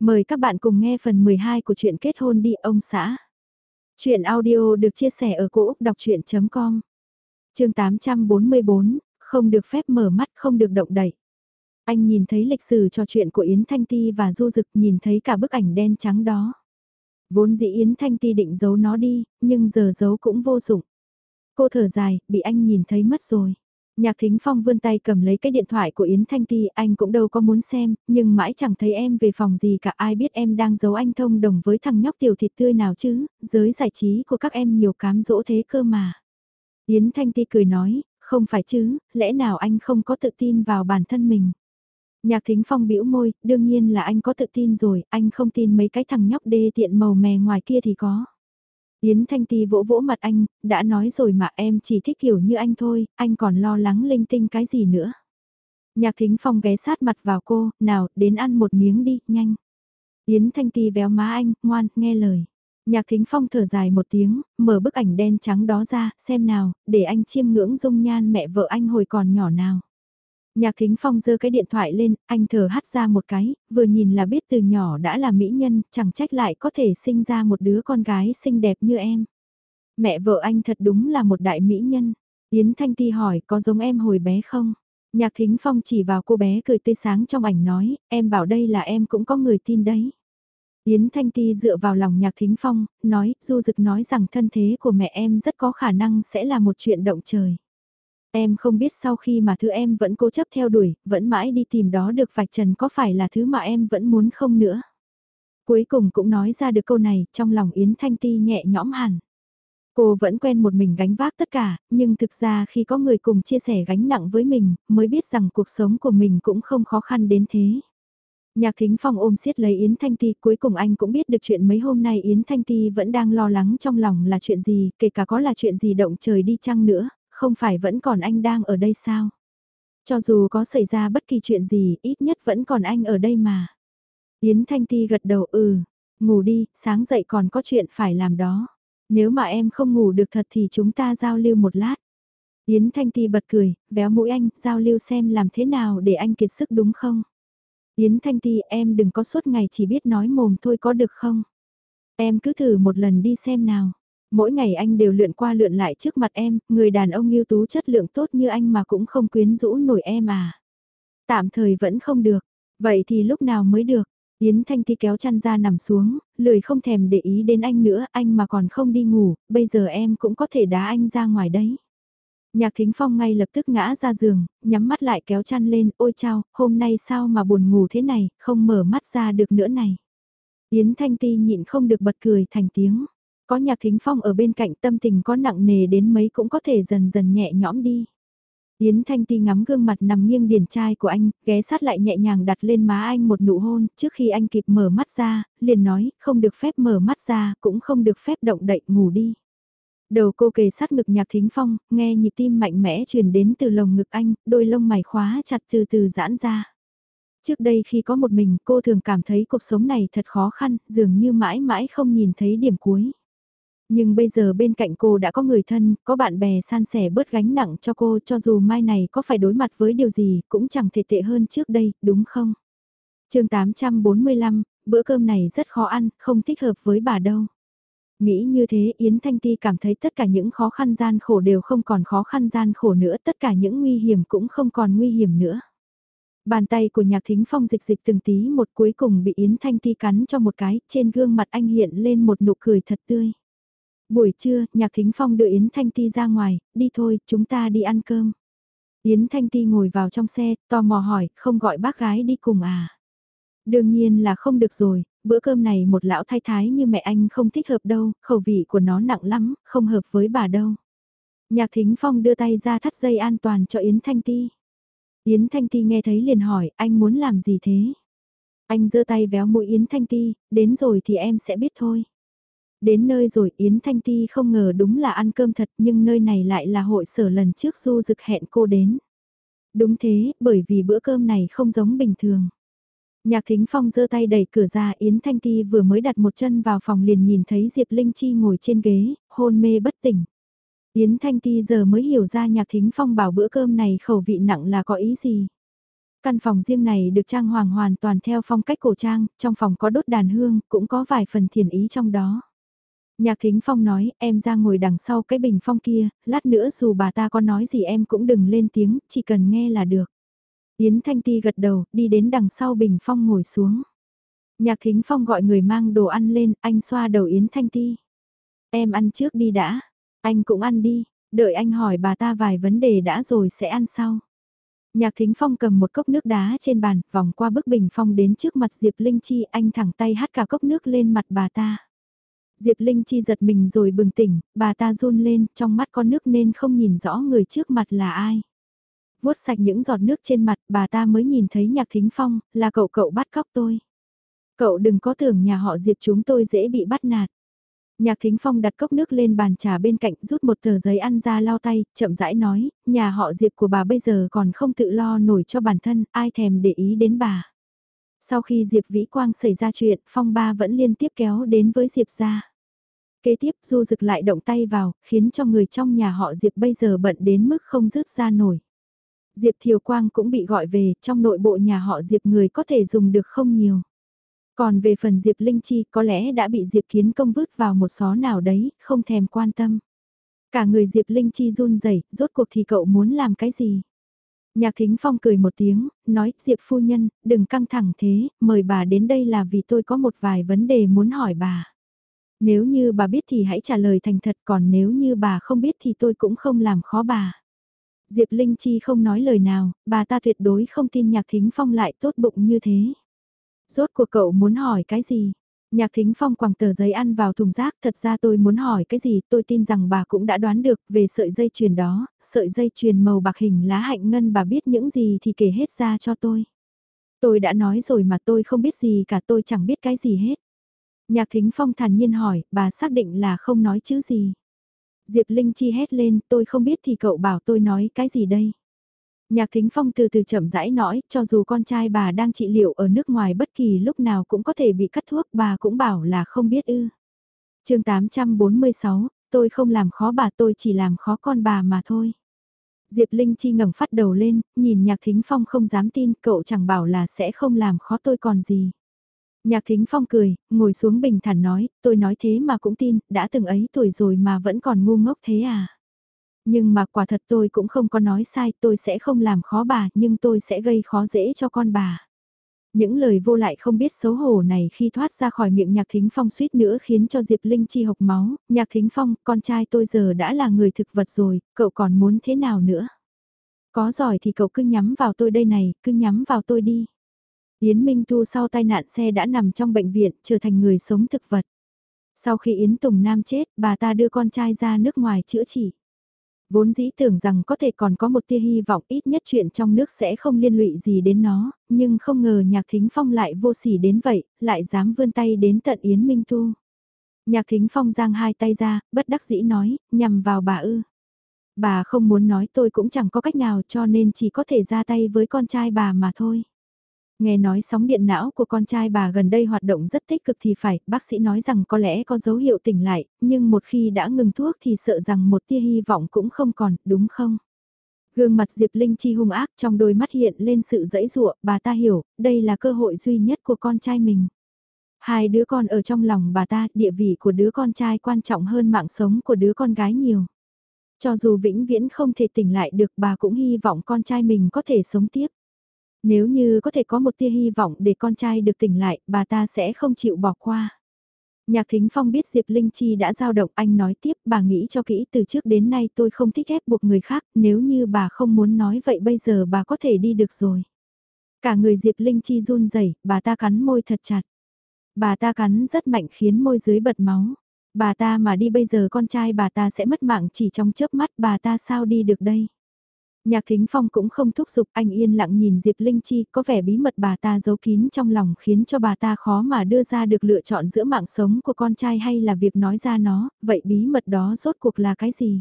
Mời các bạn cùng nghe phần 12 của truyện kết hôn đi ông xã. Chuyện audio được chia sẻ ở cỗ đọc chuyện.com Trường 844, không được phép mở mắt không được động đậy. Anh nhìn thấy lịch sử trò chuyện của Yến Thanh Ti và Du Dực nhìn thấy cả bức ảnh đen trắng đó. Vốn dĩ Yến Thanh Ti định giấu nó đi, nhưng giờ giấu cũng vô dụng. Cô thở dài, bị anh nhìn thấy mất rồi. Nhạc Thính Phong vươn tay cầm lấy cái điện thoại của Yến Thanh Ti, anh cũng đâu có muốn xem, nhưng mãi chẳng thấy em về phòng gì cả ai biết em đang giấu anh thông đồng với thằng nhóc tiểu thịt tươi nào chứ, giới giải trí của các em nhiều cám dỗ thế cơ mà. Yến Thanh Ti cười nói, không phải chứ, lẽ nào anh không có tự tin vào bản thân mình. Nhạc Thính Phong bĩu môi, đương nhiên là anh có tự tin rồi, anh không tin mấy cái thằng nhóc đê tiện màu mè ngoài kia thì có. Yến Thanh Ti vỗ vỗ mặt anh, đã nói rồi mà em chỉ thích kiểu như anh thôi, anh còn lo lắng linh tinh cái gì nữa. Nhạc Thính Phong ghé sát mặt vào cô, nào, đến ăn một miếng đi, nhanh. Yến Thanh Ti véo má anh, ngoan, nghe lời. Nhạc Thính Phong thở dài một tiếng, mở bức ảnh đen trắng đó ra, xem nào, để anh chiêm ngưỡng dung nhan mẹ vợ anh hồi còn nhỏ nào. Nhạc Thính Phong giơ cái điện thoại lên, anh thở hắt ra một cái, vừa nhìn là biết từ nhỏ đã là mỹ nhân, chẳng trách lại có thể sinh ra một đứa con gái xinh đẹp như em. Mẹ vợ anh thật đúng là một đại mỹ nhân. Yến Thanh Ti hỏi có giống em hồi bé không? Nhạc Thính Phong chỉ vào cô bé cười tươi sáng trong ảnh nói, em bảo đây là em cũng có người tin đấy. Yến Thanh Ti dựa vào lòng Nhạc Thính Phong, nói, Du Dực nói rằng thân thế của mẹ em rất có khả năng sẽ là một chuyện động trời. Em không biết sau khi mà thứ em vẫn cố chấp theo đuổi, vẫn mãi đi tìm đó được vạch trần có phải là thứ mà em vẫn muốn không nữa. Cuối cùng cũng nói ra được câu này, trong lòng Yến Thanh Ti nhẹ nhõm hẳn. Cô vẫn quen một mình gánh vác tất cả, nhưng thực ra khi có người cùng chia sẻ gánh nặng với mình, mới biết rằng cuộc sống của mình cũng không khó khăn đến thế. Nhạc Thính Phong ôm siết lấy Yến Thanh Ti, cuối cùng anh cũng biết được chuyện mấy hôm nay Yến Thanh Ti vẫn đang lo lắng trong lòng là chuyện gì, kể cả có là chuyện gì động trời đi chăng nữa, không phải vẫn còn anh đang ở đây sao? Cho dù có xảy ra bất kỳ chuyện gì, ít nhất vẫn còn anh ở đây mà. Yến Thanh Ti gật đầu ừ, ngủ đi, sáng dậy còn có chuyện phải làm đó. Nếu mà em không ngủ được thật thì chúng ta giao lưu một lát. Yến Thanh Ti bật cười, véo mũi anh, giao lưu xem làm thế nào để anh kiệt sức đúng không? Yến Thanh Ti em đừng có suốt ngày chỉ biết nói mồm thôi có được không? Em cứ thử một lần đi xem nào. Mỗi ngày anh đều lượn qua lượn lại trước mặt em, người đàn ông ưu tú chất lượng tốt như anh mà cũng không quyến rũ nổi em à. Tạm thời vẫn không được, vậy thì lúc nào mới được? Yến Thanh Ti kéo chăn ra nằm xuống, lười không thèm để ý đến anh nữa, anh mà còn không đi ngủ, bây giờ em cũng có thể đá anh ra ngoài đấy. Nhạc Thính Phong ngay lập tức ngã ra giường, nhắm mắt lại kéo chăn lên, ôi chao, hôm nay sao mà buồn ngủ thế này, không mở mắt ra được nữa này. Yến Thanh Ti nhịn không được bật cười thành tiếng. Có nhạc thính phong ở bên cạnh tâm tình có nặng nề đến mấy cũng có thể dần dần nhẹ nhõm đi. Yến Thanh Ti ngắm gương mặt nằm nghiêng điển trai của anh, ghé sát lại nhẹ nhàng đặt lên má anh một nụ hôn, trước khi anh kịp mở mắt ra, liền nói, không được phép mở mắt ra, cũng không được phép động đậy, ngủ đi. Đầu cô kề sát ngực nhạc thính phong, nghe nhịp tim mạnh mẽ truyền đến từ lồng ngực anh, đôi lông mày khóa chặt từ từ giãn ra. Trước đây khi có một mình, cô thường cảm thấy cuộc sống này thật khó khăn, dường như mãi mãi không nhìn thấy điểm cuối. Nhưng bây giờ bên cạnh cô đã có người thân, có bạn bè san sẻ bớt gánh nặng cho cô cho dù mai này có phải đối mặt với điều gì cũng chẳng thể tệ hơn trước đây, đúng không? chương 845, bữa cơm này rất khó ăn, không thích hợp với bà đâu. Nghĩ như thế Yến Thanh Ti cảm thấy tất cả những khó khăn gian khổ đều không còn khó khăn gian khổ nữa, tất cả những nguy hiểm cũng không còn nguy hiểm nữa. Bàn tay của nhạc thính phong dịch dịch từng tí một cuối cùng bị Yến Thanh Ti cắn cho một cái, trên gương mặt anh hiện lên một nụ cười thật tươi. Buổi trưa, Nhạc Thính Phong đưa Yến Thanh Ti ra ngoài, đi thôi, chúng ta đi ăn cơm. Yến Thanh Ti ngồi vào trong xe, tò mò hỏi, không gọi bác gái đi cùng à? Đương nhiên là không được rồi, bữa cơm này một lão thái thái như mẹ anh không thích hợp đâu, khẩu vị của nó nặng lắm, không hợp với bà đâu. Nhạc Thính Phong đưa tay ra thắt dây an toàn cho Yến Thanh Ti. Yến Thanh Ti nghe thấy liền hỏi, anh muốn làm gì thế? Anh giơ tay véo mũi Yến Thanh Ti, đến rồi thì em sẽ biết thôi. Đến nơi rồi Yến Thanh Ti không ngờ đúng là ăn cơm thật nhưng nơi này lại là hội sở lần trước Du Dực hẹn cô đến. Đúng thế, bởi vì bữa cơm này không giống bình thường. Nhạc Thính Phong giơ tay đẩy cửa ra Yến Thanh Ti vừa mới đặt một chân vào phòng liền nhìn thấy Diệp Linh Chi ngồi trên ghế, hôn mê bất tỉnh. Yến Thanh Ti giờ mới hiểu ra Nhạc Thính Phong bảo bữa cơm này khẩu vị nặng là có ý gì. Căn phòng riêng này được trang hoàng hoàn toàn theo phong cách cổ trang, trong phòng có đốt đàn hương, cũng có vài phần thiền ý trong đó. Nhạc Thính Phong nói, em ra ngồi đằng sau cái bình phong kia, lát nữa dù bà ta có nói gì em cũng đừng lên tiếng, chỉ cần nghe là được. Yến Thanh Ti gật đầu, đi đến đằng sau bình phong ngồi xuống. Nhạc Thính Phong gọi người mang đồ ăn lên, anh xoa đầu Yến Thanh Ti. Em ăn trước đi đã, anh cũng ăn đi, đợi anh hỏi bà ta vài vấn đề đã rồi sẽ ăn sau. Nhạc Thính Phong cầm một cốc nước đá trên bàn, vòng qua bức bình phong đến trước mặt Diệp Linh Chi, anh thẳng tay hắt cả cốc nước lên mặt bà ta. Diệp Linh Chi giật mình rồi bừng tỉnh, bà ta run lên, trong mắt con nước nên không nhìn rõ người trước mặt là ai. Vuốt sạch những giọt nước trên mặt, bà ta mới nhìn thấy Nhạc Thính Phong, là cậu cậu bắt cóc tôi. Cậu đừng có tưởng nhà họ Diệp chúng tôi dễ bị bắt nạt. Nhạc Thính Phong đặt cốc nước lên bàn trà bên cạnh rút một tờ giấy ăn ra lau tay, chậm rãi nói, nhà họ Diệp của bà bây giờ còn không tự lo nổi cho bản thân, ai thèm để ý đến bà. Sau khi Diệp Vĩ Quang xảy ra chuyện, Phong ba vẫn liên tiếp kéo đến với Diệp ra. Kế tiếp Du Dực lại động tay vào, khiến cho người trong nhà họ Diệp bây giờ bận đến mức không dứt ra nổi. Diệp Thiều Quang cũng bị gọi về, trong nội bộ nhà họ Diệp người có thể dùng được không nhiều. Còn về phần Diệp Linh Chi có lẽ đã bị Diệp Kiến Công vứt vào một xó nào đấy, không thèm quan tâm. Cả người Diệp Linh Chi run rẩy, rốt cuộc thì cậu muốn làm cái gì? Nhạc Thính Phong cười một tiếng, nói, Diệp phu nhân, đừng căng thẳng thế, mời bà đến đây là vì tôi có một vài vấn đề muốn hỏi bà. Nếu như bà biết thì hãy trả lời thành thật, còn nếu như bà không biết thì tôi cũng không làm khó bà. Diệp Linh Chi không nói lời nào, bà ta tuyệt đối không tin Nhạc Thính Phong lại tốt bụng như thế. Rốt cuộc cậu muốn hỏi cái gì? Nhạc Thính Phong quẳng tờ giấy ăn vào thùng rác, thật ra tôi muốn hỏi cái gì, tôi tin rằng bà cũng đã đoán được về sợi dây chuyền đó, sợi dây chuyền màu bạc hình lá hạnh ngân bà biết những gì thì kể hết ra cho tôi. Tôi đã nói rồi mà tôi không biết gì cả tôi chẳng biết cái gì hết. Nhạc Thính Phong thản nhiên hỏi, bà xác định là không nói chữ gì. Diệp Linh Chi hét lên, tôi không biết thì cậu bảo tôi nói cái gì đây. Nhạc Thính Phong từ từ chậm rãi nói, cho dù con trai bà đang trị liệu ở nước ngoài bất kỳ lúc nào cũng có thể bị cắt thuốc bà cũng bảo là không biết ư. chương 846, tôi không làm khó bà tôi chỉ làm khó con bà mà thôi. Diệp Linh Chi ngẩng phát đầu lên, nhìn Nhạc Thính Phong không dám tin cậu chẳng bảo là sẽ không làm khó tôi còn gì. Nhạc Thính Phong cười, ngồi xuống bình thản nói, tôi nói thế mà cũng tin, đã từng ấy tuổi rồi mà vẫn còn ngu ngốc thế à. Nhưng mà quả thật tôi cũng không có nói sai, tôi sẽ không làm khó bà, nhưng tôi sẽ gây khó dễ cho con bà. Những lời vô lại không biết xấu hổ này khi thoát ra khỏi miệng Nhạc Thính Phong suýt nữa khiến cho Diệp Linh Chi hộc máu, Nhạc Thính Phong, con trai tôi giờ đã là người thực vật rồi, cậu còn muốn thế nào nữa? Có giỏi thì cậu cứ nhắm vào tôi đây này, cứ nhắm vào tôi đi. Yến Minh Tu sau tai nạn xe đã nằm trong bệnh viện, trở thành người sống thực vật. Sau khi Yến Tùng Nam chết, bà ta đưa con trai ra nước ngoài chữa trị. Vốn dĩ tưởng rằng có thể còn có một tia hy vọng ít nhất chuyện trong nước sẽ không liên lụy gì đến nó, nhưng không ngờ Nhạc Thính Phong lại vô sỉ đến vậy, lại dám vươn tay đến tận Yến Minh Tu. Nhạc Thính Phong giang hai tay ra, bất đắc dĩ nói, nhằm vào bà ư. Bà không muốn nói tôi cũng chẳng có cách nào cho nên chỉ có thể ra tay với con trai bà mà thôi. Nghe nói sóng điện não của con trai bà gần đây hoạt động rất tích cực thì phải, bác sĩ nói rằng có lẽ có dấu hiệu tỉnh lại, nhưng một khi đã ngừng thuốc thì sợ rằng một tia hy vọng cũng không còn, đúng không? Gương mặt Diệp Linh Chi hung ác trong đôi mắt hiện lên sự dẫy dụa, bà ta hiểu, đây là cơ hội duy nhất của con trai mình. Hai đứa con ở trong lòng bà ta, địa vị của đứa con trai quan trọng hơn mạng sống của đứa con gái nhiều. Cho dù vĩnh viễn không thể tỉnh lại được bà cũng hy vọng con trai mình có thể sống tiếp. Nếu như có thể có một tia hy vọng để con trai được tỉnh lại, bà ta sẽ không chịu bỏ qua. Nhạc Thính Phong biết Diệp Linh Chi đã giao động anh nói tiếp bà nghĩ cho kỹ từ trước đến nay tôi không thích ép buộc người khác nếu như bà không muốn nói vậy bây giờ bà có thể đi được rồi. Cả người Diệp Linh Chi run rẩy bà ta cắn môi thật chặt. Bà ta cắn rất mạnh khiến môi dưới bật máu. Bà ta mà đi bây giờ con trai bà ta sẽ mất mạng chỉ trong chớp mắt bà ta sao đi được đây. Nhạc Thính Phong cũng không thúc giục anh yên lặng nhìn Diệp Linh Chi có vẻ bí mật bà ta giấu kín trong lòng khiến cho bà ta khó mà đưa ra được lựa chọn giữa mạng sống của con trai hay là việc nói ra nó, vậy bí mật đó rốt cuộc là cái gì?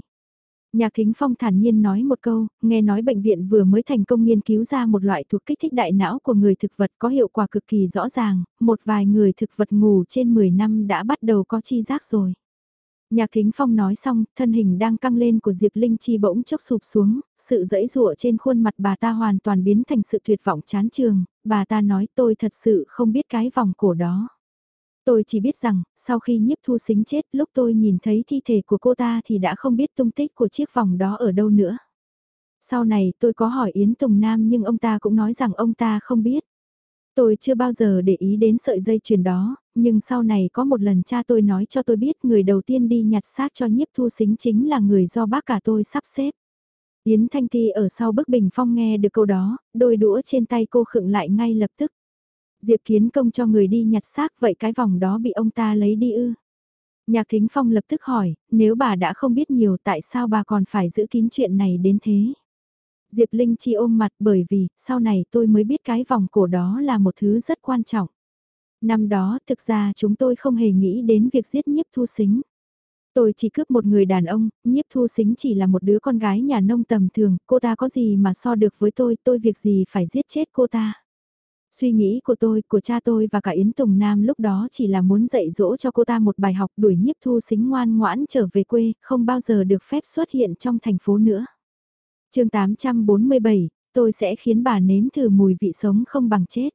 Nhạc Thính Phong thản nhiên nói một câu, nghe nói bệnh viện vừa mới thành công nghiên cứu ra một loại thuộc kích thích đại não của người thực vật có hiệu quả cực kỳ rõ ràng, một vài người thực vật ngủ trên 10 năm đã bắt đầu có chi giác rồi. Nhạc Thính Phong nói xong, thân hình đang căng lên của Diệp Linh Chi bỗng chốc sụp xuống, sự dẫy dụa trên khuôn mặt bà ta hoàn toàn biến thành sự tuyệt vọng chán trường, bà ta nói tôi thật sự không biết cái vòng cổ đó. Tôi chỉ biết rằng, sau khi nhiếp thu xính chết lúc tôi nhìn thấy thi thể của cô ta thì đã không biết tung tích của chiếc vòng đó ở đâu nữa. Sau này tôi có hỏi Yến Tùng Nam nhưng ông ta cũng nói rằng ông ta không biết. Tôi chưa bao giờ để ý đến sợi dây chuyền đó, nhưng sau này có một lần cha tôi nói cho tôi biết người đầu tiên đi nhặt xác cho nhiếp thu xính chính là người do bác cả tôi sắp xếp. Yến Thanh Ti ở sau bức bình phong nghe được câu đó, đôi đũa trên tay cô khựng lại ngay lập tức. Diệp Kiến Công cho người đi nhặt xác vậy cái vòng đó bị ông ta lấy đi ư. Nhạc Thính Phong lập tức hỏi, nếu bà đã không biết nhiều tại sao bà còn phải giữ kín chuyện này đến thế? Diệp Linh Chi ôm mặt bởi vì, sau này tôi mới biết cái vòng cổ đó là một thứ rất quan trọng. Năm đó, thực ra chúng tôi không hề nghĩ đến việc giết nhiếp thu xính. Tôi chỉ cướp một người đàn ông, nhiếp thu xính chỉ là một đứa con gái nhà nông tầm thường, cô ta có gì mà so được với tôi, tôi việc gì phải giết chết cô ta. Suy nghĩ của tôi, của cha tôi và cả Yến Tùng Nam lúc đó chỉ là muốn dạy dỗ cho cô ta một bài học đuổi nhiếp thu xính ngoan ngoãn trở về quê, không bao giờ được phép xuất hiện trong thành phố nữa chương 847, tôi sẽ khiến bà nếm thử mùi vị sống không bằng chết.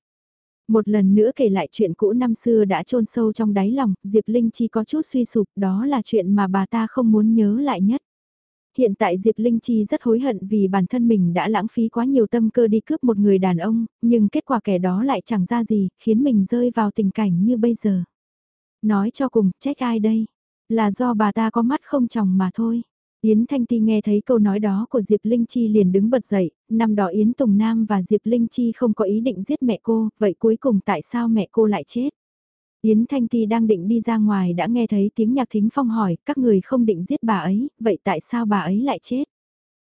Một lần nữa kể lại chuyện cũ năm xưa đã chôn sâu trong đáy lòng, Diệp Linh Chi có chút suy sụp, đó là chuyện mà bà ta không muốn nhớ lại nhất. Hiện tại Diệp Linh Chi rất hối hận vì bản thân mình đã lãng phí quá nhiều tâm cơ đi cướp một người đàn ông, nhưng kết quả kẻ đó lại chẳng ra gì, khiến mình rơi vào tình cảnh như bây giờ. Nói cho cùng, trách ai đây? Là do bà ta có mắt không chồng mà thôi. Yến Thanh Ti nghe thấy câu nói đó của Diệp Linh Chi liền đứng bật dậy, năm đó Yến Tùng Nam và Diệp Linh Chi không có ý định giết mẹ cô, vậy cuối cùng tại sao mẹ cô lại chết? Yến Thanh Ti đang định đi ra ngoài đã nghe thấy tiếng nhạc thính phong hỏi, các người không định giết bà ấy, vậy tại sao bà ấy lại chết?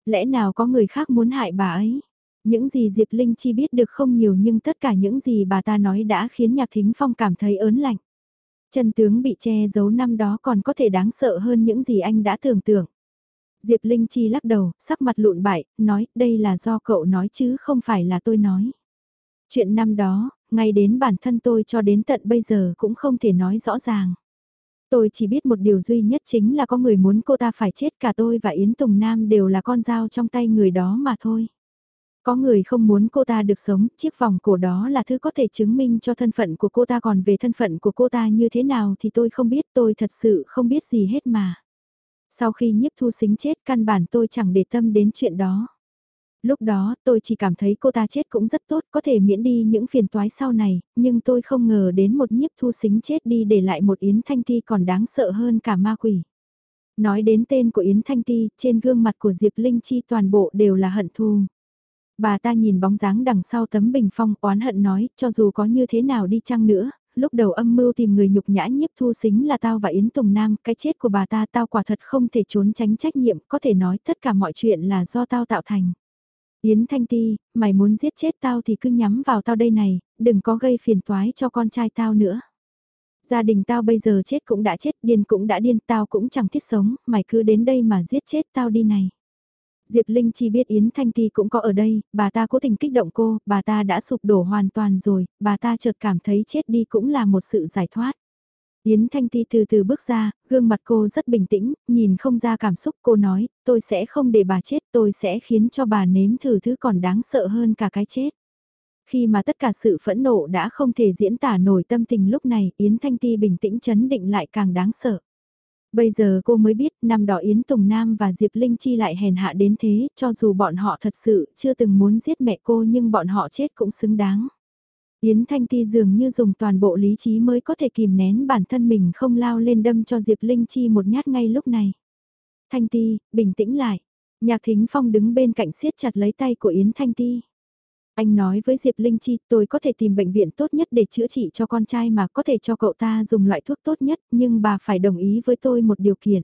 Lẽ nào có người khác muốn hại bà ấy? Những gì Diệp Linh Chi biết được không nhiều nhưng tất cả những gì bà ta nói đã khiến nhạc thính phong cảm thấy ớn lạnh. Chân tướng bị che giấu năm đó còn có thể đáng sợ hơn những gì anh đã tưởng tượng. Diệp Linh Chi lắc đầu, sắc mặt lụn bại, nói đây là do cậu nói chứ không phải là tôi nói. Chuyện năm đó, ngay đến bản thân tôi cho đến tận bây giờ cũng không thể nói rõ ràng. Tôi chỉ biết một điều duy nhất chính là có người muốn cô ta phải chết cả tôi và Yến Tùng Nam đều là con dao trong tay người đó mà thôi. Có người không muốn cô ta được sống, chiếc vòng cổ đó là thứ có thể chứng minh cho thân phận của cô ta còn về thân phận của cô ta như thế nào thì tôi không biết tôi thật sự không biết gì hết mà. Sau khi nhiếp thu xính chết căn bản tôi chẳng để tâm đến chuyện đó. Lúc đó tôi chỉ cảm thấy cô ta chết cũng rất tốt có thể miễn đi những phiền toái sau này, nhưng tôi không ngờ đến một nhiếp thu xính chết đi để lại một Yến Thanh Ti còn đáng sợ hơn cả ma quỷ. Nói đến tên của Yến Thanh Ti, trên gương mặt của Diệp Linh Chi toàn bộ đều là hận thù. Bà ta nhìn bóng dáng đằng sau tấm bình phong oán hận nói, cho dù có như thế nào đi chăng nữa, lúc đầu âm mưu tìm người nhục nhã nhiếp thu xính là tao và Yến Tùng Nam, cái chết của bà ta tao quả thật không thể trốn tránh trách nhiệm, có thể nói tất cả mọi chuyện là do tao tạo thành. Yến Thanh Ti, mày muốn giết chết tao thì cứ nhắm vào tao đây này, đừng có gây phiền toái cho con trai tao nữa. Gia đình tao bây giờ chết cũng đã chết, điên cũng đã điên, tao cũng chẳng thiết sống, mày cứ đến đây mà giết chết tao đi này. Diệp Linh Chi biết Yến Thanh Ti cũng có ở đây, bà ta cố tình kích động cô, bà ta đã sụp đổ hoàn toàn rồi, bà ta chợt cảm thấy chết đi cũng là một sự giải thoát. Yến Thanh Ti từ từ bước ra, gương mặt cô rất bình tĩnh, nhìn không ra cảm xúc cô nói, tôi sẽ không để bà chết, tôi sẽ khiến cho bà nếm thử thứ còn đáng sợ hơn cả cái chết. Khi mà tất cả sự phẫn nộ đã không thể diễn tả nổi tâm tình lúc này, Yến Thanh Ti bình tĩnh chấn định lại càng đáng sợ. Bây giờ cô mới biết năm đó Yến Tùng Nam và Diệp Linh Chi lại hèn hạ đến thế, cho dù bọn họ thật sự chưa từng muốn giết mẹ cô nhưng bọn họ chết cũng xứng đáng. Yến Thanh Ti dường như dùng toàn bộ lý trí mới có thể kìm nén bản thân mình không lao lên đâm cho Diệp Linh Chi một nhát ngay lúc này. Thanh Ti, bình tĩnh lại. Nhạc Thính Phong đứng bên cạnh siết chặt lấy tay của Yến Thanh Ti. Anh nói với Diệp Linh Chi tôi có thể tìm bệnh viện tốt nhất để chữa trị cho con trai mà có thể cho cậu ta dùng loại thuốc tốt nhất nhưng bà phải đồng ý với tôi một điều kiện.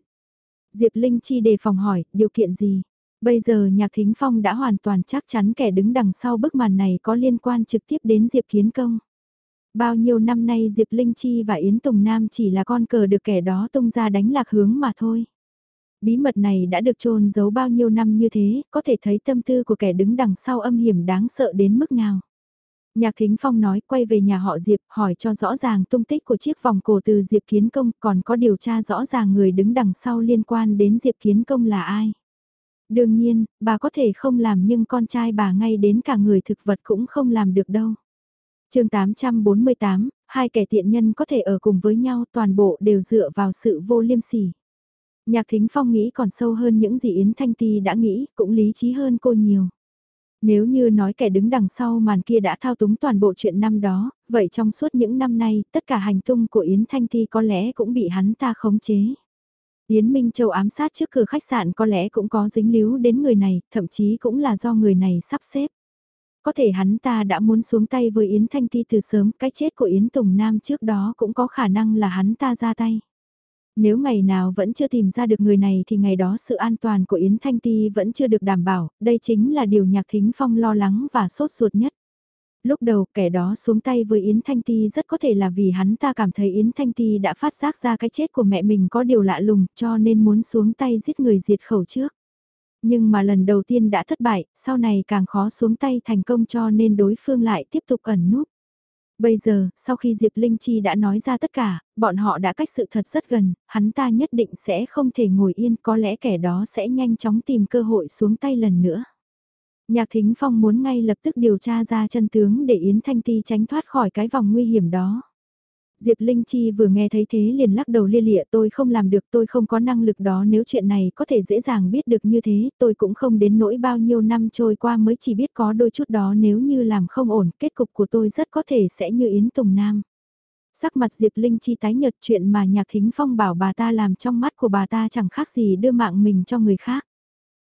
Diệp Linh Chi đề phòng hỏi, điều kiện gì? Bây giờ Nhạc Thính Phong đã hoàn toàn chắc chắn kẻ đứng đằng sau bức màn này có liên quan trực tiếp đến Diệp Kiến Công. Bao nhiêu năm nay Diệp Linh Chi và Yến Tùng Nam chỉ là con cờ được kẻ đó tung ra đánh lạc hướng mà thôi. Bí mật này đã được trôn giấu bao nhiêu năm như thế, có thể thấy tâm tư của kẻ đứng đằng sau âm hiểm đáng sợ đến mức nào. Nhạc Thính Phong nói quay về nhà họ Diệp hỏi cho rõ ràng tung tích của chiếc vòng cổ từ Diệp Kiến Công còn có điều tra rõ ràng người đứng đằng sau liên quan đến Diệp Kiến Công là ai. Đương nhiên, bà có thể không làm nhưng con trai bà ngay đến cả người thực vật cũng không làm được đâu. chương 848, hai kẻ tiện nhân có thể ở cùng với nhau toàn bộ đều dựa vào sự vô liêm sỉ. Nhạc Thính Phong nghĩ còn sâu hơn những gì Yến Thanh Ti đã nghĩ, cũng lý trí hơn cô nhiều. Nếu như nói kẻ đứng đằng sau màn kia đã thao túng toàn bộ chuyện năm đó, vậy trong suốt những năm nay, tất cả hành tung của Yến Thanh Ti có lẽ cũng bị hắn ta khống chế. Yến Minh Châu ám sát trước cửa khách sạn có lẽ cũng có dính líu đến người này, thậm chí cũng là do người này sắp xếp. Có thể hắn ta đã muốn xuống tay với Yến Thanh Ti từ sớm, cái chết của Yến Tùng Nam trước đó cũng có khả năng là hắn ta ra tay. Nếu ngày nào vẫn chưa tìm ra được người này thì ngày đó sự an toàn của Yến Thanh Ti vẫn chưa được đảm bảo, đây chính là điều Nhạc Thính Phong lo lắng và sốt ruột nhất. Lúc đầu kẻ đó xuống tay với Yến Thanh Ti rất có thể là vì hắn ta cảm thấy Yến Thanh Ti đã phát giác ra cái chết của mẹ mình có điều lạ lùng cho nên muốn xuống tay giết người diệt khẩu trước. Nhưng mà lần đầu tiên đã thất bại, sau này càng khó xuống tay thành công cho nên đối phương lại tiếp tục ẩn núp. Bây giờ, sau khi Diệp Linh Chi đã nói ra tất cả, bọn họ đã cách sự thật rất gần, hắn ta nhất định sẽ không thể ngồi yên, có lẽ kẻ đó sẽ nhanh chóng tìm cơ hội xuống tay lần nữa. Nhạc Thính Phong muốn ngay lập tức điều tra ra chân tướng để Yến Thanh Ti tránh thoát khỏi cái vòng nguy hiểm đó. Diệp Linh Chi vừa nghe thấy thế liền lắc đầu lia lịa tôi không làm được tôi không có năng lực đó nếu chuyện này có thể dễ dàng biết được như thế tôi cũng không đến nỗi bao nhiêu năm trôi qua mới chỉ biết có đôi chút đó nếu như làm không ổn kết cục của tôi rất có thể sẽ như Yến Tùng Nam. Sắc mặt Diệp Linh Chi tái nhật chuyện mà Nhạc Thính Phong bảo bà ta làm trong mắt của bà ta chẳng khác gì đưa mạng mình cho người khác.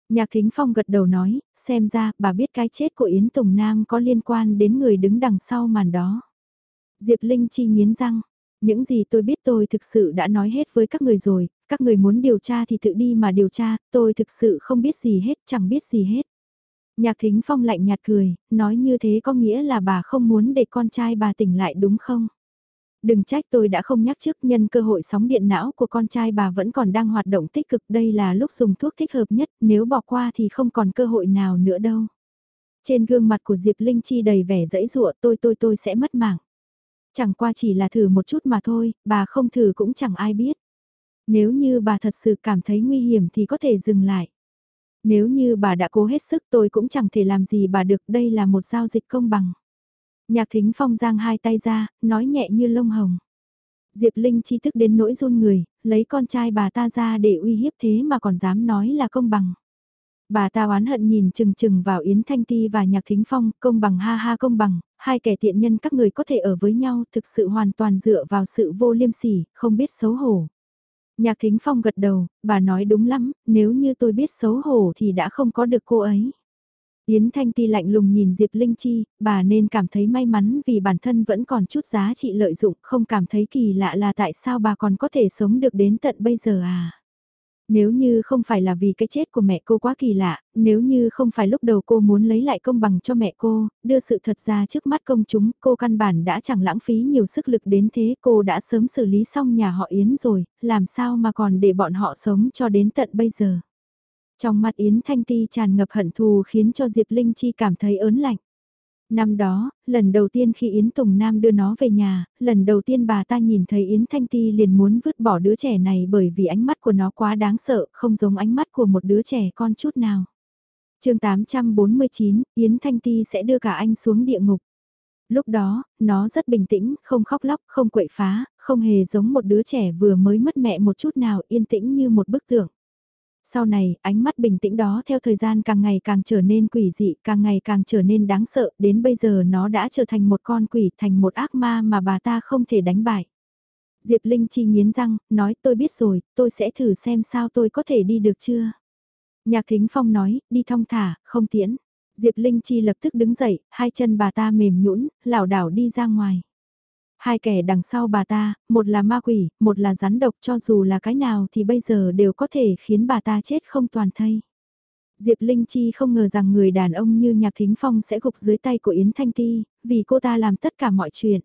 Nhạc Thính Phong gật đầu nói, xem ra bà biết cái chết của Yến Tùng Nam có liên quan đến người đứng đằng sau màn đó. Diệp Linh Chi nghiến răng, những gì tôi biết tôi thực sự đã nói hết với các người rồi, các người muốn điều tra thì tự đi mà điều tra, tôi thực sự không biết gì hết, chẳng biết gì hết. Nhạc Thính Phong lạnh nhạt cười, nói như thế có nghĩa là bà không muốn để con trai bà tỉnh lại đúng không? Đừng trách tôi đã không nhắc trước nhân cơ hội sóng điện não của con trai bà vẫn còn đang hoạt động tích cực đây là lúc dùng thuốc thích hợp nhất nếu bỏ qua thì không còn cơ hội nào nữa đâu. Trên gương mặt của Diệp Linh Chi đầy vẻ dẫy dụa tôi tôi tôi sẽ mất mạng. Chẳng qua chỉ là thử một chút mà thôi, bà không thử cũng chẳng ai biết. Nếu như bà thật sự cảm thấy nguy hiểm thì có thể dừng lại. Nếu như bà đã cố hết sức tôi cũng chẳng thể làm gì bà được đây là một giao dịch công bằng. Nhạc thính phong giang hai tay ra, nói nhẹ như lông hồng. Diệp Linh chi thức đến nỗi run người, lấy con trai bà ta ra để uy hiếp thế mà còn dám nói là công bằng. Bà ta oán hận nhìn chừng chừng vào Yến Thanh Ti và Nhạc Thính Phong, công bằng ha ha công bằng, hai kẻ tiện nhân các người có thể ở với nhau thực sự hoàn toàn dựa vào sự vô liêm sỉ, không biết xấu hổ. Nhạc Thính Phong gật đầu, bà nói đúng lắm, nếu như tôi biết xấu hổ thì đã không có được cô ấy. Yến Thanh Ti lạnh lùng nhìn Diệp Linh Chi, bà nên cảm thấy may mắn vì bản thân vẫn còn chút giá trị lợi dụng, không cảm thấy kỳ lạ là tại sao bà còn có thể sống được đến tận bây giờ à. Nếu như không phải là vì cái chết của mẹ cô quá kỳ lạ, nếu như không phải lúc đầu cô muốn lấy lại công bằng cho mẹ cô, đưa sự thật ra trước mắt công chúng, cô căn bản đã chẳng lãng phí nhiều sức lực đến thế, cô đã sớm xử lý xong nhà họ Yến rồi, làm sao mà còn để bọn họ sống cho đến tận bây giờ. Trong mặt Yến Thanh Ti tràn ngập hận thù khiến cho Diệp Linh Chi cảm thấy ớn lạnh. Năm đó, lần đầu tiên khi Yến Tùng Nam đưa nó về nhà, lần đầu tiên bà ta nhìn thấy Yến Thanh Ti liền muốn vứt bỏ đứa trẻ này bởi vì ánh mắt của nó quá đáng sợ, không giống ánh mắt của một đứa trẻ con chút nào. chương 849, Yến Thanh Ti sẽ đưa cả anh xuống địa ngục. Lúc đó, nó rất bình tĩnh, không khóc lóc, không quậy phá, không hề giống một đứa trẻ vừa mới mất mẹ một chút nào yên tĩnh như một bức tượng. Sau này, ánh mắt bình tĩnh đó theo thời gian càng ngày càng trở nên quỷ dị, càng ngày càng trở nên đáng sợ, đến bây giờ nó đã trở thành một con quỷ, thành một ác ma mà bà ta không thể đánh bại. Diệp Linh Chi nghiến răng, nói tôi biết rồi, tôi sẽ thử xem sao tôi có thể đi được chưa. Nhạc Thính Phong nói, đi thong thả, không tiễn. Diệp Linh Chi lập tức đứng dậy, hai chân bà ta mềm nhũn, lảo đảo đi ra ngoài. Hai kẻ đằng sau bà ta, một là ma quỷ, một là rắn độc cho dù là cái nào thì bây giờ đều có thể khiến bà ta chết không toàn thây. Diệp Linh Chi không ngờ rằng người đàn ông như Nhạc Thính Phong sẽ gục dưới tay của Yến Thanh Ti, vì cô ta làm tất cả mọi chuyện.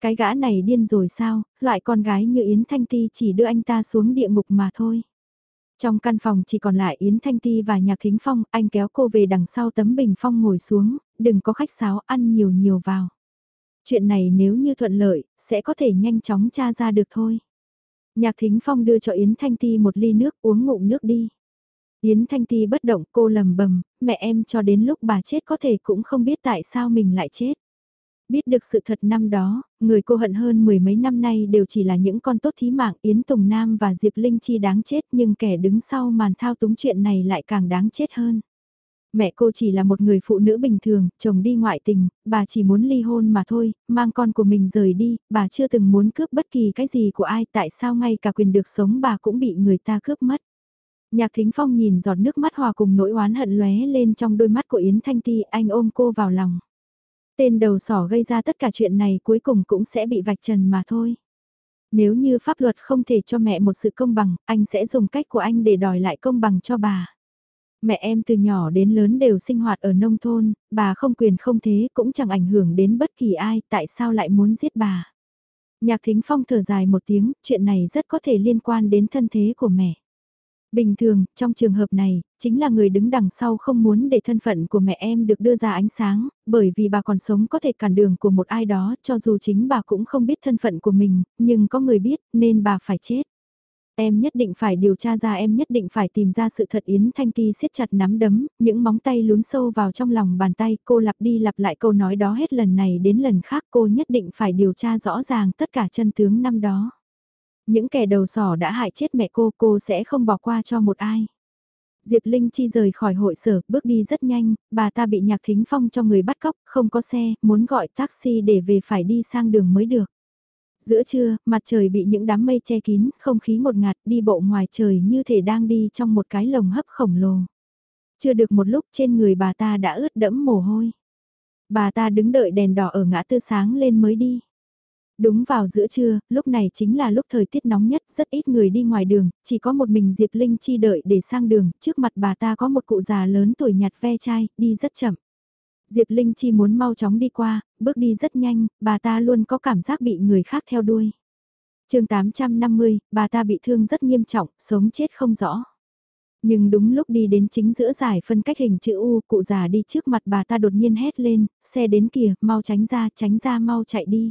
Cái gã này điên rồi sao, loại con gái như Yến Thanh Ti chỉ đưa anh ta xuống địa ngục mà thôi. Trong căn phòng chỉ còn lại Yến Thanh Ti và Nhạc Thính Phong, anh kéo cô về đằng sau tấm bình phong ngồi xuống, đừng có khách sáo ăn nhiều nhiều vào. Chuyện này nếu như thuận lợi, sẽ có thể nhanh chóng tra ra được thôi. Nhạc Thính Phong đưa cho Yến Thanh Ti một ly nước uống ngụm nước đi. Yến Thanh Ti bất động cô lầm bầm, mẹ em cho đến lúc bà chết có thể cũng không biết tại sao mình lại chết. Biết được sự thật năm đó, người cô hận hơn mười mấy năm nay đều chỉ là những con tốt thí mạng Yến Tùng Nam và Diệp Linh Chi đáng chết nhưng kẻ đứng sau màn thao túng chuyện này lại càng đáng chết hơn. Mẹ cô chỉ là một người phụ nữ bình thường, chồng đi ngoại tình, bà chỉ muốn ly hôn mà thôi, mang con của mình rời đi, bà chưa từng muốn cướp bất kỳ cái gì của ai tại sao ngay cả quyền được sống bà cũng bị người ta cướp mất. Nhạc Thính Phong nhìn giọt nước mắt hòa cùng nỗi oán hận lóe lên trong đôi mắt của Yến Thanh Ti, anh ôm cô vào lòng. Tên đầu sỏ gây ra tất cả chuyện này cuối cùng cũng sẽ bị vạch trần mà thôi. Nếu như pháp luật không thể cho mẹ một sự công bằng, anh sẽ dùng cách của anh để đòi lại công bằng cho bà. Mẹ em từ nhỏ đến lớn đều sinh hoạt ở nông thôn, bà không quyền không thế cũng chẳng ảnh hưởng đến bất kỳ ai, tại sao lại muốn giết bà. Nhạc Thính Phong thở dài một tiếng, chuyện này rất có thể liên quan đến thân thế của mẹ. Bình thường, trong trường hợp này, chính là người đứng đằng sau không muốn để thân phận của mẹ em được đưa ra ánh sáng, bởi vì bà còn sống có thể cản đường của một ai đó cho dù chính bà cũng không biết thân phận của mình, nhưng có người biết nên bà phải chết. Em nhất định phải điều tra ra em nhất định phải tìm ra sự thật Yến Thanh Ti siết chặt nắm đấm, những móng tay lún sâu vào trong lòng bàn tay cô lặp đi lặp lại câu nói đó hết lần này đến lần khác cô nhất định phải điều tra rõ ràng tất cả chân tướng năm đó. Những kẻ đầu sỏ đã hại chết mẹ cô, cô sẽ không bỏ qua cho một ai. Diệp Linh Chi rời khỏi hội sở, bước đi rất nhanh, bà ta bị nhạc thính phong cho người bắt cóc, không có xe, muốn gọi taxi để về phải đi sang đường mới được. Giữa trưa, mặt trời bị những đám mây che kín, không khí một ngạt, đi bộ ngoài trời như thể đang đi trong một cái lồng hấp khổng lồ. Chưa được một lúc trên người bà ta đã ướt đẫm mồ hôi. Bà ta đứng đợi đèn đỏ ở ngã tư sáng lên mới đi. Đúng vào giữa trưa, lúc này chính là lúc thời tiết nóng nhất, rất ít người đi ngoài đường, chỉ có một mình Diệp Linh Chi đợi để sang đường, trước mặt bà ta có một cụ già lớn tuổi nhặt ve chai, đi rất chậm. Diệp Linh Chi muốn mau chóng đi qua, bước đi rất nhanh, bà ta luôn có cảm giác bị người khác theo đuôi. chương 850, bà ta bị thương rất nghiêm trọng, sống chết không rõ. Nhưng đúng lúc đi đến chính giữa giải phân cách hình chữ U, cụ già đi trước mặt bà ta đột nhiên hét lên, xe đến kìa, mau tránh ra, tránh ra mau chạy đi.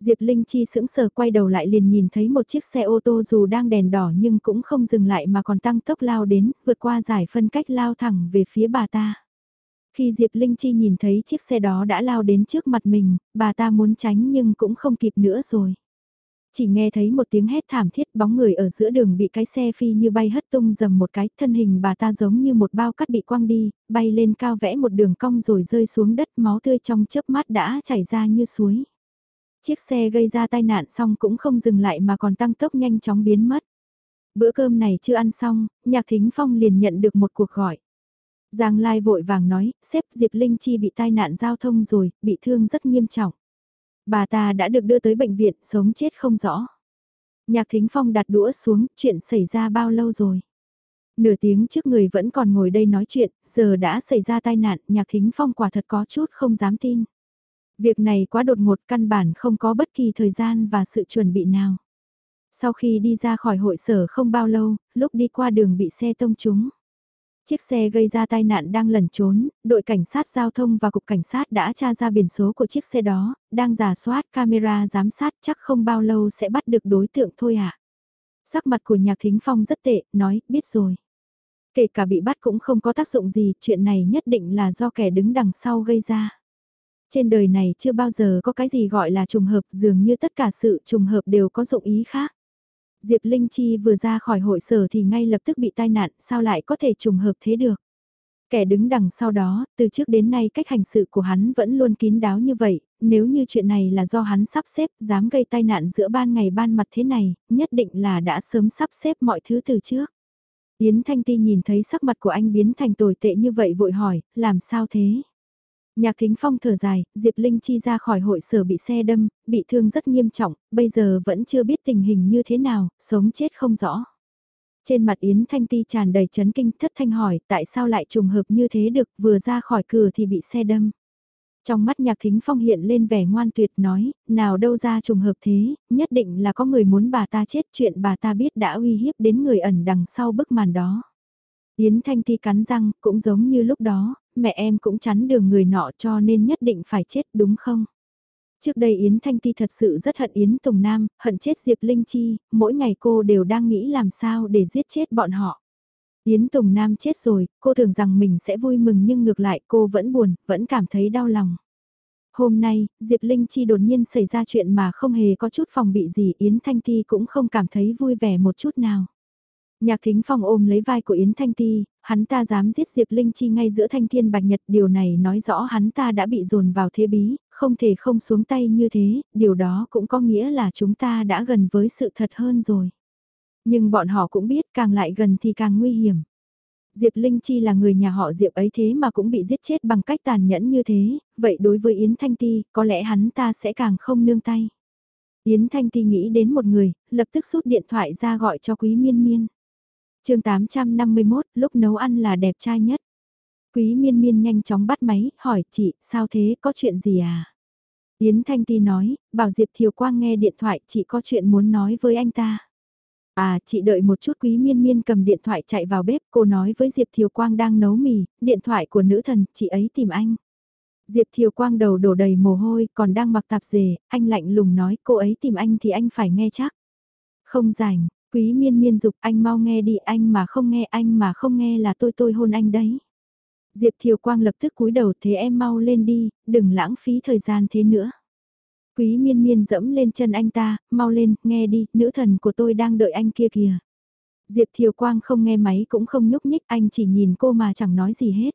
Diệp Linh Chi sững sờ quay đầu lại liền nhìn thấy một chiếc xe ô tô dù đang đèn đỏ nhưng cũng không dừng lại mà còn tăng tốc lao đến, vượt qua giải phân cách lao thẳng về phía bà ta. Khi Diệp Linh Chi nhìn thấy chiếc xe đó đã lao đến trước mặt mình, bà ta muốn tránh nhưng cũng không kịp nữa rồi. Chỉ nghe thấy một tiếng hét thảm thiết bóng người ở giữa đường bị cái xe phi như bay hất tung dầm một cái, thân hình bà ta giống như một bao cắt bị quăng đi, bay lên cao vẽ một đường cong rồi rơi xuống đất máu tươi trong chớp mắt đã chảy ra như suối. Chiếc xe gây ra tai nạn xong cũng không dừng lại mà còn tăng tốc nhanh chóng biến mất. Bữa cơm này chưa ăn xong, Nhạc Thính Phong liền nhận được một cuộc gọi. Giang Lai vội vàng nói, xếp Diệp Linh Chi bị tai nạn giao thông rồi, bị thương rất nghiêm trọng. Bà ta đã được đưa tới bệnh viện, sống chết không rõ. Nhạc Thính Phong đặt đũa xuống, chuyện xảy ra bao lâu rồi? Nửa tiếng trước người vẫn còn ngồi đây nói chuyện, giờ đã xảy ra tai nạn, Nhạc Thính Phong quả thật có chút không dám tin. Việc này quá đột ngột căn bản không có bất kỳ thời gian và sự chuẩn bị nào. Sau khi đi ra khỏi hội sở không bao lâu, lúc đi qua đường bị xe tông trúng. Chiếc xe gây ra tai nạn đang lẩn trốn, đội cảnh sát giao thông và cục cảnh sát đã tra ra biển số của chiếc xe đó, đang giả soát camera giám sát chắc không bao lâu sẽ bắt được đối tượng thôi ạ. À. Sắc mặt của nhạc thính phong rất tệ, nói, biết rồi. Kể cả bị bắt cũng không có tác dụng gì, chuyện này nhất định là do kẻ đứng đằng sau gây ra. Trên đời này chưa bao giờ có cái gì gọi là trùng hợp dường như tất cả sự trùng hợp đều có dụng ý khác. Diệp Linh Chi vừa ra khỏi hội sở thì ngay lập tức bị tai nạn, sao lại có thể trùng hợp thế được. Kẻ đứng đằng sau đó, từ trước đến nay cách hành sự của hắn vẫn luôn kín đáo như vậy, nếu như chuyện này là do hắn sắp xếp, dám gây tai nạn giữa ban ngày ban mặt thế này, nhất định là đã sớm sắp xếp mọi thứ từ trước. Yến Thanh Ti nhìn thấy sắc mặt của anh biến thành tồi tệ như vậy vội hỏi, làm sao thế? Nhạc Thính Phong thở dài, Diệp Linh Chi ra khỏi hội sở bị xe đâm, bị thương rất nghiêm trọng, bây giờ vẫn chưa biết tình hình như thế nào, sống chết không rõ. Trên mặt Yến Thanh Ti tràn đầy chấn kinh thất thanh hỏi tại sao lại trùng hợp như thế được vừa ra khỏi cửa thì bị xe đâm. Trong mắt nhạc thính phong hiện lên vẻ ngoan tuyệt nói, nào đâu ra trùng hợp thế, nhất định là có người muốn bà ta chết chuyện bà ta biết đã uy hiếp đến người ẩn đằng sau bức màn đó. Yến Thanh Ti cắn răng, cũng giống như lúc đó, mẹ em cũng chắn đường người nọ cho nên nhất định phải chết đúng không? Trước đây Yến Thanh Ti thật sự rất hận Yến Tùng Nam, hận chết Diệp Linh Chi, mỗi ngày cô đều đang nghĩ làm sao để giết chết bọn họ. Yến Tùng Nam chết rồi, cô tưởng rằng mình sẽ vui mừng nhưng ngược lại cô vẫn buồn, vẫn cảm thấy đau lòng. Hôm nay, Diệp Linh Chi đột nhiên xảy ra chuyện mà không hề có chút phòng bị gì Yến Thanh Ti cũng không cảm thấy vui vẻ một chút nào. Nhạc thính phong ôm lấy vai của Yến Thanh Ti, hắn ta dám giết Diệp Linh Chi ngay giữa thanh thiên bạch nhật, điều này nói rõ hắn ta đã bị dồn vào thế bí, không thể không xuống tay như thế, điều đó cũng có nghĩa là chúng ta đã gần với sự thật hơn rồi. Nhưng bọn họ cũng biết càng lại gần thì càng nguy hiểm. Diệp Linh Chi là người nhà họ Diệp ấy thế mà cũng bị giết chết bằng cách tàn nhẫn như thế, vậy đối với Yến Thanh Ti, có lẽ hắn ta sẽ càng không nương tay. Yến Thanh Ti nghĩ đến một người, lập tức rút điện thoại ra gọi cho Quý Miên Miên chương 851, lúc nấu ăn là đẹp trai nhất. Quý Miên Miên nhanh chóng bắt máy, hỏi chị, sao thế, có chuyện gì à? Yến Thanh Ti nói, bảo Diệp Thiều Quang nghe điện thoại, chị có chuyện muốn nói với anh ta. À, chị đợi một chút quý miên miên cầm điện thoại chạy vào bếp, cô nói với Diệp Thiều Quang đang nấu mì, điện thoại của nữ thần, chị ấy tìm anh. Diệp Thiều Quang đầu đổ đầy mồ hôi, còn đang mặc tạp dề, anh lạnh lùng nói cô ấy tìm anh thì anh phải nghe chắc. Không rảnh, quý miên miên dục anh mau nghe đi anh mà không nghe anh mà không nghe là tôi tôi hôn anh đấy. Diệp Thiều Quang lập tức cúi đầu thế em mau lên đi, đừng lãng phí thời gian thế nữa. Quý miên miên dẫm lên chân anh ta, mau lên, nghe đi, nữ thần của tôi đang đợi anh kia kìa. Diệp Thiều Quang không nghe máy cũng không nhúc nhích, anh chỉ nhìn cô mà chẳng nói gì hết.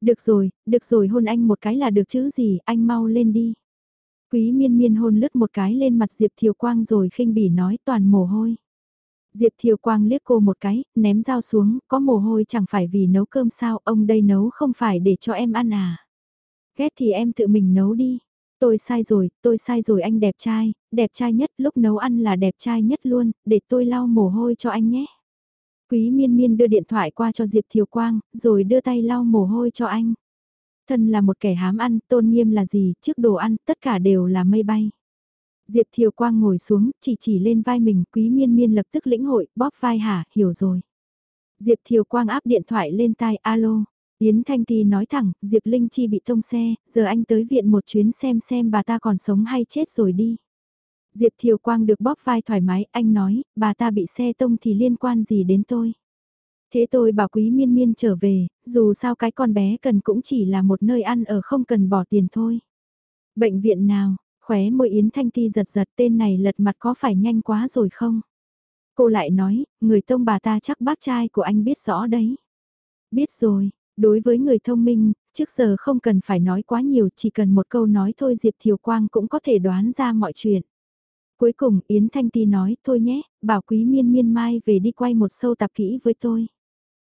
Được rồi, được rồi hôn anh một cái là được chứ gì, anh mau lên đi. Quý miên miên hôn lướt một cái lên mặt Diệp Thiều Quang rồi khinh bỉ nói toàn mồ hôi. Diệp Thiều Quang liếc cô một cái, ném dao xuống, có mồ hôi chẳng phải vì nấu cơm sao, ông đây nấu không phải để cho em ăn à. Ghét thì em tự mình nấu đi. Tôi sai rồi, tôi sai rồi anh đẹp trai, đẹp trai nhất, lúc nấu ăn là đẹp trai nhất luôn, để tôi lau mồ hôi cho anh nhé. Quý miên miên đưa điện thoại qua cho Diệp Thiều Quang, rồi đưa tay lau mồ hôi cho anh. Thân là một kẻ hám ăn, tôn nghiêm là gì, trước đồ ăn, tất cả đều là mây bay. Diệp Thiều Quang ngồi xuống, chỉ chỉ lên vai mình, quý miên miên lập tức lĩnh hội, bóp vai hả, hiểu rồi. Diệp Thiều Quang áp điện thoại lên tai, alo. Yến Thanh Ti nói thẳng, Diệp Linh Chi bị tông xe, giờ anh tới viện một chuyến xem xem bà ta còn sống hay chết rồi đi. Diệp Thiều Quang được bóp vai thoải mái, anh nói, bà ta bị xe tông thì liên quan gì đến tôi. Thế tôi bảo quý miên miên trở về, dù sao cái con bé cần cũng chỉ là một nơi ăn ở không cần bỏ tiền thôi. Bệnh viện nào, khóe môi Yến Thanh Ti giật giật tên này lật mặt có phải nhanh quá rồi không? Cô lại nói, người tông bà ta chắc bác trai của anh biết rõ đấy. Biết rồi, Đối với người thông minh, trước giờ không cần phải nói quá nhiều, chỉ cần một câu nói thôi Diệp Thiều Quang cũng có thể đoán ra mọi chuyện. Cuối cùng Yến Thanh Ti nói, thôi nhé, bảo quý miên miên mai về đi quay một sâu tạp kỹ với tôi.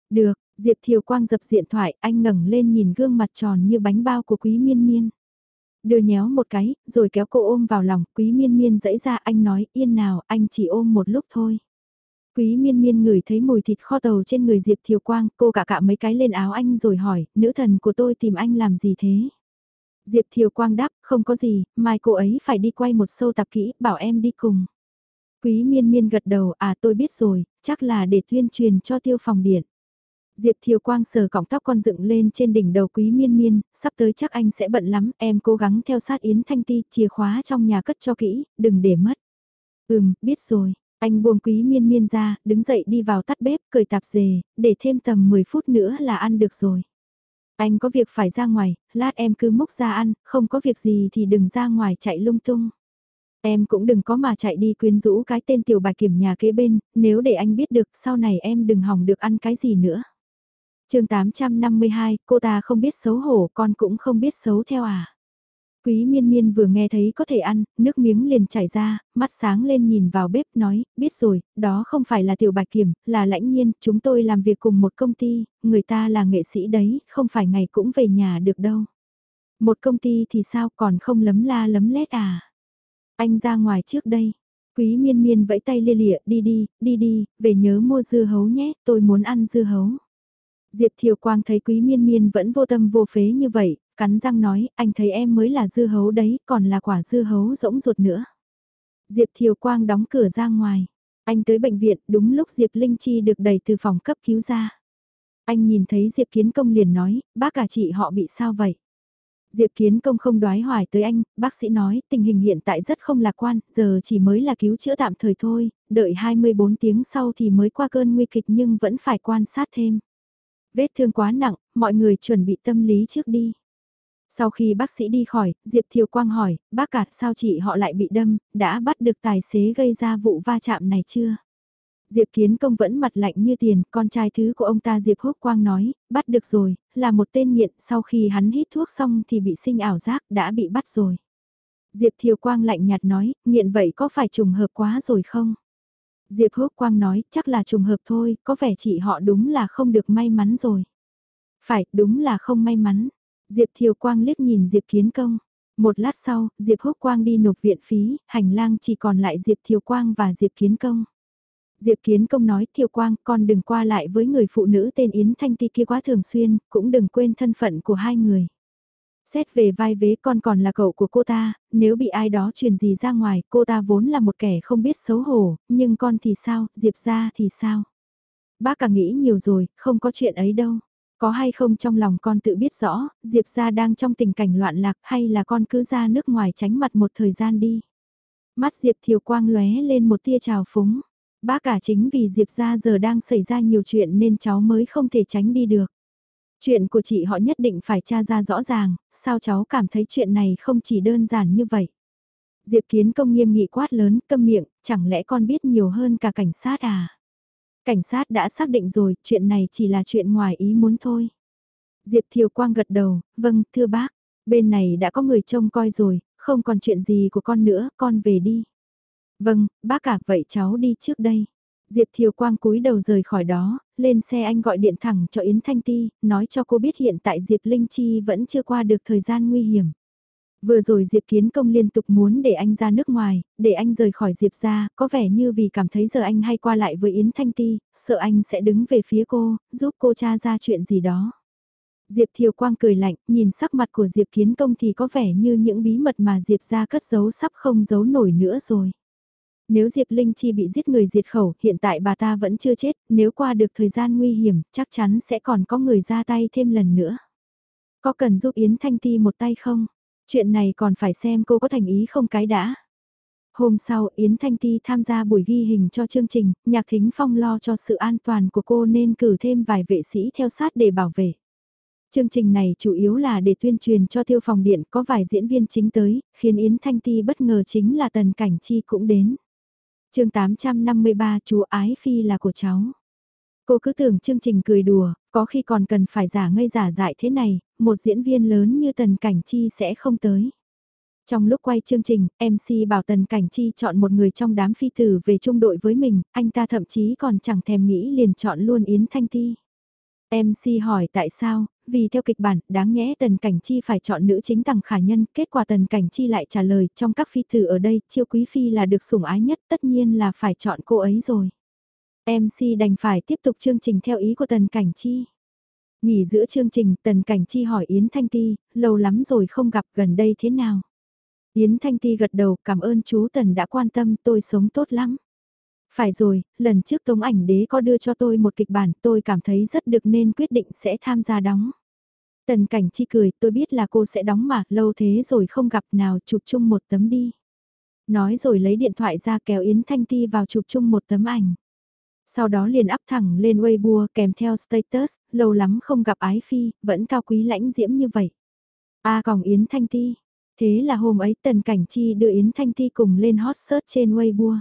Được, Diệp Thiều Quang dập điện thoại, anh ngẩng lên nhìn gương mặt tròn như bánh bao của quý miên miên. Đưa nhéo một cái, rồi kéo cô ôm vào lòng, quý miên miên dẫy ra anh nói, yên nào, anh chỉ ôm một lúc thôi. Quý miên miên ngửi thấy mùi thịt kho tàu trên người Diệp Thiều Quang, cô cả cạ mấy cái lên áo anh rồi hỏi, nữ thần của tôi tìm anh làm gì thế? Diệp Thiều Quang đáp, không có gì, mai cô ấy phải đi quay một sâu tạp kỹ, bảo em đi cùng. Quý miên miên gật đầu, à tôi biết rồi, chắc là để tuyên truyền cho tiêu phòng điện. Diệp Thiều Quang sờ cọng tóc con dựng lên trên đỉnh đầu quý miên miên, sắp tới chắc anh sẽ bận lắm, em cố gắng theo sát Yến Thanh Ti, chìa khóa trong nhà cất cho kỹ, đừng để mất. Ừm, biết rồi, anh buông quý miên miên ra, đứng dậy đi vào tắt bếp, cởi tạp dề, để thêm tầm 10 phút nữa là ăn được rồi. Anh có việc phải ra ngoài, lát em cứ múc ra ăn, không có việc gì thì đừng ra ngoài chạy lung tung. Em cũng đừng có mà chạy đi quyến rũ cái tên tiểu bà kiểm nhà kế bên, nếu để anh biết được sau này em đừng hỏng được ăn cái gì nữa chương 852, cô ta không biết xấu hổ, con cũng không biết xấu theo à. Quý miên miên vừa nghe thấy có thể ăn, nước miếng liền chảy ra, mắt sáng lên nhìn vào bếp nói, biết rồi, đó không phải là tiểu bạch kiểm, là lãnh nhiên, chúng tôi làm việc cùng một công ty, người ta là nghệ sĩ đấy, không phải ngày cũng về nhà được đâu. Một công ty thì sao còn không lấm la lấm lét à? Anh ra ngoài trước đây. Quý miên miên vẫy tay lia lịa, đi đi, đi đi, về nhớ mua dưa hấu nhé, tôi muốn ăn dưa hấu. Diệp Thiều Quang thấy Quý Miên Miên vẫn vô tâm vô phế như vậy, cắn răng nói, anh thấy em mới là dưa hấu đấy, còn là quả dưa hấu rỗng ruột nữa. Diệp Thiều Quang đóng cửa ra ngoài. Anh tới bệnh viện đúng lúc Diệp Linh Chi được đẩy từ phòng cấp cứu ra. Anh nhìn thấy Diệp Kiến Công liền nói, bác cả chị họ bị sao vậy? Diệp Kiến Công không đoái hoài tới anh, bác sĩ nói tình hình hiện tại rất không lạc quan, giờ chỉ mới là cứu chữa tạm thời thôi, đợi 24 tiếng sau thì mới qua cơn nguy kịch nhưng vẫn phải quan sát thêm. Vết thương quá nặng, mọi người chuẩn bị tâm lý trước đi. Sau khi bác sĩ đi khỏi, Diệp Thiều Quang hỏi, bác cả sao chị họ lại bị đâm, đã bắt được tài xế gây ra vụ va chạm này chưa? Diệp Kiến Công vẫn mặt lạnh như tiền, con trai thứ của ông ta Diệp Húc Quang nói, bắt được rồi, là một tên nghiện, sau khi hắn hít thuốc xong thì bị sinh ảo giác, đã bị bắt rồi. Diệp Thiều Quang lạnh nhạt nói, nghiện vậy có phải trùng hợp quá rồi không? Diệp Húc Quang nói, chắc là trùng hợp thôi, có vẻ chị họ đúng là không được may mắn rồi. Phải, đúng là không may mắn. Diệp Thiều Quang liếc nhìn Diệp Kiến Công. Một lát sau, Diệp Húc Quang đi nộp viện phí, hành lang chỉ còn lại Diệp Thiều Quang và Diệp Kiến Công. Diệp Kiến Công nói Thiều Quang con đừng qua lại với người phụ nữ tên Yến Thanh Ti kia quá thường xuyên, cũng đừng quên thân phận của hai người. Xét về vai vế con còn là cậu của cô ta, nếu bị ai đó truyền gì ra ngoài, cô ta vốn là một kẻ không biết xấu hổ, nhưng con thì sao, Diệp ra thì sao? Bác cả nghĩ nhiều rồi, không có chuyện ấy đâu. Có hay không trong lòng con tự biết rõ, Diệp ra đang trong tình cảnh loạn lạc hay là con cứ ra nước ngoài tránh mặt một thời gian đi. Mắt Diệp Thiều Quang lóe lên một tia trào phúng. Bác cả chính vì Diệp ra giờ đang xảy ra nhiều chuyện nên cháu mới không thể tránh đi được. Chuyện của chị họ nhất định phải tra ra rõ ràng, sao cháu cảm thấy chuyện này không chỉ đơn giản như vậy. Diệp Kiến công nghiêm nghị quát lớn, câm miệng, chẳng lẽ con biết nhiều hơn cả cảnh sát à? Cảnh sát đã xác định rồi, chuyện này chỉ là chuyện ngoài ý muốn thôi. Diệp Thiều Quang gật đầu, vâng, thưa bác, bên này đã có người trông coi rồi, không còn chuyện gì của con nữa, con về đi. Vâng, bác cả, vậy cháu đi trước đây. Diệp Thiều Quang cúi đầu rời khỏi đó, lên xe anh gọi điện thẳng cho Yến Thanh Ti, nói cho cô biết hiện tại Diệp Linh Chi vẫn chưa qua được thời gian nguy hiểm. Vừa rồi Diệp Kiến Công liên tục muốn để anh ra nước ngoài, để anh rời khỏi Diệp ra, có vẻ như vì cảm thấy giờ anh hay qua lại với Yến Thanh Ti, sợ anh sẽ đứng về phía cô, giúp cô tra ra chuyện gì đó. Diệp Thiều Quang cười lạnh, nhìn sắc mặt của Diệp Kiến Công thì có vẻ như những bí mật mà Diệp ra cất giấu sắp không giấu nổi nữa rồi. Nếu Diệp Linh Chi bị giết người diệt khẩu, hiện tại bà ta vẫn chưa chết, nếu qua được thời gian nguy hiểm, chắc chắn sẽ còn có người ra tay thêm lần nữa. Có cần giúp Yến Thanh Ti một tay không? Chuyện này còn phải xem cô có thành ý không cái đã. Hôm sau, Yến Thanh Ti tham gia buổi ghi hình cho chương trình, Nhạc Thính Phong lo cho sự an toàn của cô nên cử thêm vài vệ sĩ theo sát để bảo vệ. Chương trình này chủ yếu là để tuyên truyền cho tiêu phòng điện có vài diễn viên chính tới, khiến Yến Thanh Ti bất ngờ chính là Tần Cảnh Chi cũng đến chương 853 chú Ái Phi là của cháu. Cô cứ tưởng chương trình cười đùa, có khi còn cần phải giả ngây giả dại thế này, một diễn viên lớn như Tần Cảnh Chi sẽ không tới. Trong lúc quay chương trình, MC bảo Tần Cảnh Chi chọn một người trong đám phi tử về trung đội với mình, anh ta thậm chí còn chẳng thèm nghĩ liền chọn luôn Yến Thanh Ti. MC hỏi tại sao, vì theo kịch bản, đáng nhẽ Tần Cảnh Chi phải chọn nữ chính tằng khả nhân, kết quả Tần Cảnh Chi lại trả lời trong các phi tử ở đây, chiêu quý phi là được sủng ái nhất, tất nhiên là phải chọn cô ấy rồi. MC đành phải tiếp tục chương trình theo ý của Tần Cảnh Chi. Nghỉ giữa chương trình, Tần Cảnh Chi hỏi Yến Thanh Ti, lâu lắm rồi không gặp gần đây thế nào? Yến Thanh Ti gật đầu, cảm ơn chú Tần đã quan tâm, tôi sống tốt lắm. Phải rồi, lần trước Tống ảnh đế có đưa cho tôi một kịch bản, tôi cảm thấy rất được nên quyết định sẽ tham gia đóng. Tần Cảnh Chi cười, tôi biết là cô sẽ đóng mà, lâu thế rồi không gặp nào chụp chung một tấm đi. Nói rồi lấy điện thoại ra kéo Yến Thanh Ti vào chụp chung một tấm ảnh. Sau đó liền up thẳng lên Weibo kèm theo status, lâu lắm không gặp ái phi, vẫn cao quý lãnh diễm như vậy. A à, còn Yến Thanh Ti. Thế là hôm ấy Tần Cảnh Chi đưa Yến Thanh Ti cùng lên hot search trên Weibo.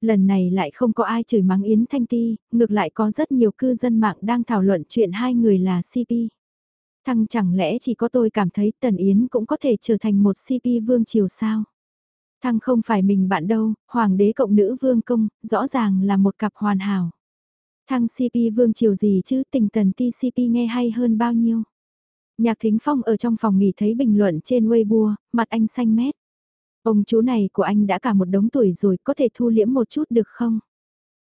Lần này lại không có ai chửi mắng Yến Thanh Ti, ngược lại có rất nhiều cư dân mạng đang thảo luận chuyện hai người là CP thăng chẳng lẽ chỉ có tôi cảm thấy Tần Yến cũng có thể trở thành một CP vương triều sao? Thăng không phải mình bạn đâu, hoàng đế cộng nữ vương công, rõ ràng là một cặp hoàn hảo. Thăng CP vương triều gì chứ tình tần ti cp nghe hay hơn bao nhiêu. Nhạc Thính Phong ở trong phòng nghỉ thấy bình luận trên Weibo, mặt anh xanh mét. Ông chú này của anh đã cả một đống tuổi rồi, có thể thu liễm một chút được không?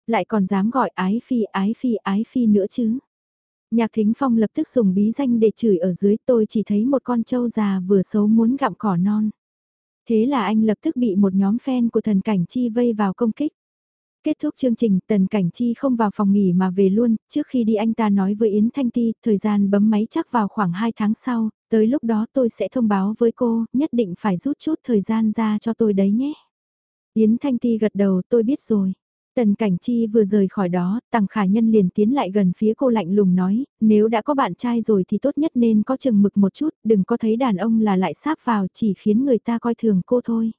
Lại còn dám gọi ái phi, ái phi, ái phi nữa chứ? Nhạc Thính Phong lập tức dùng bí danh để chửi ở dưới tôi chỉ thấy một con trâu già vừa xấu muốn gặm cỏ non. Thế là anh lập tức bị một nhóm fan của thần cảnh chi vây vào công kích. Kết thúc chương trình, Tần Cảnh Chi không vào phòng nghỉ mà về luôn, trước khi đi anh ta nói với Yến Thanh Ti, thời gian bấm máy chắc vào khoảng 2 tháng sau, tới lúc đó tôi sẽ thông báo với cô, nhất định phải rút chút thời gian ra cho tôi đấy nhé. Yến Thanh Ti gật đầu tôi biết rồi. Tần Cảnh Chi vừa rời khỏi đó, Tằng Khả Nhân liền tiến lại gần phía cô lạnh lùng nói, nếu đã có bạn trai rồi thì tốt nhất nên có chừng mực một chút, đừng có thấy đàn ông là lại sáp vào chỉ khiến người ta coi thường cô thôi.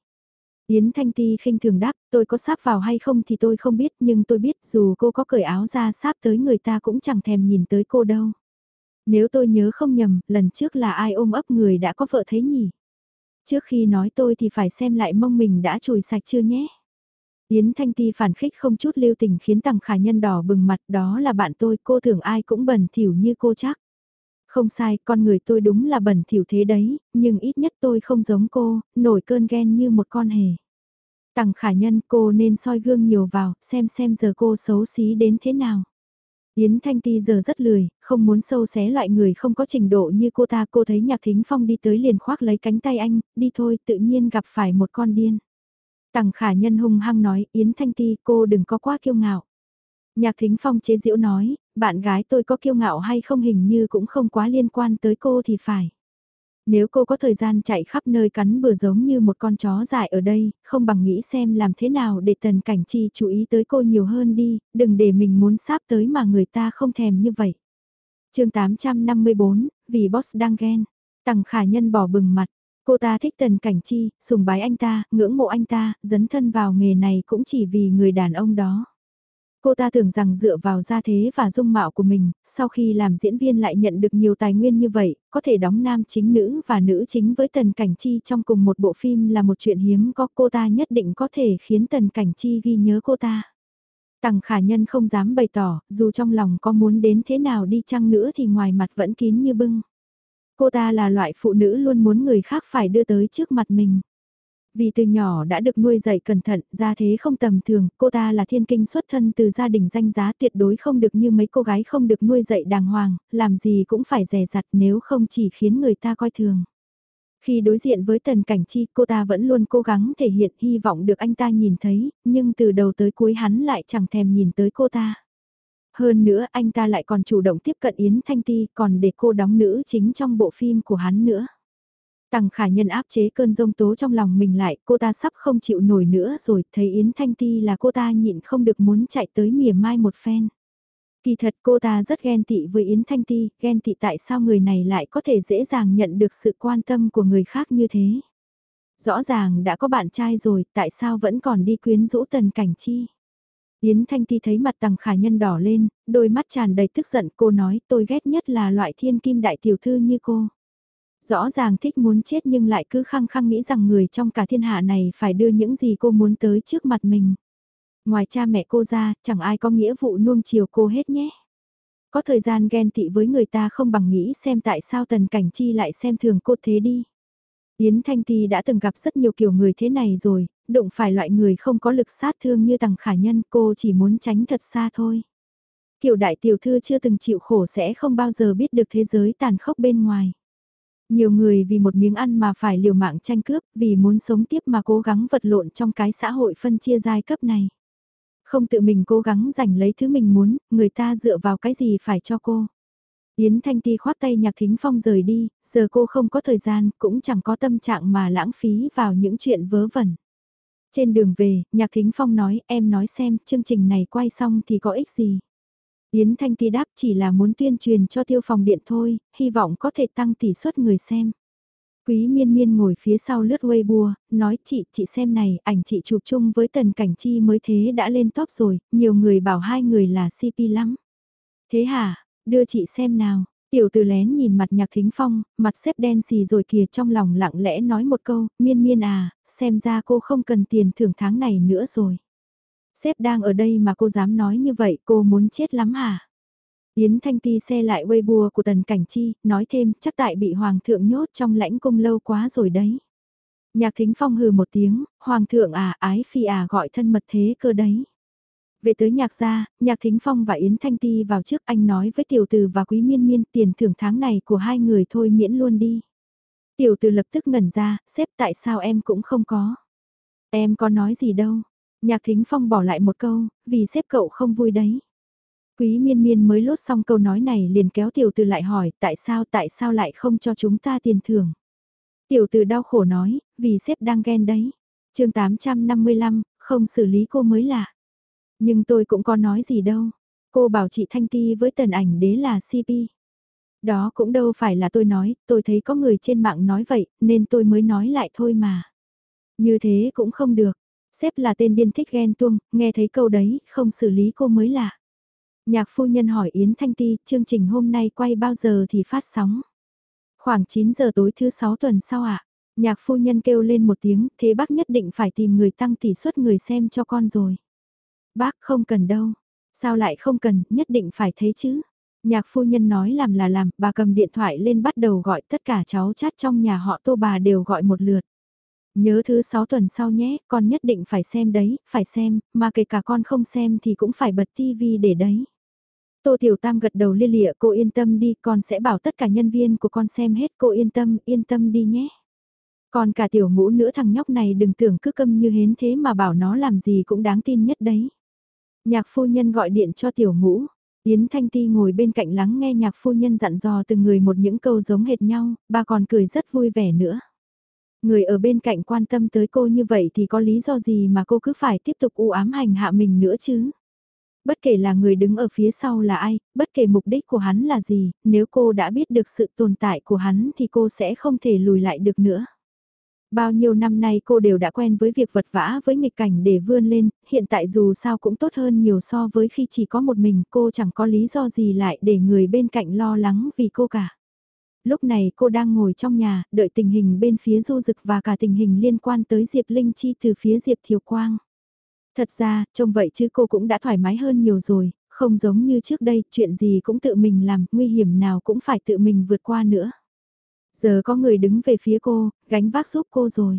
Yến Thanh Ti khinh thường đáp, tôi có sáp vào hay không thì tôi không biết nhưng tôi biết dù cô có cởi áo ra sáp tới người ta cũng chẳng thèm nhìn tới cô đâu. Nếu tôi nhớ không nhầm, lần trước là ai ôm ấp người đã có vợ thế nhỉ? Trước khi nói tôi thì phải xem lại mông mình đã chùi sạch chưa nhé? Yến Thanh Ti phản khích không chút lưu tình khiến tằng khả nhân đỏ bừng mặt đó là bạn tôi, cô tưởng ai cũng bẩn thỉu như cô chắc. Không sai, con người tôi đúng là bẩn thỉu thế đấy, nhưng ít nhất tôi không giống cô, nổi cơn ghen như một con hề. Tằng khả nhân cô nên soi gương nhiều vào, xem xem giờ cô xấu xí đến thế nào. Yến Thanh Ti giờ rất lười, không muốn sâu xé loại người không có trình độ như cô ta. Cô thấy Nhạc Thính Phong đi tới liền khoác lấy cánh tay anh, đi thôi tự nhiên gặp phải một con điên. Tằng khả nhân hung hăng nói, Yến Thanh Ti cô đừng có quá kiêu ngạo. Nhạc Thính Phong chế giễu nói, bạn gái tôi có kiêu ngạo hay không hình như cũng không quá liên quan tới cô thì phải. Nếu cô có thời gian chạy khắp nơi cắn bừa giống như một con chó dại ở đây, không bằng nghĩ xem làm thế nào để tần cảnh chi chú ý tới cô nhiều hơn đi, đừng để mình muốn sáp tới mà người ta không thèm như vậy. chương 854, vì boss đang ghen, tằng khả nhân bỏ bừng mặt, cô ta thích tần cảnh chi, sùng bái anh ta, ngưỡng mộ anh ta, dấn thân vào nghề này cũng chỉ vì người đàn ông đó. Cô ta tưởng rằng dựa vào gia thế và dung mạo của mình, sau khi làm diễn viên lại nhận được nhiều tài nguyên như vậy, có thể đóng nam chính nữ và nữ chính với Tần Cảnh Chi trong cùng một bộ phim là một chuyện hiếm có cô ta nhất định có thể khiến Tần Cảnh Chi ghi nhớ cô ta. Tằng khả nhân không dám bày tỏ, dù trong lòng có muốn đến thế nào đi chăng nữa thì ngoài mặt vẫn kín như bưng. Cô ta là loại phụ nữ luôn muốn người khác phải đưa tới trước mặt mình. Vì từ nhỏ đã được nuôi dạy cẩn thận, ra thế không tầm thường, cô ta là thiên kinh xuất thân từ gia đình danh giá tuyệt đối không được như mấy cô gái không được nuôi dạy đàng hoàng, làm gì cũng phải rè rặt nếu không chỉ khiến người ta coi thường. Khi đối diện với Tần Cảnh Chi, cô ta vẫn luôn cố gắng thể hiện hy vọng được anh ta nhìn thấy, nhưng từ đầu tới cuối hắn lại chẳng thèm nhìn tới cô ta. Hơn nữa anh ta lại còn chủ động tiếp cận Yến Thanh Ti, còn để cô đóng nữ chính trong bộ phim của hắn nữa. Tằng khả nhân áp chế cơn rông tố trong lòng mình lại, cô ta sắp không chịu nổi nữa rồi, thấy Yến Thanh Ti là cô ta nhịn không được muốn chạy tới mỉa mai một phen. Kỳ thật cô ta rất ghen tị với Yến Thanh Ti, ghen tị tại sao người này lại có thể dễ dàng nhận được sự quan tâm của người khác như thế. Rõ ràng đã có bạn trai rồi, tại sao vẫn còn đi quyến rũ tần cảnh chi. Yến Thanh Ti thấy mặt tằng khả nhân đỏ lên, đôi mắt tràn đầy tức giận cô nói tôi ghét nhất là loại thiên kim đại tiểu thư như cô. Rõ ràng thích muốn chết nhưng lại cứ khăng khăng nghĩ rằng người trong cả thiên hạ này phải đưa những gì cô muốn tới trước mặt mình. Ngoài cha mẹ cô ra, chẳng ai có nghĩa vụ nuông chiều cô hết nhé. Có thời gian ghen tị với người ta không bằng nghĩ xem tại sao Tần Cảnh Chi lại xem thường cô thế đi. Yến Thanh Ti đã từng gặp rất nhiều kiểu người thế này rồi, đụng phải loại người không có lực sát thương như tầng khả nhân cô chỉ muốn tránh thật xa thôi. Kiểu đại tiểu thư chưa từng chịu khổ sẽ không bao giờ biết được thế giới tàn khốc bên ngoài. Nhiều người vì một miếng ăn mà phải liều mạng tranh cướp, vì muốn sống tiếp mà cố gắng vật lộn trong cái xã hội phân chia giai cấp này. Không tự mình cố gắng giành lấy thứ mình muốn, người ta dựa vào cái gì phải cho cô. Yến Thanh Ti khoát tay Nhạc Thính Phong rời đi, giờ cô không có thời gian, cũng chẳng có tâm trạng mà lãng phí vào những chuyện vớ vẩn. Trên đường về, Nhạc Thính Phong nói, em nói xem, chương trình này quay xong thì có ích gì. Yến Thanh Ti đáp chỉ là muốn tuyên truyền cho tiêu phòng điện thôi, hy vọng có thể tăng tỷ suất người xem. Quý miên miên ngồi phía sau lướt Weibo, nói chị, chị xem này, ảnh chị chụp chung với Tần Cảnh Chi mới thế đã lên top rồi, nhiều người bảo hai người là CP lắm. Thế hả, đưa chị xem nào, tiểu từ lén nhìn mặt nhạc thính phong, mặt xếp đen xì rồi kìa trong lòng lặng lẽ nói một câu, miên miên à, xem ra cô không cần tiền thưởng tháng này nữa rồi. Xếp đang ở đây mà cô dám nói như vậy cô muốn chết lắm hả? Yến Thanh Ti xe lại Weibo của Tần Cảnh Chi, nói thêm chắc tại bị Hoàng thượng nhốt trong lãnh cung lâu quá rồi đấy. Nhạc Thính Phong hừ một tiếng, Hoàng thượng à ái phi à gọi thân mật thế cơ đấy. Về tới nhạc gia, nhạc Thính Phong và Yến Thanh Ti vào trước anh nói với tiểu từ và quý miên miên tiền thưởng tháng này của hai người thôi miễn luôn đi. Tiểu từ lập tức ngẩn ra, xếp tại sao em cũng không có. Em có nói gì đâu, Nhạc Thính Phong bỏ lại một câu, vì xếp cậu không vui đấy. Quý miên miên mới lốt xong câu nói này liền kéo tiểu từ lại hỏi tại sao tại sao lại không cho chúng ta tiền thưởng. Tiểu từ đau khổ nói, vì sếp đang ghen đấy. chương 855, không xử lý cô mới lạ. Nhưng tôi cũng có nói gì đâu. Cô bảo chị Thanh Ti với tần ảnh đế là CP. Đó cũng đâu phải là tôi nói, tôi thấy có người trên mạng nói vậy, nên tôi mới nói lại thôi mà. Như thế cũng không được. Sếp là tên điên thích ghen tuông, nghe thấy câu đấy, không xử lý cô mới lạ. Nhạc phu nhân hỏi Yến Thanh Ti, chương trình hôm nay quay bao giờ thì phát sóng? Khoảng 9 giờ tối thứ 6 tuần sau ạ? Nhạc phu nhân kêu lên một tiếng, thế bác nhất định phải tìm người tăng tỷ suất người xem cho con rồi. Bác không cần đâu. Sao lại không cần, nhất định phải thế chứ? Nhạc phu nhân nói làm là làm, bà cầm điện thoại lên bắt đầu gọi tất cả cháu chát trong nhà họ tô bà đều gọi một lượt. Nhớ thứ 6 tuần sau nhé, con nhất định phải xem đấy, phải xem, mà kể cả con không xem thì cũng phải bật tivi để đấy. Tô Tiểu Tam gật đầu lia lịa cô yên tâm đi, con sẽ bảo tất cả nhân viên của con xem hết cô yên tâm, yên tâm đi nhé. Còn cả tiểu ngũ nữa thằng nhóc này đừng tưởng cứ câm như hến thế mà bảo nó làm gì cũng đáng tin nhất đấy. Nhạc phu nhân gọi điện cho tiểu ngũ, Yến Thanh Ti ngồi bên cạnh lắng nghe nhạc phu nhân dặn dò từng người một những câu giống hệt nhau, bà còn cười rất vui vẻ nữa. Người ở bên cạnh quan tâm tới cô như vậy thì có lý do gì mà cô cứ phải tiếp tục u ám hành hạ mình nữa chứ? Bất kể là người đứng ở phía sau là ai, bất kể mục đích của hắn là gì, nếu cô đã biết được sự tồn tại của hắn thì cô sẽ không thể lùi lại được nữa. Bao nhiêu năm nay cô đều đã quen với việc vật vã với nghịch cảnh để vươn lên, hiện tại dù sao cũng tốt hơn nhiều so với khi chỉ có một mình cô chẳng có lý do gì lại để người bên cạnh lo lắng vì cô cả. Lúc này cô đang ngồi trong nhà, đợi tình hình bên phía du dực và cả tình hình liên quan tới Diệp Linh Chi từ phía Diệp Thiều Quang. Thật ra, trông vậy chứ cô cũng đã thoải mái hơn nhiều rồi, không giống như trước đây, chuyện gì cũng tự mình làm, nguy hiểm nào cũng phải tự mình vượt qua nữa. Giờ có người đứng về phía cô, gánh vác giúp cô rồi.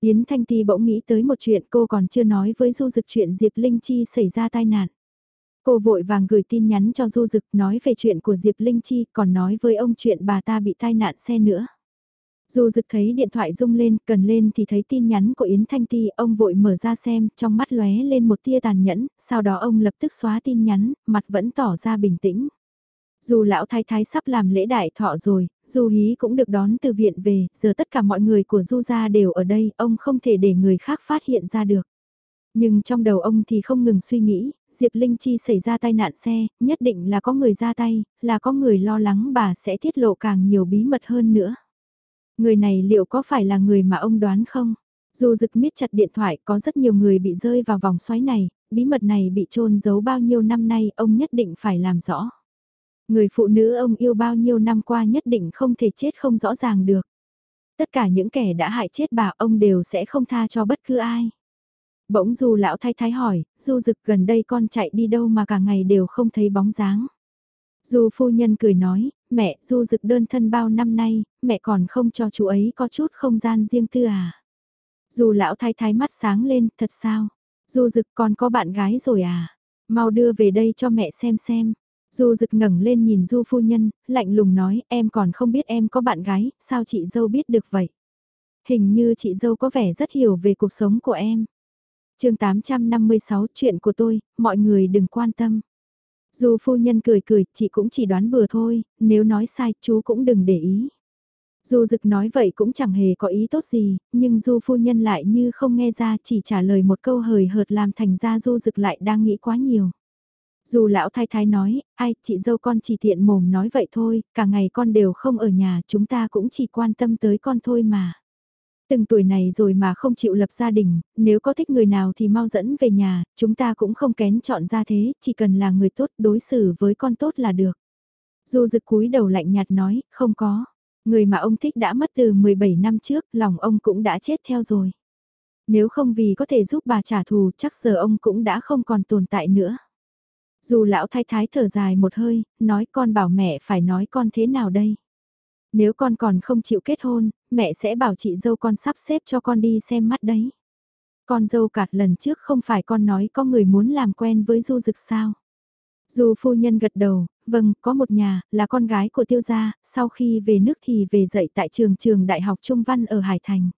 Yến Thanh Ti bỗng nghĩ tới một chuyện cô còn chưa nói với Du Dực chuyện Diệp Linh Chi xảy ra tai nạn. Cô vội vàng gửi tin nhắn cho Du Dực nói về chuyện của Diệp Linh Chi còn nói với ông chuyện bà ta bị tai nạn xe nữa. Du Dực thấy điện thoại rung lên, cần lên thì thấy tin nhắn của Yến Thanh Ti, ông vội mở ra xem, trong mắt lóe lên một tia tàn nhẫn, sau đó ông lập tức xóa tin nhắn, mặt vẫn tỏ ra bình tĩnh. Dù lão thái thái sắp làm lễ đại thọ rồi, Du Hí cũng được đón từ viện về, giờ tất cả mọi người của Du gia đều ở đây, ông không thể để người khác phát hiện ra được. Nhưng trong đầu ông thì không ngừng suy nghĩ, Diệp Linh Chi xảy ra tai nạn xe, nhất định là có người ra tay, là có người lo lắng bà sẽ tiết lộ càng nhiều bí mật hơn nữa. Người này liệu có phải là người mà ông đoán không? Dù rực miết chặt điện thoại có rất nhiều người bị rơi vào vòng xoáy này, bí mật này bị trôn giấu bao nhiêu năm nay ông nhất định phải làm rõ. Người phụ nữ ông yêu bao nhiêu năm qua nhất định không thể chết không rõ ràng được. Tất cả những kẻ đã hại chết bà ông đều sẽ không tha cho bất cứ ai. Bỗng dù lão thái thái hỏi, du rực gần đây con chạy đi đâu mà cả ngày đều không thấy bóng dáng. Du phu nhân cười nói, mẹ, du rực đơn thân bao năm nay, mẹ còn không cho chú ấy có chút không gian riêng tư à. Dù lão thái thái mắt sáng lên, thật sao? Du rực còn có bạn gái rồi à? Mau đưa về đây cho mẹ xem xem. Du rực ngẩng lên nhìn du phu nhân, lạnh lùng nói, em còn không biết em có bạn gái, sao chị dâu biết được vậy? Hình như chị dâu có vẻ rất hiểu về cuộc sống của em. chương 856 chuyện của tôi, mọi người đừng quan tâm. Du phu nhân cười cười, chị cũng chỉ đoán bừa thôi, nếu nói sai chú cũng đừng để ý. Du dực nói vậy cũng chẳng hề có ý tốt gì, nhưng du phu nhân lại như không nghe ra chỉ trả lời một câu hời hợt làm thành ra du dực lại đang nghĩ quá nhiều. Dù lão thái thái nói, ai, chị dâu con chỉ tiện mồm nói vậy thôi, cả ngày con đều không ở nhà, chúng ta cũng chỉ quan tâm tới con thôi mà. Từng tuổi này rồi mà không chịu lập gia đình, nếu có thích người nào thì mau dẫn về nhà, chúng ta cũng không kén chọn ra thế, chỉ cần là người tốt đối xử với con tốt là được. Du rực cúi đầu lạnh nhạt nói, không có. Người mà ông thích đã mất từ 17 năm trước, lòng ông cũng đã chết theo rồi. Nếu không vì có thể giúp bà trả thù, chắc giờ ông cũng đã không còn tồn tại nữa. Dù lão thái thái thở dài một hơi, nói con bảo mẹ phải nói con thế nào đây. Nếu con còn không chịu kết hôn, mẹ sẽ bảo chị dâu con sắp xếp cho con đi xem mắt đấy. Con dâu cạt lần trước không phải con nói có người muốn làm quen với du dực sao. Dù phu nhân gật đầu, vâng, có một nhà, là con gái của tiêu gia, sau khi về nước thì về dạy tại trường trường Đại học Trung Văn ở Hải Thành.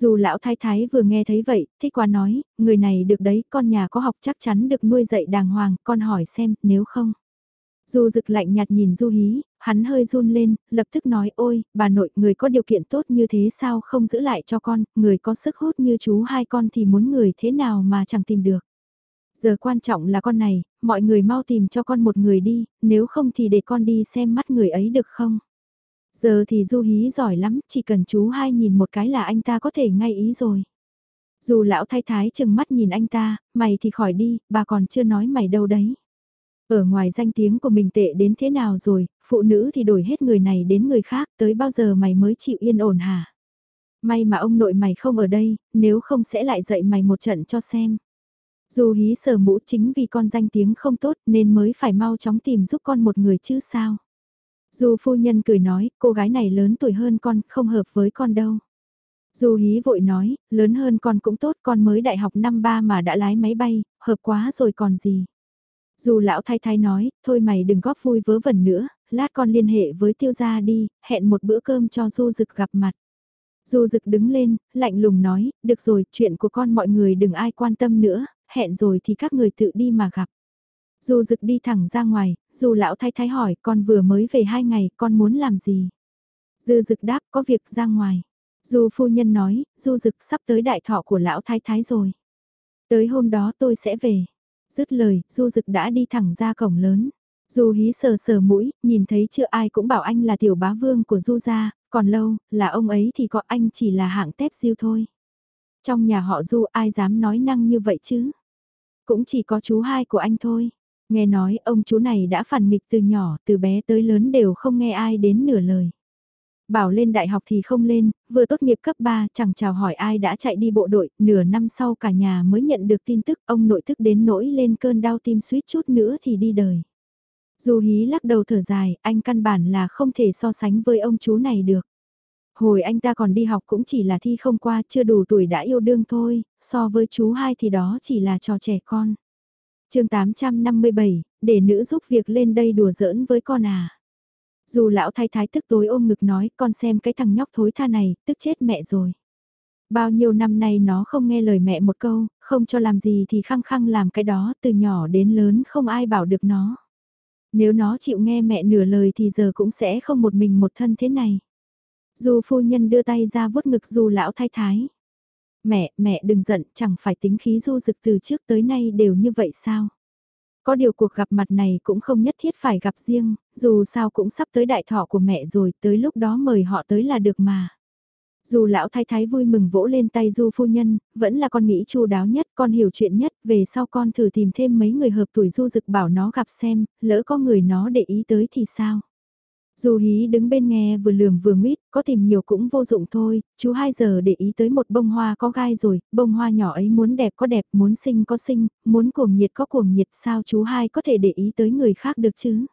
Dù lão thái thái vừa nghe thấy vậy, thích quá nói, người này được đấy, con nhà có học chắc chắn được nuôi dạy đàng hoàng, con hỏi xem, nếu không. Dù rực lạnh nhạt nhìn Du Hí, hắn hơi run lên, lập tức nói ôi, bà nội, người có điều kiện tốt như thế sao không giữ lại cho con, người có sức hút như chú hai con thì muốn người thế nào mà chẳng tìm được. Giờ quan trọng là con này, mọi người mau tìm cho con một người đi, nếu không thì để con đi xem mắt người ấy được không? Giờ thì Du Hí giỏi lắm, chỉ cần chú hai nhìn một cái là anh ta có thể ngay ý rồi. Dù lão thái thái chừng mắt nhìn anh ta, mày thì khỏi đi, bà còn chưa nói mày đâu đấy. Ở ngoài danh tiếng của mình tệ đến thế nào rồi, phụ nữ thì đổi hết người này đến người khác, tới bao giờ mày mới chịu yên ổn hả? May mà ông nội mày không ở đây, nếu không sẽ lại dạy mày một trận cho xem. Dù hí sờ mũ chính vì con danh tiếng không tốt nên mới phải mau chóng tìm giúp con một người chứ sao. Dù phu nhân cười nói, cô gái này lớn tuổi hơn con, không hợp với con đâu. Dù hí vội nói, lớn hơn con cũng tốt, con mới đại học năm ba mà đã lái máy bay, hợp quá rồi còn gì. Dù lão thái thái nói, thôi mày đừng góp vui vớ vẩn nữa, lát con liên hệ với tiêu gia đi, hẹn một bữa cơm cho du dực gặp mặt. Du dực đứng lên, lạnh lùng nói, được rồi, chuyện của con mọi người đừng ai quan tâm nữa, hẹn rồi thì các người tự đi mà gặp. Dù dực đi thẳng ra ngoài, dù lão thái thái hỏi con vừa mới về hai ngày, con muốn làm gì? Dư dực đáp có việc ra ngoài. Dù phu nhân nói, du dực sắp tới đại thọ của lão thái thái rồi. Tới hôm đó tôi sẽ về. Dứt lời, du dực đã đi thẳng ra cổng lớn. Dù hí sờ sờ mũi, nhìn thấy chưa ai cũng bảo anh là tiểu bá vương của du gia, còn lâu, là ông ấy thì có anh chỉ là hạng tép diêu thôi. Trong nhà họ du ai dám nói năng như vậy chứ? Cũng chỉ có chú hai của anh thôi. Nghe nói ông chú này đã phản nghịch từ nhỏ, từ bé tới lớn đều không nghe ai đến nửa lời. Bảo lên đại học thì không lên, vừa tốt nghiệp cấp 3 chẳng chào hỏi ai đã chạy đi bộ đội, nửa năm sau cả nhà mới nhận được tin tức ông nội thức đến nỗi lên cơn đau tim suýt chút nữa thì đi đời. Dù hí lắc đầu thở dài, anh căn bản là không thể so sánh với ông chú này được. Hồi anh ta còn đi học cũng chỉ là thi không qua chưa đủ tuổi đã yêu đương thôi, so với chú hai thì đó chỉ là trò trẻ con chương 857, để nữ giúp việc lên đây đùa giỡn với con à. Dù lão thái thái tức tối ôm ngực nói con xem cái thằng nhóc thối tha này, tức chết mẹ rồi. Bao nhiêu năm nay nó không nghe lời mẹ một câu, không cho làm gì thì khăng khăng làm cái đó, từ nhỏ đến lớn không ai bảo được nó. Nếu nó chịu nghe mẹ nửa lời thì giờ cũng sẽ không một mình một thân thế này. Dù phu nhân đưa tay ra vuốt ngực dù lão thái thái. Mẹ, mẹ đừng giận, chẳng phải tính khí du dực từ trước tới nay đều như vậy sao? Có điều cuộc gặp mặt này cũng không nhất thiết phải gặp riêng, dù sao cũng sắp tới đại thọ của mẹ rồi, tới lúc đó mời họ tới là được mà. Dù lão thái thái vui mừng vỗ lên tay du phu nhân, vẫn là con nghĩ chu đáo nhất, con hiểu chuyện nhất, về sau con thử tìm thêm mấy người hợp tuổi du dực bảo nó gặp xem, lỡ có người nó để ý tới thì sao. Dù hí đứng bên nghe vừa lườm vừa nguyết, có tìm nhiều cũng vô dụng thôi, chú hai giờ để ý tới một bông hoa có gai rồi, bông hoa nhỏ ấy muốn đẹp có đẹp, muốn xinh có xinh, muốn cuồng nhiệt có cuồng nhiệt, sao chú hai có thể để ý tới người khác được chứ?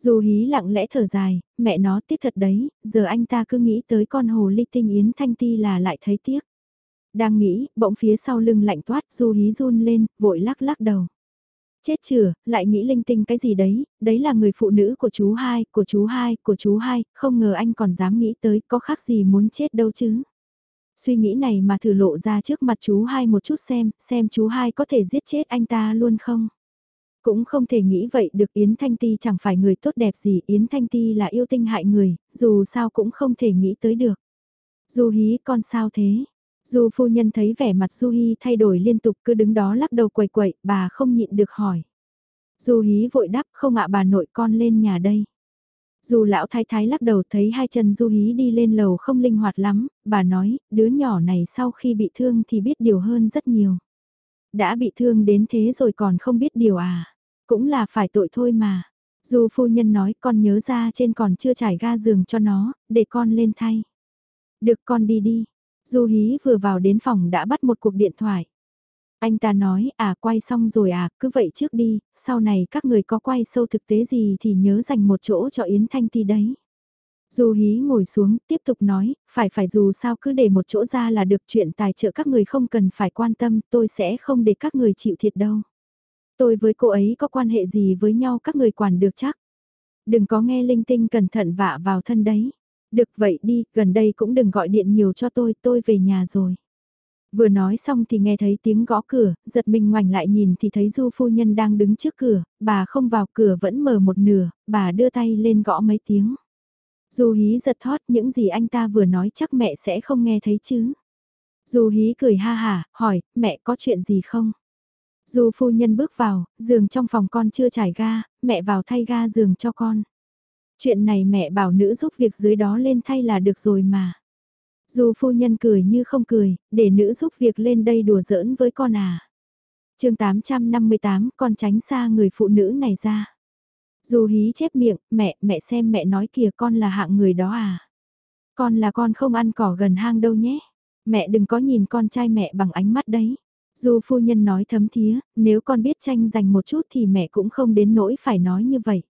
Dù hí lặng lẽ thở dài, mẹ nó tiếc thật đấy, giờ anh ta cứ nghĩ tới con hồ ly tinh yến thanh ti là lại thấy tiếc. Đang nghĩ, bỗng phía sau lưng lạnh toát, Dù hí run lên, vội lắc lắc đầu. Chết chửa, lại nghĩ linh tinh cái gì đấy, đấy là người phụ nữ của chú hai, của chú hai, của chú hai, không ngờ anh còn dám nghĩ tới có khác gì muốn chết đâu chứ. Suy nghĩ này mà thử lộ ra trước mặt chú hai một chút xem, xem chú hai có thể giết chết anh ta luôn không. Cũng không thể nghĩ vậy được Yến Thanh Ti chẳng phải người tốt đẹp gì, Yến Thanh Ti là yêu tinh hại người, dù sao cũng không thể nghĩ tới được. Dù hí con sao thế, dù phu nhân thấy vẻ mặt Du Hi thay đổi liên tục cứ đứng đó lắc đầu quậy quậy, bà không nhịn được hỏi. Du Hí vội đáp không ạ bà nội con lên nhà đây. Dù lão thái thái lắc đầu thấy hai chân Du Hí đi lên lầu không linh hoạt lắm, bà nói, đứa nhỏ này sau khi bị thương thì biết điều hơn rất nhiều. Đã bị thương đến thế rồi còn không biết điều à, cũng là phải tội thôi mà. Dù phu nhân nói con nhớ ra trên còn chưa trải ga giường cho nó, để con lên thay. Được con đi đi, Du Hí vừa vào đến phòng đã bắt một cuộc điện thoại. Anh ta nói, à quay xong rồi à, cứ vậy trước đi, sau này các người có quay sâu thực tế gì thì nhớ dành một chỗ cho Yến Thanh Ti đấy. Du Hí ngồi xuống, tiếp tục nói, phải phải dù sao cứ để một chỗ ra là được chuyện tài trợ các người không cần phải quan tâm, tôi sẽ không để các người chịu thiệt đâu. Tôi với cô ấy có quan hệ gì với nhau các người quản được chắc. Đừng có nghe linh tinh cẩn thận vạ vào thân đấy. Được vậy đi, gần đây cũng đừng gọi điện nhiều cho tôi, tôi về nhà rồi. Vừa nói xong thì nghe thấy tiếng gõ cửa, giật mình ngoảnh lại nhìn thì thấy du phu nhân đang đứng trước cửa, bà không vào cửa vẫn mở một nửa, bà đưa tay lên gõ mấy tiếng. Du hí giật thót những gì anh ta vừa nói chắc mẹ sẽ không nghe thấy chứ. Du hí cười ha hả, hỏi, mẹ có chuyện gì không? Du phu nhân bước vào, giường trong phòng con chưa trải ga, mẹ vào thay ga giường cho con. Chuyện này mẹ bảo nữ giúp việc dưới đó lên thay là được rồi mà. dù phu nhân cười như không cười, để nữ giúp việc lên đây đùa giỡn với con à. chương 858, con tránh xa người phụ nữ này ra. dù hí chép miệng, mẹ, mẹ xem mẹ nói kìa con là hạng người đó à. Con là con không ăn cỏ gần hang đâu nhé. Mẹ đừng có nhìn con trai mẹ bằng ánh mắt đấy. dù phu nhân nói thấm thía, nếu con biết tranh giành một chút thì mẹ cũng không đến nỗi phải nói như vậy.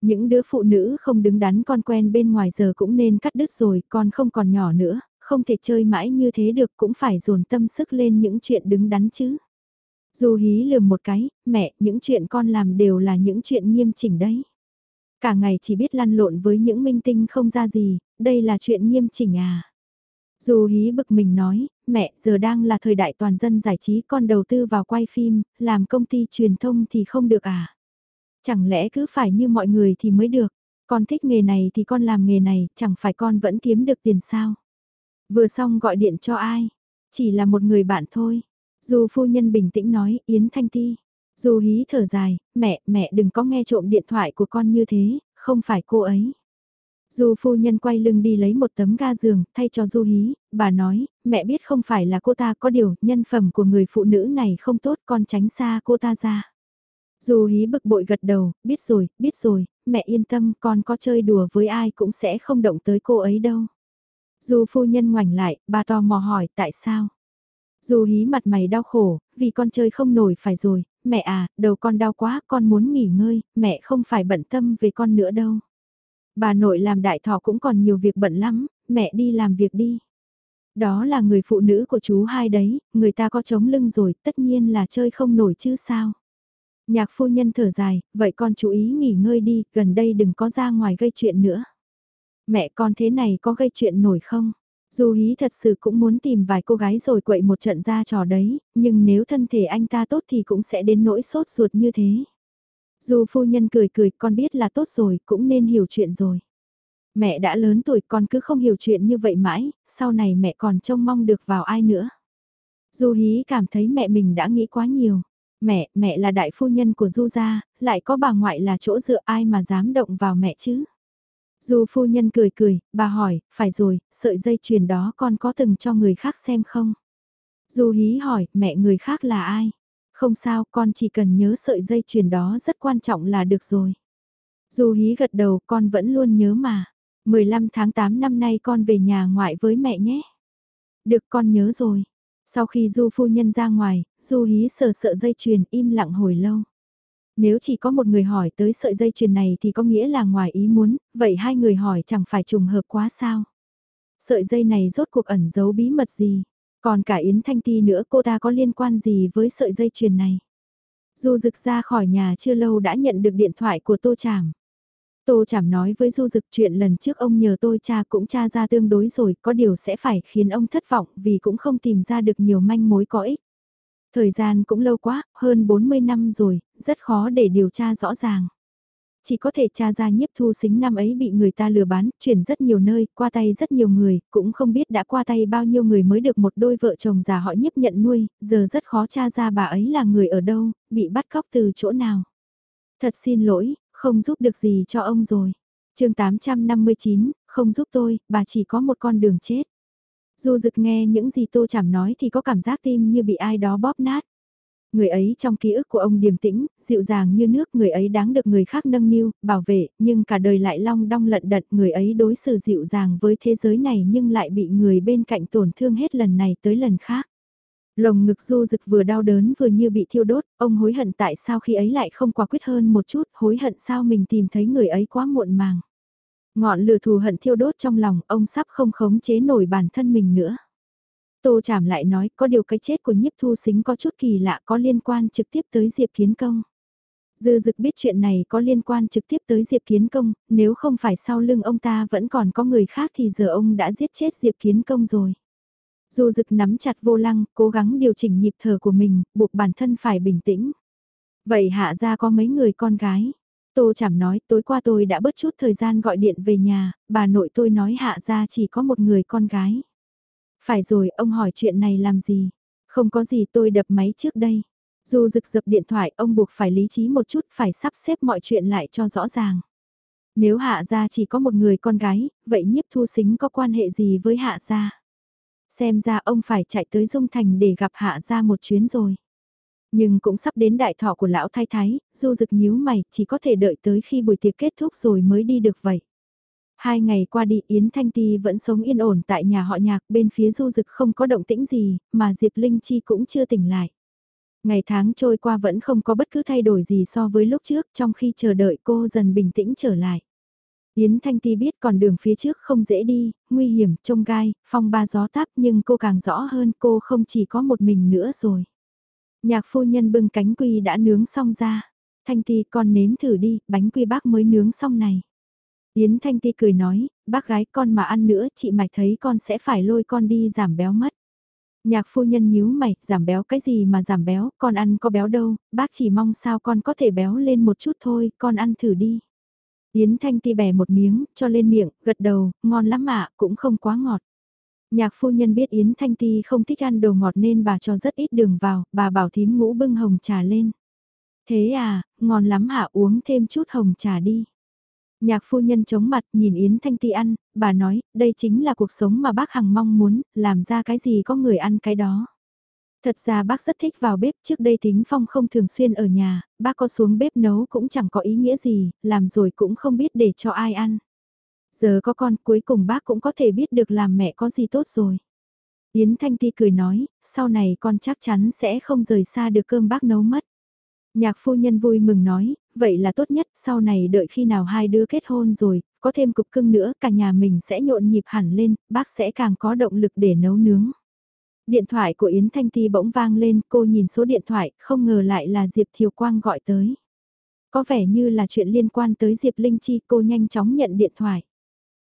Những đứa phụ nữ không đứng đắn con quen bên ngoài giờ cũng nên cắt đứt rồi, con không còn nhỏ nữa, không thể chơi mãi như thế được cũng phải dồn tâm sức lên những chuyện đứng đắn chứ. dù hí lườm một cái, mẹ, những chuyện con làm đều là những chuyện nghiêm chỉnh đấy. Cả ngày chỉ biết lăn lộn với những minh tinh không ra gì, đây là chuyện nghiêm chỉnh à. dù hí bực mình nói, mẹ, giờ đang là thời đại toàn dân giải trí con đầu tư vào quay phim, làm công ty truyền thông thì không được à. Chẳng lẽ cứ phải như mọi người thì mới được, con thích nghề này thì con làm nghề này, chẳng phải con vẫn kiếm được tiền sao. Vừa xong gọi điện cho ai, chỉ là một người bạn thôi. Dù phu nhân bình tĩnh nói, Yến Thanh Ti. Dù hí thở dài, mẹ, mẹ đừng có nghe trộm điện thoại của con như thế, không phải cô ấy. dù phu nhân quay lưng đi lấy một tấm ga giường, thay cho Du hí, bà nói, mẹ biết không phải là cô ta có điều, nhân phẩm của người phụ nữ này không tốt, con tránh xa cô ta ra. Dù hí bực bội gật đầu, biết rồi, biết rồi, mẹ yên tâm, con có chơi đùa với ai cũng sẽ không động tới cô ấy đâu. Dù phu nhân ngoảnh lại, bà tò mò hỏi tại sao. Dù hí mặt mày đau khổ, vì con chơi không nổi phải rồi, mẹ à, đầu con đau quá, con muốn nghỉ ngơi, mẹ không phải bận tâm về con nữa đâu. Bà nội làm đại thọ cũng còn nhiều việc bận lắm, mẹ đi làm việc đi. Đó là người phụ nữ của chú hai đấy, người ta có chống lưng rồi, tất nhiên là chơi không nổi chứ sao. Nhạc phu nhân thở dài, vậy con chú ý nghỉ ngơi đi, gần đây đừng có ra ngoài gây chuyện nữa. Mẹ con thế này có gây chuyện nổi không? Dù hí thật sự cũng muốn tìm vài cô gái rồi quậy một trận ra trò đấy, nhưng nếu thân thể anh ta tốt thì cũng sẽ đến nỗi sốt ruột như thế. Dù phu nhân cười cười con biết là tốt rồi cũng nên hiểu chuyện rồi. Mẹ đã lớn tuổi con cứ không hiểu chuyện như vậy mãi, sau này mẹ còn trông mong được vào ai nữa. dù hí cảm thấy mẹ mình đã nghĩ quá nhiều. Mẹ, mẹ là đại phu nhân của Du gia, lại có bà ngoại là chỗ dựa ai mà dám động vào mẹ chứ. Du phu nhân cười cười, bà hỏi, phải rồi, sợi dây chuyền đó con có từng cho người khác xem không? Du hí hỏi, mẹ người khác là ai? Không sao, con chỉ cần nhớ sợi dây chuyền đó rất quan trọng là được rồi. Du hí gật đầu, con vẫn luôn nhớ mà. 15 tháng 8 năm nay con về nhà ngoại với mẹ nhé. Được con nhớ rồi. Sau khi du phu nhân ra ngoài, du hí sờ sợ dây chuyền im lặng hồi lâu. Nếu chỉ có một người hỏi tới sợi dây chuyền này thì có nghĩa là ngoài ý muốn, vậy hai người hỏi chẳng phải trùng hợp quá sao. Sợi dây này rốt cuộc ẩn giấu bí mật gì, còn cả Yến Thanh Ti nữa cô ta có liên quan gì với sợi dây chuyền này. Du rực ra khỏi nhà chưa lâu đã nhận được điện thoại của Tô Trảm. Tô Chảm nói với Du Dực chuyện lần trước ông nhờ tôi cha cũng tra ra tương đối rồi, có điều sẽ phải khiến ông thất vọng vì cũng không tìm ra được nhiều manh mối có ích. Thời gian cũng lâu quá, hơn 40 năm rồi, rất khó để điều tra rõ ràng. Chỉ có thể tra ra nhiếp thu xính năm ấy bị người ta lừa bán, chuyển rất nhiều nơi, qua tay rất nhiều người, cũng không biết đã qua tay bao nhiêu người mới được một đôi vợ chồng già họ nhiếp nhận nuôi, giờ rất khó tra ra bà ấy là người ở đâu, bị bắt cóc từ chỗ nào. Thật xin lỗi, không giúp được gì cho ông rồi. chương 859, không giúp tôi, bà chỉ có một con đường chết. Du dực nghe những gì tô chảm nói thì có cảm giác tim như bị ai đó bóp nát. Người ấy trong ký ức của ông điềm tĩnh, dịu dàng như nước, người ấy đáng được người khác nâng niu, bảo vệ, nhưng cả đời lại long đong lận đận, người ấy đối xử dịu dàng với thế giới này nhưng lại bị người bên cạnh tổn thương hết lần này tới lần khác. Lồng ngực du rực vừa đau đớn vừa như bị thiêu đốt, ông hối hận tại sao khi ấy lại không quả quyết hơn một chút, hối hận sao mình tìm thấy người ấy quá muộn màng. Ngọn lửa thù hận thiêu đốt trong lòng, ông sắp không khống chế nổi bản thân mình nữa. Tô Trảm lại nói, có điều cái chết của nhiếp thu xính có chút kỳ lạ có liên quan trực tiếp tới Diệp Kiến Công. Dư dực biết chuyện này có liên quan trực tiếp tới Diệp Kiến Công, nếu không phải sau lưng ông ta vẫn còn có người khác thì giờ ông đã giết chết Diệp Kiến Công rồi dù dực nắm chặt vô lăng, cố gắng điều chỉnh nhịp thở của mình, buộc bản thân phải bình tĩnh. Vậy hạ ra có mấy người con gái? Tô chảm nói tối qua tôi đã bớt chút thời gian gọi điện về nhà, bà nội tôi nói hạ ra chỉ có một người con gái. Phải rồi, ông hỏi chuyện này làm gì? Không có gì tôi đập máy trước đây. Dù rực dập điện thoại ông buộc phải lý trí một chút phải sắp xếp mọi chuyện lại cho rõ ràng. Nếu hạ gia chỉ có một người con gái, vậy nhiếp thu xính có quan hệ gì với hạ gia? Xem ra ông phải chạy tới Dung Thành để gặp hạ gia một chuyến rồi. Nhưng cũng sắp đến đại thọ của lão thái thái, du rực nhíu mày, chỉ có thể đợi tới khi buổi tiệc kết thúc rồi mới đi được vậy. Hai ngày qua đi Yến Thanh Ti vẫn sống yên ổn tại nhà họ nhạc bên phía du rực không có động tĩnh gì, mà Diệp Linh Chi cũng chưa tỉnh lại. Ngày tháng trôi qua vẫn không có bất cứ thay đổi gì so với lúc trước trong khi chờ đợi cô dần bình tĩnh trở lại. Yến Thanh Ti biết còn đường phía trước không dễ đi, nguy hiểm, trông gai, phong ba gió táp nhưng cô càng rõ hơn cô không chỉ có một mình nữa rồi. Nhạc phu nhân bưng cánh quy đã nướng xong ra. Thanh Ti con nếm thử đi, bánh quy bác mới nướng xong này. Yến Thanh Ti cười nói, bác gái con mà ăn nữa chị mạch thấy con sẽ phải lôi con đi giảm béo mất. Nhạc phu nhân nhíu mày, giảm béo cái gì mà giảm béo, con ăn có béo đâu, bác chỉ mong sao con có thể béo lên một chút thôi, con ăn thử đi. Yến Thanh Ti bẻ một miếng, cho lên miệng, gật đầu, ngon lắm ạ, cũng không quá ngọt. Nhạc phu nhân biết Yến Thanh Ti không thích ăn đồ ngọt nên bà cho rất ít đường vào, bà bảo thím ngũ bưng hồng trà lên. Thế à, ngon lắm hả uống thêm chút hồng trà đi. Nhạc phu nhân chống mặt nhìn Yến Thanh Ti ăn, bà nói, đây chính là cuộc sống mà bác Hằng mong muốn, làm ra cái gì có người ăn cái đó. Thật ra bác rất thích vào bếp, trước đây tính phong không thường xuyên ở nhà, bác có xuống bếp nấu cũng chẳng có ý nghĩa gì, làm rồi cũng không biết để cho ai ăn. Giờ có con cuối cùng bác cũng có thể biết được làm mẹ có gì tốt rồi. Yến Thanh Ti cười nói, sau này con chắc chắn sẽ không rời xa được cơm bác nấu mất. Nhạc phu nhân vui mừng nói, vậy là tốt nhất, sau này đợi khi nào hai đứa kết hôn rồi, có thêm cục cưng nữa, cả nhà mình sẽ nhộn nhịp hẳn lên, bác sẽ càng có động lực để nấu nướng. Điện thoại của Yến Thanh Ti bỗng vang lên, cô nhìn số điện thoại, không ngờ lại là Diệp Thiều Quang gọi tới. Có vẻ như là chuyện liên quan tới Diệp Linh Chi, cô nhanh chóng nhận điện thoại.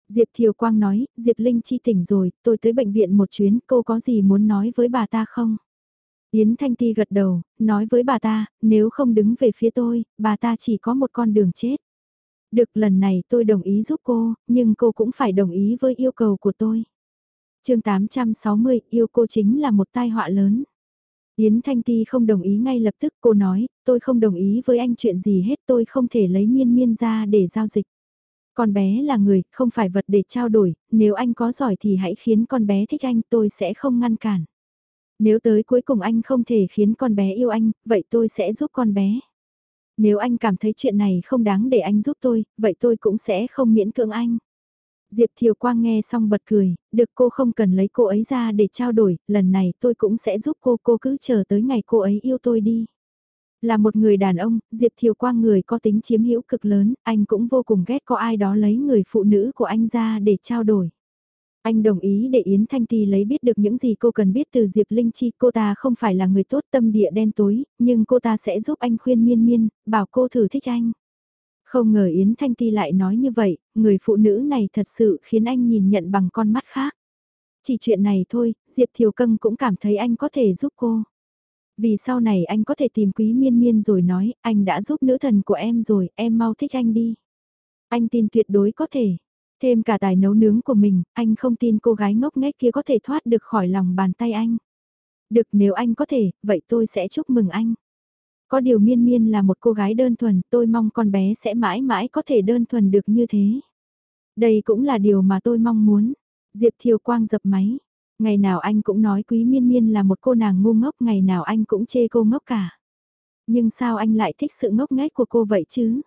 Diệp Thiều Quang nói, Diệp Linh Chi tỉnh rồi, tôi tới bệnh viện một chuyến, cô có gì muốn nói với bà ta không? Yến Thanh Ti gật đầu, nói với bà ta, nếu không đứng về phía tôi, bà ta chỉ có một con đường chết. Được lần này tôi đồng ý giúp cô, nhưng cô cũng phải đồng ý với yêu cầu của tôi chương 860, yêu cô chính là một tai họa lớn. Yến Thanh Ti không đồng ý ngay lập tức cô nói, tôi không đồng ý với anh chuyện gì hết tôi không thể lấy miên miên ra để giao dịch. Con bé là người, không phải vật để trao đổi, nếu anh có giỏi thì hãy khiến con bé thích anh tôi sẽ không ngăn cản. Nếu tới cuối cùng anh không thể khiến con bé yêu anh, vậy tôi sẽ giúp con bé. Nếu anh cảm thấy chuyện này không đáng để anh giúp tôi, vậy tôi cũng sẽ không miễn cưỡng anh. Diệp Thiều Quang nghe xong bật cười, được cô không cần lấy cô ấy ra để trao đổi, lần này tôi cũng sẽ giúp cô, cô cứ chờ tới ngày cô ấy yêu tôi đi. Là một người đàn ông, Diệp Thiều Quang người có tính chiếm hữu cực lớn, anh cũng vô cùng ghét có ai đó lấy người phụ nữ của anh ra để trao đổi. Anh đồng ý để Yến Thanh Ti lấy biết được những gì cô cần biết từ Diệp Linh Chi. Cô ta không phải là người tốt tâm địa đen tối, nhưng cô ta sẽ giúp anh khuyên miên miên, bảo cô thử thích anh. Không ngờ Yến Thanh Ti lại nói như vậy, người phụ nữ này thật sự khiến anh nhìn nhận bằng con mắt khác. Chỉ chuyện này thôi, Diệp Thiều Cân cũng cảm thấy anh có thể giúp cô. Vì sau này anh có thể tìm quý miên miên rồi nói, anh đã giúp nữ thần của em rồi, em mau thích anh đi. Anh tin tuyệt đối có thể. Thêm cả tài nấu nướng của mình, anh không tin cô gái ngốc nghếch kia có thể thoát được khỏi lòng bàn tay anh. Được nếu anh có thể, vậy tôi sẽ chúc mừng anh. Có điều miên miên là một cô gái đơn thuần, tôi mong con bé sẽ mãi mãi có thể đơn thuần được như thế. Đây cũng là điều mà tôi mong muốn. Diệp Thiều Quang dập máy. Ngày nào anh cũng nói quý miên miên là một cô nàng ngu ngốc, ngày nào anh cũng chê cô ngốc cả. Nhưng sao anh lại thích sự ngốc nghếch của cô vậy chứ?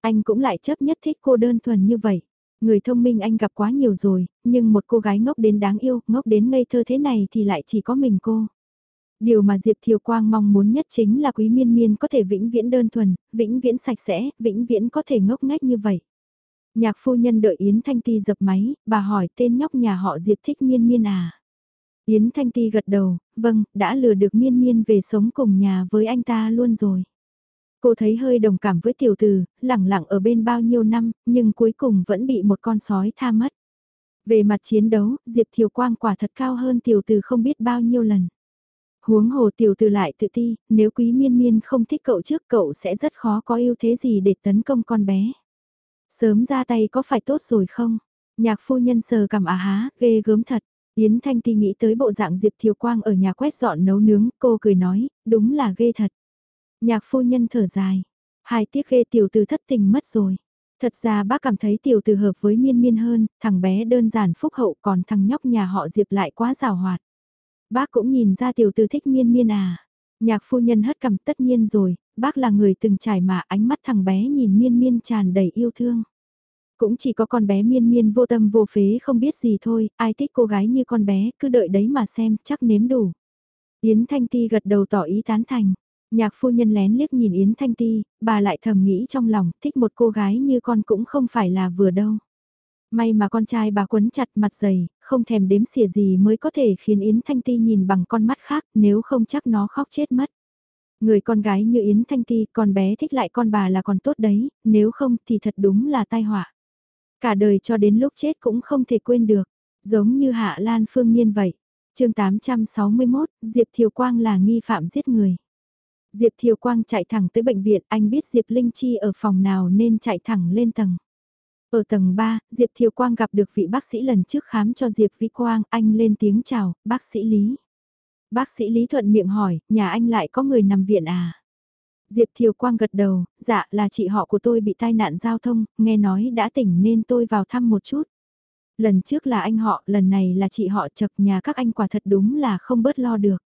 Anh cũng lại chấp nhất thích cô đơn thuần như vậy. Người thông minh anh gặp quá nhiều rồi, nhưng một cô gái ngốc đến đáng yêu, ngốc đến ngây thơ thế này thì lại chỉ có mình cô. Điều mà Diệp Thiều Quang mong muốn nhất chính là quý miên miên có thể vĩnh viễn đơn thuần, vĩnh viễn sạch sẽ, vĩnh viễn có thể ngốc nghếch như vậy. Nhạc phu nhân đợi Yến Thanh Ti dập máy, bà hỏi tên nhóc nhà họ Diệp thích miên miên à. Yến Thanh Ti gật đầu, vâng, đã lừa được miên miên về sống cùng nhà với anh ta luôn rồi. Cô thấy hơi đồng cảm với tiểu từ, lẳng lặng ở bên bao nhiêu năm, nhưng cuối cùng vẫn bị một con sói tha mất. Về mặt chiến đấu, Diệp Thiều Quang quả thật cao hơn tiểu từ không biết bao nhiêu lần. Huống hồ tiểu từ lại tự ti, nếu quý miên miên không thích cậu trước cậu sẽ rất khó có ưu thế gì để tấn công con bé. Sớm ra tay có phải tốt rồi không? Nhạc phu nhân sờ cầm à há, ghê gớm thật. Yến Thanh Ti nghĩ tới bộ dạng Diệp Thiều Quang ở nhà quét dọn nấu nướng, cô cười nói, đúng là ghê thật. Nhạc phu nhân thở dài, hai tiếc ghê tiểu từ thất tình mất rồi. Thật ra bác cảm thấy tiểu từ hợp với miên miên hơn, thằng bé đơn giản phúc hậu còn thằng nhóc nhà họ Diệp lại quá rào hoạt. Bác cũng nhìn ra tiểu tư thích miên miên à. Nhạc phu nhân hất cầm tất nhiên rồi, bác là người từng trải mà ánh mắt thằng bé nhìn miên miên tràn đầy yêu thương. Cũng chỉ có con bé miên miên vô tâm vô phế không biết gì thôi, ai thích cô gái như con bé, cứ đợi đấy mà xem, chắc nếm đủ. Yến Thanh Ti gật đầu tỏ ý tán thành. Nhạc phu nhân lén liếc nhìn Yến Thanh Ti, bà lại thầm nghĩ trong lòng, thích một cô gái như con cũng không phải là vừa đâu. May mà con trai bà quấn chặt mặt dày, không thèm đếm xỉa gì mới có thể khiến Yến Thanh Ti nhìn bằng con mắt khác, nếu không chắc nó khóc chết mất. Người con gái như Yến Thanh Ti, con bé thích lại con bà là còn tốt đấy, nếu không thì thật đúng là tai họa. Cả đời cho đến lúc chết cũng không thể quên được, giống như Hạ Lan Phương Nhiên vậy. chương 861, Diệp Thiều Quang là nghi phạm giết người. Diệp Thiều Quang chạy thẳng tới bệnh viện, anh biết Diệp Linh Chi ở phòng nào nên chạy thẳng lên tầng. Ở tầng 3, Diệp Thiều Quang gặp được vị bác sĩ lần trước khám cho Diệp Vĩ Quang, anh lên tiếng chào, bác sĩ Lý. Bác sĩ Lý thuận miệng hỏi, nhà anh lại có người nằm viện à? Diệp Thiều Quang gật đầu, dạ là chị họ của tôi bị tai nạn giao thông, nghe nói đã tỉnh nên tôi vào thăm một chút. Lần trước là anh họ, lần này là chị họ chật nhà các anh quả thật đúng là không bớt lo được.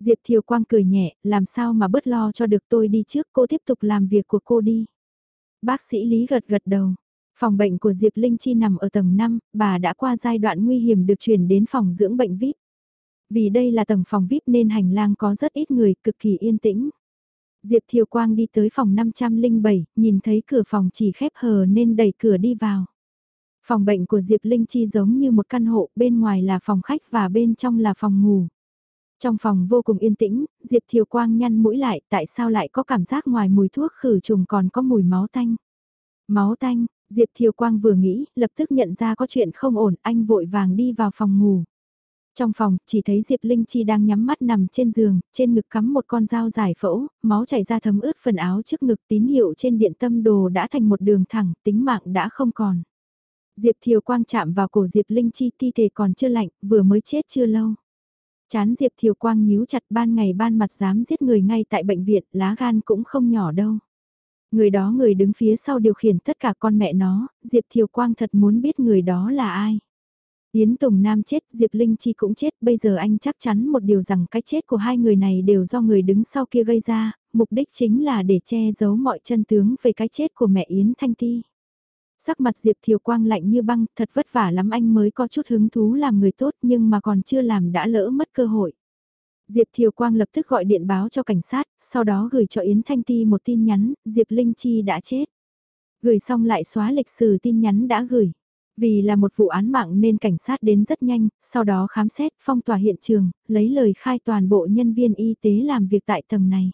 Diệp Thiều Quang cười nhẹ, làm sao mà bớt lo cho được tôi đi trước cô tiếp tục làm việc của cô đi. Bác sĩ Lý gật gật đầu. Phòng bệnh của Diệp Linh Chi nằm ở tầng 5, bà đã qua giai đoạn nguy hiểm được chuyển đến phòng dưỡng bệnh VIP. Vì đây là tầng phòng VIP nên hành lang có rất ít người, cực kỳ yên tĩnh. Diệp Thiều Quang đi tới phòng 507, nhìn thấy cửa phòng chỉ khép hờ nên đẩy cửa đi vào. Phòng bệnh của Diệp Linh Chi giống như một căn hộ, bên ngoài là phòng khách và bên trong là phòng ngủ. Trong phòng vô cùng yên tĩnh, Diệp Thiều Quang nhăn mũi lại, tại sao lại có cảm giác ngoài mùi thuốc khử trùng còn có mùi máu tanh. Máu tanh, Diệp Thiều Quang vừa nghĩ, lập tức nhận ra có chuyện không ổn, anh vội vàng đi vào phòng ngủ. Trong phòng, chỉ thấy Diệp Linh Chi đang nhắm mắt nằm trên giường, trên ngực cắm một con dao giải phẫu, máu chảy ra thấm ướt phần áo trước ngực tín hiệu trên điện tâm đồ đã thành một đường thẳng, tính mạng đã không còn. Diệp Thiều Quang chạm vào cổ Diệp Linh Chi thi thể còn chưa lạnh, vừa mới chết chưa lâu. Chán Diệp Thiều Quang nhíu chặt ban ngày ban mặt dám giết người ngay tại bệnh viện, lá gan cũng không nhỏ đâu. Người đó người đứng phía sau điều khiển tất cả con mẹ nó, Diệp Thiều Quang thật muốn biết người đó là ai. Yến Tùng Nam chết, Diệp Linh Chi cũng chết, bây giờ anh chắc chắn một điều rằng cái chết của hai người này đều do người đứng sau kia gây ra, mục đích chính là để che giấu mọi chân tướng về cái chết của mẹ Yến Thanh Ti. Sắc mặt Diệp Thiều Quang lạnh như băng, thật vất vả lắm anh mới có chút hứng thú làm người tốt nhưng mà còn chưa làm đã lỡ mất cơ hội. Diệp Thiều Quang lập tức gọi điện báo cho cảnh sát, sau đó gửi cho Yến Thanh Ti một tin nhắn, Diệp Linh Chi đã chết. Gửi xong lại xóa lịch sử tin nhắn đã gửi. Vì là một vụ án mạng nên cảnh sát đến rất nhanh, sau đó khám xét, phong tỏa hiện trường, lấy lời khai toàn bộ nhân viên y tế làm việc tại tầng này.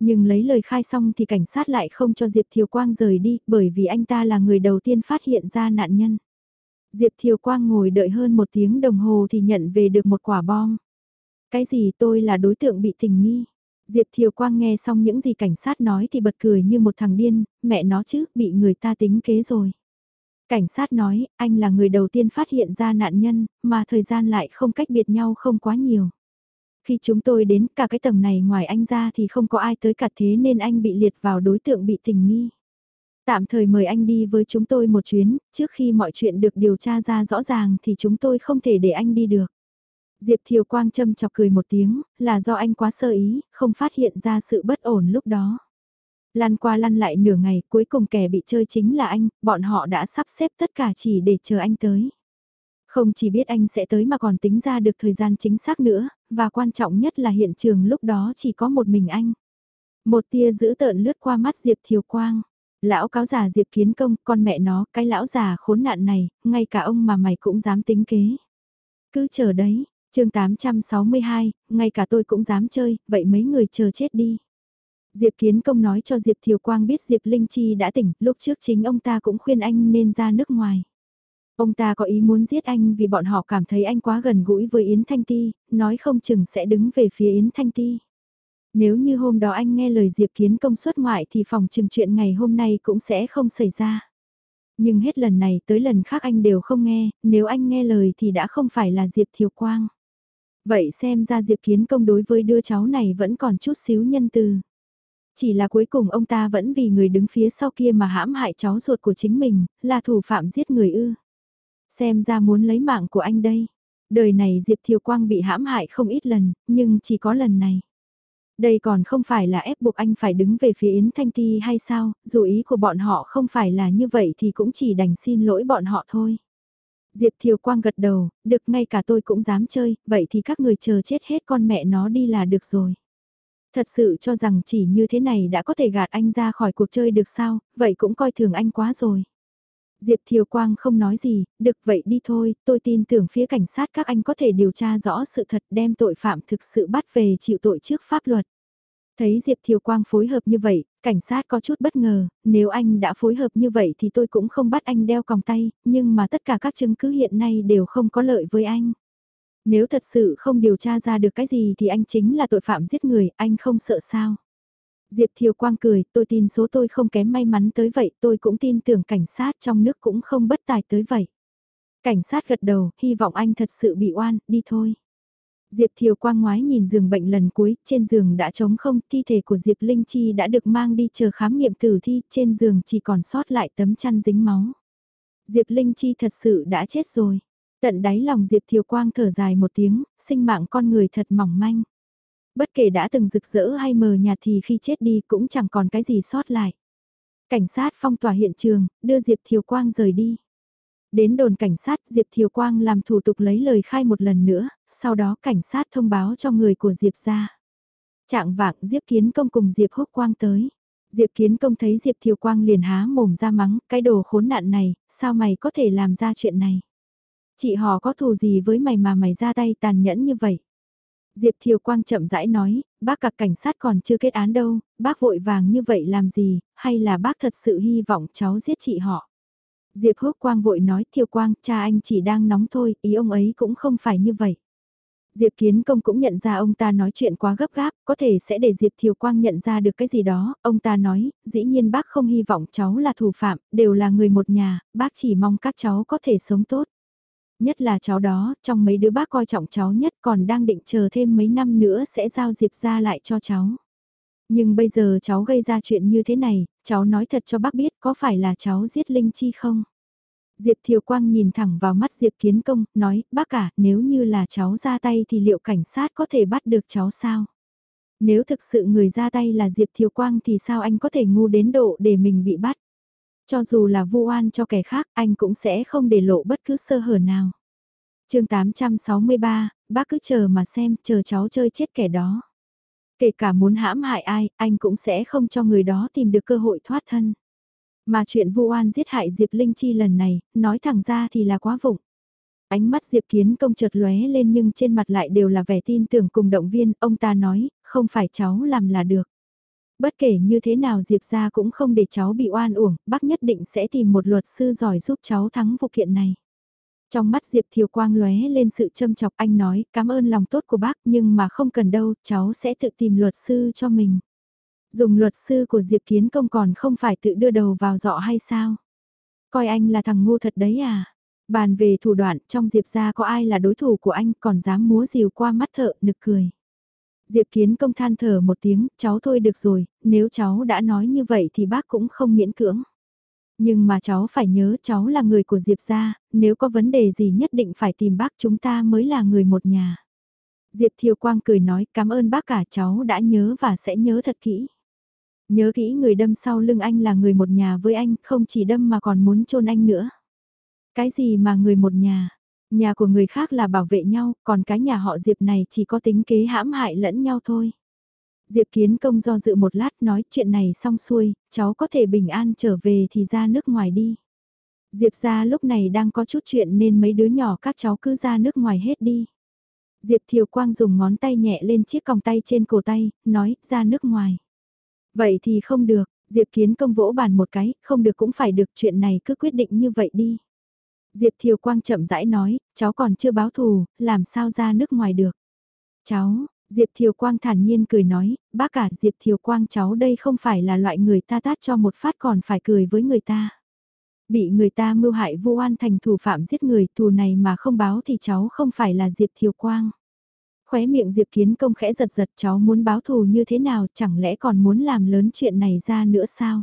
Nhưng lấy lời khai xong thì cảnh sát lại không cho Diệp Thiều Quang rời đi, bởi vì anh ta là người đầu tiên phát hiện ra nạn nhân. Diệp Thiều Quang ngồi đợi hơn một tiếng đồng hồ thì nhận về được một quả bom. Cái gì tôi là đối tượng bị tình nghi. Diệp Thiều Quang nghe xong những gì cảnh sát nói thì bật cười như một thằng điên, mẹ nó chứ, bị người ta tính kế rồi. Cảnh sát nói, anh là người đầu tiên phát hiện ra nạn nhân, mà thời gian lại không cách biệt nhau không quá nhiều. Khi chúng tôi đến cả cái tầng này ngoài anh ra thì không có ai tới cả thế nên anh bị liệt vào đối tượng bị tình nghi. Tạm thời mời anh đi với chúng tôi một chuyến, trước khi mọi chuyện được điều tra ra rõ ràng thì chúng tôi không thể để anh đi được. Diệp Thiều Quang châm chọc cười một tiếng, là do anh quá sơ ý, không phát hiện ra sự bất ổn lúc đó. Lăn qua lăn lại nửa ngày, cuối cùng kẻ bị chơi chính là anh, bọn họ đã sắp xếp tất cả chỉ để chờ anh tới. Không chỉ biết anh sẽ tới mà còn tính ra được thời gian chính xác nữa, và quan trọng nhất là hiện trường lúc đó chỉ có một mình anh. Một tia giữ tợn lướt qua mắt Diệp Thiều Quang. Lão cáo già Diệp Kiến Công, con mẹ nó, cái lão già khốn nạn này, ngay cả ông mà mày cũng dám tính kế. Cứ chờ đấy, chương 862, ngay cả tôi cũng dám chơi, vậy mấy người chờ chết đi. Diệp Kiến Công nói cho Diệp Thiều Quang biết Diệp Linh Chi đã tỉnh, lúc trước chính ông ta cũng khuyên anh nên ra nước ngoài. Ông ta có ý muốn giết anh vì bọn họ cảm thấy anh quá gần gũi với Yến Thanh Ti, nói không chừng sẽ đứng về phía Yến Thanh Ti. Nếu như hôm đó anh nghe lời Diệp Kiến công xuất ngoại thì phòng chừng chuyện ngày hôm nay cũng sẽ không xảy ra. Nhưng hết lần này tới lần khác anh đều không nghe, nếu anh nghe lời thì đã không phải là Diệp Thiều Quang. Vậy xem ra Diệp Kiến công đối với đứa cháu này vẫn còn chút xíu nhân từ. Chỉ là cuối cùng ông ta vẫn vì người đứng phía sau kia mà hãm hại cháu ruột của chính mình, là thủ phạm giết người ư. Xem ra muốn lấy mạng của anh đây. Đời này Diệp Thiều Quang bị hãm hại không ít lần, nhưng chỉ có lần này. Đây còn không phải là ép buộc anh phải đứng về phía Yến Thanh Ti hay sao, dù ý của bọn họ không phải là như vậy thì cũng chỉ đành xin lỗi bọn họ thôi. Diệp Thiều Quang gật đầu, được ngay cả tôi cũng dám chơi, vậy thì các người chờ chết hết con mẹ nó đi là được rồi. Thật sự cho rằng chỉ như thế này đã có thể gạt anh ra khỏi cuộc chơi được sao, vậy cũng coi thường anh quá rồi. Diệp Thiều Quang không nói gì, được vậy đi thôi, tôi tin tưởng phía cảnh sát các anh có thể điều tra rõ sự thật đem tội phạm thực sự bắt về chịu tội trước pháp luật. Thấy Diệp Thiều Quang phối hợp như vậy, cảnh sát có chút bất ngờ, nếu anh đã phối hợp như vậy thì tôi cũng không bắt anh đeo còng tay, nhưng mà tất cả các chứng cứ hiện nay đều không có lợi với anh. Nếu thật sự không điều tra ra được cái gì thì anh chính là tội phạm giết người, anh không sợ sao. Diệp Thiều Quang cười, tôi tin số tôi không kém may mắn tới vậy, tôi cũng tin tưởng cảnh sát trong nước cũng không bất tài tới vậy. Cảnh sát gật đầu, hy vọng anh thật sự bị oan, đi thôi. Diệp Thiều Quang ngoái nhìn giường bệnh lần cuối, trên giường đã trống không, thi thể của Diệp Linh Chi đã được mang đi chờ khám nghiệm tử thi, trên giường chỉ còn sót lại tấm chăn dính máu. Diệp Linh Chi thật sự đã chết rồi. Tận đáy lòng Diệp Thiều Quang thở dài một tiếng, sinh mạng con người thật mỏng manh. Bất kể đã từng rực rỡ hay mờ nhạt thì khi chết đi cũng chẳng còn cái gì sót lại. Cảnh sát phong tỏa hiện trường, đưa Diệp Thiều Quang rời đi. Đến đồn cảnh sát Diệp Thiều Quang làm thủ tục lấy lời khai một lần nữa, sau đó cảnh sát thông báo cho người của Diệp ra. Trạng vạng Diệp Kiến Công cùng Diệp Húc Quang tới. Diệp Kiến Công thấy Diệp Thiều Quang liền há mồm ra mắng, cái đồ khốn nạn này, sao mày có thể làm ra chuyện này? Chị họ có thù gì với mày mà mày ra tay tàn nhẫn như vậy? Diệp Thiều Quang chậm rãi nói, bác cả cảnh sát còn chưa kết án đâu, bác vội vàng như vậy làm gì, hay là bác thật sự hy vọng cháu giết chị họ? Diệp Húc Quang vội nói, Thiều Quang, cha anh chỉ đang nóng thôi, ý ông ấy cũng không phải như vậy. Diệp Kiến Công cũng nhận ra ông ta nói chuyện quá gấp gáp, có thể sẽ để Diệp Thiều Quang nhận ra được cái gì đó, ông ta nói, dĩ nhiên bác không hy vọng cháu là thủ phạm, đều là người một nhà, bác chỉ mong các cháu có thể sống tốt nhất là cháu đó, trong mấy đứa bác coi trọng cháu nhất còn đang định chờ thêm mấy năm nữa sẽ giao Diệp ra lại cho cháu. Nhưng bây giờ cháu gây ra chuyện như thế này, cháu nói thật cho bác biết có phải là cháu giết Linh Chi không? Diệp Thiều Quang nhìn thẳng vào mắt Diệp Kiến Công, nói, bác cả, nếu như là cháu ra tay thì liệu cảnh sát có thể bắt được cháu sao? Nếu thực sự người ra tay là Diệp Thiều Quang thì sao anh có thể ngu đến độ để mình bị bắt? Cho dù là vu oan cho kẻ khác, anh cũng sẽ không để lộ bất cứ sơ hở nào. chương 863, bác cứ chờ mà xem, chờ cháu chơi chết kẻ đó. Kể cả muốn hãm hại ai, anh cũng sẽ không cho người đó tìm được cơ hội thoát thân. Mà chuyện vu oan giết hại Diệp Linh Chi lần này, nói thẳng ra thì là quá vụng. Ánh mắt Diệp Kiến công chợt lóe lên nhưng trên mặt lại đều là vẻ tin tưởng cùng động viên, ông ta nói, không phải cháu làm là được. Bất kể như thế nào Diệp ra cũng không để cháu bị oan uổng, bác nhất định sẽ tìm một luật sư giỏi giúp cháu thắng vụ kiện này. Trong mắt Diệp Thiều Quang lóe lên sự châm chọc anh nói cảm ơn lòng tốt của bác nhưng mà không cần đâu, cháu sẽ tự tìm luật sư cho mình. Dùng luật sư của Diệp Kiến Công còn không phải tự đưa đầu vào dọ hay sao? Coi anh là thằng ngu thật đấy à? Bàn về thủ đoạn trong Diệp ra có ai là đối thủ của anh còn dám múa rìu qua mắt thợ nực cười. Diệp Kiến công than thở một tiếng, cháu thôi được rồi, nếu cháu đã nói như vậy thì bác cũng không miễn cưỡng. Nhưng mà cháu phải nhớ cháu là người của Diệp gia, nếu có vấn đề gì nhất định phải tìm bác chúng ta mới là người một nhà. Diệp Thiều Quang cười nói cảm ơn bác cả cháu đã nhớ và sẽ nhớ thật kỹ. Nhớ kỹ người đâm sau lưng anh là người một nhà với anh, không chỉ đâm mà còn muốn chôn anh nữa. Cái gì mà người một nhà? Nhà của người khác là bảo vệ nhau, còn cái nhà họ Diệp này chỉ có tính kế hãm hại lẫn nhau thôi. Diệp Kiến Công do dự một lát nói chuyện này xong xuôi, cháu có thể bình an trở về thì ra nước ngoài đi. Diệp ra lúc này đang có chút chuyện nên mấy đứa nhỏ các cháu cứ ra nước ngoài hết đi. Diệp Thiều Quang dùng ngón tay nhẹ lên chiếc còng tay trên cổ tay, nói ra nước ngoài. Vậy thì không được, Diệp Kiến công vỗ bàn một cái, không được cũng phải được chuyện này cứ quyết định như vậy đi. Diệp Thiều Quang chậm rãi nói, cháu còn chưa báo thù, làm sao ra nước ngoài được. Cháu, Diệp Thiều Quang thản nhiên cười nói, bác cả Diệp Thiều Quang cháu đây không phải là loại người ta tát cho một phát còn phải cười với người ta. Bị người ta mưu hại vu oan thành thủ phạm giết người thù này mà không báo thì cháu không phải là Diệp Thiều Quang. Khóe miệng Diệp Kiến công khẽ giật giật cháu muốn báo thù như thế nào chẳng lẽ còn muốn làm lớn chuyện này ra nữa sao?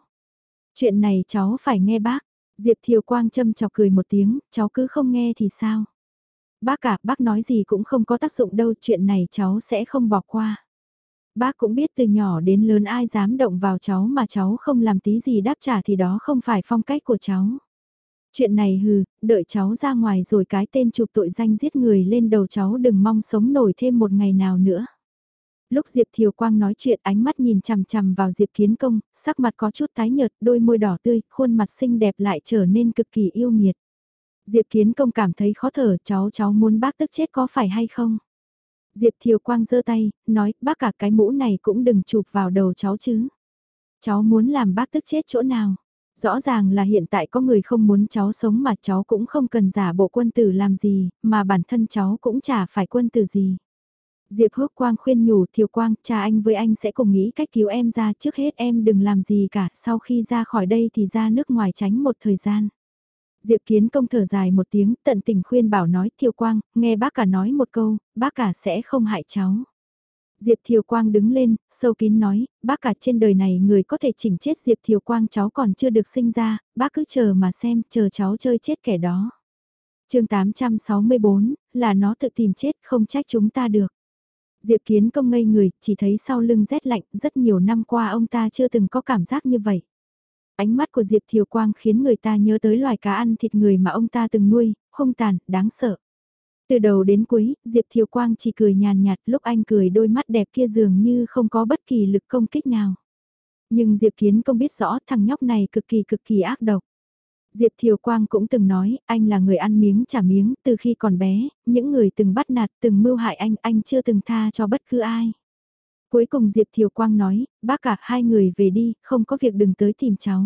Chuyện này cháu phải nghe bác. Diệp Thiều Quang châm chọc cười một tiếng, cháu cứ không nghe thì sao? Bác cả, bác nói gì cũng không có tác dụng đâu, chuyện này cháu sẽ không bỏ qua. Bác cũng biết từ nhỏ đến lớn ai dám động vào cháu mà cháu không làm tí gì đáp trả thì đó không phải phong cách của cháu. Chuyện này hừ, đợi cháu ra ngoài rồi cái tên chụp tội danh giết người lên đầu cháu đừng mong sống nổi thêm một ngày nào nữa. Lúc Diệp Thiều Quang nói chuyện ánh mắt nhìn chằm chằm vào Diệp Kiến Công, sắc mặt có chút tái nhợt, đôi môi đỏ tươi, khuôn mặt xinh đẹp lại trở nên cực kỳ yêu nghiệt. Diệp Kiến Công cảm thấy khó thở, cháu cháu muốn bác tức chết có phải hay không? Diệp Thiều Quang giơ tay, nói, bác cả cái mũ này cũng đừng chụp vào đầu cháu chứ. Cháu muốn làm bác tức chết chỗ nào? Rõ ràng là hiện tại có người không muốn cháu sống mà cháu cũng không cần giả bộ quân tử làm gì, mà bản thân cháu cũng chả phải quân tử gì. Diệp Húc Quang khuyên nhủ Thiều Quang, cha anh với anh sẽ cùng nghĩ cách cứu em ra trước hết em đừng làm gì cả, sau khi ra khỏi đây thì ra nước ngoài tránh một thời gian. Diệp Kiến công thở dài một tiếng, tận tình khuyên bảo nói Thiều Quang, nghe bác cả nói một câu, bác cả sẽ không hại cháu. Diệp Thiều Quang đứng lên, sâu kín nói, bác cả trên đời này người có thể chỉnh chết Diệp Thiều Quang cháu còn chưa được sinh ra, bác cứ chờ mà xem, chờ cháu chơi chết kẻ đó. chương 864, là nó tự tìm chết không trách chúng ta được. Diệp Kiến công ngây người, chỉ thấy sau lưng rét lạnh, rất nhiều năm qua ông ta chưa từng có cảm giác như vậy. Ánh mắt của Diệp Thiều Quang khiến người ta nhớ tới loài cá ăn thịt người mà ông ta từng nuôi, hung tàn, đáng sợ. Từ đầu đến cuối, Diệp Thiều Quang chỉ cười nhàn nhạt lúc anh cười đôi mắt đẹp kia dường như không có bất kỳ lực công kích nào. Nhưng Diệp Kiến công biết rõ thằng nhóc này cực kỳ cực kỳ ác độc. Diệp Thiều Quang cũng từng nói, anh là người ăn miếng trả miếng, từ khi còn bé, những người từng bắt nạt, từng mưu hại anh, anh chưa từng tha cho bất cứ ai. Cuối cùng Diệp Thiều Quang nói, bác cả hai người về đi, không có việc đừng tới tìm cháu.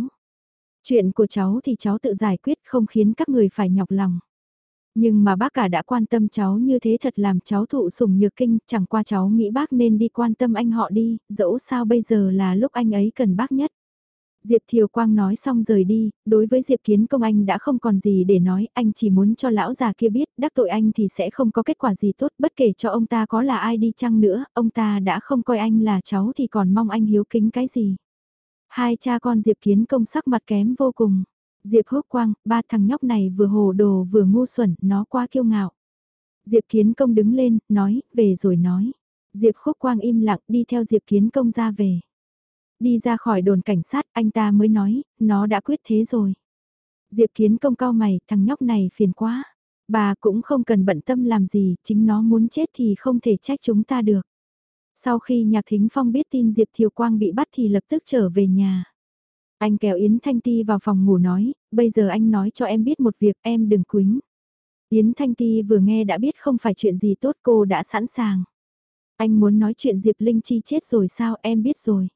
Chuyện của cháu thì cháu tự giải quyết không khiến các người phải nhọc lòng. Nhưng mà bác cả đã quan tâm cháu như thế thật làm cháu thụ sủng nhược kinh, chẳng qua cháu nghĩ bác nên đi quan tâm anh họ đi, dẫu sao bây giờ là lúc anh ấy cần bác nhất. Diệp Thiều Quang nói xong rời đi, đối với Diệp Kiến Công anh đã không còn gì để nói, anh chỉ muốn cho lão già kia biết, đắc tội anh thì sẽ không có kết quả gì tốt, bất kể cho ông ta có là ai đi chăng nữa, ông ta đã không coi anh là cháu thì còn mong anh hiếu kính cái gì. Hai cha con Diệp Kiến Công sắc mặt kém vô cùng. Diệp Húc Quang, ba thằng nhóc này vừa hồ đồ vừa ngu xuẩn, nó quá kiêu ngạo. Diệp Kiến Công đứng lên, nói, về rồi nói. Diệp Khúc Quang im lặng đi theo Diệp Kiến Công ra về. Đi ra khỏi đồn cảnh sát anh ta mới nói, nó đã quyết thế rồi. Diệp Kiến Công cao mày, thằng nhóc này phiền quá. Bà cũng không cần bận tâm làm gì, chính nó muốn chết thì không thể trách chúng ta được. Sau khi Nhạc Thính Phong biết tin Diệp Thiều Quang bị bắt thì lập tức trở về nhà. Anh kéo Yến Thanh Ti vào phòng ngủ nói, bây giờ anh nói cho em biết một việc em đừng quính. Yến Thanh Ti vừa nghe đã biết không phải chuyện gì tốt cô đã sẵn sàng. Anh muốn nói chuyện Diệp Linh Chi chết rồi sao em biết rồi.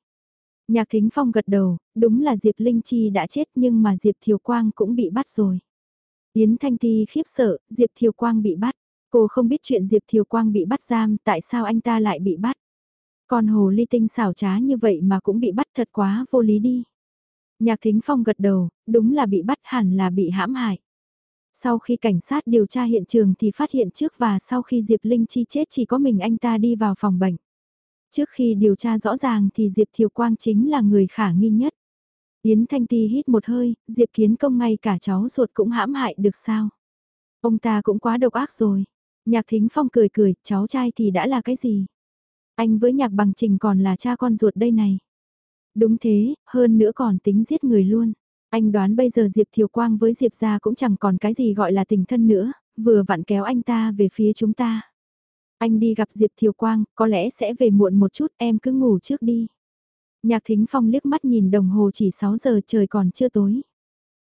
Nhạc Thính Phong gật đầu, đúng là Diệp Linh Chi đã chết nhưng mà Diệp Thiều Quang cũng bị bắt rồi. Yến Thanh Ti khiếp sợ, Diệp Thiều Quang bị bắt. Cô không biết chuyện Diệp Thiều Quang bị bắt giam, tại sao anh ta lại bị bắt. Còn hồ ly tinh xảo trá như vậy mà cũng bị bắt thật quá vô lý đi. Nhạc Thính Phong gật đầu, đúng là bị bắt hẳn là bị hãm hại. Sau khi cảnh sát điều tra hiện trường thì phát hiện trước và sau khi Diệp Linh Chi chết chỉ có mình anh ta đi vào phòng bệnh. Trước khi điều tra rõ ràng thì Diệp Thiều Quang chính là người khả nghi nhất. Yến Thanh Ti hít một hơi, Diệp Kiến Công ngay cả cháu ruột cũng hãm hại được sao. Ông ta cũng quá độc ác rồi. Nhạc Thính Phong cười cười, cháu trai thì đã là cái gì? Anh với Nhạc Bằng Trình còn là cha con ruột đây này. Đúng thế, hơn nữa còn tính giết người luôn. Anh đoán bây giờ Diệp Thiều Quang với Diệp gia cũng chẳng còn cái gì gọi là tình thân nữa, vừa vặn kéo anh ta về phía chúng ta. Anh đi gặp Diệp Thiều Quang, có lẽ sẽ về muộn một chút, em cứ ngủ trước đi. Nhạc Thính Phong liếc mắt nhìn đồng hồ chỉ 6 giờ trời còn chưa tối.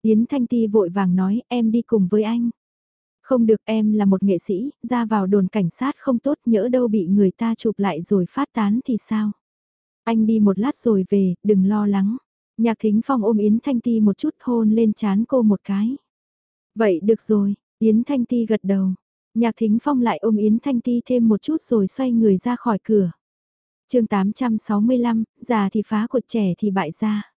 Yến Thanh Ti vội vàng nói em đi cùng với anh. Không được em là một nghệ sĩ, ra vào đồn cảnh sát không tốt nhỡ đâu bị người ta chụp lại rồi phát tán thì sao? Anh đi một lát rồi về, đừng lo lắng. Nhạc Thính Phong ôm Yến Thanh Ti một chút hôn lên chán cô một cái. Vậy được rồi, Yến Thanh Ti gật đầu. Nhạc Thính Phong lại ôm Yến Thanh Ti thêm một chút rồi xoay người ra khỏi cửa. chương 865, già thì phá cột trẻ thì bại ra.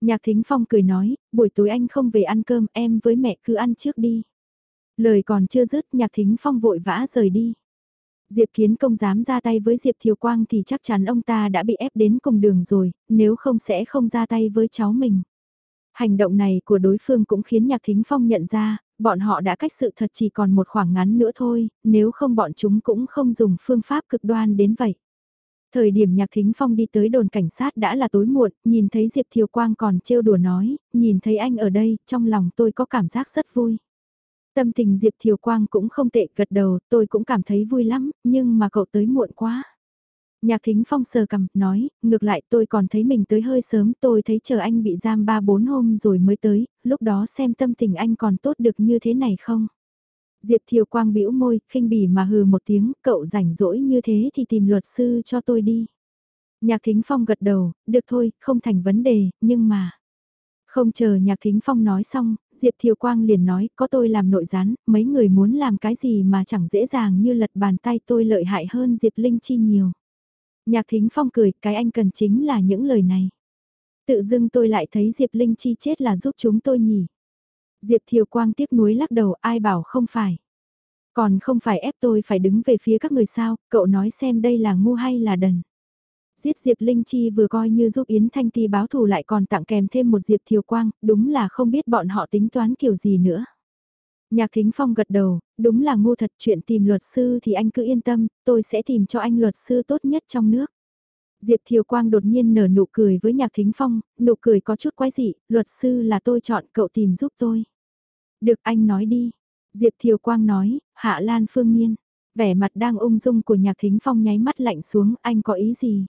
Nhạc Thính Phong cười nói, buổi tối anh không về ăn cơm em với mẹ cứ ăn trước đi. Lời còn chưa dứt Nhạc Thính Phong vội vã rời đi. Diệp Kiến Công dám ra tay với Diệp Thiều Quang thì chắc chắn ông ta đã bị ép đến cùng đường rồi, nếu không sẽ không ra tay với cháu mình. Hành động này của đối phương cũng khiến Nhạc Thính Phong nhận ra, bọn họ đã cách sự thật chỉ còn một khoảng ngắn nữa thôi, nếu không bọn chúng cũng không dùng phương pháp cực đoan đến vậy. Thời điểm Nhạc Thính Phong đi tới đồn cảnh sát đã là tối muộn, nhìn thấy Diệp Thiều Quang còn trêu đùa nói, nhìn thấy anh ở đây, trong lòng tôi có cảm giác rất vui. Tâm tình Diệp Thiều Quang cũng không tệ gật đầu, tôi cũng cảm thấy vui lắm, nhưng mà cậu tới muộn quá. Nhạc Thính Phong sờ cầm, nói, ngược lại tôi còn thấy mình tới hơi sớm, tôi thấy chờ anh bị giam 3-4 hôm rồi mới tới, lúc đó xem tâm tình anh còn tốt được như thế này không? Diệp Thiều Quang bĩu môi, khinh bỉ mà hừ một tiếng, cậu rảnh rỗi như thế thì tìm luật sư cho tôi đi. Nhạc Thính Phong gật đầu, được thôi, không thành vấn đề, nhưng mà... Không chờ Nhạc Thính Phong nói xong, Diệp Thiều Quang liền nói, có tôi làm nội gián, mấy người muốn làm cái gì mà chẳng dễ dàng như lật bàn tay tôi lợi hại hơn Diệp Linh Chi nhiều. Nhạc Thính Phong cười, cái anh cần chính là những lời này. Tự dưng tôi lại thấy Diệp Linh Chi chết là giúp chúng tôi nhỉ. Diệp Thiều Quang tiếc nuối lắc đầu, ai bảo không phải. Còn không phải ép tôi phải đứng về phía các người sao, cậu nói xem đây là ngu hay là đần. Giết Diệp Linh Chi vừa coi như giúp Yến Thanh Ti báo thù lại còn tặng kèm thêm một Diệp Thiều Quang, đúng là không biết bọn họ tính toán kiểu gì nữa. Nhạc Thính Phong gật đầu, đúng là ngu thật chuyện tìm luật sư thì anh cứ yên tâm, tôi sẽ tìm cho anh luật sư tốt nhất trong nước. Diệp Thiều Quang đột nhiên nở nụ cười với Nhạc Thính Phong, nụ cười có chút quái dị, luật sư là tôi chọn cậu tìm giúp tôi. Được anh nói đi. Diệp Thiều Quang nói, Hạ Lan Phương Nhiên. Vẻ mặt đang ung dung của Nhạc Thính Phong nháy mắt lạnh xuống, anh có ý gì?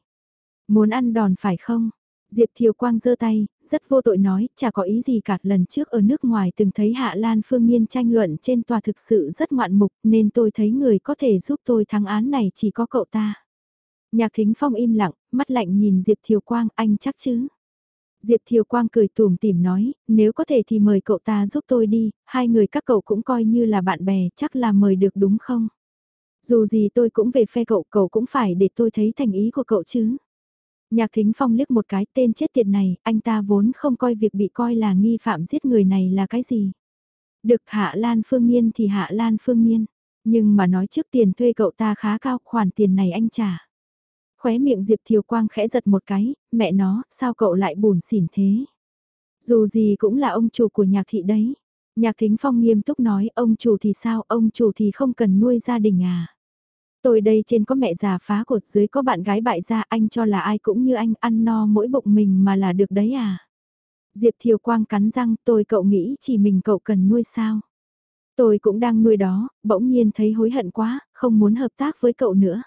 Muốn ăn đòn phải không? Diệp Thiều Quang giơ tay, rất vô tội nói, chả có ý gì cả, lần trước ở nước ngoài từng thấy Hạ Lan Phương Nhiên tranh luận trên tòa thực sự rất ngoạn mục, nên tôi thấy người có thể giúp tôi thắng án này chỉ có cậu ta. Nhạc Thính Phong im lặng, mắt lạnh nhìn Diệp Thiều Quang, anh chắc chứ? Diệp Thiều Quang cười tùm tìm nói, nếu có thể thì mời cậu ta giúp tôi đi, hai người các cậu cũng coi như là bạn bè, chắc là mời được đúng không? Dù gì tôi cũng về phe cậu, cậu cũng phải để tôi thấy thành ý của cậu chứ. Nhạc Thính Phong liếc một cái tên chết tiệt này, anh ta vốn không coi việc bị coi là nghi phạm giết người này là cái gì. Được Hạ Lan Phương Nhiên thì Hạ Lan Phương Nhiên, nhưng mà nói trước tiền thuê cậu ta khá cao, khoản tiền này anh trả. Khóe miệng Diệp Thiều Quang khẽ giật một cái, mẹ nó, sao cậu lại buồn xỉn thế? Dù gì cũng là ông chủ của nhạc thị đấy. Nhạc Thính Phong nghiêm túc nói, ông chủ thì sao, ông chủ thì không cần nuôi gia đình à? Tôi đây trên có mẹ già phá cột dưới có bạn gái bại gia anh cho là ai cũng như anh ăn no mỗi bụng mình mà là được đấy à. Diệp Thiều Quang cắn răng tôi cậu nghĩ chỉ mình cậu cần nuôi sao. Tôi cũng đang nuôi đó, bỗng nhiên thấy hối hận quá, không muốn hợp tác với cậu nữa.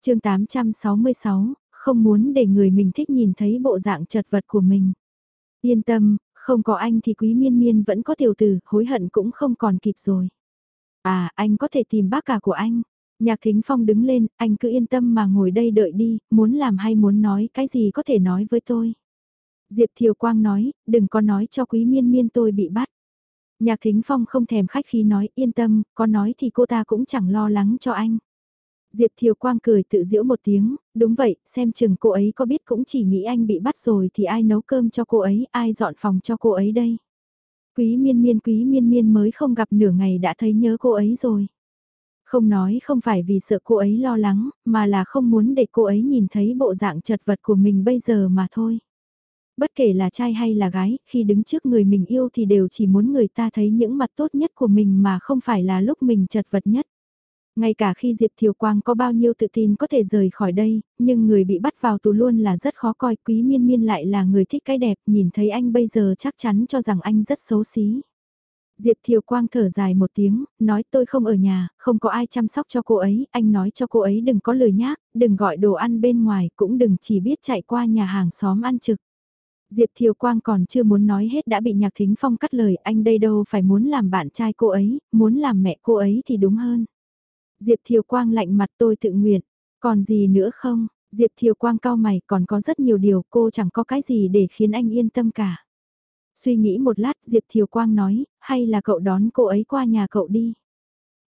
chương 866, không muốn để người mình thích nhìn thấy bộ dạng chật vật của mình. Yên tâm, không có anh thì quý miên miên vẫn có tiểu tử, hối hận cũng không còn kịp rồi. À, anh có thể tìm bác cả của anh. Nhạc Thính Phong đứng lên, anh cứ yên tâm mà ngồi đây đợi đi, muốn làm hay muốn nói cái gì có thể nói với tôi. Diệp Thiều Quang nói, đừng có nói cho quý miên miên tôi bị bắt. Nhạc Thính Phong không thèm khách khí nói yên tâm, có nói thì cô ta cũng chẳng lo lắng cho anh. Diệp Thiều Quang cười tự giễu một tiếng, đúng vậy, xem chừng cô ấy có biết cũng chỉ nghĩ anh bị bắt rồi thì ai nấu cơm cho cô ấy, ai dọn phòng cho cô ấy đây. Quý miên miên quý miên miên mới không gặp nửa ngày đã thấy nhớ cô ấy rồi. Không nói không phải vì sợ cô ấy lo lắng, mà là không muốn để cô ấy nhìn thấy bộ dạng chật vật của mình bây giờ mà thôi. Bất kể là trai hay là gái, khi đứng trước người mình yêu thì đều chỉ muốn người ta thấy những mặt tốt nhất của mình mà không phải là lúc mình chật vật nhất. Ngay cả khi Diệp Thiều Quang có bao nhiêu tự tin có thể rời khỏi đây, nhưng người bị bắt vào tù luôn là rất khó coi. Quý miên miên lại là người thích cái đẹp, nhìn thấy anh bây giờ chắc chắn cho rằng anh rất xấu xí. Diệp Thiều Quang thở dài một tiếng, nói tôi không ở nhà, không có ai chăm sóc cho cô ấy, anh nói cho cô ấy đừng có lười nhác, đừng gọi đồ ăn bên ngoài, cũng đừng chỉ biết chạy qua nhà hàng xóm ăn trực. Diệp Thiều Quang còn chưa muốn nói hết đã bị Nhạc Thính Phong cắt lời, anh đây đâu phải muốn làm bạn trai cô ấy, muốn làm mẹ cô ấy thì đúng hơn. Diệp Thiều Quang lạnh mặt tôi tự nguyện, còn gì nữa không? Diệp Thiều Quang cao mày còn có rất nhiều điều cô chẳng có cái gì để khiến anh yên tâm cả. Suy nghĩ một lát Diệp Thiều Quang nói, hay là cậu đón cô ấy qua nhà cậu đi.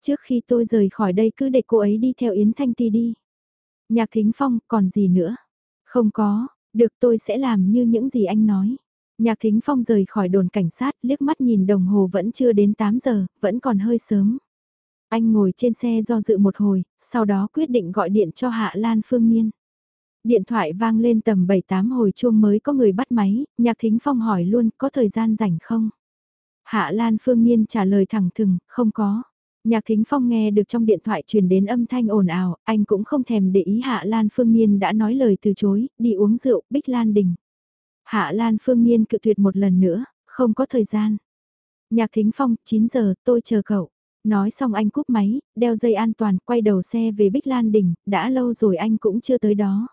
Trước khi tôi rời khỏi đây cứ để cô ấy đi theo Yến Thanh Ti đi. Nhạc Thính Phong còn gì nữa? Không có, được tôi sẽ làm như những gì anh nói. Nhạc Thính Phong rời khỏi đồn cảnh sát liếc mắt nhìn đồng hồ vẫn chưa đến 8 giờ, vẫn còn hơi sớm. Anh ngồi trên xe do dự một hồi, sau đó quyết định gọi điện cho Hạ Lan Phương Nhiên. Điện thoại vang lên tầm 7-8 hồi chuông mới có người bắt máy, Nhạc Thính Phong hỏi luôn có thời gian rảnh không? Hạ Lan Phương Nhiên trả lời thẳng thừng, không có. Nhạc Thính Phong nghe được trong điện thoại truyền đến âm thanh ồn ào, anh cũng không thèm để ý Hạ Lan Phương Nhiên đã nói lời từ chối, đi uống rượu, Bích Lan Đình. Hạ Lan Phương Nhiên cự tuyệt một lần nữa, không có thời gian. Nhạc Thính Phong, 9 giờ, tôi chờ cậu. Nói xong anh cúp máy, đeo dây an toàn, quay đầu xe về Bích Lan Đình, đã lâu rồi anh cũng chưa tới đó.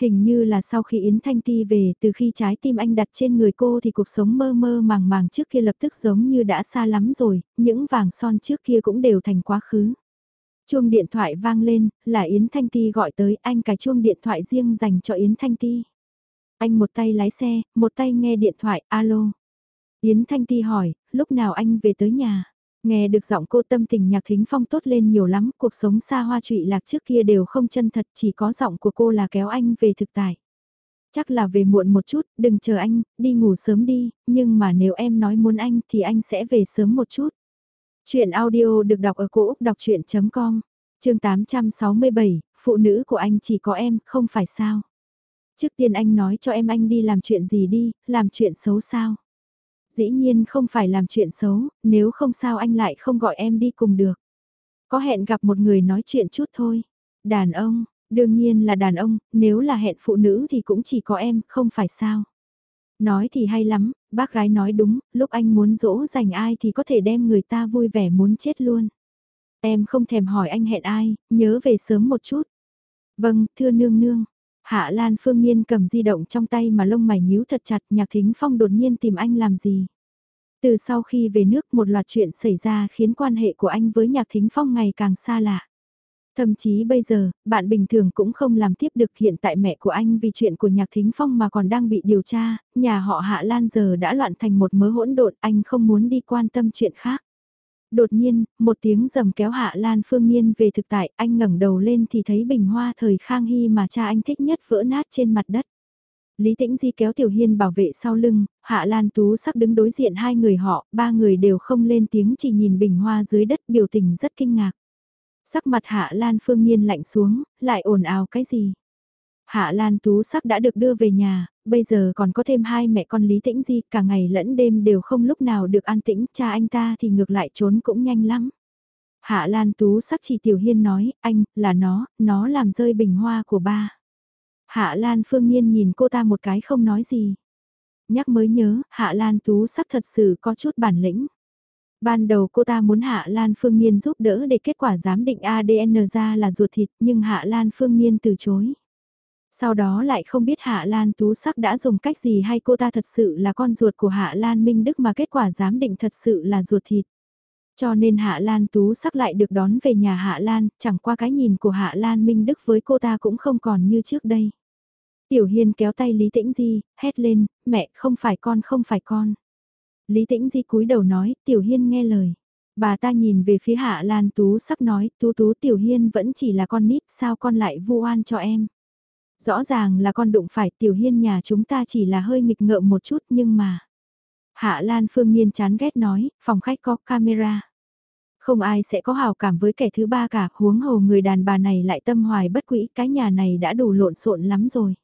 Hình như là sau khi Yến Thanh Ti về, từ khi trái tim anh đặt trên người cô thì cuộc sống mơ mơ màng màng trước kia lập tức giống như đã xa lắm rồi, những vàng son trước kia cũng đều thành quá khứ. Chuông điện thoại vang lên, là Yến Thanh Ti gọi tới anh cài chuông điện thoại riêng dành cho Yến Thanh Ti. Anh một tay lái xe, một tay nghe điện thoại, alo. Yến Thanh Ti hỏi, lúc nào anh về tới nhà? Nghe được giọng cô tâm tình nhạc thính phong tốt lên nhiều lắm, cuộc sống xa hoa trụy lạc trước kia đều không chân thật, chỉ có giọng của cô là kéo anh về thực tại. Chắc là về muộn một chút, đừng chờ anh, đi ngủ sớm đi, nhưng mà nếu em nói muốn anh thì anh sẽ về sớm một chút. Chuyện audio được đọc ở cổ Úc đọc chuyện.com, chương 867, phụ nữ của anh chỉ có em, không phải sao. Trước tiên anh nói cho em anh đi làm chuyện gì đi, làm chuyện xấu sao. Dĩ nhiên không phải làm chuyện xấu, nếu không sao anh lại không gọi em đi cùng được. Có hẹn gặp một người nói chuyện chút thôi. Đàn ông, đương nhiên là đàn ông, nếu là hẹn phụ nữ thì cũng chỉ có em, không phải sao. Nói thì hay lắm, bác gái nói đúng, lúc anh muốn dỗ dành ai thì có thể đem người ta vui vẻ muốn chết luôn. Em không thèm hỏi anh hẹn ai, nhớ về sớm một chút. Vâng, thưa nương nương. Hạ Lan Phương Nhiên cầm di động trong tay mà lông mày nhíu thật chặt nhạc thính phong đột nhiên tìm anh làm gì. Từ sau khi về nước một loạt chuyện xảy ra khiến quan hệ của anh với nhạc thính phong ngày càng xa lạ. Thậm chí bây giờ, bạn bình thường cũng không làm tiếp được hiện tại mẹ của anh vì chuyện của nhạc thính phong mà còn đang bị điều tra, nhà họ Hạ Lan giờ đã loạn thành một mớ hỗn độn anh không muốn đi quan tâm chuyện khác. Đột nhiên, một tiếng rầm kéo Hạ Lan Phương Nhiên về thực tại, anh ngẩng đầu lên thì thấy bình hoa thời Khang Hy mà cha anh thích nhất vỡ nát trên mặt đất. Lý Tĩnh Di kéo Tiểu Hiên bảo vệ sau lưng, Hạ Lan Tú sắp đứng đối diện hai người họ, ba người đều không lên tiếng chỉ nhìn bình hoa dưới đất biểu tình rất kinh ngạc. Sắc mặt Hạ Lan Phương Nhiên lạnh xuống, lại ồn ào cái gì? Hạ Lan Tú sắc đã được đưa về nhà, bây giờ còn có thêm hai mẹ con Lý Tĩnh Di, cả ngày lẫn đêm đều không lúc nào được an tĩnh, cha anh ta thì ngược lại trốn cũng nhanh lắm. Hạ Lan Tú sắc chỉ Tiểu Hiên nói, anh, là nó, nó làm rơi bình hoa của ba. Hạ Lan Phương Nhiên nhìn cô ta một cái không nói gì. Nhắc mới nhớ, Hạ Lan Tú sắc thật sự có chút bản lĩnh. Ban đầu cô ta muốn Hạ Lan Phương Nhiên giúp đỡ để kết quả giám định ADN ra là ruột thịt nhưng Hạ Lan Phương Nhiên từ chối. Sau đó lại không biết Hạ Lan Tú Sắc đã dùng cách gì hay cô ta thật sự là con ruột của Hạ Lan Minh Đức mà kết quả giám định thật sự là ruột thịt. Cho nên Hạ Lan Tú Sắc lại được đón về nhà Hạ Lan, chẳng qua cái nhìn của Hạ Lan Minh Đức với cô ta cũng không còn như trước đây. Tiểu Hiên kéo tay Lý Tĩnh Di, hét lên, mẹ không phải con không phải con. Lý Tĩnh Di cúi đầu nói, Tiểu Hiên nghe lời. Bà ta nhìn về phía Hạ Lan Tú Sắc nói, Tú Tú Tiểu Hiên vẫn chỉ là con nít, sao con lại vu oan cho em. Rõ ràng là con đụng phải tiểu hiên nhà chúng ta chỉ là hơi nghịch ngợm một chút nhưng mà. Hạ Lan Phương Nhiên chán ghét nói, phòng khách có camera. Không ai sẽ có hào cảm với kẻ thứ ba cả, huống hồ người đàn bà này lại tâm hoài bất quỹ, cái nhà này đã đủ lộn xộn lắm rồi.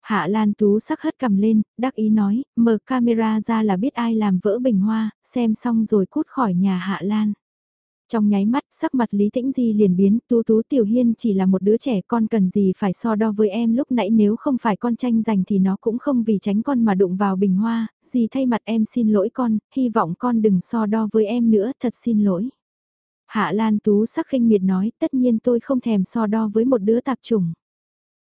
Hạ Lan Tú sắc hất cầm lên, đắc ý nói, mở camera ra là biết ai làm vỡ bình hoa, xem xong rồi cút khỏi nhà Hạ Lan. Trong nháy mắt, sắc mặt Lý Tĩnh Di liền biến, Tú Tú Tiểu Hiên chỉ là một đứa trẻ con cần gì phải so đo với em lúc nãy nếu không phải con tranh giành thì nó cũng không vì tránh con mà đụng vào bình hoa, gì thay mặt em xin lỗi con, hy vọng con đừng so đo với em nữa, thật xin lỗi. Hạ Lan Tú sắc khinh miệt nói, tất nhiên tôi không thèm so đo với một đứa tạp chủng.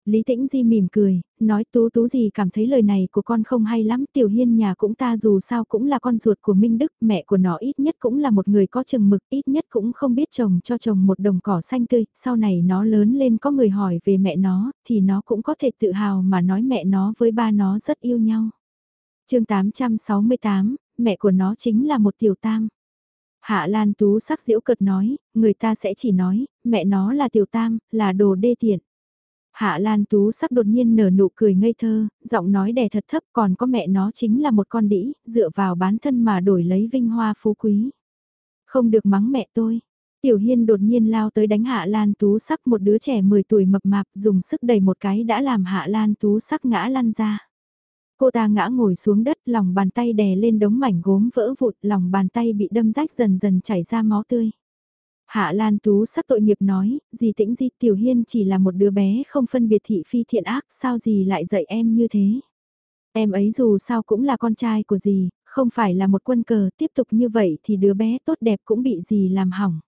Lý Tĩnh Di mỉm cười, nói tú tú gì cảm thấy lời này của con không hay lắm, tiểu hiên nhà cũng ta dù sao cũng là con ruột của Minh Đức, mẹ của nó ít nhất cũng là một người có chừng mực, ít nhất cũng không biết chồng cho chồng một đồng cỏ xanh tươi, sau này nó lớn lên có người hỏi về mẹ nó, thì nó cũng có thể tự hào mà nói mẹ nó với ba nó rất yêu nhau. chương 868, mẹ của nó chính là một tiểu tam. Hạ Lan Tú sắc diễu cợt nói, người ta sẽ chỉ nói, mẹ nó là tiểu tam, là đồ đê tiện. Hạ Lan Tú sắp đột nhiên nở nụ cười ngây thơ, giọng nói đè thật thấp còn có mẹ nó chính là một con đĩ, dựa vào bán thân mà đổi lấy vinh hoa phú quý. Không được mắng mẹ tôi. Tiểu Hiên đột nhiên lao tới đánh Hạ Lan Tú sắc một đứa trẻ 10 tuổi mập mạp dùng sức đẩy một cái đã làm Hạ Lan Tú sắc ngã lăn ra. Cô ta ngã ngồi xuống đất lòng bàn tay đè lên đống mảnh gốm vỡ vụt lòng bàn tay bị đâm rách dần dần chảy ra máu tươi. Hạ Lan Tú sắc tội nghiệp nói, dì tĩnh di tiểu hiên chỉ là một đứa bé không phân biệt thị phi thiện ác, sao dì lại dạy em như thế? Em ấy dù sao cũng là con trai của dì, không phải là một quân cờ, tiếp tục như vậy thì đứa bé tốt đẹp cũng bị dì làm hỏng.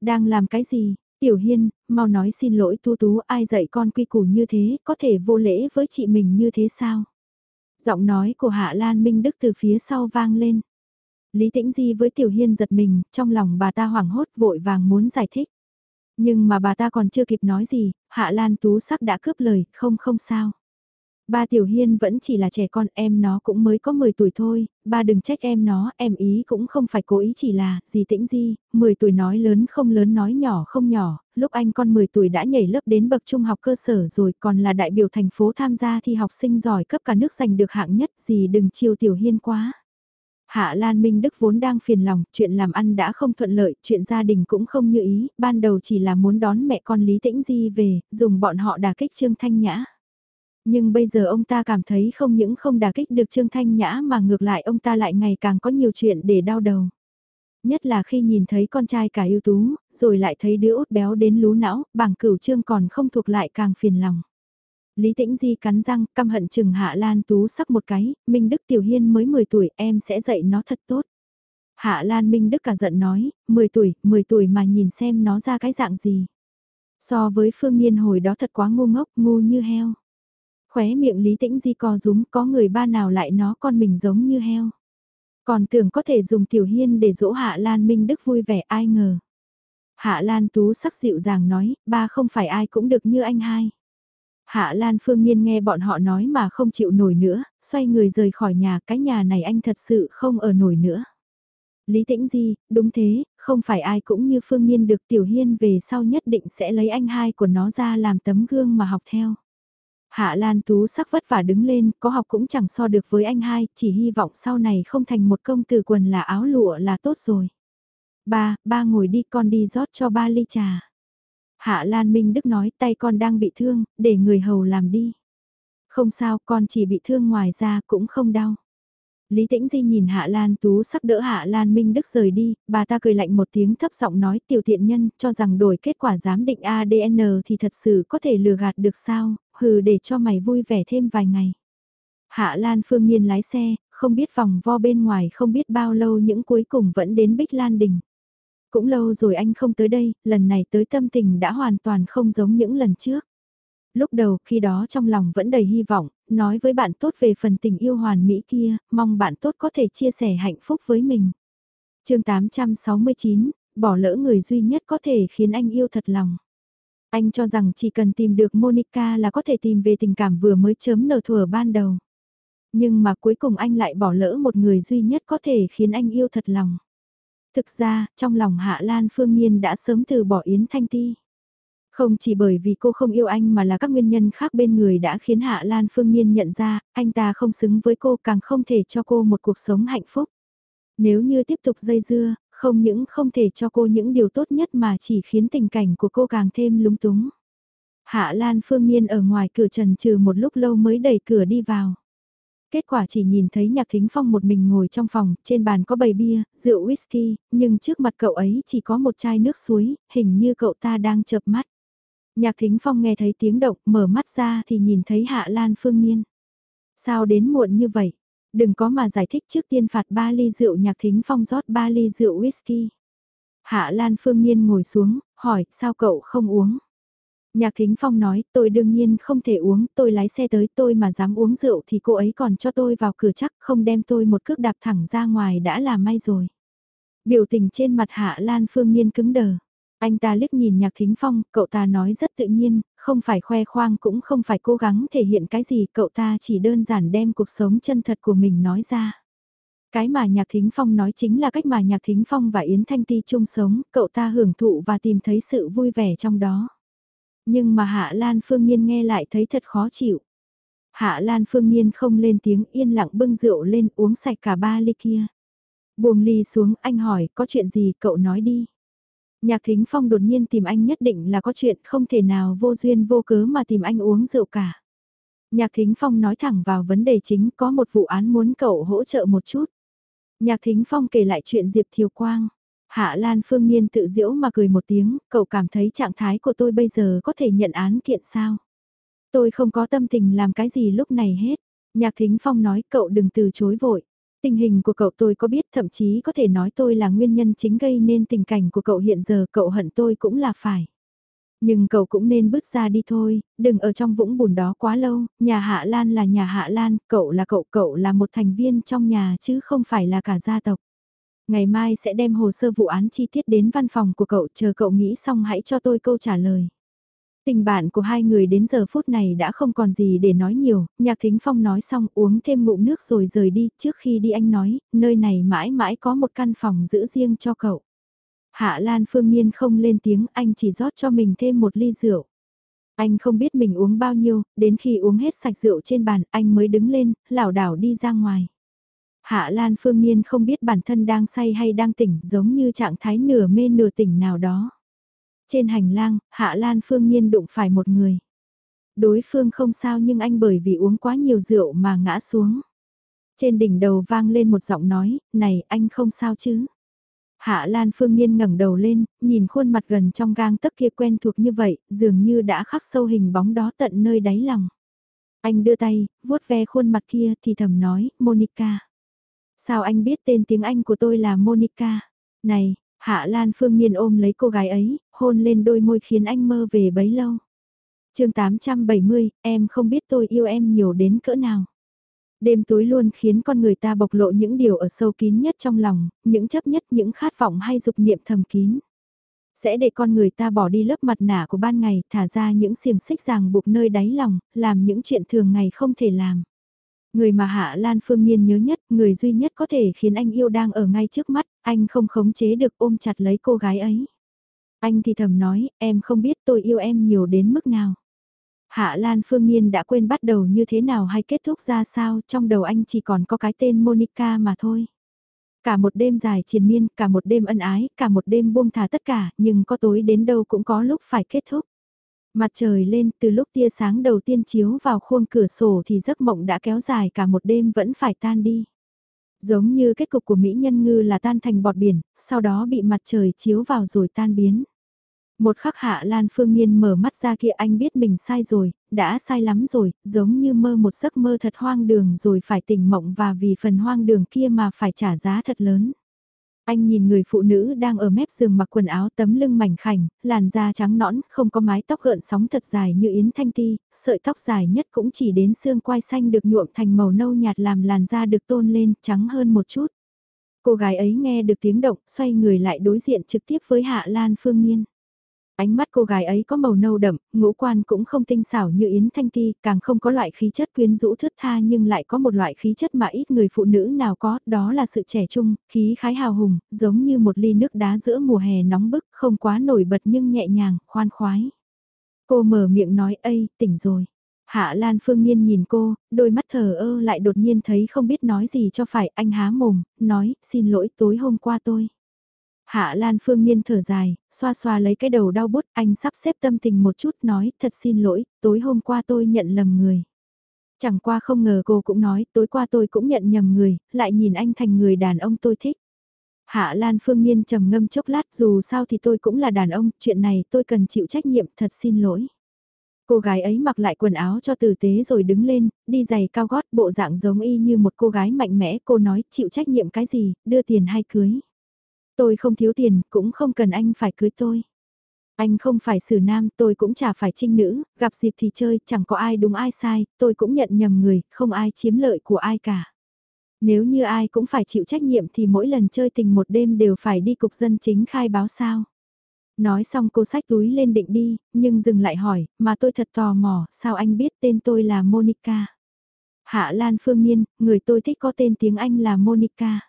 Đang làm cái gì? Tiểu Hiên, mau nói xin lỗi Tu Tú ai dạy con quy củ như thế, có thể vô lễ với chị mình như thế sao? Giọng nói của Hạ Lan Minh Đức từ phía sau vang lên. Lý Tĩnh Di với Tiểu Hiên giật mình, trong lòng bà ta hoảng hốt vội vàng muốn giải thích. Nhưng mà bà ta còn chưa kịp nói gì, Hạ Lan Tú sắc đã cướp lời, không không sao. Ba Tiểu Hiên vẫn chỉ là trẻ con, em nó cũng mới có 10 tuổi thôi, ba đừng trách em nó, em ý cũng không phải cố ý chỉ là, gì tĩnh di, 10 tuổi nói lớn không lớn nói nhỏ không nhỏ, lúc anh con 10 tuổi đã nhảy lớp đến bậc trung học cơ sở rồi còn là đại biểu thành phố tham gia thi học sinh giỏi cấp cả nước giành được hạng nhất, gì đừng chiều Tiểu Hiên quá. Hạ Lan Minh Đức vốn đang phiền lòng, chuyện làm ăn đã không thuận lợi, chuyện gia đình cũng không như ý, ban đầu chỉ là muốn đón mẹ con Lý Tĩnh Di về, dùng bọn họ đà kích Trương Thanh Nhã. Nhưng bây giờ ông ta cảm thấy không những không đà kích được Trương Thanh Nhã mà ngược lại ông ta lại ngày càng có nhiều chuyện để đau đầu. Nhất là khi nhìn thấy con trai cả ưu tú, rồi lại thấy đứa út béo đến lú não, bảng cửu trương còn không thuộc lại càng phiền lòng. Lý Tĩnh Di cắn răng, căm hận chừng Hạ Lan Tú sắc một cái, Minh Đức Tiểu Hiên mới 10 tuổi, em sẽ dạy nó thật tốt. Hạ Lan Minh Đức cả giận nói, 10 tuổi, 10 tuổi mà nhìn xem nó ra cái dạng gì. So với Phương Nhiên hồi đó thật quá ngu ngốc, ngu như heo. Khóe miệng Lý Tĩnh Di co rúm, có người ba nào lại nó con mình giống như heo. Còn tưởng có thể dùng Tiểu Hiên để dỗ Hạ Lan Minh Đức vui vẻ ai ngờ. Hạ Lan Tú sắc dịu dàng nói, ba không phải ai cũng được như anh hai. Hạ Lan Phương Nhiên nghe bọn họ nói mà không chịu nổi nữa, xoay người rời khỏi nhà, cái nhà này anh thật sự không ở nổi nữa. Lý Tĩnh Di, đúng thế, không phải ai cũng như Phương Nhiên được Tiểu Hiên về sau nhất định sẽ lấy anh hai của nó ra làm tấm gương mà học theo. Hạ Lan Tú sắc vất vả đứng lên, có học cũng chẳng so được với anh hai, chỉ hy vọng sau này không thành một công tử quần là áo lụa là tốt rồi. Ba, ba ngồi đi con đi rót cho ba ly trà. Hạ Lan Minh Đức nói tay con đang bị thương, để người hầu làm đi. Không sao, con chỉ bị thương ngoài ra cũng không đau. Lý Tĩnh Di nhìn Hạ Lan Tú sắp đỡ Hạ Lan Minh Đức rời đi, bà ta cười lạnh một tiếng thấp giọng nói tiểu tiện nhân cho rằng đổi kết quả giám định ADN thì thật sự có thể lừa gạt được sao, hừ để cho mày vui vẻ thêm vài ngày. Hạ Lan Phương Nhiên lái xe, không biết vòng vo bên ngoài không biết bao lâu những cuối cùng vẫn đến Bích Lan Đình. Cũng lâu rồi anh không tới đây, lần này tới tâm tình đã hoàn toàn không giống những lần trước. Lúc đầu khi đó trong lòng vẫn đầy hy vọng, nói với bạn tốt về phần tình yêu hoàn mỹ kia, mong bạn tốt có thể chia sẻ hạnh phúc với mình. chương 869, bỏ lỡ người duy nhất có thể khiến anh yêu thật lòng. Anh cho rằng chỉ cần tìm được Monica là có thể tìm về tình cảm vừa mới chớm nở thừa ban đầu. Nhưng mà cuối cùng anh lại bỏ lỡ một người duy nhất có thể khiến anh yêu thật lòng. Thực ra, trong lòng Hạ Lan Phương Nhiên đã sớm từ bỏ Yến Thanh Ti. Không chỉ bởi vì cô không yêu anh mà là các nguyên nhân khác bên người đã khiến Hạ Lan Phương Nhiên nhận ra, anh ta không xứng với cô càng không thể cho cô một cuộc sống hạnh phúc. Nếu như tiếp tục dây dưa, không những không thể cho cô những điều tốt nhất mà chỉ khiến tình cảnh của cô càng thêm lúng túng. Hạ Lan Phương Nhiên ở ngoài cửa trần trừ một lúc lâu mới đẩy cửa đi vào. Kết quả chỉ nhìn thấy Nhạc Thính Phong một mình ngồi trong phòng, trên bàn có bầy bia, rượu whisky, nhưng trước mặt cậu ấy chỉ có một chai nước suối, hình như cậu ta đang chợp mắt. Nhạc Thính Phong nghe thấy tiếng động, mở mắt ra thì nhìn thấy Hạ Lan Phương Nhiên. Sao đến muộn như vậy? Đừng có mà giải thích trước tiên phạt ba ly rượu Nhạc Thính Phong rót ba ly rượu whisky. Hạ Lan Phương Nhiên ngồi xuống, hỏi sao cậu không uống? Nhạc Thính Phong nói, tôi đương nhiên không thể uống, tôi lái xe tới tôi mà dám uống rượu thì cô ấy còn cho tôi vào cửa chắc không đem tôi một cước đạp thẳng ra ngoài đã là may rồi. Biểu tình trên mặt Hạ Lan Phương Nhiên cứng đờ. Anh ta liếc nhìn Nhạc Thính Phong, cậu ta nói rất tự nhiên, không phải khoe khoang cũng không phải cố gắng thể hiện cái gì, cậu ta chỉ đơn giản đem cuộc sống chân thật của mình nói ra. Cái mà Nhạc Thính Phong nói chính là cách mà Nhạc Thính Phong và Yến Thanh Ti chung sống, cậu ta hưởng thụ và tìm thấy sự vui vẻ trong đó. Nhưng mà Hạ Lan Phương Nhiên nghe lại thấy thật khó chịu. Hạ Lan Phương Nhiên không lên tiếng, yên lặng bưng rượu lên uống sạch cả ba ly kia. Buông ly xuống, anh hỏi, có chuyện gì, cậu nói đi. Nhạc Thính Phong đột nhiên tìm anh nhất định là có chuyện không thể nào vô duyên vô cớ mà tìm anh uống rượu cả. Nhạc Thính Phong nói thẳng vào vấn đề chính, có một vụ án muốn cậu hỗ trợ một chút. Nhạc Thính Phong kể lại chuyện Diệp Thiều Quang. Hạ Lan Phương Nhiên tự diễu mà cười một tiếng, cậu cảm thấy trạng thái của tôi bây giờ có thể nhận án kiện sao? Tôi không có tâm tình làm cái gì lúc này hết. Nhạc Thính Phong nói cậu đừng từ chối vội. Tình hình của cậu tôi có biết thậm chí có thể nói tôi là nguyên nhân chính gây nên tình cảnh của cậu hiện giờ cậu hận tôi cũng là phải. Nhưng cậu cũng nên bước ra đi thôi, đừng ở trong vũng bùn đó quá lâu, nhà Hạ Lan là nhà Hạ Lan, cậu là cậu, cậu là một thành viên trong nhà chứ không phải là cả gia tộc. Ngày mai sẽ đem hồ sơ vụ án chi tiết đến văn phòng của cậu, chờ cậu nghĩ xong hãy cho tôi câu trả lời. Tình bạn của hai người đến giờ phút này đã không còn gì để nói nhiều, nhạc thính phong nói xong uống thêm ngụm nước rồi rời đi, trước khi đi anh nói, nơi này mãi mãi có một căn phòng giữ riêng cho cậu. Hạ Lan Phương Nhiên không lên tiếng, anh chỉ rót cho mình thêm một ly rượu. Anh không biết mình uống bao nhiêu, đến khi uống hết sạch rượu trên bàn, anh mới đứng lên, lảo đảo đi ra ngoài. Hạ Lan Phương Nhiên không biết bản thân đang say hay đang tỉnh, giống như trạng thái nửa mê nửa tỉnh nào đó. Trên hành lang, Hạ Lan Phương Nhiên đụng phải một người. Đối phương không sao nhưng anh bởi vì uống quá nhiều rượu mà ngã xuống. Trên đỉnh đầu vang lên một giọng nói, này anh không sao chứ? Hạ Lan Phương Nhiên ngẩng đầu lên, nhìn khuôn mặt gần trong gang tấc kia quen thuộc như vậy, dường như đã khắc sâu hình bóng đó tận nơi đáy lòng. Anh đưa tay, vuốt ve khuôn mặt kia thì thầm nói, Monica. Sao anh biết tên tiếng Anh của tôi là Monica? Này, Hạ Lan Phương Nhiên ôm lấy cô gái ấy, hôn lên đôi môi khiến anh mơ về bấy lâu. chương 870, em không biết tôi yêu em nhiều đến cỡ nào. Đêm tối luôn khiến con người ta bộc lộ những điều ở sâu kín nhất trong lòng, những chấp nhất, những khát vọng hay dục niệm thầm kín. Sẽ để con người ta bỏ đi lớp mặt nạ của ban ngày, thả ra những xiềng xích ràng buộc nơi đáy lòng, làm những chuyện thường ngày không thể làm. Người mà Hạ Lan Phương Nhiên nhớ nhất, người duy nhất có thể khiến anh yêu đang ở ngay trước mắt, anh không khống chế được ôm chặt lấy cô gái ấy. Anh thì thầm nói, em không biết tôi yêu em nhiều đến mức nào. Hạ Lan Phương Nhiên đã quên bắt đầu như thế nào hay kết thúc ra sao, trong đầu anh chỉ còn có cái tên Monica mà thôi. Cả một đêm dài triền miên, cả một đêm ân ái, cả một đêm buông thả tất cả, nhưng có tối đến đâu cũng có lúc phải kết thúc. Mặt trời lên từ lúc tia sáng đầu tiên chiếu vào khuôn cửa sổ thì giấc mộng đã kéo dài cả một đêm vẫn phải tan đi. Giống như kết cục của Mỹ Nhân Ngư là tan thành bọt biển, sau đó bị mặt trời chiếu vào rồi tan biến. Một khắc hạ Lan Phương Nhiên mở mắt ra kia anh biết mình sai rồi, đã sai lắm rồi, giống như mơ một giấc mơ thật hoang đường rồi phải tỉnh mộng và vì phần hoang đường kia mà phải trả giá thật lớn. Anh nhìn người phụ nữ đang ở mép giường mặc quần áo tấm lưng mảnh khảnh, làn da trắng nõn, không có mái tóc gợn sóng thật dài như yến thanh ti, sợi tóc dài nhất cũng chỉ đến xương quai xanh được nhuộm thành màu nâu nhạt làm làn da được tôn lên, trắng hơn một chút. Cô gái ấy nghe được tiếng động, xoay người lại đối diện trực tiếp với Hạ Lan Phương Nhiên. Ánh mắt cô gái ấy có màu nâu đậm, ngũ quan cũng không tinh xảo như Yến Thanh Ti, càng không có loại khí chất quyến rũ thướt tha nhưng lại có một loại khí chất mà ít người phụ nữ nào có, đó là sự trẻ trung, khí khái hào hùng, giống như một ly nước đá giữa mùa hè nóng bức, không quá nổi bật nhưng nhẹ nhàng, khoan khoái. Cô mở miệng nói, ây, tỉnh rồi. Hạ Lan Phương Nhiên nhìn cô, đôi mắt thờ ơ lại đột nhiên thấy không biết nói gì cho phải, anh há mồm, nói, xin lỗi tối hôm qua tôi. Hạ Lan Phương Nhiên thở dài, xoa xoa lấy cái đầu đau bút, anh sắp xếp tâm tình một chút nói, thật xin lỗi, tối hôm qua tôi nhận lầm người. Chẳng qua không ngờ cô cũng nói, tối qua tôi cũng nhận nhầm người, lại nhìn anh thành người đàn ông tôi thích. Hạ Lan Phương Nhiên trầm ngâm chốc lát dù sao thì tôi cũng là đàn ông, chuyện này tôi cần chịu trách nhiệm, thật xin lỗi. Cô gái ấy mặc lại quần áo cho tử tế rồi đứng lên, đi giày cao gót bộ dạng giống y như một cô gái mạnh mẽ, cô nói chịu trách nhiệm cái gì, đưa tiền hay cưới. Tôi không thiếu tiền, cũng không cần anh phải cưới tôi. Anh không phải xử nam, tôi cũng chả phải trinh nữ, gặp dịp thì chơi, chẳng có ai đúng ai sai, tôi cũng nhận nhầm người, không ai chiếm lợi của ai cả. Nếu như ai cũng phải chịu trách nhiệm thì mỗi lần chơi tình một đêm đều phải đi cục dân chính khai báo sao. Nói xong cô sách túi lên định đi, nhưng dừng lại hỏi, mà tôi thật tò mò, sao anh biết tên tôi là Monica? Hạ Lan Phương Nhiên, người tôi thích có tên tiếng Anh là Monica.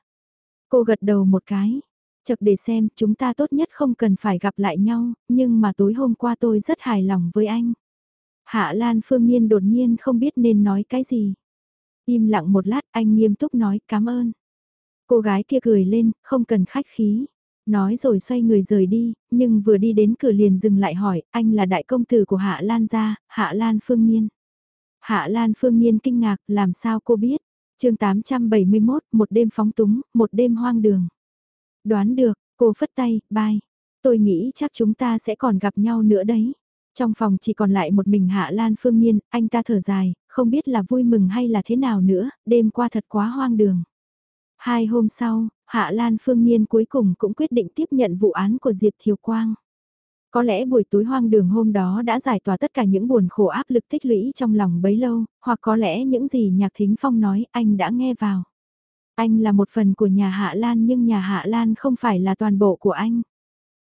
Cô gật đầu một cái. Chật để xem, chúng ta tốt nhất không cần phải gặp lại nhau, nhưng mà tối hôm qua tôi rất hài lòng với anh. Hạ Lan Phương Nhiên đột nhiên không biết nên nói cái gì. Im lặng một lát anh nghiêm túc nói cảm ơn. Cô gái kia cười lên, không cần khách khí. Nói rồi xoay người rời đi, nhưng vừa đi đến cửa liền dừng lại hỏi, anh là đại công tử của Hạ Lan gia, Hạ Lan Phương Nhiên. Hạ Lan Phương Nhiên kinh ngạc, làm sao cô biết? chương 871, một đêm phóng túng, một đêm hoang đường. Đoán được, cô phất tay, bye. Tôi nghĩ chắc chúng ta sẽ còn gặp nhau nữa đấy. Trong phòng chỉ còn lại một mình Hạ Lan Phương Nhiên, anh ta thở dài, không biết là vui mừng hay là thế nào nữa, đêm qua thật quá hoang đường. Hai hôm sau, Hạ Lan Phương Nhiên cuối cùng cũng quyết định tiếp nhận vụ án của Diệp Thiều Quang. Có lẽ buổi tối hoang đường hôm đó đã giải tỏa tất cả những buồn khổ áp lực tích lũy trong lòng bấy lâu, hoặc có lẽ những gì Nhạc Thính Phong nói anh đã nghe vào. Anh là một phần của nhà Hạ Lan nhưng nhà Hạ Lan không phải là toàn bộ của anh.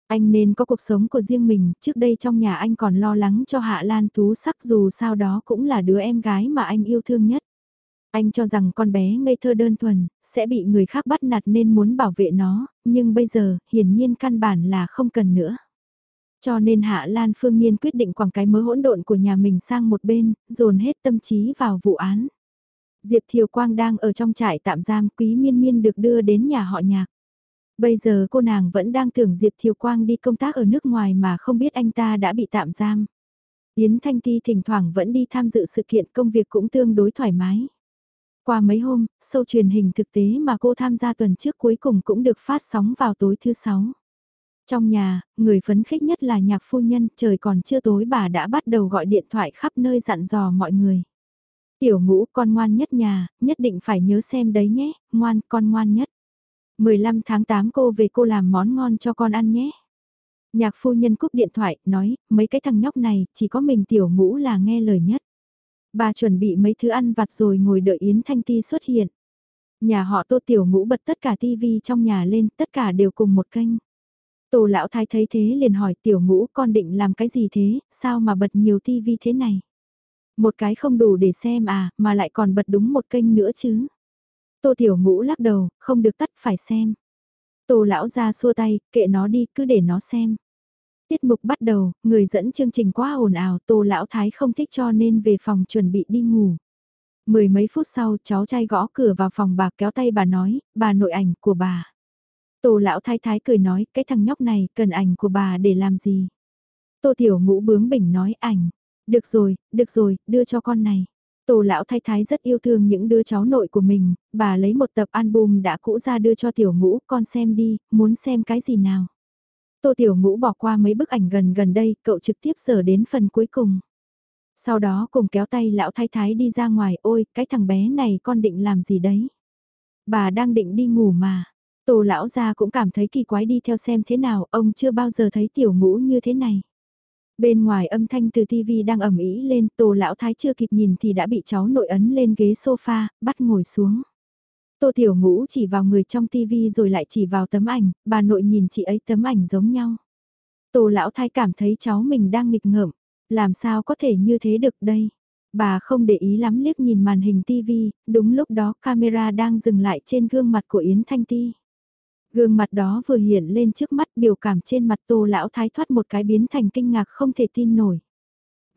Anh nên có cuộc sống của riêng mình, trước đây trong nhà anh còn lo lắng cho Hạ Lan Tú sắc dù sao đó cũng là đứa em gái mà anh yêu thương nhất. Anh cho rằng con bé ngây thơ đơn thuần, sẽ bị người khác bắt nạt nên muốn bảo vệ nó, nhưng bây giờ, hiển nhiên căn bản là không cần nữa. Cho nên Hạ Lan Phương Nhiên quyết định quảng cái mớ hỗn độn của nhà mình sang một bên, dồn hết tâm trí vào vụ án. Diệp Thiều Quang đang ở trong trại tạm giam quý miên miên được đưa đến nhà họ nhạc. Bây giờ cô nàng vẫn đang tưởng Diệp Thiều Quang đi công tác ở nước ngoài mà không biết anh ta đã bị tạm giam. Yến Thanh Ti thỉnh thoảng vẫn đi tham dự sự kiện công việc cũng tương đối thoải mái. Qua mấy hôm, sâu truyền hình thực tế mà cô tham gia tuần trước cuối cùng cũng được phát sóng vào tối thứ sáu. Trong nhà, người phấn khích nhất là nhạc phu nhân, trời còn chưa tối bà đã bắt đầu gọi điện thoại khắp nơi dặn dò mọi người. Tiểu ngũ con ngoan nhất nhà, nhất định phải nhớ xem đấy nhé, ngoan, con ngoan nhất. 15 tháng 8 cô về cô làm món ngon cho con ăn nhé. Nhạc phu nhân cúp điện thoại, nói, mấy cái thằng nhóc này, chỉ có mình tiểu ngũ là nghe lời nhất. Bà chuẩn bị mấy thứ ăn vặt rồi ngồi đợi Yến Thanh Ti xuất hiện. Nhà họ tô tiểu ngũ bật tất cả tivi trong nhà lên, tất cả đều cùng một kênh. Tô lão thái thấy thế liền hỏi tiểu ngũ con định làm cái gì thế, sao mà bật nhiều tivi thế này? Một cái không đủ để xem à, mà lại còn bật đúng một kênh nữa chứ. Tô tiểu ngũ lắc đầu, không được tắt phải xem. Tô lão ra xua tay, kệ nó đi, cứ để nó xem. Tiết mục bắt đầu, người dẫn chương trình quá ồn ào, tô lão thái không thích cho nên về phòng chuẩn bị đi ngủ. Mười mấy phút sau cháu trai gõ cửa vào phòng bà kéo tay bà nói, bà nội ảnh của bà. Tô lão thái thái cười nói, cái thằng nhóc này cần ảnh của bà để làm gì? Tô tiểu ngũ bướng bỉnh nói ảnh. Được rồi, được rồi, đưa cho con này. tổ lão thái thái rất yêu thương những đứa cháu nội của mình, bà lấy một tập album đã cũ ra đưa cho tiểu ngũ, con xem đi, muốn xem cái gì nào. Tô tiểu ngũ bỏ qua mấy bức ảnh gần gần đây, cậu trực tiếp sở đến phần cuối cùng. Sau đó cùng kéo tay lão thái thái đi ra ngoài, ôi, cái thằng bé này con định làm gì đấy? Bà đang định đi ngủ mà. tổ lão gia cũng cảm thấy kỳ quái đi theo xem thế nào, ông chưa bao giờ thấy tiểu ngũ như thế này. Bên ngoài âm thanh từ TV đang ẩm ý lên, tô lão thái chưa kịp nhìn thì đã bị cháu nội ấn lên ghế sofa, bắt ngồi xuống. Tô tiểu ngũ chỉ vào người trong TV rồi lại chỉ vào tấm ảnh, bà nội nhìn chị ấy tấm ảnh giống nhau. Tô lão thái cảm thấy cháu mình đang nghịch ngợm, làm sao có thể như thế được đây? Bà không để ý lắm liếc nhìn màn hình TV, đúng lúc đó camera đang dừng lại trên gương mặt của Yến Thanh Ti. Gương mặt đó vừa hiện lên trước mắt biểu cảm trên mặt tô lão thái thoát một cái biến thành kinh ngạc không thể tin nổi.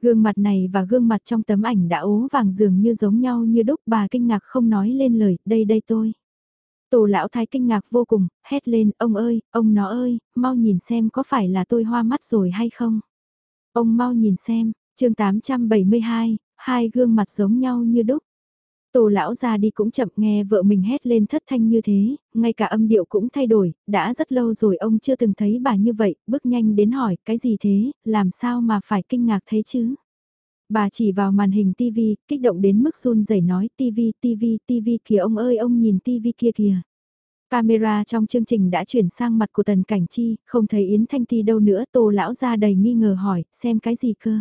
Gương mặt này và gương mặt trong tấm ảnh đã ố vàng dường như giống nhau như đúc bà kinh ngạc không nói lên lời, đây đây tôi. Tô lão thái kinh ngạc vô cùng, hét lên, ông ơi, ông nó ơi, mau nhìn xem có phải là tôi hoa mắt rồi hay không. Ông mau nhìn xem, chương 872, hai gương mặt giống nhau như đúc. Tô lão ra đi cũng chậm nghe vợ mình hét lên thất thanh như thế, ngay cả âm điệu cũng thay đổi, đã rất lâu rồi ông chưa từng thấy bà như vậy, bước nhanh đến hỏi, cái gì thế, làm sao mà phải kinh ngạc thế chứ? Bà chỉ vào màn hình TV, kích động đến mức run rẩy nói, TV, TV, TV kìa ông ơi ông nhìn TV kia kìa. Camera trong chương trình đã chuyển sang mặt của Tần Cảnh Chi, không thấy Yến Thanh Ti đâu nữa, Tô lão ra đầy nghi ngờ hỏi, xem cái gì cơ?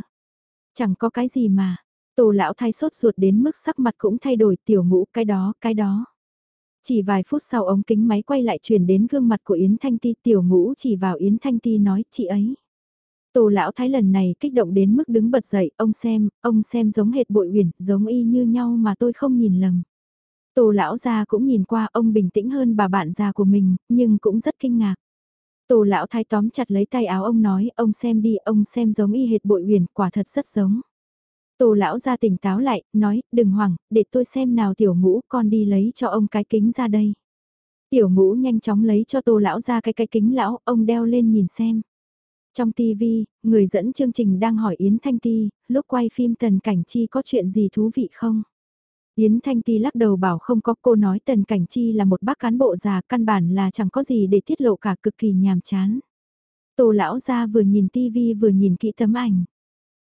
Chẳng có cái gì mà. Tô lão thay sốt ruột đến mức sắc mặt cũng thay đổi tiểu ngũ cái đó, cái đó. Chỉ vài phút sau ống kính máy quay lại truyền đến gương mặt của Yến Thanh Ti tiểu ngũ chỉ vào Yến Thanh Ti nói chị ấy. Tô lão thái lần này kích động đến mức đứng bật dậy, ông xem, ông xem giống hệt bội Uyển, giống y như nhau mà tôi không nhìn lầm. Tô lão già cũng nhìn qua ông bình tĩnh hơn bà bạn già của mình, nhưng cũng rất kinh ngạc. Tô lão thái tóm chặt lấy tay áo ông nói, ông xem đi, ông xem giống y hệt bội Uyển quả thật rất giống. Tô lão ra tỉnh táo lại, nói, đừng hoảng, để tôi xem nào tiểu ngũ, con đi lấy cho ông cái kính ra đây. Tiểu ngũ nhanh chóng lấy cho tô lão ra cái cái kính lão, ông đeo lên nhìn xem. Trong TV, người dẫn chương trình đang hỏi Yến Thanh Ti, lúc quay phim Tần Cảnh Chi có chuyện gì thú vị không? Yến Thanh Ti lắc đầu bảo không có cô nói Tần Cảnh Chi là một bác cán bộ già căn bản là chẳng có gì để tiết lộ cả cực kỳ nhàm chán. Tô lão ra vừa nhìn TV vừa nhìn kỹ tấm ảnh.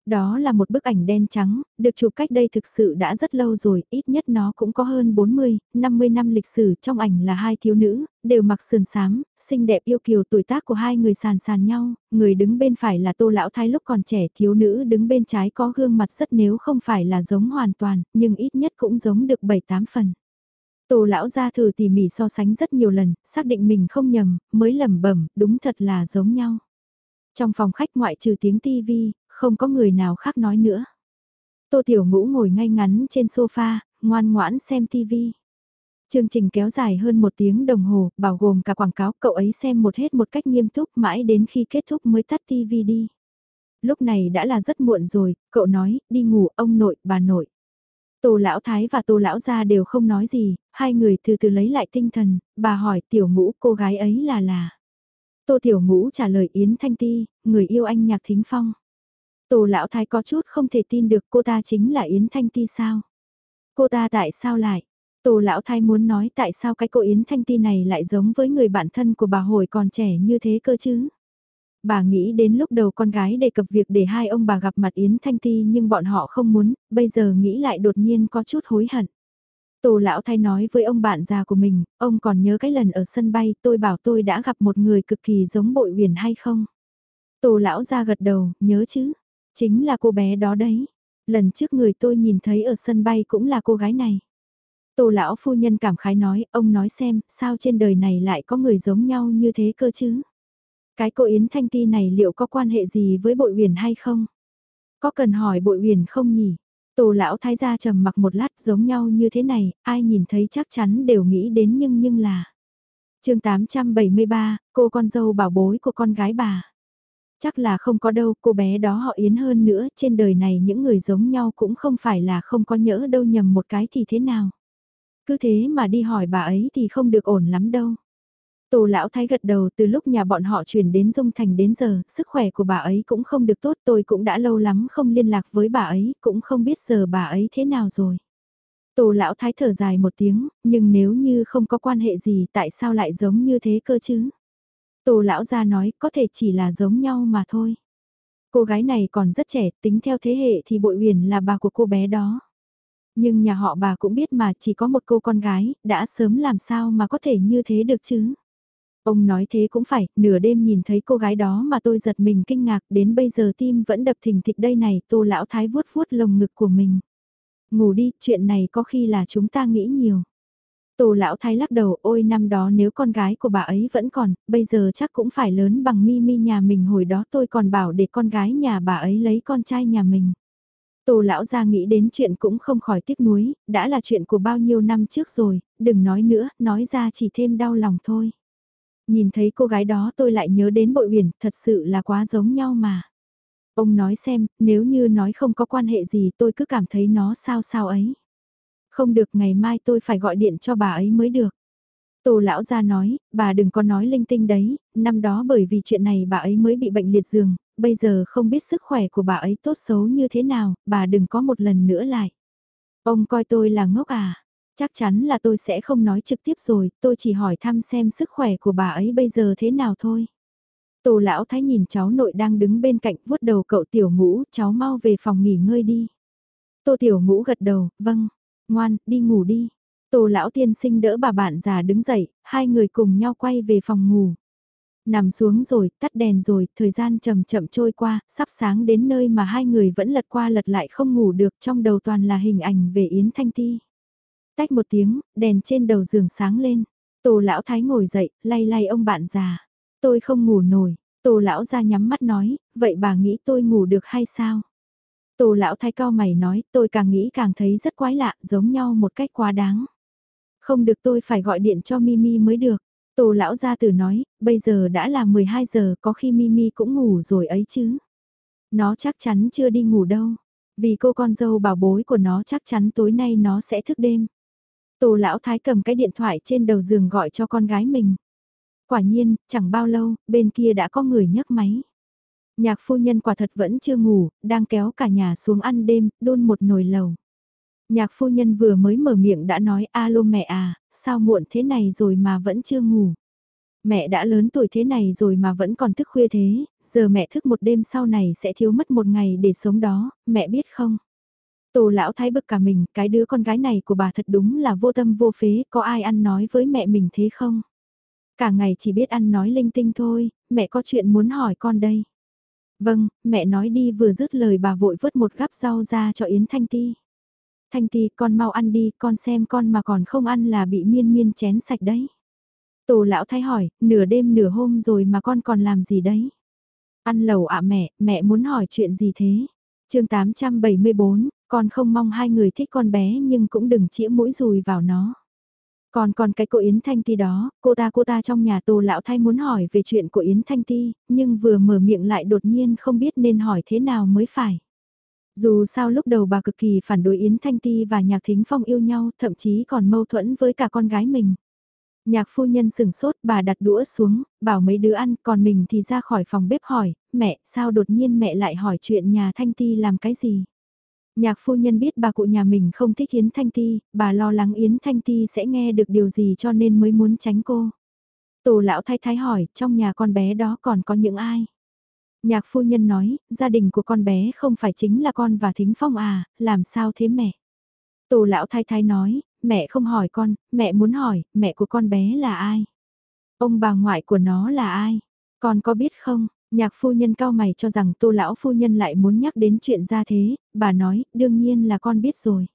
Đó là một bức ảnh đen trắng, được chụp cách đây thực sự đã rất lâu rồi, ít nhất nó cũng có hơn 40, 50 năm lịch sử trong ảnh là hai thiếu nữ, đều mặc sườn xám, xinh đẹp yêu kiều tuổi tác của hai người sàn sàn nhau, người đứng bên phải là tô lão thái lúc còn trẻ thiếu nữ đứng bên trái có gương mặt rất nếu không phải là giống hoàn toàn, nhưng ít nhất cũng giống được 7-8 phần. Tô lão ra thử tỉ mỉ so sánh rất nhiều lần, xác định mình không nhầm, mới lầm bẩm đúng thật là giống nhau. Trong phòng khách ngoại trừ tiếng tivi, không có người nào khác nói nữa. Tô Tiểu Ngũ ngồi ngay ngắn trên sofa, ngoan ngoãn xem TV. Chương trình kéo dài hơn một tiếng đồng hồ, bao gồm cả quảng cáo, cậu ấy xem một hết một cách nghiêm túc mãi đến khi kết thúc mới tắt TV đi. Lúc này đã là rất muộn rồi, cậu nói, đi ngủ ông nội, bà nội. Tô Lão Thái và Tô Lão Gia đều không nói gì, hai người từ từ lấy lại tinh thần, bà hỏi tiểu ngũ cô gái ấy là là. Tô Tiểu Ngũ trả lời Yến Thanh Ti, người yêu anh Nhạc Thính Phong. Tô lão thái có chút không thể tin được cô ta chính là Yến Thanh Ti sao? Cô ta tại sao lại? Tô lão thái muốn nói tại sao cái cô Yến Thanh Ti này lại giống với người bạn thân của bà hồi còn trẻ như thế cơ chứ? Bà nghĩ đến lúc đầu con gái đề cập việc để hai ông bà gặp mặt Yến Thanh Ti nhưng bọn họ không muốn, bây giờ nghĩ lại đột nhiên có chút hối hận. Tô lão Thay nói với ông bạn già của mình, ông còn nhớ cái lần ở sân bay tôi bảo tôi đã gặp một người cực kỳ giống bội huyền hay không? Tô lão ra gật đầu, nhớ chứ? Chính là cô bé đó đấy. Lần trước người tôi nhìn thấy ở sân bay cũng là cô gái này. Tô lão phu nhân cảm khái nói, ông nói xem, sao trên đời này lại có người giống nhau như thế cơ chứ? Cái cô Yến Thanh Ti này liệu có quan hệ gì với bội huyền hay không? Có cần hỏi bội huyền không nhỉ? Tô lão thái gia trầm mặc một lát giống nhau như thế này, ai nhìn thấy chắc chắn đều nghĩ đến nhưng nhưng là. chương 873, cô con dâu bảo bối của con gái bà. Chắc là không có đâu, cô bé đó họ Yến hơn nữa, trên đời này những người giống nhau cũng không phải là không có nhỡ đâu nhầm một cái thì thế nào. Cứ thế mà đi hỏi bà ấy thì không được ổn lắm đâu. Tô lão thái gật đầu từ lúc nhà bọn họ chuyển đến Dung Thành đến giờ, sức khỏe của bà ấy cũng không được tốt, tôi cũng đã lâu lắm không liên lạc với bà ấy, cũng không biết giờ bà ấy thế nào rồi. Tô lão thái thở dài một tiếng, nhưng nếu như không có quan hệ gì tại sao lại giống như thế cơ chứ? Tô lão gia nói có thể chỉ là giống nhau mà thôi. Cô gái này còn rất trẻ, tính theo thế hệ thì bội huyền là bà của cô bé đó. Nhưng nhà họ bà cũng biết mà chỉ có một cô con gái, đã sớm làm sao mà có thể như thế được chứ. Ông nói thế cũng phải, nửa đêm nhìn thấy cô gái đó mà tôi giật mình kinh ngạc đến bây giờ tim vẫn đập thình thịch đây này, tô lão thái vuốt vuốt lồng ngực của mình. Ngủ đi, chuyện này có khi là chúng ta nghĩ nhiều. Tô lão thái lắc đầu ôi năm đó nếu con gái của bà ấy vẫn còn, bây giờ chắc cũng phải lớn bằng mi mi nhà mình hồi đó tôi còn bảo để con gái nhà bà ấy lấy con trai nhà mình. Tô lão ra nghĩ đến chuyện cũng không khỏi tiếc nuối, đã là chuyện của bao nhiêu năm trước rồi, đừng nói nữa, nói ra chỉ thêm đau lòng thôi. Nhìn thấy cô gái đó tôi lại nhớ đến bội huyền, thật sự là quá giống nhau mà. Ông nói xem, nếu như nói không có quan hệ gì tôi cứ cảm thấy nó sao sao ấy. Không được ngày mai tôi phải gọi điện cho bà ấy mới được. Tô lão gia nói, bà đừng có nói linh tinh đấy, năm đó bởi vì chuyện này bà ấy mới bị bệnh liệt giường, bây giờ không biết sức khỏe của bà ấy tốt xấu như thế nào, bà đừng có một lần nữa lại. Ông coi tôi là ngốc à? Chắc chắn là tôi sẽ không nói trực tiếp rồi, tôi chỉ hỏi thăm xem sức khỏe của bà ấy bây giờ thế nào thôi. Tô lão thái nhìn cháu nội đang đứng bên cạnh vuốt đầu cậu tiểu ngũ, cháu mau về phòng nghỉ ngơi đi. Tô tiểu ngũ gật đầu, vâng, Ngoan, đi ngủ đi. Tô lão tiên sinh đỡ bà bạn già đứng dậy, hai người cùng nhau quay về phòng ngủ. Nằm xuống rồi, tắt đèn rồi, thời gian chậm chậm trôi qua, sắp sáng đến nơi mà hai người vẫn lật qua lật lại không ngủ được trong đầu toàn là hình ảnh về Yến Thanh Ti. Tách một tiếng, đèn trên đầu giường sáng lên. Tổ lão thái ngồi dậy, lay lay ông bạn già. Tôi không ngủ nổi, tổ lão ra nhắm mắt nói, vậy bà nghĩ tôi ngủ được hay sao? Tô lão thái cao mày nói, tôi càng nghĩ càng thấy rất quái lạ, giống nhau một cách quá đáng. Không được tôi phải gọi điện cho Mimi mới được. Tô lão gia tử nói, bây giờ đã là 12 giờ có khi Mimi cũng ngủ rồi ấy chứ. Nó chắc chắn chưa đi ngủ đâu. Vì cô con dâu bảo bối của nó chắc chắn tối nay nó sẽ thức đêm. Tô lão thái cầm cái điện thoại trên đầu giường gọi cho con gái mình. Quả nhiên, chẳng bao lâu, bên kia đã có người nhấc máy. Nhạc phu nhân quả thật vẫn chưa ngủ, đang kéo cả nhà xuống ăn đêm, đun một nồi lầu. Nhạc phu nhân vừa mới mở miệng đã nói alo mẹ à, sao muộn thế này rồi mà vẫn chưa ngủ. Mẹ đã lớn tuổi thế này rồi mà vẫn còn thức khuya thế, giờ mẹ thức một đêm sau này sẽ thiếu mất một ngày để sống đó, mẹ biết không? Tổ lão thái bực cả mình, cái đứa con gái này của bà thật đúng là vô tâm vô phế, có ai ăn nói với mẹ mình thế không? Cả ngày chỉ biết ăn nói linh tinh thôi, mẹ có chuyện muốn hỏi con đây. Vâng, mẹ nói đi vừa dứt lời bà vội vớt một gắp rau ra cho Yến Thanh Ti. Thanh Ti con mau ăn đi, con xem con mà còn không ăn là bị miên miên chén sạch đấy. Tổ lão thái hỏi, nửa đêm nửa hôm rồi mà con còn làm gì đấy? Ăn lẩu ạ mẹ, mẹ muốn hỏi chuyện gì thế? chương 874, con không mong hai người thích con bé nhưng cũng đừng chĩa mũi rùi vào nó. Còn còn cái cô Yến Thanh Ti đó, cô ta cô ta trong nhà Tô lão thay muốn hỏi về chuyện của Yến Thanh Ti, nhưng vừa mở miệng lại đột nhiên không biết nên hỏi thế nào mới phải. Dù sao lúc đầu bà cực kỳ phản đối Yến Thanh Ti và Nhạc Thính Phong yêu nhau, thậm chí còn mâu thuẫn với cả con gái mình. Nhạc phu nhân sừng sốt, bà đặt đũa xuống, bảo mấy đứa ăn, còn mình thì ra khỏi phòng bếp hỏi, mẹ, sao đột nhiên mẹ lại hỏi chuyện nhà Thanh Ti làm cái gì? Nhạc phu nhân biết bà cụ nhà mình không thích Yến Thanh Ti, bà lo lắng Yến Thanh Ti sẽ nghe được điều gì cho nên mới muốn tránh cô. Tổ lão thái thái hỏi, trong nhà con bé đó còn có những ai? Nhạc phu nhân nói, gia đình của con bé không phải chính là con và thính phong à, làm sao thế mẹ? Tổ lão thái thái nói, mẹ không hỏi con, mẹ muốn hỏi, mẹ của con bé là ai? Ông bà ngoại của nó là ai? Con có biết không? Nhạc phu nhân cao mày cho rằng tô lão phu nhân lại muốn nhắc đến chuyện ra thế, bà nói, đương nhiên là con biết rồi.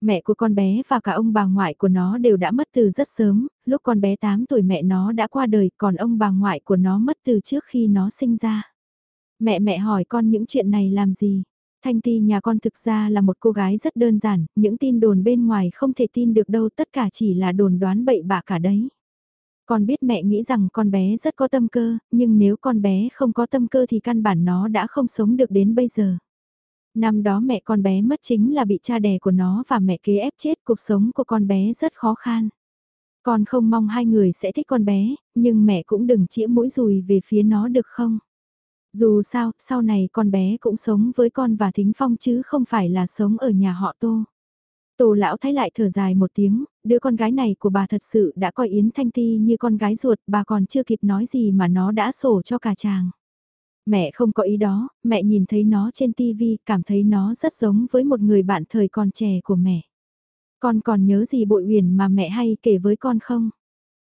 Mẹ của con bé và cả ông bà ngoại của nó đều đã mất từ rất sớm, lúc con bé 8 tuổi mẹ nó đã qua đời còn ông bà ngoại của nó mất từ trước khi nó sinh ra. Mẹ mẹ hỏi con những chuyện này làm gì? Thanh Ti nhà con thực ra là một cô gái rất đơn giản, những tin đồn bên ngoài không thể tin được đâu tất cả chỉ là đồn đoán bậy bạ cả đấy. Con biết mẹ nghĩ rằng con bé rất có tâm cơ, nhưng nếu con bé không có tâm cơ thì căn bản nó đã không sống được đến bây giờ. Năm đó mẹ con bé mất chính là bị cha đẻ của nó và mẹ kế ép chết cuộc sống của con bé rất khó khăn. Con không mong hai người sẽ thích con bé, nhưng mẹ cũng đừng chĩa mũi dùi về phía nó được không? Dù sao, sau này con bé cũng sống với con và Thính Phong chứ không phải là sống ở nhà họ Tô. Tô lão thấy lại thở dài một tiếng, đứa con gái này của bà thật sự đã coi Yến Thanh Ti như con gái ruột, bà còn chưa kịp nói gì mà nó đã sổ cho cả chàng. Mẹ không có ý đó, mẹ nhìn thấy nó trên TV, cảm thấy nó rất giống với một người bạn thời còn trẻ của mẹ. Con còn nhớ gì bội huyền mà mẹ hay kể với con không?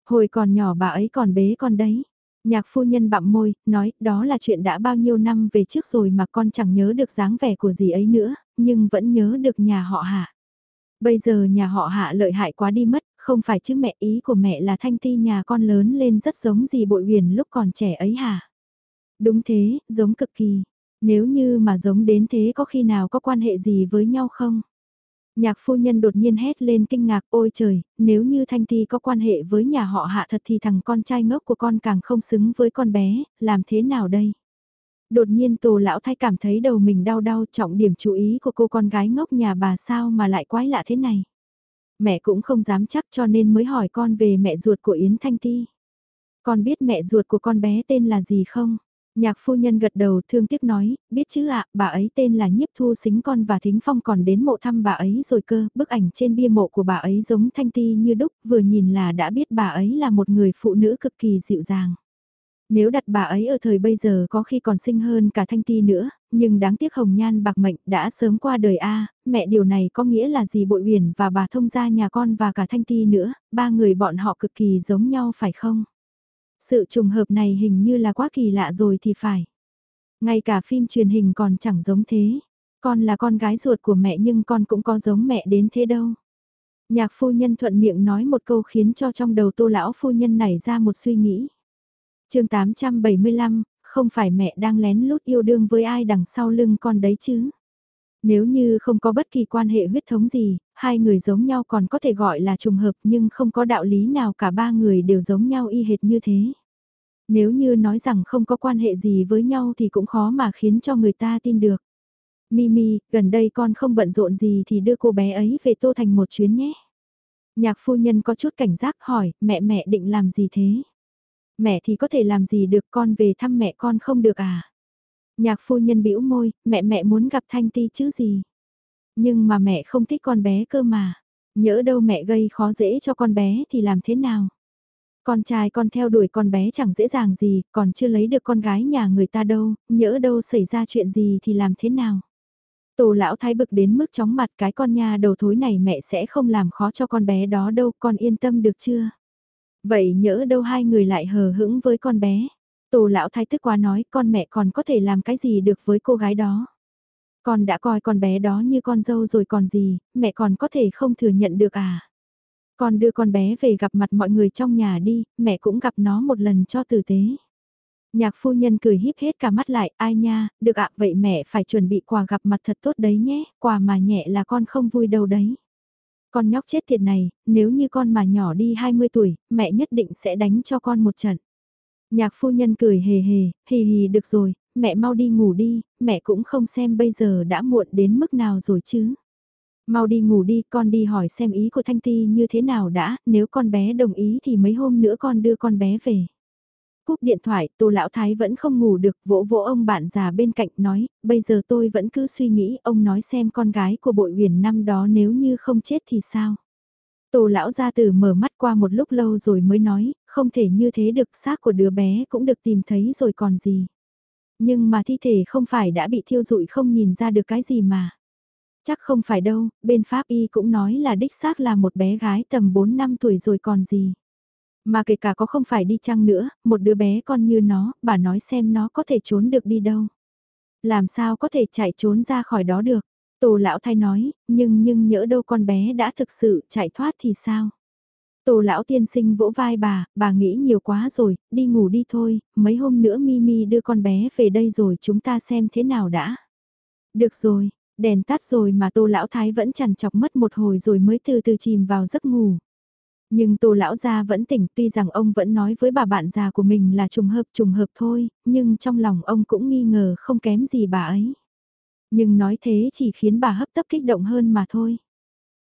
Hồi còn nhỏ bà ấy còn bế con đấy. Nhạc phu nhân bặm môi, nói, đó là chuyện đã bao nhiêu năm về trước rồi mà con chẳng nhớ được dáng vẻ của gì ấy nữa, nhưng vẫn nhớ được nhà họ hạ. Bây giờ nhà họ hạ lợi hại quá đi mất, không phải chứ mẹ ý của mẹ là thanh ti nhà con lớn lên rất giống gì bội huyền lúc còn trẻ ấy hả? Đúng thế, giống cực kỳ. Nếu như mà giống đến thế có khi nào có quan hệ gì với nhau không? Nhạc phu nhân đột nhiên hét lên kinh ngạc ôi trời, nếu như Thanh Ti có quan hệ với nhà họ hạ thật thì thằng con trai ngốc của con càng không xứng với con bé, làm thế nào đây? Đột nhiên tổ lão thay cảm thấy đầu mình đau đau trọng điểm chú ý của cô con gái ngốc nhà bà sao mà lại quái lạ thế này. Mẹ cũng không dám chắc cho nên mới hỏi con về mẹ ruột của Yến Thanh Ti. Con biết mẹ ruột của con bé tên là gì không? Nhạc phu nhân gật đầu thương tiếc nói, biết chứ ạ, bà ấy tên là nhiếp thu xính con và thính phong còn đến mộ thăm bà ấy rồi cơ, bức ảnh trên bia mộ của bà ấy giống thanh ti như đúc, vừa nhìn là đã biết bà ấy là một người phụ nữ cực kỳ dịu dàng. Nếu đặt bà ấy ở thời bây giờ có khi còn sinh hơn cả Thanh Ti nữa, nhưng đáng tiếc Hồng Nhan bạc mệnh đã sớm qua đời a mẹ điều này có nghĩa là gì bội huyền và bà thông gia nhà con và cả Thanh Ti nữa, ba người bọn họ cực kỳ giống nhau phải không? Sự trùng hợp này hình như là quá kỳ lạ rồi thì phải. Ngay cả phim truyền hình còn chẳng giống thế. Con là con gái ruột của mẹ nhưng con cũng có giống mẹ đến thế đâu. Nhạc phu nhân thuận miệng nói một câu khiến cho trong đầu tô lão phu nhân nảy ra một suy nghĩ chương 875, không phải mẹ đang lén lút yêu đương với ai đằng sau lưng con đấy chứ. Nếu như không có bất kỳ quan hệ huyết thống gì, hai người giống nhau còn có thể gọi là trùng hợp nhưng không có đạo lý nào cả ba người đều giống nhau y hệt như thế. Nếu như nói rằng không có quan hệ gì với nhau thì cũng khó mà khiến cho người ta tin được. Mimi, gần đây con không bận rộn gì thì đưa cô bé ấy về Tô Thành một chuyến nhé. Nhạc phu nhân có chút cảnh giác hỏi, mẹ mẹ định làm gì thế? Mẹ thì có thể làm gì được con về thăm mẹ con không được à? Nhạc phu nhân bĩu môi, mẹ mẹ muốn gặp Thanh Ti chứ gì? Nhưng mà mẹ không thích con bé cơ mà. Nhỡ đâu mẹ gây khó dễ cho con bé thì làm thế nào? Con trai con theo đuổi con bé chẳng dễ dàng gì, còn chưa lấy được con gái nhà người ta đâu, nhỡ đâu xảy ra chuyện gì thì làm thế nào? Tổ lão thái bực đến mức chóng mặt cái con nha đầu thối này mẹ sẽ không làm khó cho con bé đó đâu, con yên tâm được chưa? Vậy nhỡ đâu hai người lại hờ hững với con bé. Tổ lão thái tức quá nói con mẹ còn có thể làm cái gì được với cô gái đó. Con đã coi con bé đó như con dâu rồi còn gì, mẹ còn có thể không thừa nhận được à. Con đưa con bé về gặp mặt mọi người trong nhà đi, mẹ cũng gặp nó một lần cho tử tế. Nhạc phu nhân cười híp hết cả mắt lại, ai nha, được ạ vậy mẹ phải chuẩn bị quà gặp mặt thật tốt đấy nhé, quà mà nhẹ là con không vui đâu đấy. Con nhóc chết tiệt này, nếu như con mà nhỏ đi 20 tuổi, mẹ nhất định sẽ đánh cho con một trận. Nhạc phu nhân cười hề hề, hì hì được rồi, mẹ mau đi ngủ đi, mẹ cũng không xem bây giờ đã muộn đến mức nào rồi chứ. Mau đi ngủ đi, con đi hỏi xem ý của Thanh Ti như thế nào đã, nếu con bé đồng ý thì mấy hôm nữa con đưa con bé về. Cúp điện thoại, Tô Lão Thái vẫn không ngủ được, vỗ vỗ ông bạn già bên cạnh nói, bây giờ tôi vẫn cứ suy nghĩ, ông nói xem con gái của bội huyền năm đó nếu như không chết thì sao. Tô Lão gia tử mở mắt qua một lúc lâu rồi mới nói, không thể như thế được, xác của đứa bé cũng được tìm thấy rồi còn gì. Nhưng mà thi thể không phải đã bị thiêu rụi không nhìn ra được cái gì mà. Chắc không phải đâu, bên Pháp Y cũng nói là đích xác là một bé gái tầm 4 năm tuổi rồi còn gì. Mà kể cả có không phải đi chăng nữa, một đứa bé con như nó, bà nói xem nó có thể trốn được đi đâu. Làm sao có thể chạy trốn ra khỏi đó được. Tổ lão thay nói, nhưng nhưng nhỡ đâu con bé đã thực sự chạy thoát thì sao? Tổ lão tiên sinh vỗ vai bà, bà nghĩ nhiều quá rồi, đi ngủ đi thôi, mấy hôm nữa Mimi đưa con bé về đây rồi chúng ta xem thế nào đã. Được rồi, đèn tắt rồi mà tô lão thái vẫn chằn chọc mất một hồi rồi mới từ từ chìm vào giấc ngủ. Nhưng tô lão gia vẫn tỉnh tuy rằng ông vẫn nói với bà bạn già của mình là trùng hợp trùng hợp thôi, nhưng trong lòng ông cũng nghi ngờ không kém gì bà ấy. Nhưng nói thế chỉ khiến bà hấp tấp kích động hơn mà thôi.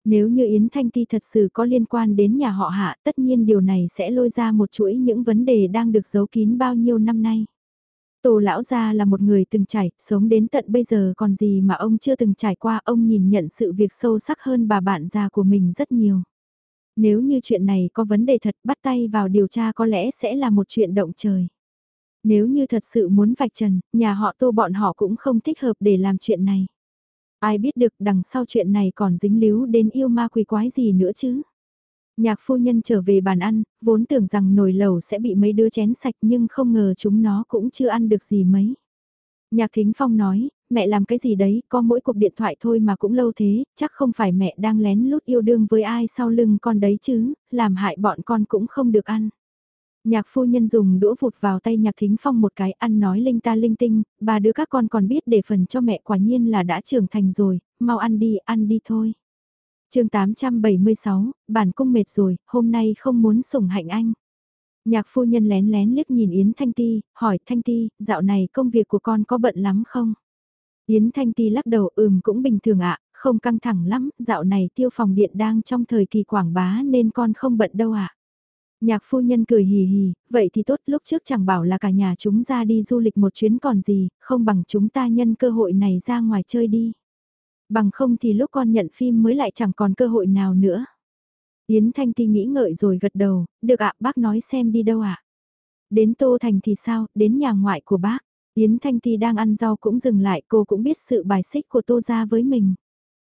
Nếu như Yến Thanh Ti thật sự có liên quan đến nhà họ hạ tất nhiên điều này sẽ lôi ra một chuỗi những vấn đề đang được giấu kín bao nhiêu năm nay. Tổ lão gia là một người từng trải, sống đến tận bây giờ còn gì mà ông chưa từng trải qua, ông nhìn nhận sự việc sâu sắc hơn bà bạn già của mình rất nhiều. Nếu như chuyện này có vấn đề thật bắt tay vào điều tra có lẽ sẽ là một chuyện động trời. Nếu như thật sự muốn vạch trần, nhà họ tô bọn họ cũng không thích hợp để làm chuyện này. Ai biết được đằng sau chuyện này còn dính líu đến yêu ma quỷ quái gì nữa chứ. Nhạc phu nhân trở về bàn ăn, vốn tưởng rằng nồi lẩu sẽ bị mấy đứa chén sạch nhưng không ngờ chúng nó cũng chưa ăn được gì mấy. Nhạc Thính Phong nói, mẹ làm cái gì đấy, có mỗi cuộc điện thoại thôi mà cũng lâu thế, chắc không phải mẹ đang lén lút yêu đương với ai sau lưng con đấy chứ, làm hại bọn con cũng không được ăn. Nhạc phu nhân dùng đũa vụt vào tay nhạc thính phong một cái ăn nói linh ta linh tinh, bà đứa các con còn biết để phần cho mẹ quả nhiên là đã trưởng thành rồi, mau ăn đi, ăn đi thôi. chương 876, bản cung mệt rồi, hôm nay không muốn sủng hạnh anh. Nhạc phu nhân lén lén liếc nhìn Yến Thanh Ti, hỏi Thanh Ti, dạo này công việc của con có bận lắm không? Yến Thanh Ti lắc đầu ừm cũng bình thường ạ, không căng thẳng lắm, dạo này tiêu phòng điện đang trong thời kỳ quảng bá nên con không bận đâu ạ. Nhạc phu nhân cười hì hì, vậy thì tốt lúc trước chẳng bảo là cả nhà chúng ra đi du lịch một chuyến còn gì, không bằng chúng ta nhân cơ hội này ra ngoài chơi đi. Bằng không thì lúc con nhận phim mới lại chẳng còn cơ hội nào nữa. Yến Thanh Ti nghĩ ngợi rồi gật đầu, được ạ bác nói xem đi đâu ạ. Đến Tô Thành thì sao, đến nhà ngoại của bác. Yến Thanh Ti đang ăn rau cũng dừng lại, cô cũng biết sự bài xích của Tô gia với mình.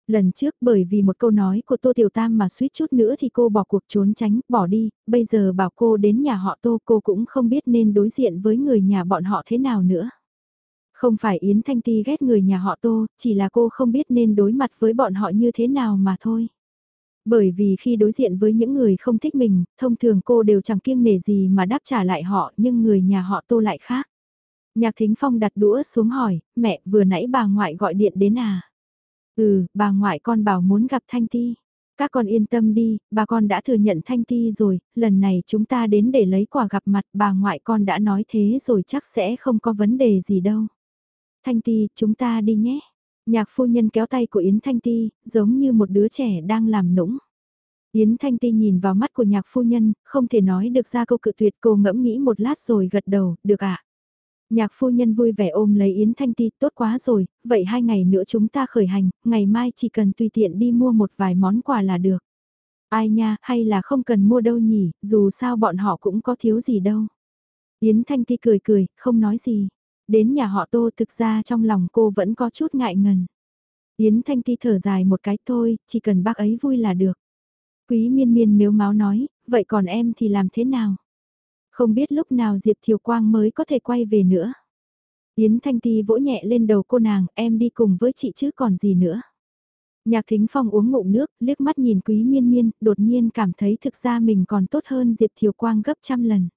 Lần trước bởi vì một câu nói của Tô Tiểu Tam mà suýt chút nữa thì cô bỏ cuộc trốn tránh, bỏ đi, bây giờ bảo cô đến nhà họ Tô cô cũng không biết nên đối diện với người nhà bọn họ thế nào nữa. Không phải Yến Thanh Ti ghét người nhà họ Tô, chỉ là cô không biết nên đối mặt với bọn họ như thế nào mà thôi. Bởi vì khi đối diện với những người không thích mình, thông thường cô đều chẳng kiêng nể gì mà đáp trả lại họ, nhưng người nhà họ Tô lại khác. Nhạc Thính Phong đặt đũa xuống hỏi, mẹ vừa nãy bà ngoại gọi điện đến à? Ừ, bà ngoại con bảo muốn gặp Thanh Ti. Các con yên tâm đi, bà con đã thừa nhận Thanh Ti rồi, lần này chúng ta đến để lấy quả gặp mặt bà ngoại con đã nói thế rồi chắc sẽ không có vấn đề gì đâu. Thanh Ti, chúng ta đi nhé. Nhạc phu nhân kéo tay của Yến Thanh Ti, giống như một đứa trẻ đang làm nũng. Yến Thanh Ti nhìn vào mắt của nhạc phu nhân, không thể nói được ra câu cự tuyệt cô ngẫm nghĩ một lát rồi gật đầu, được ạ. À? Nhạc phu nhân vui vẻ ôm lấy Yến Thanh Ti, tốt quá rồi, vậy hai ngày nữa chúng ta khởi hành, ngày mai chỉ cần tùy tiện đi mua một vài món quà là được. Ai nha, hay là không cần mua đâu nhỉ, dù sao bọn họ cũng có thiếu gì đâu. Yến Thanh Ti cười cười, không nói gì. Đến nhà họ Tô thực ra trong lòng cô vẫn có chút ngại ngần. Yến Thanh Ti thở dài một cái thôi, chỉ cần bác ấy vui là được. Quý miên miên miếu máu nói, vậy còn em thì làm thế nào? Không biết lúc nào Diệp Thiều Quang mới có thể quay về nữa. Yến Thanh Ti vỗ nhẹ lên đầu cô nàng, em đi cùng với chị chứ còn gì nữa. Nhạc Thính Phong uống ngụm nước, liếc mắt nhìn Quý Miên Miên, đột nhiên cảm thấy thực ra mình còn tốt hơn Diệp Thiều Quang gấp trăm lần.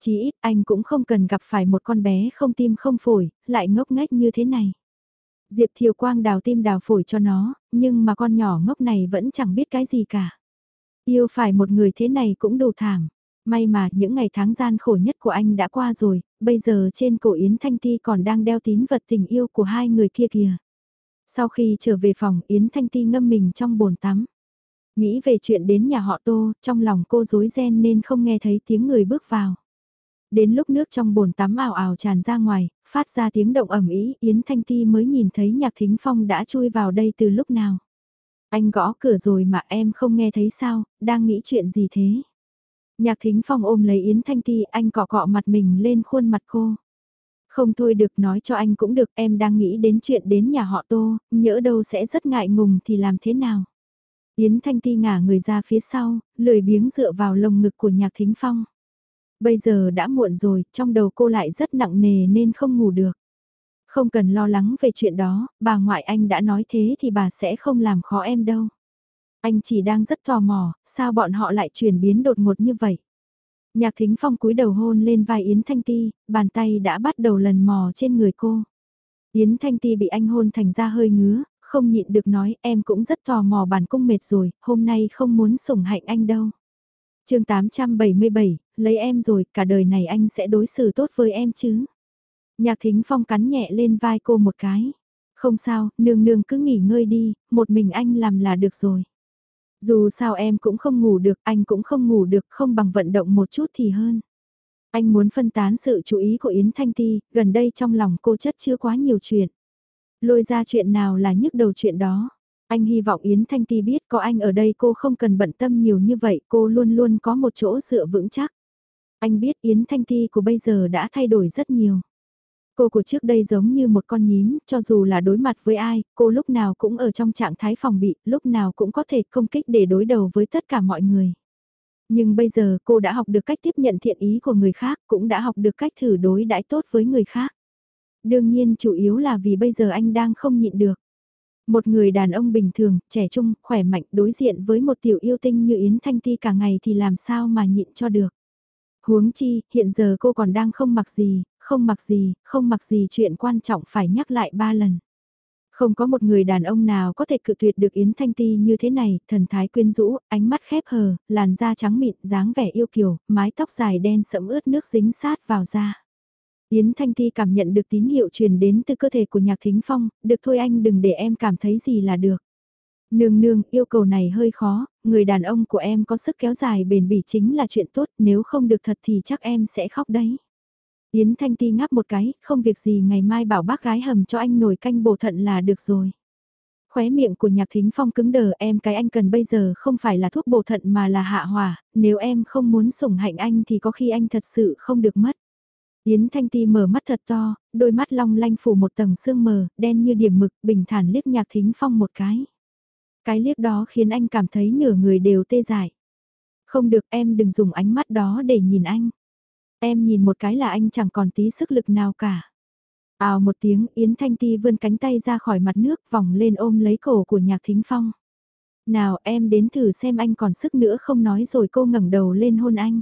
Chỉ ít anh cũng không cần gặp phải một con bé không tim không phổi, lại ngốc nghếch như thế này. Diệp Thiều Quang đào tim đào phổi cho nó, nhưng mà con nhỏ ngốc này vẫn chẳng biết cái gì cả. Yêu phải một người thế này cũng đủ thảm. May mà những ngày tháng gian khổ nhất của anh đã qua rồi, bây giờ trên cổ Yến Thanh Ti còn đang đeo tín vật tình yêu của hai người kia kìa. Sau khi trở về phòng Yến Thanh Ti ngâm mình trong bồn tắm. Nghĩ về chuyện đến nhà họ Tô, trong lòng cô rối ren nên không nghe thấy tiếng người bước vào. Đến lúc nước trong bồn tắm ảo ảo tràn ra ngoài, phát ra tiếng động ẩm ý, Yến Thanh Ti mới nhìn thấy Nhạc Thính Phong đã chui vào đây từ lúc nào. Anh gõ cửa rồi mà em không nghe thấy sao, đang nghĩ chuyện gì thế? Nhạc Thính Phong ôm lấy Yến Thanh Ti, anh cọ cọ mặt mình lên khuôn mặt cô. Không thôi được nói cho anh cũng được, em đang nghĩ đến chuyện đến nhà họ Tô, nhỡ đâu sẽ rất ngại ngùng thì làm thế nào? Yến Thanh Ti ngả người ra phía sau, lười biếng dựa vào lồng ngực của Nhạc Thính Phong. Bây giờ đã muộn rồi, trong đầu cô lại rất nặng nề nên không ngủ được. Không cần lo lắng về chuyện đó, bà ngoại anh đã nói thế thì bà sẽ không làm khó em đâu. Anh chỉ đang rất tò mò, sao bọn họ lại chuyển biến đột ngột như vậy. Nhạc thính phong cúi đầu hôn lên vai Yến Thanh Ti, bàn tay đã bắt đầu lần mò trên người cô. Yến Thanh Ti bị anh hôn thành ra hơi ngứa, không nhịn được nói em cũng rất tò mò bản cung mệt rồi, hôm nay không muốn sủng hạnh anh đâu chương 877, lấy em rồi, cả đời này anh sẽ đối xử tốt với em chứ. Nhạc thính phong cắn nhẹ lên vai cô một cái. Không sao, nương nương cứ nghỉ ngơi đi, một mình anh làm là được rồi. Dù sao em cũng không ngủ được, anh cũng không ngủ được, không bằng vận động một chút thì hơn. Anh muốn phân tán sự chú ý của Yến Thanh Ti, gần đây trong lòng cô chất chưa quá nhiều chuyện. Lôi ra chuyện nào là nhức đầu chuyện đó. Anh hy vọng Yến Thanh Ti biết có anh ở đây cô không cần bận tâm nhiều như vậy, cô luôn luôn có một chỗ dựa vững chắc. Anh biết Yến Thanh Ti của bây giờ đã thay đổi rất nhiều. Cô của trước đây giống như một con nhím, cho dù là đối mặt với ai, cô lúc nào cũng ở trong trạng thái phòng bị, lúc nào cũng có thể công kích để đối đầu với tất cả mọi người. Nhưng bây giờ cô đã học được cách tiếp nhận thiện ý của người khác, cũng đã học được cách thử đối đãi tốt với người khác. Đương nhiên chủ yếu là vì bây giờ anh đang không nhịn được. Một người đàn ông bình thường, trẻ trung, khỏe mạnh đối diện với một tiểu yêu tinh như Yến Thanh Ti cả ngày thì làm sao mà nhịn cho được. Huống chi, hiện giờ cô còn đang không mặc gì, không mặc gì, không mặc gì chuyện quan trọng phải nhắc lại ba lần. Không có một người đàn ông nào có thể cự tuyệt được Yến Thanh Ti như thế này, thần thái quyến rũ, ánh mắt khép hờ, làn da trắng mịn, dáng vẻ yêu kiều, mái tóc dài đen sẫm ướt nước dính sát vào da. Yến Thanh Ti cảm nhận được tín hiệu truyền đến từ cơ thể của Nhạc Thính Phong, được thôi anh đừng để em cảm thấy gì là được. Nương nương, yêu cầu này hơi khó, người đàn ông của em có sức kéo dài bền bỉ chính là chuyện tốt, nếu không được thật thì chắc em sẽ khóc đấy. Yến Thanh Ti ngáp một cái, không việc gì ngày mai bảo bác gái hầm cho anh nồi canh bổ thận là được rồi. Khóe miệng của nhạc thính phong cứng đờ em cái anh cần bây giờ không phải là thuốc bổ thận mà là hạ hỏa, nếu em không muốn sủng hạnh anh thì có khi anh thật sự không được mất. Yến Thanh Ti mở mắt thật to, đôi mắt long lanh phủ một tầng sương mờ, đen như điểm mực, bình thản liếc nhạc thính phong một cái. Cái liếc đó khiến anh cảm thấy nửa người đều tê dại. Không được em đừng dùng ánh mắt đó để nhìn anh. Em nhìn một cái là anh chẳng còn tí sức lực nào cả. Ào một tiếng Yến Thanh Ti vươn cánh tay ra khỏi mặt nước vòng lên ôm lấy cổ của nhạc thính phong. Nào em đến thử xem anh còn sức nữa không nói rồi cô ngẩng đầu lên hôn anh.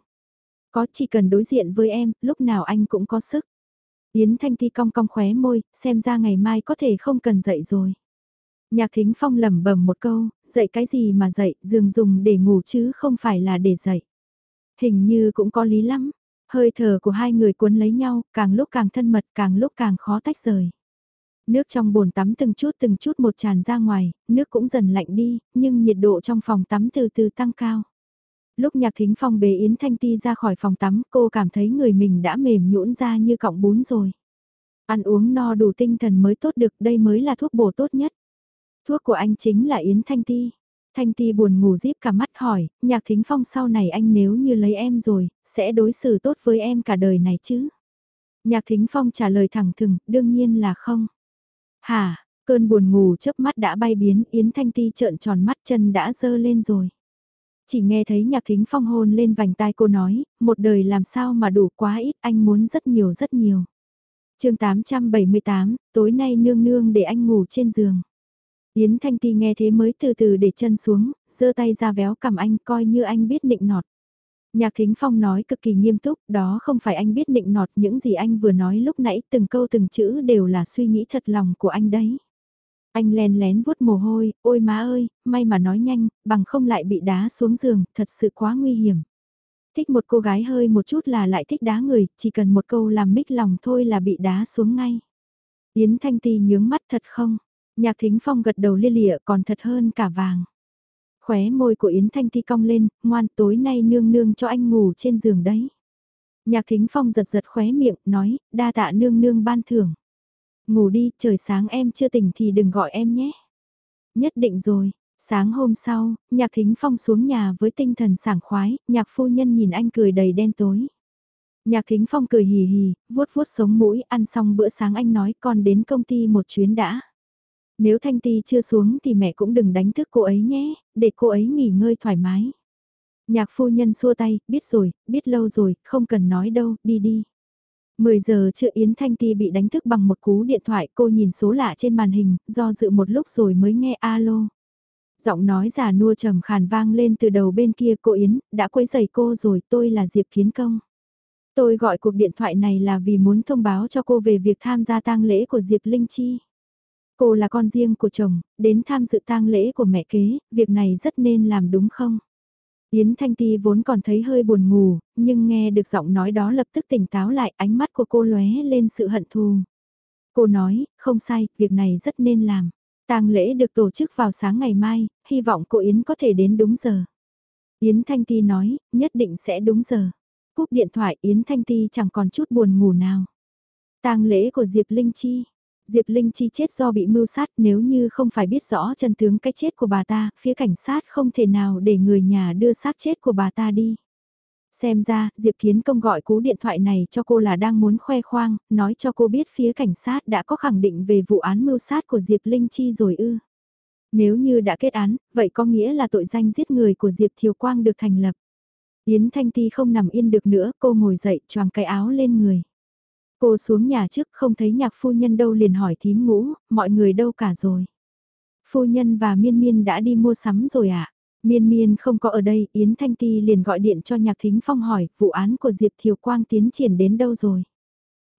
Có chỉ cần đối diện với em, lúc nào anh cũng có sức. Yến Thanh Ti cong cong khóe môi, xem ra ngày mai có thể không cần dậy rồi. Nhạc thính phong lẩm bẩm một câu, dậy cái gì mà dậy, giường dùng để ngủ chứ không phải là để dậy. Hình như cũng có lý lắm, hơi thở của hai người cuốn lấy nhau, càng lúc càng thân mật, càng lúc càng khó tách rời. Nước trong bồn tắm từng chút từng chút một tràn ra ngoài, nước cũng dần lạnh đi, nhưng nhiệt độ trong phòng tắm từ từ tăng cao. Lúc nhạc thính phong bế Yến Thanh Ti ra khỏi phòng tắm, cô cảm thấy người mình đã mềm nhũn ra như cọng bún rồi. Ăn uống no đủ tinh thần mới tốt được, đây mới là thuốc bổ tốt nhất. Thuốc của anh chính là Yến Thanh Ti. Thanh Ti buồn ngủ díp cả mắt hỏi, nhạc thính phong sau này anh nếu như lấy em rồi, sẽ đối xử tốt với em cả đời này chứ? Nhạc thính phong trả lời thẳng thừng, đương nhiên là không. Hả, cơn buồn ngủ chớp mắt đã bay biến, Yến Thanh Ti trợn tròn mắt chân đã dơ lên rồi. Chỉ nghe thấy nhạc thính phong hôn lên vành tai cô nói, một đời làm sao mà đủ quá ít, anh muốn rất nhiều rất nhiều. chương 878, tối nay nương nương để anh ngủ trên giường. Yến Thanh Ti nghe thế mới từ từ để chân xuống, giơ tay ra véo cầm anh coi như anh biết nịnh nọt. Nhạc Thính Phong nói cực kỳ nghiêm túc, đó không phải anh biết nịnh nọt những gì anh vừa nói lúc nãy từng câu từng chữ đều là suy nghĩ thật lòng của anh đấy. Anh len lén vuốt mồ hôi, ôi má ơi, may mà nói nhanh, bằng không lại bị đá xuống giường, thật sự quá nguy hiểm. Thích một cô gái hơi một chút là lại thích đá người, chỉ cần một câu làm mích lòng thôi là bị đá xuống ngay. Yến Thanh Ti nhướng mắt thật không? Nhạc Thính Phong gật đầu lia lịa còn thật hơn cả vàng. Khóe môi của Yến Thanh Ti cong lên, ngoan tối nay nương nương cho anh ngủ trên giường đấy. Nhạc Thính Phong giật giật khóe miệng, nói, đa tạ nương nương ban thưởng. Ngủ đi, trời sáng em chưa tỉnh thì đừng gọi em nhé. Nhất định rồi, sáng hôm sau, nhạc thính phong xuống nhà với tinh thần sảng khoái, nhạc phu nhân nhìn anh cười đầy đen tối. Nhạc thính phong cười hì hì, vuốt vuốt sống mũi, ăn xong bữa sáng anh nói con đến công ty một chuyến đã. Nếu Thanh Ti chưa xuống thì mẹ cũng đừng đánh thức cô ấy nhé, để cô ấy nghỉ ngơi thoải mái. Nhạc phu nhân xua tay, biết rồi, biết lâu rồi, không cần nói đâu, đi đi. 10 giờ trưa Yến Thanh Ti bị đánh thức bằng một cú điện thoại cô nhìn số lạ trên màn hình, do dự một lúc rồi mới nghe alo. Giọng nói già nua trầm khàn vang lên từ đầu bên kia cô Yến, đã quấy giày cô rồi tôi là Diệp Kiến Công. Tôi gọi cuộc điện thoại này là vì muốn thông báo cho cô về việc tham gia tang lễ của Diệp Linh Chi. Cô là con riêng của chồng, đến tham dự tang lễ của mẹ kế, việc này rất nên làm đúng không? Yến Thanh Ti vốn còn thấy hơi buồn ngủ, nhưng nghe được giọng nói đó lập tức tỉnh táo lại ánh mắt của cô lóe lên sự hận thù. Cô nói, không sai, việc này rất nên làm. tang lễ được tổ chức vào sáng ngày mai, hy vọng cô Yến có thể đến đúng giờ. Yến Thanh Ti nói, nhất định sẽ đúng giờ. Cúp điện thoại Yến Thanh Ti chẳng còn chút buồn ngủ nào. tang lễ của Diệp Linh Chi, Diệp Linh Chi chết do bị mưu sát nếu như không phải biết rõ chân tướng cái chết của bà ta, phía cảnh sát không thể nào để người nhà đưa xác chết của bà ta đi. Xem ra, Diệp Kiến Công gọi cú điện thoại này cho cô là đang muốn khoe khoang, nói cho cô biết phía cảnh sát đã có khẳng định về vụ án mưu sát của Diệp Linh Chi rồi ư. Nếu như đã kết án, vậy có nghĩa là tội danh giết người của Diệp Thiều Quang được thành lập. Yến Thanh Ti không nằm yên được nữa, cô ngồi dậy choàng cái áo lên người. Cô xuống nhà trước không thấy nhạc phu nhân đâu liền hỏi thím ngũ, mọi người đâu cả rồi. Phu nhân và miên miên đã đi mua sắm rồi ạ. À? Miên miên không có ở đây, Yến Thanh Ti liền gọi điện cho Nhạc Thính Phong hỏi, vụ án của Diệp Thiều Quang tiến triển đến đâu rồi.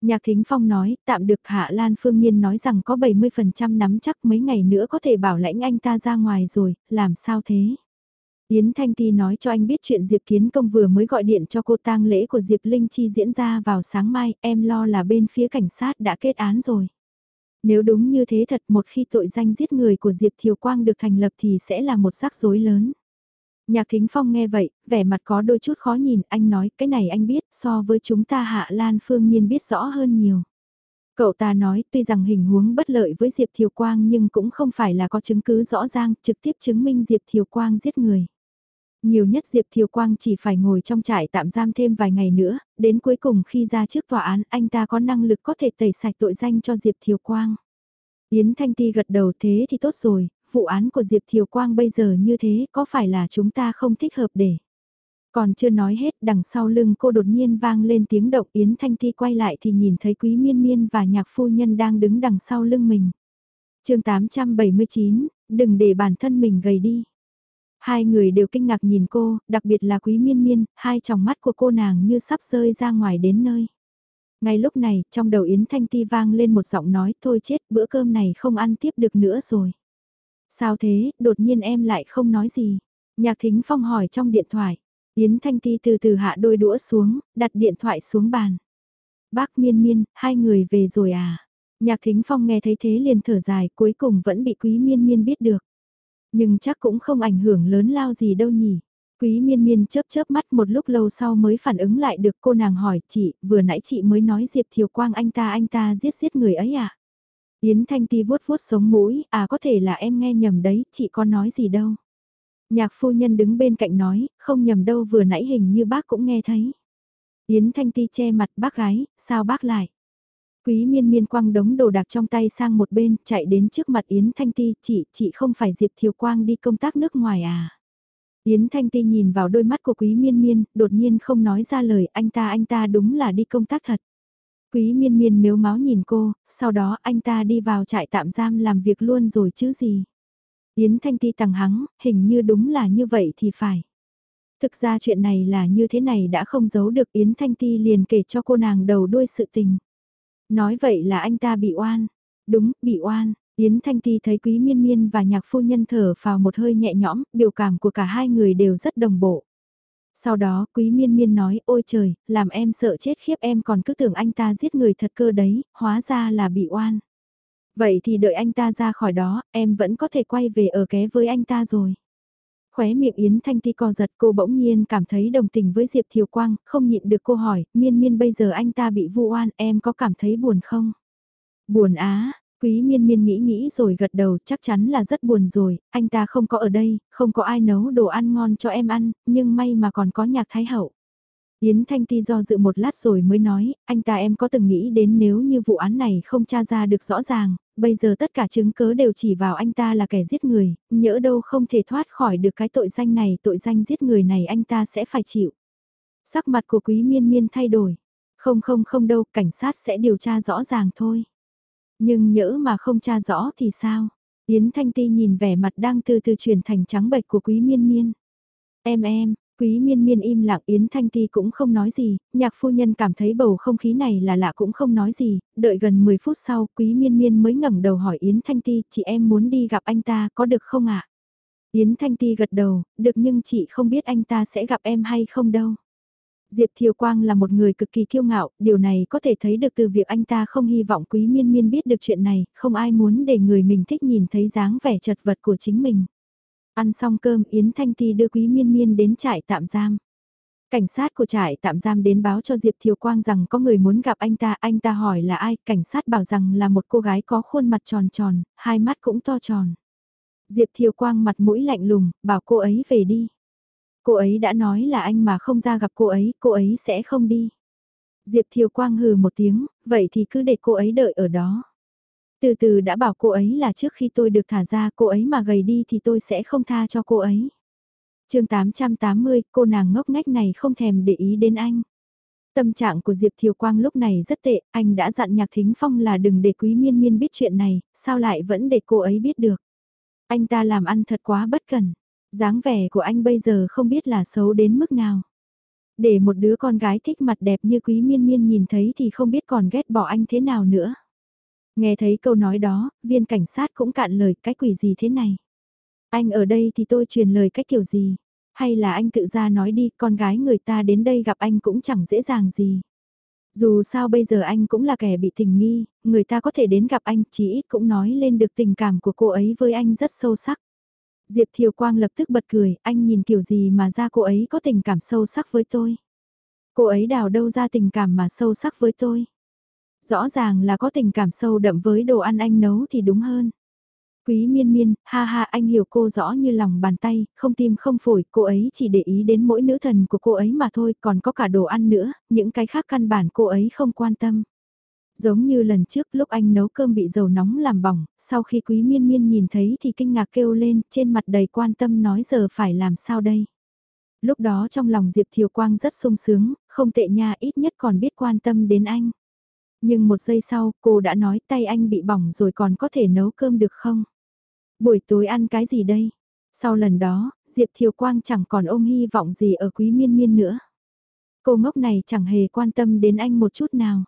Nhạc Thính Phong nói, tạm được Hạ Lan Phương nhiên nói rằng có 70% nắm chắc mấy ngày nữa có thể bảo lãnh anh ta ra ngoài rồi, làm sao thế? Yến Thanh Ti nói cho anh biết chuyện Diệp Kiến Công vừa mới gọi điện cho cô tang lễ của Diệp Linh Chi diễn ra vào sáng mai, em lo là bên phía cảnh sát đã kết án rồi. Nếu đúng như thế thật một khi tội danh giết người của Diệp Thiều Quang được thành lập thì sẽ là một rắc rối lớn. Nhạc Thính Phong nghe vậy, vẻ mặt có đôi chút khó nhìn, anh nói cái này anh biết so với chúng ta Hạ Lan Phương Nhiên biết rõ hơn nhiều. Cậu ta nói tuy rằng hình huống bất lợi với Diệp Thiều Quang nhưng cũng không phải là có chứng cứ rõ ràng trực tiếp chứng minh Diệp Thiều Quang giết người. Nhiều nhất Diệp Thiều Quang chỉ phải ngồi trong trại tạm giam thêm vài ngày nữa, đến cuối cùng khi ra trước tòa án anh ta có năng lực có thể tẩy sạch tội danh cho Diệp Thiều Quang. Yến Thanh Ti gật đầu thế thì tốt rồi, vụ án của Diệp Thiều Quang bây giờ như thế có phải là chúng ta không thích hợp để. Còn chưa nói hết đằng sau lưng cô đột nhiên vang lên tiếng động Yến Thanh Ti quay lại thì nhìn thấy Quý Miên Miên và nhạc phu nhân đang đứng đằng sau lưng mình. chương 879, đừng để bản thân mình gầy đi. Hai người đều kinh ngạc nhìn cô, đặc biệt là Quý Miên Miên, hai tròng mắt của cô nàng như sắp rơi ra ngoài đến nơi. Ngay lúc này, trong đầu Yến Thanh Ti vang lên một giọng nói thôi chết bữa cơm này không ăn tiếp được nữa rồi. Sao thế, đột nhiên em lại không nói gì. Nhạc Thính Phong hỏi trong điện thoại. Yến Thanh Ti từ từ hạ đôi đũa xuống, đặt điện thoại xuống bàn. Bác miên miên, hai người về rồi à? Nhạc Thính Phong nghe thấy thế liền thở dài cuối cùng vẫn bị quý miên miên biết được. Nhưng chắc cũng không ảnh hưởng lớn lao gì đâu nhỉ. Quý miên miên chớp chớp mắt một lúc lâu sau mới phản ứng lại được cô nàng hỏi chị, vừa nãy chị mới nói Diệp Thiều Quang anh ta anh ta giết giết người ấy à? Yến Thanh Ti vuốt vuốt sống mũi, à có thể là em nghe nhầm đấy, chị có nói gì đâu. Nhạc phu nhân đứng bên cạnh nói, không nhầm đâu vừa nãy hình như bác cũng nghe thấy. Yến Thanh Ti che mặt bác gái, sao bác lại? Quý miên miên quăng đống đồ đạc trong tay sang một bên, chạy đến trước mặt Yến Thanh Ti, chị, chị không phải Diệp Thiều Quang đi công tác nước ngoài à? Yến Thanh Ti nhìn vào đôi mắt của Quý miên miên, đột nhiên không nói ra lời, anh ta anh ta đúng là đi công tác thật. Quý miên miên mếu máu nhìn cô, sau đó anh ta đi vào trại tạm giam làm việc luôn rồi chứ gì. Yến Thanh Ti tằng hắng, hình như đúng là như vậy thì phải. Thực ra chuyện này là như thế này đã không giấu được Yến Thanh Ti liền kể cho cô nàng đầu đuôi sự tình. Nói vậy là anh ta bị oan. Đúng, bị oan. Yến Thanh Ti thấy Quý Miên Miên và nhạc phu nhân thở vào một hơi nhẹ nhõm, biểu cảm của cả hai người đều rất đồng bộ. Sau đó Quý Miên Miên nói, ôi trời, làm em sợ chết khiếp em còn cứ tưởng anh ta giết người thật cơ đấy, hóa ra là bị oan. Vậy thì đợi anh ta ra khỏi đó, em vẫn có thể quay về ở ké với anh ta rồi. Khóe miệng Yến Thanh Ti co giật cô bỗng nhiên cảm thấy đồng tình với Diệp Thiều Quang, không nhịn được cô hỏi, miên miên bây giờ anh ta bị vu oan, em có cảm thấy buồn không? Buồn á, Quý miên miên nghĩ nghĩ rồi gật đầu chắc chắn là rất buồn rồi, anh ta không có ở đây, không có ai nấu đồ ăn ngon cho em ăn, nhưng may mà còn có nhạc thái hậu. Yến Thanh Ti do dự một lát rồi mới nói, anh ta em có từng nghĩ đến nếu như vụ án này không tra ra được rõ ràng, bây giờ tất cả chứng cứ đều chỉ vào anh ta là kẻ giết người, nhỡ đâu không thể thoát khỏi được cái tội danh này, tội danh giết người này anh ta sẽ phải chịu. Sắc mặt của quý miên miên thay đổi. Không không không đâu, cảnh sát sẽ điều tra rõ ràng thôi. Nhưng nhỡ mà không tra rõ thì sao? Yến Thanh Ti nhìn vẻ mặt đang từ từ chuyển thành trắng bệch của quý miên miên. Em em, Quý miên miên im lặng Yến Thanh Ti cũng không nói gì, nhạc phu nhân cảm thấy bầu không khí này là lạ cũng không nói gì, đợi gần 10 phút sau quý miên miên mới ngẩng đầu hỏi Yến Thanh Ti, chị em muốn đi gặp anh ta có được không ạ? Yến Thanh Ti gật đầu, được nhưng chị không biết anh ta sẽ gặp em hay không đâu. Diệp Thiều Quang là một người cực kỳ kiêu ngạo, điều này có thể thấy được từ việc anh ta không hy vọng quý miên miên biết được chuyện này, không ai muốn để người mình thích nhìn thấy dáng vẻ chật vật của chính mình. Ăn xong cơm Yến Thanh Ti đưa Quý Miên Miên đến trại tạm giam. Cảnh sát của trại tạm giam đến báo cho Diệp Thiều Quang rằng có người muốn gặp anh ta, anh ta hỏi là ai, cảnh sát bảo rằng là một cô gái có khuôn mặt tròn tròn, hai mắt cũng to tròn. Diệp Thiều Quang mặt mũi lạnh lùng, bảo cô ấy về đi. Cô ấy đã nói là anh mà không ra gặp cô ấy, cô ấy sẽ không đi. Diệp Thiều Quang hừ một tiếng, vậy thì cứ để cô ấy đợi ở đó. Từ từ đã bảo cô ấy là trước khi tôi được thả ra cô ấy mà gầy đi thì tôi sẽ không tha cho cô ấy. chương 880, cô nàng ngốc ngách này không thèm để ý đến anh. Tâm trạng của Diệp Thiều Quang lúc này rất tệ, anh đã dặn Nhạc Thính Phong là đừng để Quý Miên Miên biết chuyện này, sao lại vẫn để cô ấy biết được. Anh ta làm ăn thật quá bất cần, dáng vẻ của anh bây giờ không biết là xấu đến mức nào. Để một đứa con gái thích mặt đẹp như Quý Miên Miên nhìn thấy thì không biết còn ghét bỏ anh thế nào nữa. Nghe thấy câu nói đó, viên cảnh sát cũng cạn lời cái quỷ gì thế này. Anh ở đây thì tôi truyền lời cách kiểu gì. Hay là anh tự ra nói đi, con gái người ta đến đây gặp anh cũng chẳng dễ dàng gì. Dù sao bây giờ anh cũng là kẻ bị tình nghi, người ta có thể đến gặp anh chỉ ít cũng nói lên được tình cảm của cô ấy với anh rất sâu sắc. Diệp Thiều Quang lập tức bật cười, anh nhìn kiểu gì mà ra cô ấy có tình cảm sâu sắc với tôi. Cô ấy đào đâu ra tình cảm mà sâu sắc với tôi. Rõ ràng là có tình cảm sâu đậm với đồ ăn anh nấu thì đúng hơn. Quý miên miên, ha ha anh hiểu cô rõ như lòng bàn tay, không tim không phổi, cô ấy chỉ để ý đến mỗi nữ thần của cô ấy mà thôi, còn có cả đồ ăn nữa, những cái khác căn bản cô ấy không quan tâm. Giống như lần trước lúc anh nấu cơm bị dầu nóng làm bỏng, sau khi quý miên miên nhìn thấy thì kinh ngạc kêu lên, trên mặt đầy quan tâm nói giờ phải làm sao đây. Lúc đó trong lòng Diệp Thiều Quang rất sung sướng, không tệ nha ít nhất còn biết quan tâm đến anh. Nhưng một giây sau, cô đã nói tay anh bị bỏng rồi còn có thể nấu cơm được không? Buổi tối ăn cái gì đây? Sau lần đó, Diệp Thiều Quang chẳng còn ôm hy vọng gì ở quý miên miên nữa. Cô ngốc này chẳng hề quan tâm đến anh một chút nào.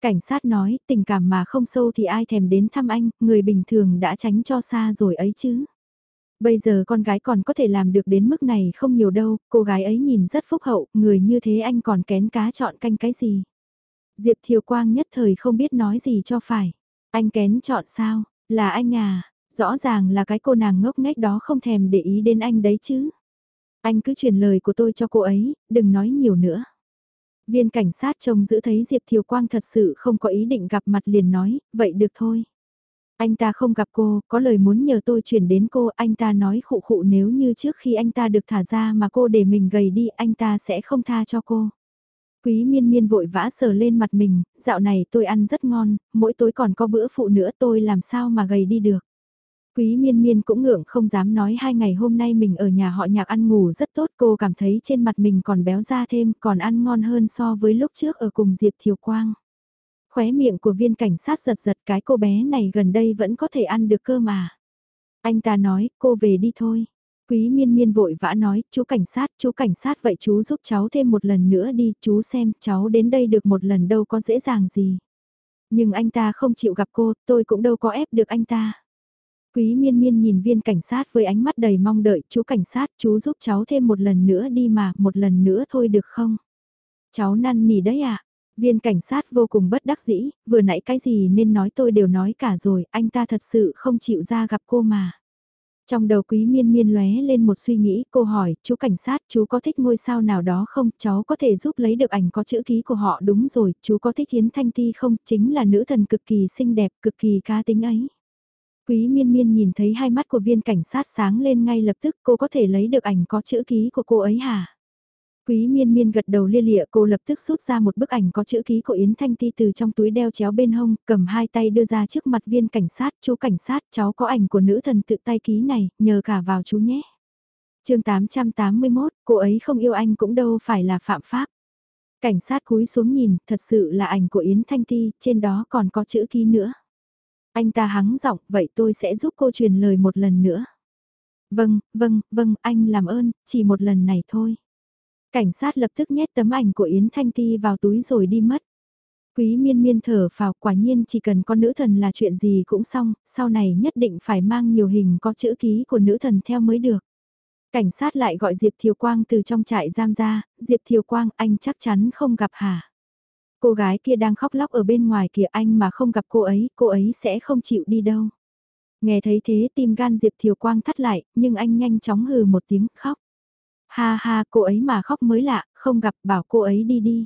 Cảnh sát nói, tình cảm mà không sâu thì ai thèm đến thăm anh, người bình thường đã tránh cho xa rồi ấy chứ. Bây giờ con gái còn có thể làm được đến mức này không nhiều đâu, cô gái ấy nhìn rất phúc hậu, người như thế anh còn kén cá chọn canh cái gì. Diệp Thiều Quang nhất thời không biết nói gì cho phải. Anh kén chọn sao, là anh à, rõ ràng là cái cô nàng ngốc nghếch đó không thèm để ý đến anh đấy chứ. Anh cứ truyền lời của tôi cho cô ấy, đừng nói nhiều nữa. Viên cảnh sát trông giữ thấy Diệp Thiều Quang thật sự không có ý định gặp mặt liền nói, vậy được thôi. Anh ta không gặp cô, có lời muốn nhờ tôi chuyển đến cô, anh ta nói khụ khụ nếu như trước khi anh ta được thả ra mà cô để mình gầy đi, anh ta sẽ không tha cho cô. Quý miên miên vội vã sờ lên mặt mình, dạo này tôi ăn rất ngon, mỗi tối còn có bữa phụ nữa tôi làm sao mà gầy đi được. Quý miên miên cũng ngượng không dám nói hai ngày hôm nay mình ở nhà họ nhạc ăn ngủ rất tốt cô cảm thấy trên mặt mình còn béo ra thêm còn ăn ngon hơn so với lúc trước ở cùng Diệp Thiều Quang. Khóe miệng của viên cảnh sát giật giật cái cô bé này gần đây vẫn có thể ăn được cơ mà. Anh ta nói cô về đi thôi. Quý miên miên vội vã nói, chú cảnh sát, chú cảnh sát vậy chú giúp cháu thêm một lần nữa đi, chú xem, cháu đến đây được một lần đâu có dễ dàng gì. Nhưng anh ta không chịu gặp cô, tôi cũng đâu có ép được anh ta. Quý miên miên nhìn viên cảnh sát với ánh mắt đầy mong đợi, chú cảnh sát, chú giúp cháu thêm một lần nữa đi mà, một lần nữa thôi được không? Cháu năn nỉ đấy à? Viên cảnh sát vô cùng bất đắc dĩ, vừa nãy cái gì nên nói tôi đều nói cả rồi, anh ta thật sự không chịu ra gặp cô mà. Trong đầu quý miên miên lóe lên một suy nghĩ, cô hỏi, chú cảnh sát, chú có thích ngôi sao nào đó không, cháu có thể giúp lấy được ảnh có chữ ký của họ đúng rồi, chú có thích Yến Thanh Ti không, chính là nữ thần cực kỳ xinh đẹp, cực kỳ ca tính ấy. Quý miên miên nhìn thấy hai mắt của viên cảnh sát sáng lên ngay lập tức cô có thể lấy được ảnh có chữ ký của cô ấy hả? Quý miên miên gật đầu lia lịa cô lập tức rút ra một bức ảnh có chữ ký của Yến Thanh Ti từ trong túi đeo chéo bên hông, cầm hai tay đưa ra trước mặt viên cảnh sát, chú cảnh sát, cháu có ảnh của nữ thần tự tay ký này, nhờ cả vào chú nhé. chương 881, cô ấy không yêu anh cũng đâu phải là phạm pháp. Cảnh sát cúi xuống nhìn, thật sự là ảnh của Yến Thanh Ti, trên đó còn có chữ ký nữa. Anh ta hắng giọng, vậy tôi sẽ giúp cô truyền lời một lần nữa. Vâng, vâng, vâng, anh làm ơn, chỉ một lần này thôi. Cảnh sát lập tức nhét tấm ảnh của Yến Thanh Ti vào túi rồi đi mất. Quý miên miên thở phào quả nhiên chỉ cần con nữ thần là chuyện gì cũng xong, sau này nhất định phải mang nhiều hình có chữ ký của nữ thần theo mới được. Cảnh sát lại gọi Diệp Thiều Quang từ trong trại giam ra, Diệp Thiều Quang anh chắc chắn không gặp hả? Cô gái kia đang khóc lóc ở bên ngoài kìa anh mà không gặp cô ấy, cô ấy sẽ không chịu đi đâu. Nghe thấy thế tim gan Diệp Thiều Quang thắt lại, nhưng anh nhanh chóng hừ một tiếng khóc. Ha ha, cô ấy mà khóc mới lạ, không gặp bảo cô ấy đi đi.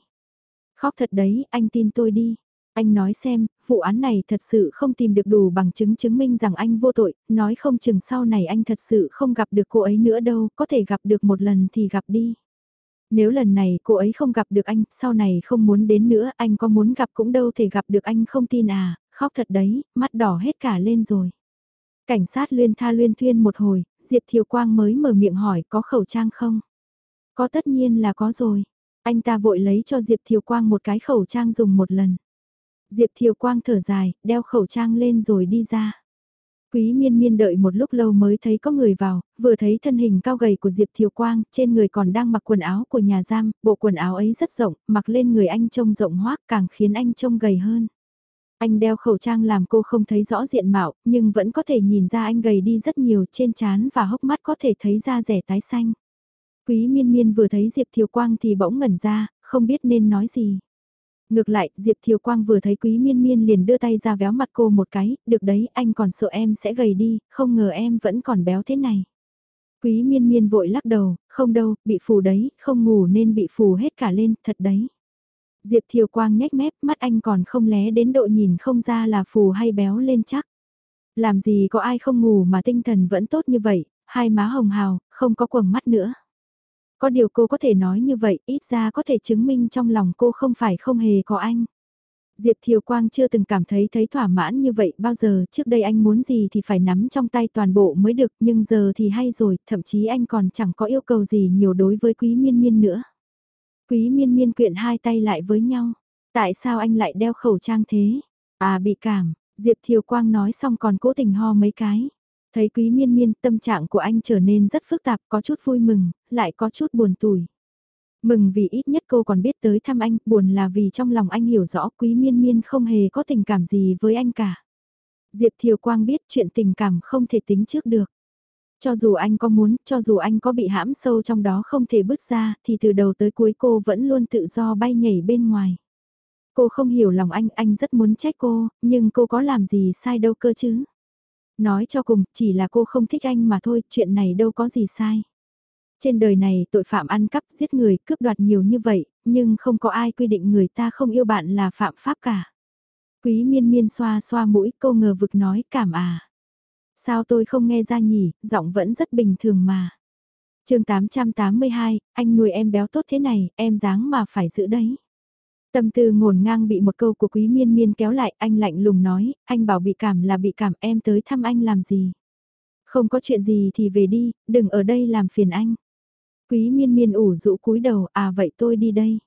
Khóc thật đấy, anh tin tôi đi. Anh nói xem, vụ án này thật sự không tìm được đủ bằng chứng chứng minh rằng anh vô tội, nói không chừng sau này anh thật sự không gặp được cô ấy nữa đâu, có thể gặp được một lần thì gặp đi. Nếu lần này cô ấy không gặp được anh, sau này không muốn đến nữa, anh có muốn gặp cũng đâu thể gặp được anh không tin à, khóc thật đấy, mắt đỏ hết cả lên rồi. Cảnh sát luyên tha luyên thuyên một hồi, Diệp Thiều Quang mới mở miệng hỏi có khẩu trang không? Có tất nhiên là có rồi. Anh ta vội lấy cho Diệp Thiều Quang một cái khẩu trang dùng một lần. Diệp Thiều Quang thở dài, đeo khẩu trang lên rồi đi ra. Quý miên miên đợi một lúc lâu mới thấy có người vào, vừa thấy thân hình cao gầy của Diệp Thiều Quang, trên người còn đang mặc quần áo của nhà giam, bộ quần áo ấy rất rộng, mặc lên người anh trông rộng hoác càng khiến anh trông gầy hơn. Anh đeo khẩu trang làm cô không thấy rõ diện mạo, nhưng vẫn có thể nhìn ra anh gầy đi rất nhiều trên trán và hốc mắt có thể thấy da rẻ tái xanh. Quý miên miên vừa thấy Diệp Thiều Quang thì bỗng ngẩn ra, không biết nên nói gì. Ngược lại, Diệp Thiều Quang vừa thấy Quý Miên Miên liền đưa tay ra véo mặt cô một cái, được đấy, anh còn sợ em sẽ gầy đi, không ngờ em vẫn còn béo thế này. Quý Miên Miên vội lắc đầu, không đâu, bị phù đấy, không ngủ nên bị phù hết cả lên, thật đấy. Diệp Thiều Quang nhếch mép mắt anh còn không lé đến độ nhìn không ra là phù hay béo lên chắc. Làm gì có ai không ngủ mà tinh thần vẫn tốt như vậy, hai má hồng hào, không có quầng mắt nữa. Có điều cô có thể nói như vậy, ít ra có thể chứng minh trong lòng cô không phải không hề có anh. Diệp Thiều Quang chưa từng cảm thấy thấy thỏa mãn như vậy bao giờ, trước đây anh muốn gì thì phải nắm trong tay toàn bộ mới được, nhưng giờ thì hay rồi, thậm chí anh còn chẳng có yêu cầu gì nhiều đối với Quý Miên Miên nữa. Quý Miên Miên quyện hai tay lại với nhau, tại sao anh lại đeo khẩu trang thế? À bị cảm, Diệp Thiều Quang nói xong còn cố tình ho mấy cái. Thấy Quý Miên Miên tâm trạng của anh trở nên rất phức tạp, có chút vui mừng, lại có chút buồn tủi. Mừng vì ít nhất cô còn biết tới thăm anh, buồn là vì trong lòng anh hiểu rõ quý miên miên không hề có tình cảm gì với anh cả. Diệp Thiều Quang biết chuyện tình cảm không thể tính trước được. Cho dù anh có muốn, cho dù anh có bị hãm sâu trong đó không thể bước ra, thì từ đầu tới cuối cô vẫn luôn tự do bay nhảy bên ngoài. Cô không hiểu lòng anh, anh rất muốn trách cô, nhưng cô có làm gì sai đâu cơ chứ. Nói cho cùng, chỉ là cô không thích anh mà thôi, chuyện này đâu có gì sai. Trên đời này tội phạm ăn cắp giết người cướp đoạt nhiều như vậy, nhưng không có ai quy định người ta không yêu bạn là phạm pháp cả. Quý miên miên xoa xoa mũi cô ngờ vực nói cảm à. Sao tôi không nghe ra nhỉ, giọng vẫn rất bình thường mà. chương 882, anh nuôi em béo tốt thế này, em dáng mà phải giữ đấy. Tâm tư ngổn ngang bị một câu của quý miên miên kéo lại, anh lạnh lùng nói, anh bảo bị cảm là bị cảm em tới thăm anh làm gì. Không có chuyện gì thì về đi, đừng ở đây làm phiền anh. Quý miên miên ủ rũ cúi đầu, à vậy tôi đi đây.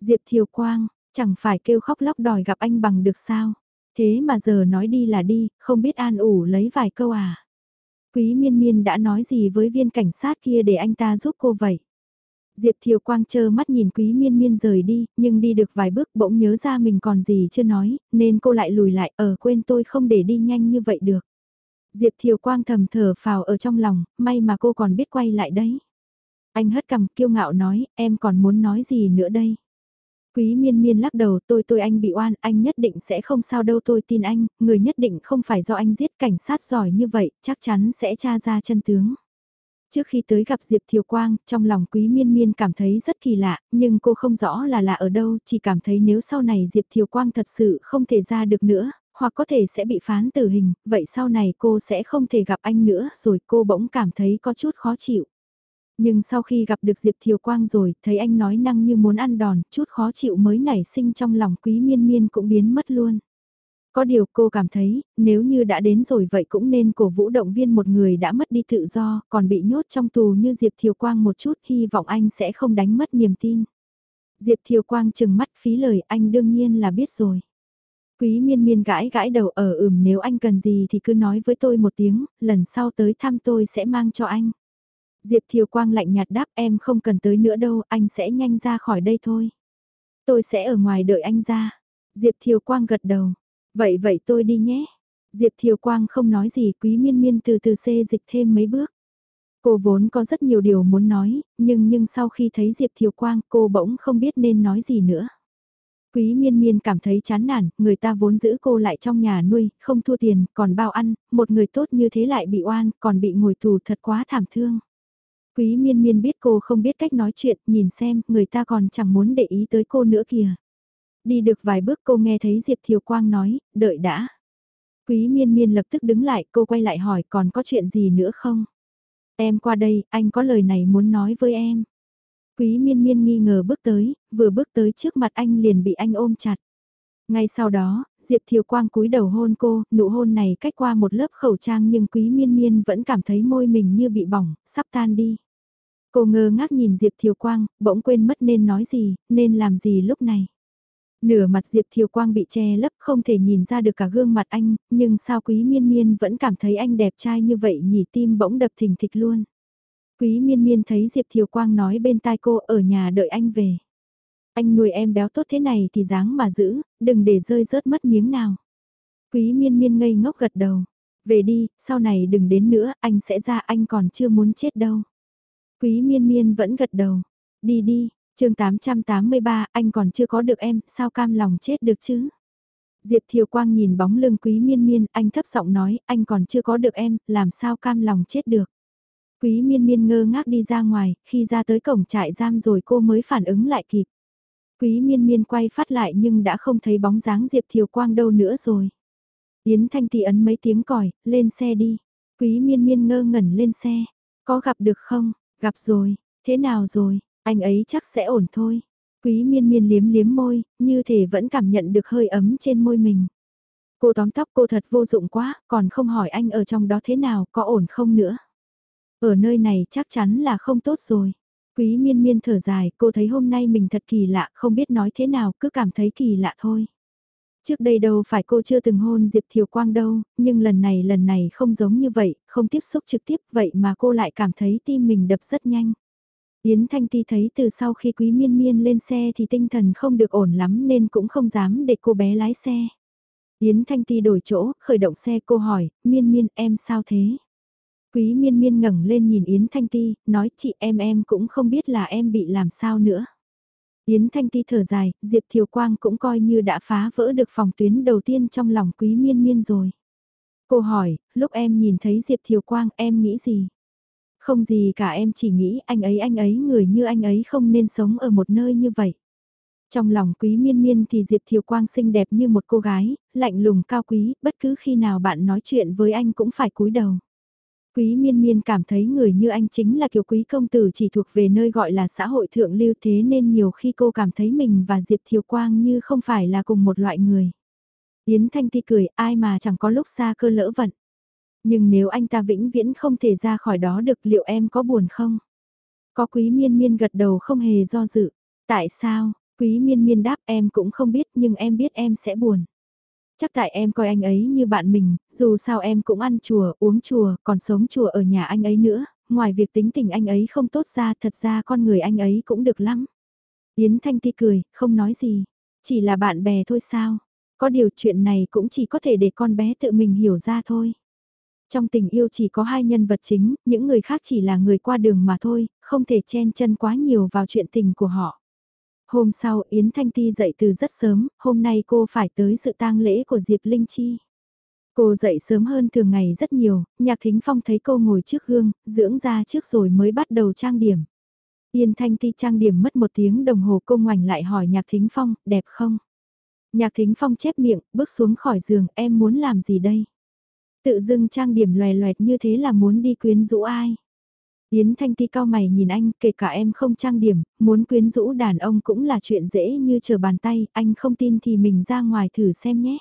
Diệp Thiều Quang, chẳng phải kêu khóc lóc đòi gặp anh bằng được sao. Thế mà giờ nói đi là đi, không biết an ủ lấy vài câu à. Quý miên miên đã nói gì với viên cảnh sát kia để anh ta giúp cô vậy. Diệp Thiều Quang chơ mắt nhìn Quý Miên Miên rời đi, nhưng đi được vài bước bỗng nhớ ra mình còn gì chưa nói, nên cô lại lùi lại, ở quên tôi không để đi nhanh như vậy được. Diệp Thiều Quang thầm thở phào ở trong lòng, may mà cô còn biết quay lại đấy. Anh hất cằm kiêu ngạo nói, em còn muốn nói gì nữa đây? Quý miên miên lắc đầu tôi tôi anh bị oan, anh nhất định sẽ không sao đâu tôi tin anh, người nhất định không phải do anh giết cảnh sát giỏi như vậy, chắc chắn sẽ tra ra chân tướng. Trước khi tới gặp Diệp Thiều Quang, trong lòng Quý Miên Miên cảm thấy rất kỳ lạ, nhưng cô không rõ là lạ ở đâu, chỉ cảm thấy nếu sau này Diệp Thiều Quang thật sự không thể ra được nữa, hoặc có thể sẽ bị phán tử hình, vậy sau này cô sẽ không thể gặp anh nữa rồi cô bỗng cảm thấy có chút khó chịu. Nhưng sau khi gặp được Diệp Thiều Quang rồi, thấy anh nói năng như muốn ăn đòn, chút khó chịu mới nảy sinh trong lòng quý miên miên cũng biến mất luôn. Có điều cô cảm thấy, nếu như đã đến rồi vậy cũng nên cổ vũ động viên một người đã mất đi tự do, còn bị nhốt trong tù như Diệp Thiều Quang một chút, hy vọng anh sẽ không đánh mất niềm tin. Diệp Thiều Quang chừng mắt phí lời anh đương nhiên là biết rồi. Quý miên miên gãi gãi đầu ở ừm nếu anh cần gì thì cứ nói với tôi một tiếng, lần sau tới thăm tôi sẽ mang cho anh. Diệp Thiều Quang lạnh nhạt đáp em không cần tới nữa đâu, anh sẽ nhanh ra khỏi đây thôi. Tôi sẽ ở ngoài đợi anh ra. Diệp Thiều Quang gật đầu. Vậy vậy tôi đi nhé. Diệp Thiều Quang không nói gì quý miên miên từ từ xê dịch thêm mấy bước. Cô vốn có rất nhiều điều muốn nói, nhưng nhưng sau khi thấy Diệp Thiều Quang cô bỗng không biết nên nói gì nữa. Quý miên miên cảm thấy chán nản, người ta vốn giữ cô lại trong nhà nuôi, không thua tiền, còn bao ăn, một người tốt như thế lại bị oan, còn bị ngồi tù thật quá thảm thương. Quý miên miên biết cô không biết cách nói chuyện, nhìn xem, người ta còn chẳng muốn để ý tới cô nữa kìa. Đi được vài bước cô nghe thấy Diệp Thiều Quang nói, đợi đã. Quý miên miên lập tức đứng lại, cô quay lại hỏi còn có chuyện gì nữa không? Em qua đây, anh có lời này muốn nói với em. Quý miên miên nghi ngờ bước tới, vừa bước tới trước mặt anh liền bị anh ôm chặt. Ngay sau đó, Diệp Thiều Quang cúi đầu hôn cô, nụ hôn này cách qua một lớp khẩu trang nhưng quý miên miên vẫn cảm thấy môi mình như bị bỏng, sắp tan đi. Cô ngơ ngác nhìn Diệp Thiều Quang, bỗng quên mất nên nói gì, nên làm gì lúc này. Nửa mặt Diệp Thiều Quang bị che lấp không thể nhìn ra được cả gương mặt anh, nhưng sao quý miên miên vẫn cảm thấy anh đẹp trai như vậy nhỉ tim bỗng đập thình thịch luôn. Quý miên miên thấy Diệp Thiều Quang nói bên tai cô ở nhà đợi anh về. Anh nuôi em béo tốt thế này thì dáng mà giữ, đừng để rơi rớt mất miếng nào. Quý miên miên ngây ngốc gật đầu. Về đi, sau này đừng đến nữa, anh sẽ ra anh còn chưa muốn chết đâu. Quý miên miên vẫn gật đầu. Đi đi, chương 883, anh còn chưa có được em, sao cam lòng chết được chứ? Diệp Thiều Quang nhìn bóng lưng quý miên miên, anh thấp giọng nói, anh còn chưa có được em, làm sao cam lòng chết được? Quý miên miên ngơ ngác đi ra ngoài, khi ra tới cổng trại giam rồi cô mới phản ứng lại kịp. Quý miên miên quay phát lại nhưng đã không thấy bóng dáng Diệp Thiều Quang đâu nữa rồi. Yến Thanh Ti ấn mấy tiếng còi, lên xe đi. Quý miên miên ngơ ngẩn lên xe. Có gặp được không? Gặp rồi. Thế nào rồi? Anh ấy chắc sẽ ổn thôi. Quý miên miên liếm liếm môi, như thể vẫn cảm nhận được hơi ấm trên môi mình. Cô tóm tóc cô thật vô dụng quá, còn không hỏi anh ở trong đó thế nào, có ổn không nữa. Ở nơi này chắc chắn là không tốt rồi. Quý miên miên thở dài, cô thấy hôm nay mình thật kỳ lạ, không biết nói thế nào, cứ cảm thấy kỳ lạ thôi. Trước đây đâu phải cô chưa từng hôn Diệp Thiều Quang đâu, nhưng lần này lần này không giống như vậy, không tiếp xúc trực tiếp vậy mà cô lại cảm thấy tim mình đập rất nhanh. Yến Thanh Ti thấy từ sau khi Quý Miên Miên lên xe thì tinh thần không được ổn lắm nên cũng không dám để cô bé lái xe. Yến Thanh Ti đổi chỗ, khởi động xe cô hỏi, Miên Miên em sao thế? Quý Miên Miên ngẩng lên nhìn Yến Thanh Ti, nói chị em em cũng không biết là em bị làm sao nữa. Yến Thanh Ti thở dài, Diệp Thiều Quang cũng coi như đã phá vỡ được phòng tuyến đầu tiên trong lòng Quý Miên Miên rồi. Cô hỏi, lúc em nhìn thấy Diệp Thiều Quang em nghĩ gì? Không gì cả em chỉ nghĩ anh ấy anh ấy người như anh ấy không nên sống ở một nơi như vậy. Trong lòng quý miên miên thì Diệp Thiều Quang xinh đẹp như một cô gái, lạnh lùng cao quý, bất cứ khi nào bạn nói chuyện với anh cũng phải cúi đầu. Quý miên miên cảm thấy người như anh chính là kiểu quý công tử chỉ thuộc về nơi gọi là xã hội thượng lưu thế nên nhiều khi cô cảm thấy mình và Diệp Thiều Quang như không phải là cùng một loại người. Yến Thanh Ti cười, ai mà chẳng có lúc xa cơ lỡ vận. Nhưng nếu anh ta vĩnh viễn không thể ra khỏi đó được, liệu em có buồn không? Có quý miên miên gật đầu không hề do dự. Tại sao? Quý miên miên đáp, em cũng không biết, nhưng em biết em sẽ buồn. Chắc tại em coi anh ấy như bạn mình, dù sao em cũng ăn chùa, uống chùa, còn sống chùa ở nhà anh ấy nữa, ngoài việc tính tình anh ấy không tốt ra thật ra con người anh ấy cũng được lắm. Yến Thanh Ti cười, không nói gì, chỉ là bạn bè thôi sao, có điều chuyện này cũng chỉ có thể để con bé tự mình hiểu ra thôi. Trong tình yêu chỉ có hai nhân vật chính, những người khác chỉ là người qua đường mà thôi, không thể chen chân quá nhiều vào chuyện tình của họ. Hôm sau Yến Thanh Ti dậy từ rất sớm, hôm nay cô phải tới sự tang lễ của Diệp Linh Chi. Cô dậy sớm hơn thường ngày rất nhiều, Nhạc Thính Phong thấy cô ngồi trước gương, dưỡng da trước rồi mới bắt đầu trang điểm. Yên Thanh Ti trang điểm mất một tiếng đồng hồ cô ngoảnh lại hỏi Nhạc Thính Phong, đẹp không? Nhạc Thính Phong chép miệng, bước xuống khỏi giường, em muốn làm gì đây? Tự dưng trang điểm loè loẹt như thế là muốn đi quyến rũ ai? Yến Thanh Ti cao mày nhìn anh, kể cả em không trang điểm, muốn quyến rũ đàn ông cũng là chuyện dễ như chờ bàn tay, anh không tin thì mình ra ngoài thử xem nhé.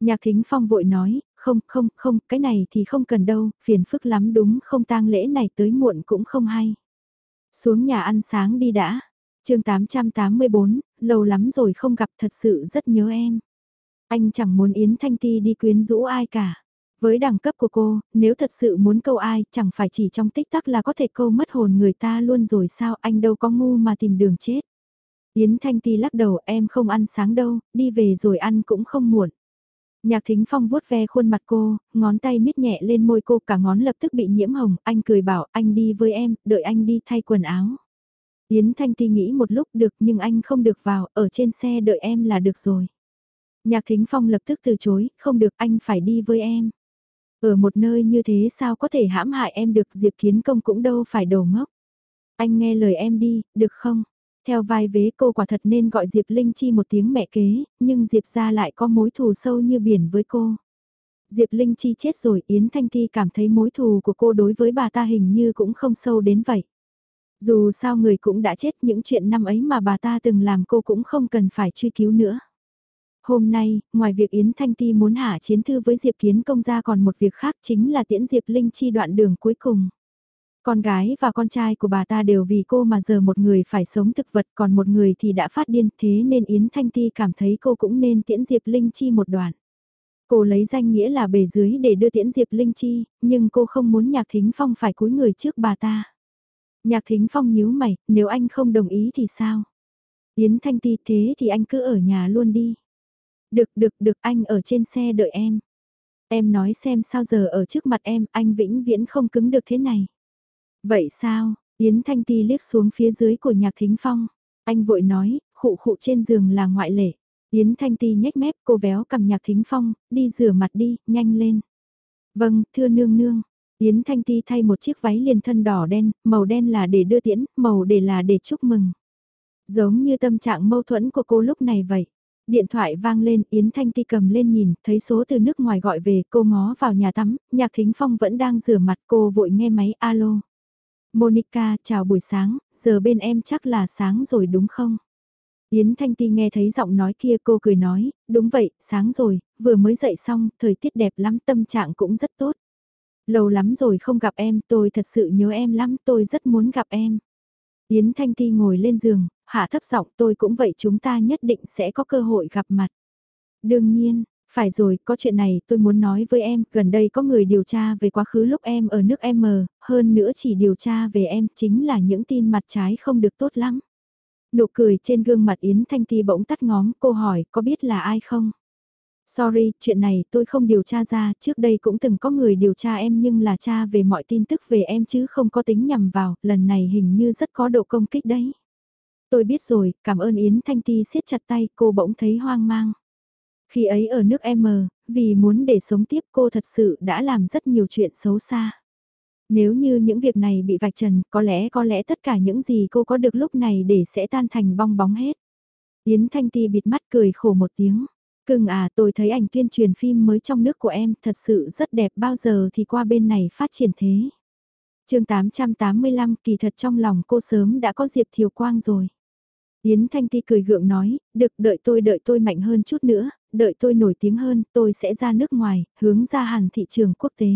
Nhạc Thính Phong vội nói, không, không, không, cái này thì không cần đâu, phiền phức lắm đúng không tang lễ này tới muộn cũng không hay. Xuống nhà ăn sáng đi đã. chương 884, lâu lắm rồi không gặp thật sự rất nhớ em. Anh chẳng muốn Yến Thanh Ti đi quyến rũ ai cả. Với đẳng cấp của cô, nếu thật sự muốn câu ai, chẳng phải chỉ trong tích tắc là có thể câu mất hồn người ta luôn rồi sao anh đâu có ngu mà tìm đường chết. Yến Thanh Ti lắc đầu em không ăn sáng đâu, đi về rồi ăn cũng không muộn. Nhạc Thính Phong vuốt ve khuôn mặt cô, ngón tay miết nhẹ lên môi cô cả ngón lập tức bị nhiễm hồng, anh cười bảo anh đi với em, đợi anh đi thay quần áo. Yến Thanh Ti nghĩ một lúc được nhưng anh không được vào, ở trên xe đợi em là được rồi. Nhạc Thính Phong lập tức từ chối, không được anh phải đi với em. Ở một nơi như thế sao có thể hãm hại em được Diệp Kiến Công cũng đâu phải đồ ngốc. Anh nghe lời em đi, được không? Theo vai vế cô quả thật nên gọi Diệp Linh Chi một tiếng mẹ kế, nhưng Diệp ra lại có mối thù sâu như biển với cô. Diệp Linh Chi chết rồi Yến Thanh Ti cảm thấy mối thù của cô đối với bà ta hình như cũng không sâu đến vậy. Dù sao người cũng đã chết những chuyện năm ấy mà bà ta từng làm cô cũng không cần phải truy cứu nữa. Hôm nay, ngoài việc Yến Thanh Ti muốn hạ chiến thư với Diệp Kiến công ra còn một việc khác chính là tiễn Diệp Linh Chi đoạn đường cuối cùng. Con gái và con trai của bà ta đều vì cô mà giờ một người phải sống thực vật còn một người thì đã phát điên thế nên Yến Thanh Ti cảm thấy cô cũng nên tiễn Diệp Linh Chi một đoạn. Cô lấy danh nghĩa là bề dưới để đưa tiễn Diệp Linh Chi, nhưng cô không muốn Nhạc Thính Phong phải cúi người trước bà ta. Nhạc Thính Phong nhíu mày, nếu anh không đồng ý thì sao? Yến Thanh Ti thế thì anh cứ ở nhà luôn đi. Được được được anh ở trên xe đợi em. Em nói xem sao giờ ở trước mặt em anh vĩnh viễn không cứng được thế này. Vậy sao, Yến Thanh Ti liếc xuống phía dưới của nhạc thính phong. Anh vội nói, khụ khụ trên giường là ngoại lệ. Yến Thanh Ti nhếch mép cô véo cầm nhạc thính phong, đi rửa mặt đi, nhanh lên. Vâng, thưa nương nương. Yến Thanh Ti thay một chiếc váy liền thân đỏ đen, màu đen là để đưa tiễn, màu để là để chúc mừng. Giống như tâm trạng mâu thuẫn của cô lúc này vậy. Điện thoại vang lên, Yến Thanh Ti cầm lên nhìn, thấy số từ nước ngoài gọi về, cô ngó vào nhà tắm, Nhạc Thính Phong vẫn đang rửa mặt, cô vội nghe máy alo. Monica, chào buổi sáng, giờ bên em chắc là sáng rồi đúng không? Yến Thanh Ti nghe thấy giọng nói kia cô cười nói, đúng vậy, sáng rồi, vừa mới dậy xong, thời tiết đẹp lắm, tâm trạng cũng rất tốt. Lâu lắm rồi không gặp em, tôi thật sự nhớ em lắm, tôi rất muốn gặp em. Yến Thanh Ti ngồi lên giường, hạ thấp giọng tôi cũng vậy chúng ta nhất định sẽ có cơ hội gặp mặt. Đương nhiên, phải rồi, có chuyện này tôi muốn nói với em, gần đây có người điều tra về quá khứ lúc em ở nước M, hơn nữa chỉ điều tra về em chính là những tin mặt trái không được tốt lắm. Nụ cười trên gương mặt Yến Thanh Ti bỗng tắt ngóm, cô hỏi có biết là ai không? Sorry, chuyện này tôi không điều tra ra, trước đây cũng từng có người điều tra em nhưng là tra về mọi tin tức về em chứ không có tính nhầm vào, lần này hình như rất có độ công kích đấy. Tôi biết rồi, cảm ơn Yến Thanh Ti siết chặt tay, cô bỗng thấy hoang mang. Khi ấy ở nước M, vì muốn để sống tiếp cô thật sự đã làm rất nhiều chuyện xấu xa. Nếu như những việc này bị vạch trần, có lẽ có lẽ tất cả những gì cô có được lúc này để sẽ tan thành bong bóng hết. Yến Thanh Ti bịt mắt cười khổ một tiếng. Cưng à tôi thấy ảnh tuyên truyền phim mới trong nước của em thật sự rất đẹp bao giờ thì qua bên này phát triển thế. chương 885 kỳ thật trong lòng cô sớm đã có Diệp Thiều Quang rồi. Yến Thanh Ti cười gượng nói, được đợi tôi đợi tôi mạnh hơn chút nữa, đợi tôi nổi tiếng hơn, tôi sẽ ra nước ngoài, hướng ra hẳn thị trường quốc tế.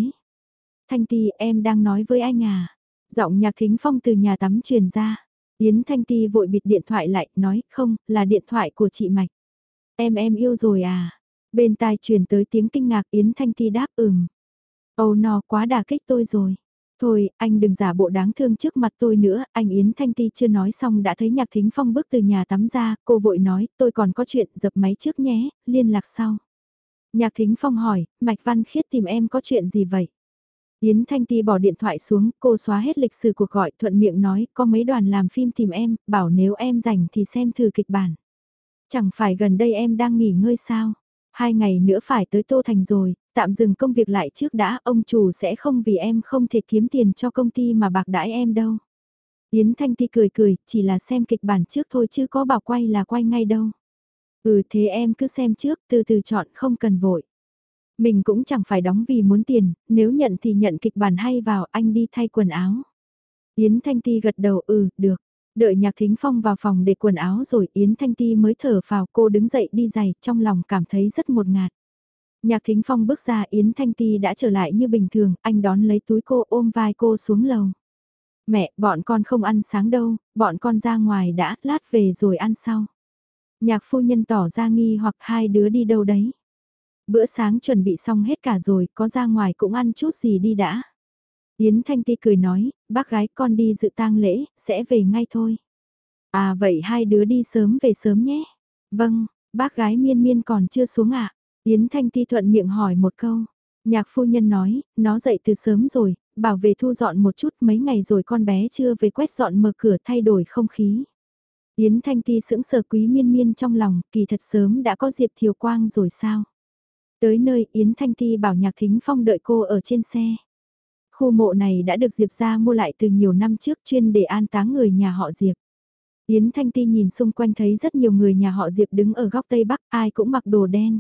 Thanh Ti em đang nói với anh à. Giọng nhạc thính phong từ nhà tắm truyền ra. Yến Thanh Ti vội bịt điện thoại lại, nói không, là điện thoại của chị Mạch. Em em yêu rồi à? Bên tai truyền tới tiếng kinh ngạc Yến Thanh Ti đáp ừm. Âu oh no quá đả kích tôi rồi. Thôi, anh đừng giả bộ đáng thương trước mặt tôi nữa, anh Yến Thanh Ti chưa nói xong đã thấy Nhạc Thính Phong bước từ nhà tắm ra, cô vội nói, tôi còn có chuyện, dập máy trước nhé, liên lạc sau. Nhạc Thính Phong hỏi, Mạch Văn Khiết tìm em có chuyện gì vậy? Yến Thanh Ti bỏ điện thoại xuống, cô xóa hết lịch sử cuộc gọi, thuận miệng nói, có mấy đoàn làm phim tìm em, bảo nếu em rảnh thì xem thử kịch bản. Chẳng phải gần đây em đang nghỉ ngơi sao? Hai ngày nữa phải tới Tô Thành rồi, tạm dừng công việc lại trước đã, ông chủ sẽ không vì em không thể kiếm tiền cho công ty mà bạc đãi em đâu. Yến Thanh Ti cười cười, chỉ là xem kịch bản trước thôi chứ có bảo quay là quay ngay đâu. Ừ thế em cứ xem trước, từ từ chọn không cần vội. Mình cũng chẳng phải đóng vì muốn tiền, nếu nhận thì nhận kịch bản hay vào anh đi thay quần áo. Yến Thanh Ti gật đầu ừ, được. Đợi Nhạc Thính Phong vào phòng để quần áo rồi Yến Thanh Ti mới thở vào cô đứng dậy đi giày trong lòng cảm thấy rất một ngạt. Nhạc Thính Phong bước ra Yến Thanh Ti đã trở lại như bình thường, anh đón lấy túi cô ôm vai cô xuống lầu. Mẹ, bọn con không ăn sáng đâu, bọn con ra ngoài đã, lát về rồi ăn sau. Nhạc phu nhân tỏ ra nghi hoặc hai đứa đi đâu đấy. Bữa sáng chuẩn bị xong hết cả rồi, có ra ngoài cũng ăn chút gì đi đã. Yến Thanh Ti cười nói, bác gái con đi dự tang lễ, sẽ về ngay thôi. À vậy hai đứa đi sớm về sớm nhé. Vâng, bác gái miên miên còn chưa xuống ạ. À? Yến Thanh Ti thuận miệng hỏi một câu. Nhạc phu nhân nói, nó dậy từ sớm rồi, bảo về thu dọn một chút mấy ngày rồi con bé chưa về quét dọn mở cửa thay đổi không khí. Yến Thanh Ti sững sờ quý miên miên trong lòng, kỳ thật sớm đã có Diệp Thiều Quang rồi sao? Tới nơi Yến Thanh Ti bảo Nhạc Thính Phong đợi cô ở trên xe. Khu mộ này đã được Diệp ra mua lại từ nhiều năm trước chuyên để an táng người nhà họ Diệp. Yến Thanh Ti nhìn xung quanh thấy rất nhiều người nhà họ Diệp đứng ở góc Tây Bắc, ai cũng mặc đồ đen.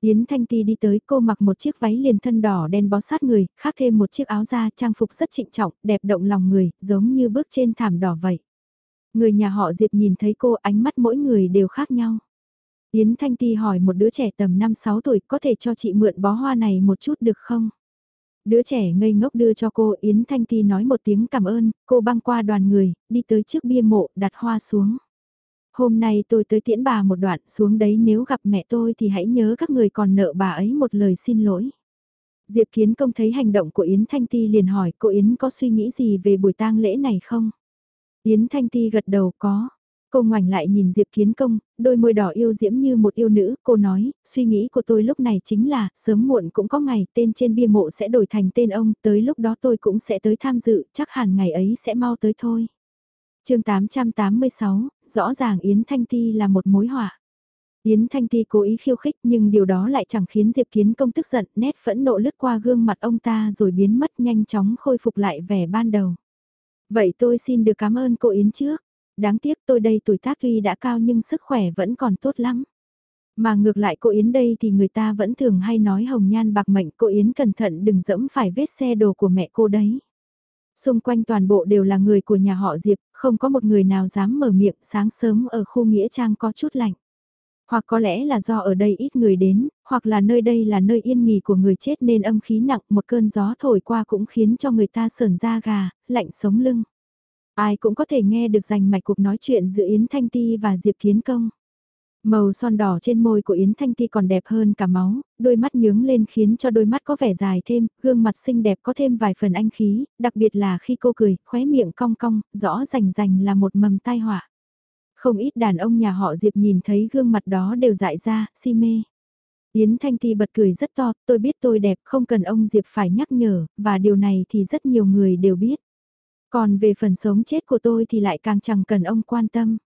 Yến Thanh Ti đi tới cô mặc một chiếc váy liền thân đỏ đen bó sát người, khác thêm một chiếc áo da trang phục rất trịnh trọng, đẹp động lòng người, giống như bước trên thảm đỏ vậy. Người nhà họ Diệp nhìn thấy cô ánh mắt mỗi người đều khác nhau. Yến Thanh Ti hỏi một đứa trẻ tầm 5-6 tuổi có thể cho chị mượn bó hoa này một chút được không? Đứa trẻ ngây ngốc đưa cho cô Yến Thanh Ti nói một tiếng cảm ơn, cô băng qua đoàn người, đi tới trước bia mộ, đặt hoa xuống. Hôm nay tôi tới tiễn bà một đoạn xuống đấy nếu gặp mẹ tôi thì hãy nhớ các người còn nợ bà ấy một lời xin lỗi. Diệp Kiến Công thấy hành động của Yến Thanh Ti liền hỏi cô Yến có suy nghĩ gì về buổi tang lễ này không? Yến Thanh Ti gật đầu có. Cô ngoảnh lại nhìn Diệp Kiến Công, đôi môi đỏ yêu diễm như một yêu nữ, cô nói, suy nghĩ của tôi lúc này chính là, sớm muộn cũng có ngày tên trên bia mộ sẽ đổi thành tên ông, tới lúc đó tôi cũng sẽ tới tham dự, chắc hẳn ngày ấy sẽ mau tới thôi. chương 886, rõ ràng Yến Thanh Ti là một mối họa. Yến Thanh Ti cố ý khiêu khích nhưng điều đó lại chẳng khiến Diệp Kiến Công tức giận, nét phẫn nộ lướt qua gương mặt ông ta rồi biến mất nhanh chóng khôi phục lại vẻ ban đầu. Vậy tôi xin được cảm ơn cô Yến trước. Đáng tiếc tôi đây tuổi tác tuy đã cao nhưng sức khỏe vẫn còn tốt lắm. Mà ngược lại cô Yến đây thì người ta vẫn thường hay nói hồng nhan bạc mệnh cô Yến cẩn thận đừng dẫm phải vết xe đồ của mẹ cô đấy. Xung quanh toàn bộ đều là người của nhà họ Diệp, không có một người nào dám mở miệng sáng sớm ở khu Nghĩa Trang có chút lạnh. Hoặc có lẽ là do ở đây ít người đến, hoặc là nơi đây là nơi yên nghỉ của người chết nên âm khí nặng một cơn gió thổi qua cũng khiến cho người ta sờn da gà, lạnh sống lưng. Ai cũng có thể nghe được rành mạch cuộc nói chuyện giữa Yến Thanh Ti và Diệp Kiến Công. Màu son đỏ trên môi của Yến Thanh Ti còn đẹp hơn cả máu, đôi mắt nhướng lên khiến cho đôi mắt có vẻ dài thêm, gương mặt xinh đẹp có thêm vài phần anh khí, đặc biệt là khi cô cười, khóe miệng cong cong, rõ rành rành là một mầm tai họa. Không ít đàn ông nhà họ Diệp nhìn thấy gương mặt đó đều dại ra, si mê. Yến Thanh Ti bật cười rất to, tôi biết tôi đẹp không cần ông Diệp phải nhắc nhở, và điều này thì rất nhiều người đều biết. Còn về phần sống chết của tôi thì lại càng chẳng cần ông quan tâm.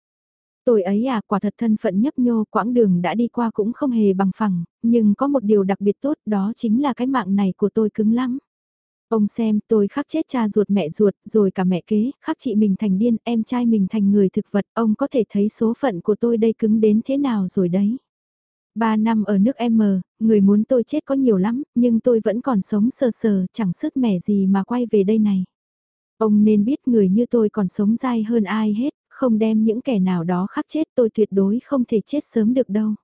Tôi ấy à quả thật thân phận nhấp nhô quãng đường đã đi qua cũng không hề bằng phẳng, nhưng có một điều đặc biệt tốt đó chính là cái mạng này của tôi cứng lắm. Ông xem tôi khắc chết cha ruột mẹ ruột rồi cả mẹ kế, khắc chị mình thành điên, em trai mình thành người thực vật, ông có thể thấy số phận của tôi đây cứng đến thế nào rồi đấy. Ba năm ở nước M, người muốn tôi chết có nhiều lắm, nhưng tôi vẫn còn sống sờ sờ, chẳng sức mẻ gì mà quay về đây này. Ông nên biết người như tôi còn sống dai hơn ai hết, không đem những kẻ nào đó khắc chết tôi tuyệt đối không thể chết sớm được đâu.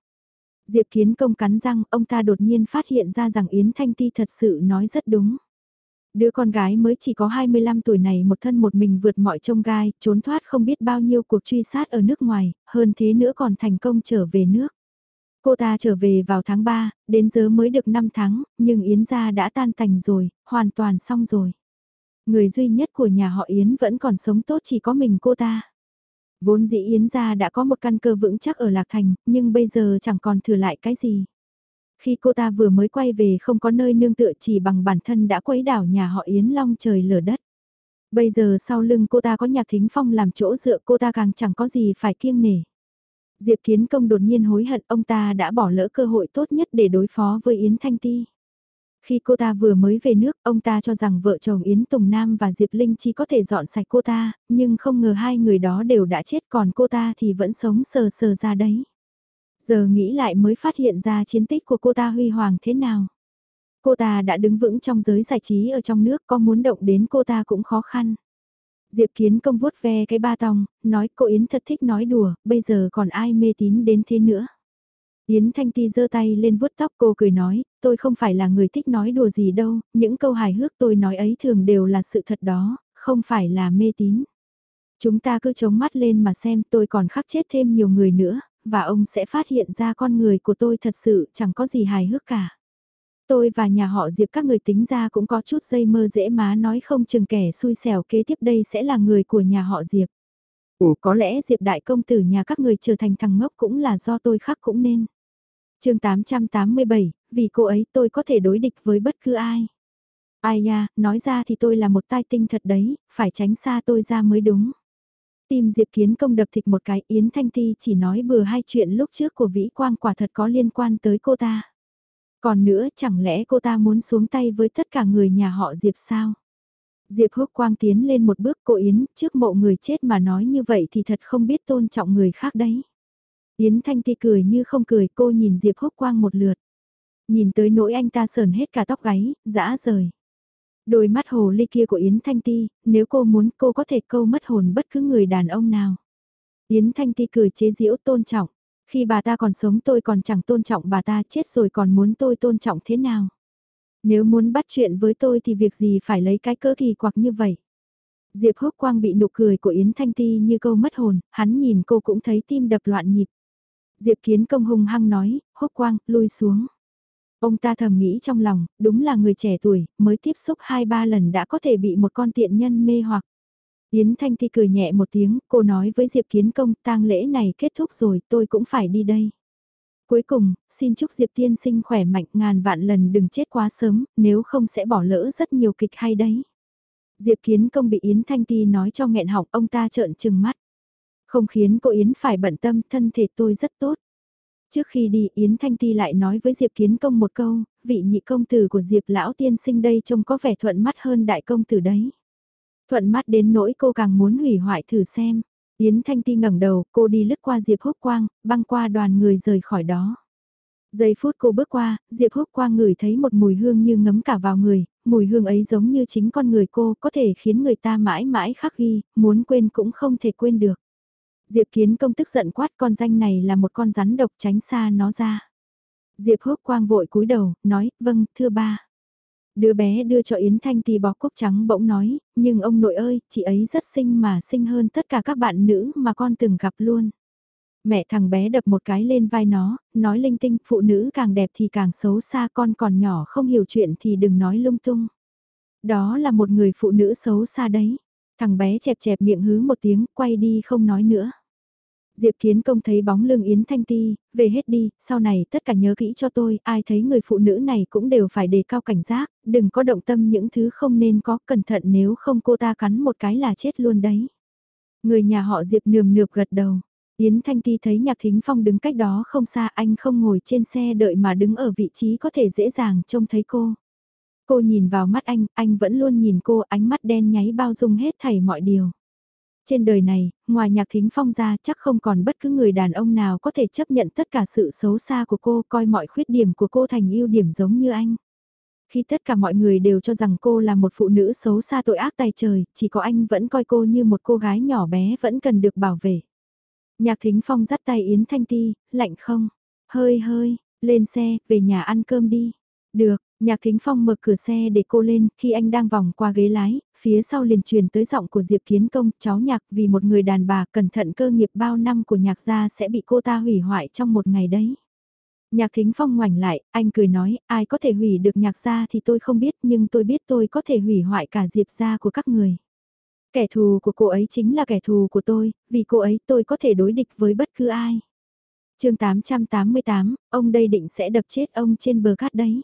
Diệp Kiến Công cắn răng, ông ta đột nhiên phát hiện ra rằng Yến Thanh Ti thật sự nói rất đúng. Đứa con gái mới chỉ có 25 tuổi này một thân một mình vượt mọi trông gai, trốn thoát không biết bao nhiêu cuộc truy sát ở nước ngoài, hơn thế nữa còn thành công trở về nước. Cô ta trở về vào tháng 3, đến giờ mới được 5 tháng, nhưng Yến gia đã tan tành rồi, hoàn toàn xong rồi. Người duy nhất của nhà họ Yến vẫn còn sống tốt chỉ có mình cô ta. Vốn dĩ Yến gia đã có một căn cơ vững chắc ở Lạc Thành, nhưng bây giờ chẳng còn thừa lại cái gì. Khi cô ta vừa mới quay về không có nơi nương tựa chỉ bằng bản thân đã quấy đảo nhà họ Yến long trời lở đất. Bây giờ sau lưng cô ta có nhạc thính phong làm chỗ dựa cô ta càng chẳng có gì phải kiêng nể. Diệp Kiến Công đột nhiên hối hận ông ta đã bỏ lỡ cơ hội tốt nhất để đối phó với Yến Thanh Ti. Khi cô ta vừa mới về nước, ông ta cho rằng vợ chồng Yến Tùng Nam và Diệp Linh Chi có thể dọn sạch cô ta, nhưng không ngờ hai người đó đều đã chết còn cô ta thì vẫn sống sờ sờ ra đấy. Giờ nghĩ lại mới phát hiện ra chiến tích của cô ta huy hoàng thế nào. Cô ta đã đứng vững trong giới giải trí ở trong nước có muốn động đến cô ta cũng khó khăn. Diệp Kiến công vuốt ve cái ba tòng, nói cô Yến thật thích nói đùa, bây giờ còn ai mê tín đến thế nữa. Yến Thanh Ti giơ tay lên vuốt tóc cô cười nói, tôi không phải là người thích nói đùa gì đâu, những câu hài hước tôi nói ấy thường đều là sự thật đó, không phải là mê tín. Chúng ta cứ chống mắt lên mà xem tôi còn khắc chết thêm nhiều người nữa, và ông sẽ phát hiện ra con người của tôi thật sự chẳng có gì hài hước cả. Tôi và nhà họ Diệp các người tính ra cũng có chút dây mơ dễ má nói không chừng kẻ xui xẻo kế tiếp đây sẽ là người của nhà họ Diệp. Ủa có lẽ Diệp đại công tử nhà các người trở thành thằng ngốc cũng là do tôi khắc cũng nên chương 887, vì cô ấy tôi có thể đối địch với bất cứ ai. Ai nha, nói ra thì tôi là một tai tinh thật đấy, phải tránh xa tôi ra mới đúng. Tìm Diệp Kiến công đập thịt một cái Yến Thanh Ti chỉ nói bừa hai chuyện lúc trước của Vĩ Quang quả thật có liên quan tới cô ta. Còn nữa chẳng lẽ cô ta muốn xuống tay với tất cả người nhà họ Diệp sao? Diệp Húc Quang tiến lên một bước cô Yến trước mộ người chết mà nói như vậy thì thật không biết tôn trọng người khác đấy. Yến Thanh Ti cười như không cười cô nhìn Diệp Húc Quang một lượt. Nhìn tới nỗi anh ta sờn hết cả tóc gáy, dã rời. Đôi mắt hồ ly kia của Yến Thanh Ti, nếu cô muốn cô có thể câu mất hồn bất cứ người đàn ông nào. Yến Thanh Ti cười chế giễu tôn trọng. Khi bà ta còn sống tôi còn chẳng tôn trọng bà ta chết rồi còn muốn tôi tôn trọng thế nào. Nếu muốn bắt chuyện với tôi thì việc gì phải lấy cái cỡ kỳ quặc như vậy. Diệp Húc Quang bị nụ cười của Yến Thanh Ti như câu mất hồn, hắn nhìn cô cũng thấy tim đập loạn nhịp. Diệp Kiến Công hung hăng nói, hốc quang, lui xuống. Ông ta thầm nghĩ trong lòng, đúng là người trẻ tuổi, mới tiếp xúc hai ba lần đã có thể bị một con tiện nhân mê hoặc. Yến Thanh Ti cười nhẹ một tiếng, cô nói với Diệp Kiến Công, tang lễ này kết thúc rồi, tôi cũng phải đi đây. Cuối cùng, xin chúc Diệp Tiên sinh khỏe mạnh ngàn vạn lần đừng chết quá sớm, nếu không sẽ bỏ lỡ rất nhiều kịch hay đấy. Diệp Kiến Công bị Yến Thanh Ti nói cho nghẹn họng ông ta trợn trừng mắt. Không khiến cô Yến phải bận tâm thân thể tôi rất tốt. Trước khi đi Yến Thanh Ti lại nói với Diệp Kiến Công một câu, vị nhị công tử của Diệp Lão Tiên sinh đây trông có vẻ thuận mắt hơn đại công tử đấy. Thuận mắt đến nỗi cô càng muốn hủy hoại thử xem. Yến Thanh Ti ngẩng đầu, cô đi lướt qua Diệp Húc Quang, băng qua đoàn người rời khỏi đó. Giây phút cô bước qua, Diệp Húc Quang ngửi thấy một mùi hương như ngấm cả vào người, mùi hương ấy giống như chính con người cô, có thể khiến người ta mãi mãi khắc ghi, muốn quên cũng không thể quên được. Diệp Kiến Công tức giận quát con danh này là một con rắn độc tránh xa nó ra. Diệp Húc Quang vội cúi đầu, nói, vâng, thưa ba. Đứa bé đưa cho Yến Thanh thì bó cúc trắng bỗng nói, nhưng ông nội ơi, chị ấy rất xinh mà xinh hơn tất cả các bạn nữ mà con từng gặp luôn. Mẹ thằng bé đập một cái lên vai nó, nói linh tinh, phụ nữ càng đẹp thì càng xấu xa con còn nhỏ không hiểu chuyện thì đừng nói lung tung. Đó là một người phụ nữ xấu xa đấy. Thằng bé chẹp chẹp miệng hứ một tiếng, quay đi không nói nữa. Diệp Kiến Công thấy bóng lưng Yến Thanh Ti, về hết đi, sau này tất cả nhớ kỹ cho tôi, ai thấy người phụ nữ này cũng đều phải đề cao cảnh giác, đừng có động tâm những thứ không nên có, cẩn thận nếu không cô ta cắn một cái là chết luôn đấy. Người nhà họ Diệp nườm nượp gật đầu, Yến Thanh Ti thấy Nhạc Thính Phong đứng cách đó không xa anh không ngồi trên xe đợi mà đứng ở vị trí có thể dễ dàng trông thấy cô. Cô nhìn vào mắt anh, anh vẫn luôn nhìn cô ánh mắt đen nháy bao dung hết thảy mọi điều. Trên đời này, ngoài nhạc thính phong ra chắc không còn bất cứ người đàn ông nào có thể chấp nhận tất cả sự xấu xa của cô coi mọi khuyết điểm của cô thành ưu điểm giống như anh. Khi tất cả mọi người đều cho rằng cô là một phụ nữ xấu xa tội ác tài trời, chỉ có anh vẫn coi cô như một cô gái nhỏ bé vẫn cần được bảo vệ. Nhạc thính phong dắt tay Yến Thanh Ti, lạnh không? Hơi hơi, lên xe, về nhà ăn cơm đi. Được, Nhạc Thính Phong mở cửa xe để cô lên, khi anh đang vòng qua ghế lái, phía sau liền truyền tới giọng của Diệp Kiến Công, cháu nhạc vì một người đàn bà cẩn thận cơ nghiệp bao năm của nhạc gia sẽ bị cô ta hủy hoại trong một ngày đấy. Nhạc Thính Phong ngoảnh lại, anh cười nói, ai có thể hủy được nhạc gia thì tôi không biết nhưng tôi biết tôi có thể hủy hoại cả Diệp gia của các người. Kẻ thù của cô ấy chính là kẻ thù của tôi, vì cô ấy tôi có thể đối địch với bất cứ ai. chương 888, ông đây định sẽ đập chết ông trên bờ cát đấy.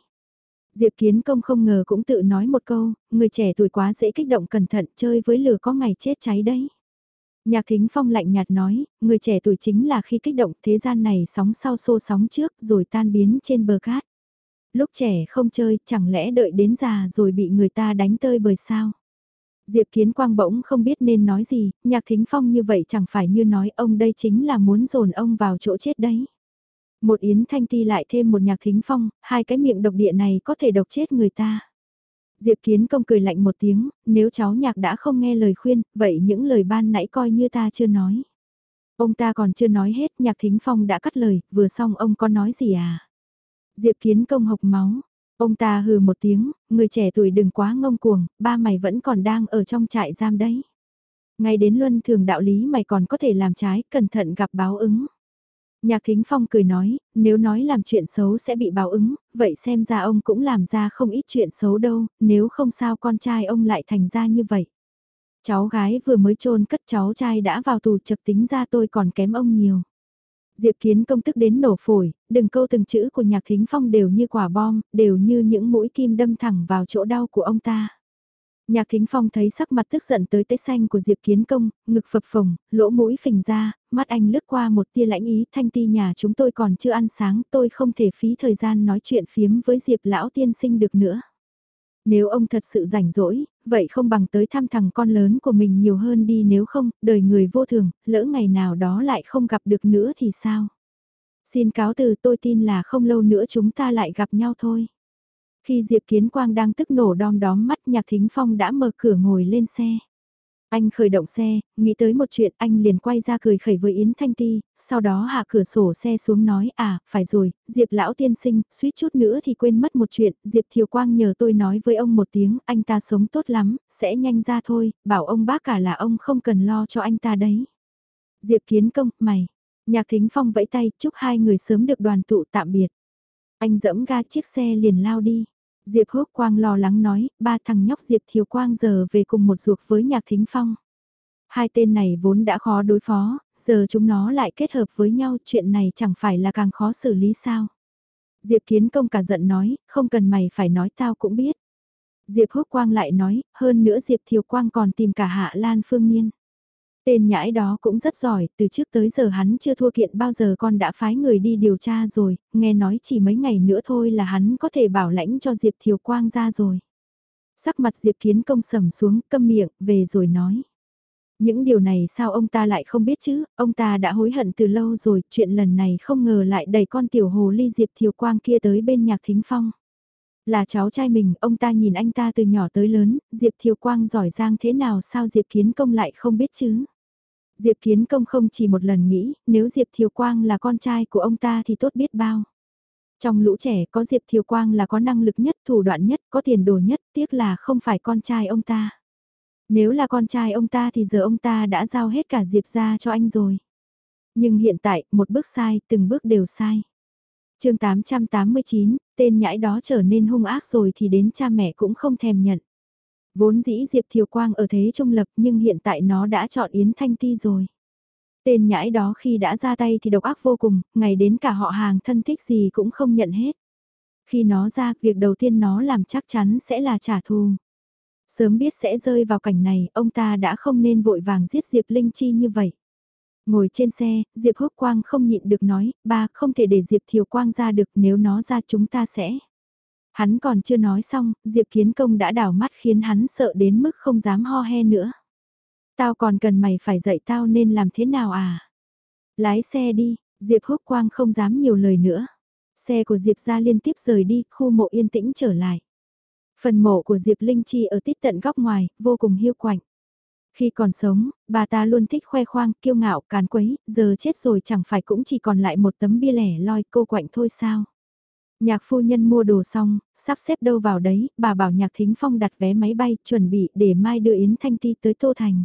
Diệp Kiến Công không ngờ cũng tự nói một câu, người trẻ tuổi quá dễ kích động cẩn thận chơi với lửa có ngày chết cháy đấy. Nhạc Thính Phong lạnh nhạt nói, người trẻ tuổi chính là khi kích động thế gian này sóng sau xô sóng trước rồi tan biến trên bờ cát. Lúc trẻ không chơi, chẳng lẽ đợi đến già rồi bị người ta đánh tơi bời sao? Diệp Kiến Quang bỗng không biết nên nói gì, Nhạc Thính Phong như vậy chẳng phải như nói ông đây chính là muốn dồn ông vào chỗ chết đấy. Một yến thanh ti lại thêm một nhạc thính phong, hai cái miệng độc địa này có thể độc chết người ta. Diệp Kiến Công cười lạnh một tiếng, nếu cháu nhạc đã không nghe lời khuyên, vậy những lời ban nãy coi như ta chưa nói. Ông ta còn chưa nói hết, nhạc thính phong đã cắt lời, vừa xong ông có nói gì à? Diệp Kiến Công hộc máu, ông ta hừ một tiếng, người trẻ tuổi đừng quá ngông cuồng, ba mày vẫn còn đang ở trong trại giam đấy. Ngay đến luân thường đạo lý mày còn có thể làm trái, cẩn thận gặp báo ứng. Nhạc Thính Phong cười nói, nếu nói làm chuyện xấu sẽ bị báo ứng, vậy xem ra ông cũng làm ra không ít chuyện xấu đâu, nếu không sao con trai ông lại thành ra như vậy. Cháu gái vừa mới chôn cất cháu trai đã vào tù chật tính ra tôi còn kém ông nhiều. Diệp Kiến công tức đến nổ phổi, đừng câu từng chữ của Nhạc Thính Phong đều như quả bom, đều như những mũi kim đâm thẳng vào chỗ đau của ông ta. Nhạc Thính Phong thấy sắc mặt tức giận tới tế xanh của Diệp Kiến Công, ngực phập phồng, lỗ mũi phình ra, mắt anh lướt qua một tia lãnh ý thanh ti nhà chúng tôi còn chưa ăn sáng, tôi không thể phí thời gian nói chuyện phiếm với Diệp Lão Tiên Sinh được nữa. Nếu ông thật sự rảnh rỗi, vậy không bằng tới thăm thằng con lớn của mình nhiều hơn đi nếu không, đời người vô thường, lỡ ngày nào đó lại không gặp được nữa thì sao? Xin cáo từ tôi tin là không lâu nữa chúng ta lại gặp nhau thôi. Khi Diệp Kiến Quang đang tức nổ đom đóm mắt Nhạc Thính Phong đã mở cửa ngồi lên xe. Anh khởi động xe, nghĩ tới một chuyện anh liền quay ra cười khẩy với Yến Thanh Ti, sau đó hạ cửa sổ xe xuống nói à, phải rồi, Diệp lão tiên sinh, suýt chút nữa thì quên mất một chuyện, Diệp Thiều Quang nhờ tôi nói với ông một tiếng, anh ta sống tốt lắm, sẽ nhanh ra thôi, bảo ông bác cả là ông không cần lo cho anh ta đấy. Diệp Kiến Công, mày, Nhạc Thính Phong vẫy tay, chúc hai người sớm được đoàn tụ tạm biệt. Anh dẫm ga chiếc xe liền lao đi. Diệp Húc Quang lo lắng nói, ba thằng nhóc Diệp Thiều Quang giờ về cùng một ruột với Nhạc Thính Phong. Hai tên này vốn đã khó đối phó, giờ chúng nó lại kết hợp với nhau, chuyện này chẳng phải là càng khó xử lý sao. Diệp Kiến Công cả giận nói, không cần mày phải nói tao cũng biết. Diệp Húc Quang lại nói, hơn nữa Diệp Thiều Quang còn tìm cả Hạ Lan Phương Nhiên. Tên nhãi đó cũng rất giỏi, từ trước tới giờ hắn chưa thua kiện bao giờ con đã phái người đi điều tra rồi, nghe nói chỉ mấy ngày nữa thôi là hắn có thể bảo lãnh cho Diệp Thiều Quang ra rồi. Sắc mặt Diệp Kiến công sầm xuống, câm miệng, về rồi nói. Những điều này sao ông ta lại không biết chứ, ông ta đã hối hận từ lâu rồi, chuyện lần này không ngờ lại đẩy con tiểu hồ ly Diệp Thiều Quang kia tới bên nhạc thính phong. Là cháu trai mình, ông ta nhìn anh ta từ nhỏ tới lớn, Diệp Thiều Quang giỏi giang thế nào sao Diệp Kiến Công lại không biết chứ? Diệp Kiến Công không chỉ một lần nghĩ, nếu Diệp Thiều Quang là con trai của ông ta thì tốt biết bao. Trong lũ trẻ có Diệp Thiều Quang là có năng lực nhất, thủ đoạn nhất, có tiền đồ nhất, tiếc là không phải con trai ông ta. Nếu là con trai ông ta thì giờ ông ta đã giao hết cả Diệp ra cho anh rồi. Nhưng hiện tại, một bước sai, từng bước đều sai chương 889, tên nhãi đó trở nên hung ác rồi thì đến cha mẹ cũng không thèm nhận. Vốn dĩ Diệp Thiều Quang ở thế trung lập nhưng hiện tại nó đã chọn Yến Thanh Ti rồi. Tên nhãi đó khi đã ra tay thì độc ác vô cùng, ngày đến cả họ hàng thân thích gì cũng không nhận hết. Khi nó ra, việc đầu tiên nó làm chắc chắn sẽ là trả thù. Sớm biết sẽ rơi vào cảnh này, ông ta đã không nên vội vàng giết Diệp Linh Chi như vậy. Ngồi trên xe, Diệp Húc Quang không nhịn được nói, ba không thể để Diệp Thiều Quang ra được nếu nó ra chúng ta sẽ. Hắn còn chưa nói xong, Diệp Kiến Công đã đảo mắt khiến hắn sợ đến mức không dám ho he nữa. Tao còn cần mày phải dạy tao nên làm thế nào à? Lái xe đi, Diệp Húc Quang không dám nhiều lời nữa. Xe của Diệp ra liên tiếp rời đi, khu mộ yên tĩnh trở lại. Phần mộ của Diệp Linh Chi ở tít tận góc ngoài, vô cùng hiu quạnh. Khi còn sống, bà ta luôn thích khoe khoang, kiêu ngạo, càn quấy, giờ chết rồi chẳng phải cũng chỉ còn lại một tấm bia lẻ loi cô quạnh thôi sao. Nhạc phu nhân mua đồ xong, sắp xếp đâu vào đấy, bà bảo nhạc thính phong đặt vé máy bay, chuẩn bị để mai đưa Yến Thanh Ti tới Tô Thành.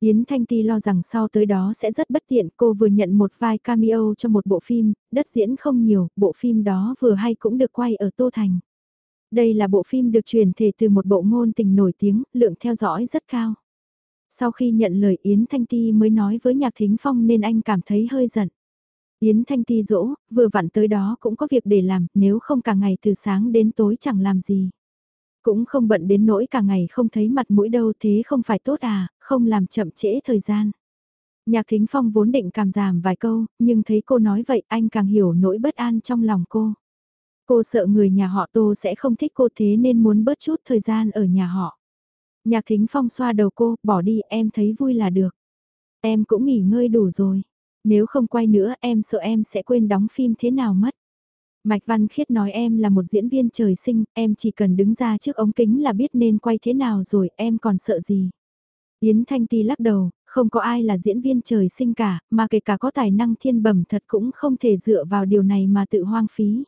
Yến Thanh Ti lo rằng sau tới đó sẽ rất bất tiện, cô vừa nhận một vai cameo cho một bộ phim, đất diễn không nhiều, bộ phim đó vừa hay cũng được quay ở Tô Thành. Đây là bộ phim được truyền thể từ một bộ ngôn tình nổi tiếng, lượng theo dõi rất cao. Sau khi nhận lời Yến Thanh Ti mới nói với Nhạc Thính Phong nên anh cảm thấy hơi giận. Yến Thanh Ti dỗ, vừa vặn tới đó cũng có việc để làm, nếu không cả ngày từ sáng đến tối chẳng làm gì. Cũng không bận đến nỗi cả ngày không thấy mặt mũi đâu thế không phải tốt à, không làm chậm trễ thời gian. Nhạc Thính Phong vốn định cảm giảm vài câu, nhưng thấy cô nói vậy anh càng hiểu nỗi bất an trong lòng cô. Cô sợ người nhà họ Tô sẽ không thích cô thế nên muốn bớt chút thời gian ở nhà họ. Nhạc Thính Phong xoa đầu cô, bỏ đi em thấy vui là được. Em cũng nghỉ ngơi đủ rồi. Nếu không quay nữa em sợ em sẽ quên đóng phim thế nào mất. Mạch Văn Khiết nói em là một diễn viên trời sinh, em chỉ cần đứng ra trước ống kính là biết nên quay thế nào rồi, em còn sợ gì. Yến Thanh Ti lắc đầu, không có ai là diễn viên trời sinh cả, mà kể cả có tài năng thiên bẩm thật cũng không thể dựa vào điều này mà tự hoang phí.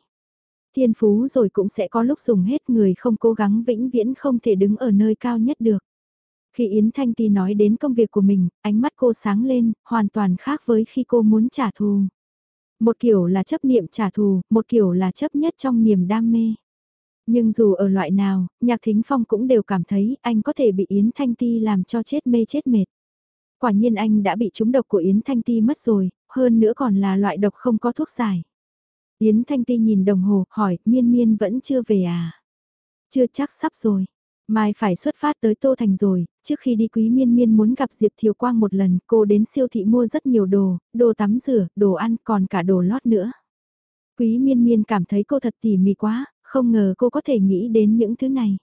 Thiên phú rồi cũng sẽ có lúc dùng hết người không cố gắng vĩnh viễn không thể đứng ở nơi cao nhất được. Khi Yến Thanh Ti nói đến công việc của mình, ánh mắt cô sáng lên, hoàn toàn khác với khi cô muốn trả thù. Một kiểu là chấp niệm trả thù, một kiểu là chấp nhất trong niềm đam mê. Nhưng dù ở loại nào, Nhạc Thính Phong cũng đều cảm thấy anh có thể bị Yến Thanh Ti làm cho chết mê chết mệt. Quả nhiên anh đã bị trúng độc của Yến Thanh Ti mất rồi, hơn nữa còn là loại độc không có thuốc giải. Yến Thanh Ti nhìn đồng hồ, hỏi, miên miên vẫn chưa về à? Chưa chắc sắp rồi. Mai phải xuất phát tới Tô Thành rồi, trước khi đi Quý Miên Miên muốn gặp Diệp Thiều Quang một lần, cô đến siêu thị mua rất nhiều đồ, đồ tắm rửa, đồ ăn, còn cả đồ lót nữa. Quý Miên Miên cảm thấy cô thật tỉ mỉ quá, không ngờ cô có thể nghĩ đến những thứ này.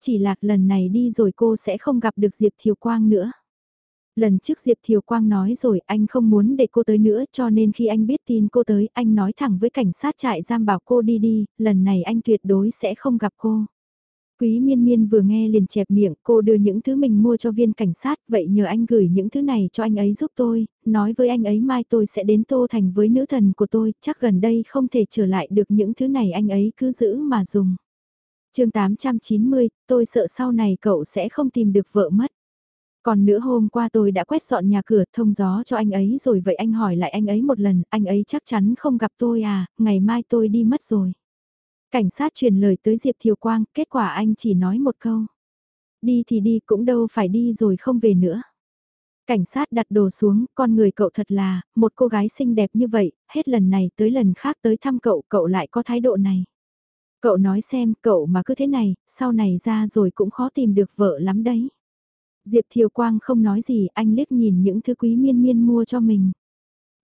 Chỉ là lần này đi rồi cô sẽ không gặp được Diệp Thiều Quang nữa. Lần trước Diệp Thiều Quang nói rồi anh không muốn để cô tới nữa cho nên khi anh biết tin cô tới anh nói thẳng với cảnh sát trại giam bảo cô đi đi, lần này anh tuyệt đối sẽ không gặp cô. Quý miên miên vừa nghe liền chẹp miệng cô đưa những thứ mình mua cho viên cảnh sát vậy nhờ anh gửi những thứ này cho anh ấy giúp tôi, nói với anh ấy mai tôi sẽ đến Tô Thành với nữ thần của tôi, chắc gần đây không thể trở lại được những thứ này anh ấy cứ giữ mà dùng. chương 890, tôi sợ sau này cậu sẽ không tìm được vợ mất. Còn nữa hôm qua tôi đã quét dọn nhà cửa thông gió cho anh ấy rồi vậy anh hỏi lại anh ấy một lần, anh ấy chắc chắn không gặp tôi à, ngày mai tôi đi mất rồi. Cảnh sát truyền lời tới Diệp Thiều Quang, kết quả anh chỉ nói một câu. Đi thì đi cũng đâu phải đi rồi không về nữa. Cảnh sát đặt đồ xuống, con người cậu thật là, một cô gái xinh đẹp như vậy, hết lần này tới lần khác tới thăm cậu, cậu lại có thái độ này. Cậu nói xem, cậu mà cứ thế này, sau này ra rồi cũng khó tìm được vợ lắm đấy. Diệp Thiều Quang không nói gì, anh liếc nhìn những thứ quý miên miên mua cho mình.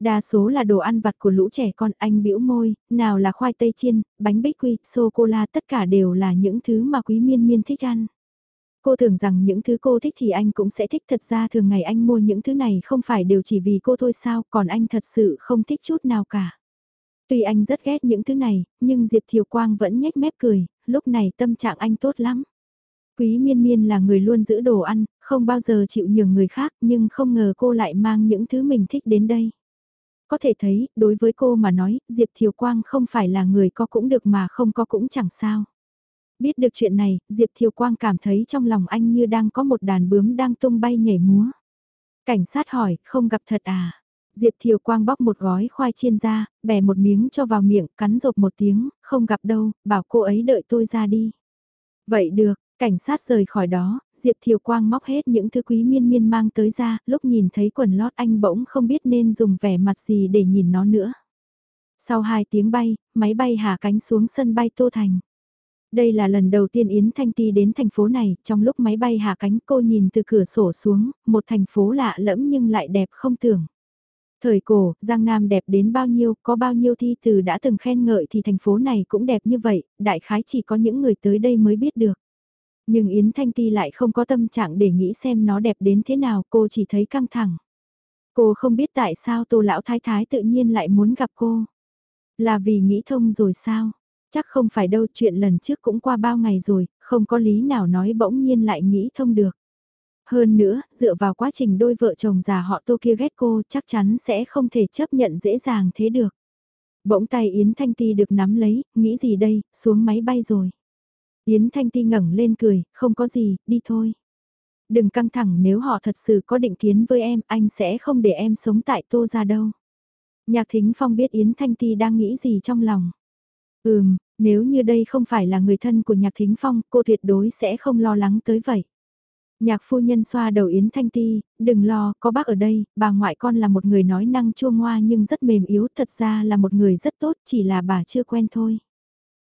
Đa số là đồ ăn vặt của lũ trẻ con anh bĩu môi, nào là khoai tây chiên, bánh bích quy, sô-cô-la tất cả đều là những thứ mà quý miên miên thích ăn. Cô tưởng rằng những thứ cô thích thì anh cũng sẽ thích thật ra thường ngày anh mua những thứ này không phải đều chỉ vì cô thôi sao còn anh thật sự không thích chút nào cả. Tuy anh rất ghét những thứ này, nhưng Diệp Thiều Quang vẫn nhếch mép cười, lúc này tâm trạng anh tốt lắm. Quý miên miên là người luôn giữ đồ ăn, không bao giờ chịu nhường người khác nhưng không ngờ cô lại mang những thứ mình thích đến đây. Có thể thấy, đối với cô mà nói, Diệp Thiều Quang không phải là người có cũng được mà không có cũng chẳng sao. Biết được chuyện này, Diệp Thiều Quang cảm thấy trong lòng anh như đang có một đàn bướm đang tung bay nhảy múa. Cảnh sát hỏi, không gặp thật à? Diệp Thiều Quang bóc một gói khoai chiên ra, bẻ một miếng cho vào miệng, cắn rộp một tiếng, không gặp đâu, bảo cô ấy đợi tôi ra đi. Vậy được, cảnh sát rời khỏi đó, Diệp Thiều Quang móc hết những thứ quý miên miên mang tới ra, lúc nhìn thấy quần lót anh bỗng không biết nên dùng vẻ mặt gì để nhìn nó nữa. Sau hai tiếng bay, máy bay hạ cánh xuống sân bay Tô Thành. Đây là lần đầu tiên Yến Thanh Ti đến thành phố này, trong lúc máy bay hạ cánh cô nhìn từ cửa sổ xuống, một thành phố lạ lẫm nhưng lại đẹp không tưởng. Thời cổ, Giang Nam đẹp đến bao nhiêu, có bao nhiêu thi từ đã từng khen ngợi thì thành phố này cũng đẹp như vậy, đại khái chỉ có những người tới đây mới biết được. Nhưng Yến Thanh Ti lại không có tâm trạng để nghĩ xem nó đẹp đến thế nào, cô chỉ thấy căng thẳng. Cô không biết tại sao Tô Lão Thái Thái tự nhiên lại muốn gặp cô. Là vì nghĩ thông rồi sao? Chắc không phải đâu chuyện lần trước cũng qua bao ngày rồi, không có lý nào nói bỗng nhiên lại nghĩ thông được. Hơn nữa, dựa vào quá trình đôi vợ chồng già họ tô kia ghét cô chắc chắn sẽ không thể chấp nhận dễ dàng thế được. Bỗng tay Yến Thanh Ti được nắm lấy, nghĩ gì đây, xuống máy bay rồi. Yến Thanh Ti ngẩng lên cười, không có gì, đi thôi. Đừng căng thẳng nếu họ thật sự có định kiến với em, anh sẽ không để em sống tại tô ra đâu. Nhạc Thính Phong biết Yến Thanh Ti đang nghĩ gì trong lòng. Ừm, nếu như đây không phải là người thân của Nhạc Thính Phong, cô tuyệt đối sẽ không lo lắng tới vậy. Nhạc phu nhân xoa đầu Yến Thanh Ti, đừng lo, có bác ở đây, bà ngoại con là một người nói năng chua ngoa nhưng rất mềm yếu, thật ra là một người rất tốt, chỉ là bà chưa quen thôi.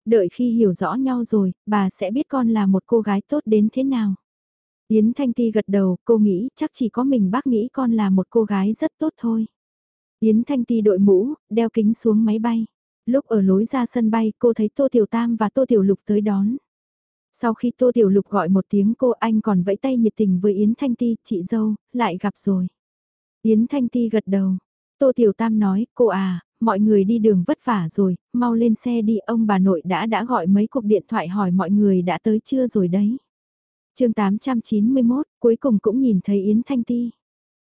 Đợi khi hiểu rõ nhau rồi, bà sẽ biết con là một cô gái tốt đến thế nào. Yến Thanh Ti gật đầu, cô nghĩ chắc chỉ có mình bác nghĩ con là một cô gái rất tốt thôi. Yến Thanh Ti đội mũ, đeo kính xuống máy bay. Lúc ở lối ra sân bay cô thấy Tô Tiểu Tam và Tô Tiểu Lục tới đón. Sau khi Tô Tiểu Lục gọi một tiếng cô anh còn vẫy tay nhiệt tình với Yến Thanh Ti, chị dâu, lại gặp rồi. Yến Thanh Ti gật đầu. Tô Tiểu Tam nói, cô à, mọi người đi đường vất vả rồi, mau lên xe đi, ông bà nội đã đã gọi mấy cuộc điện thoại hỏi mọi người đã tới chưa rồi đấy. chương 891, cuối cùng cũng nhìn thấy Yến Thanh Ti.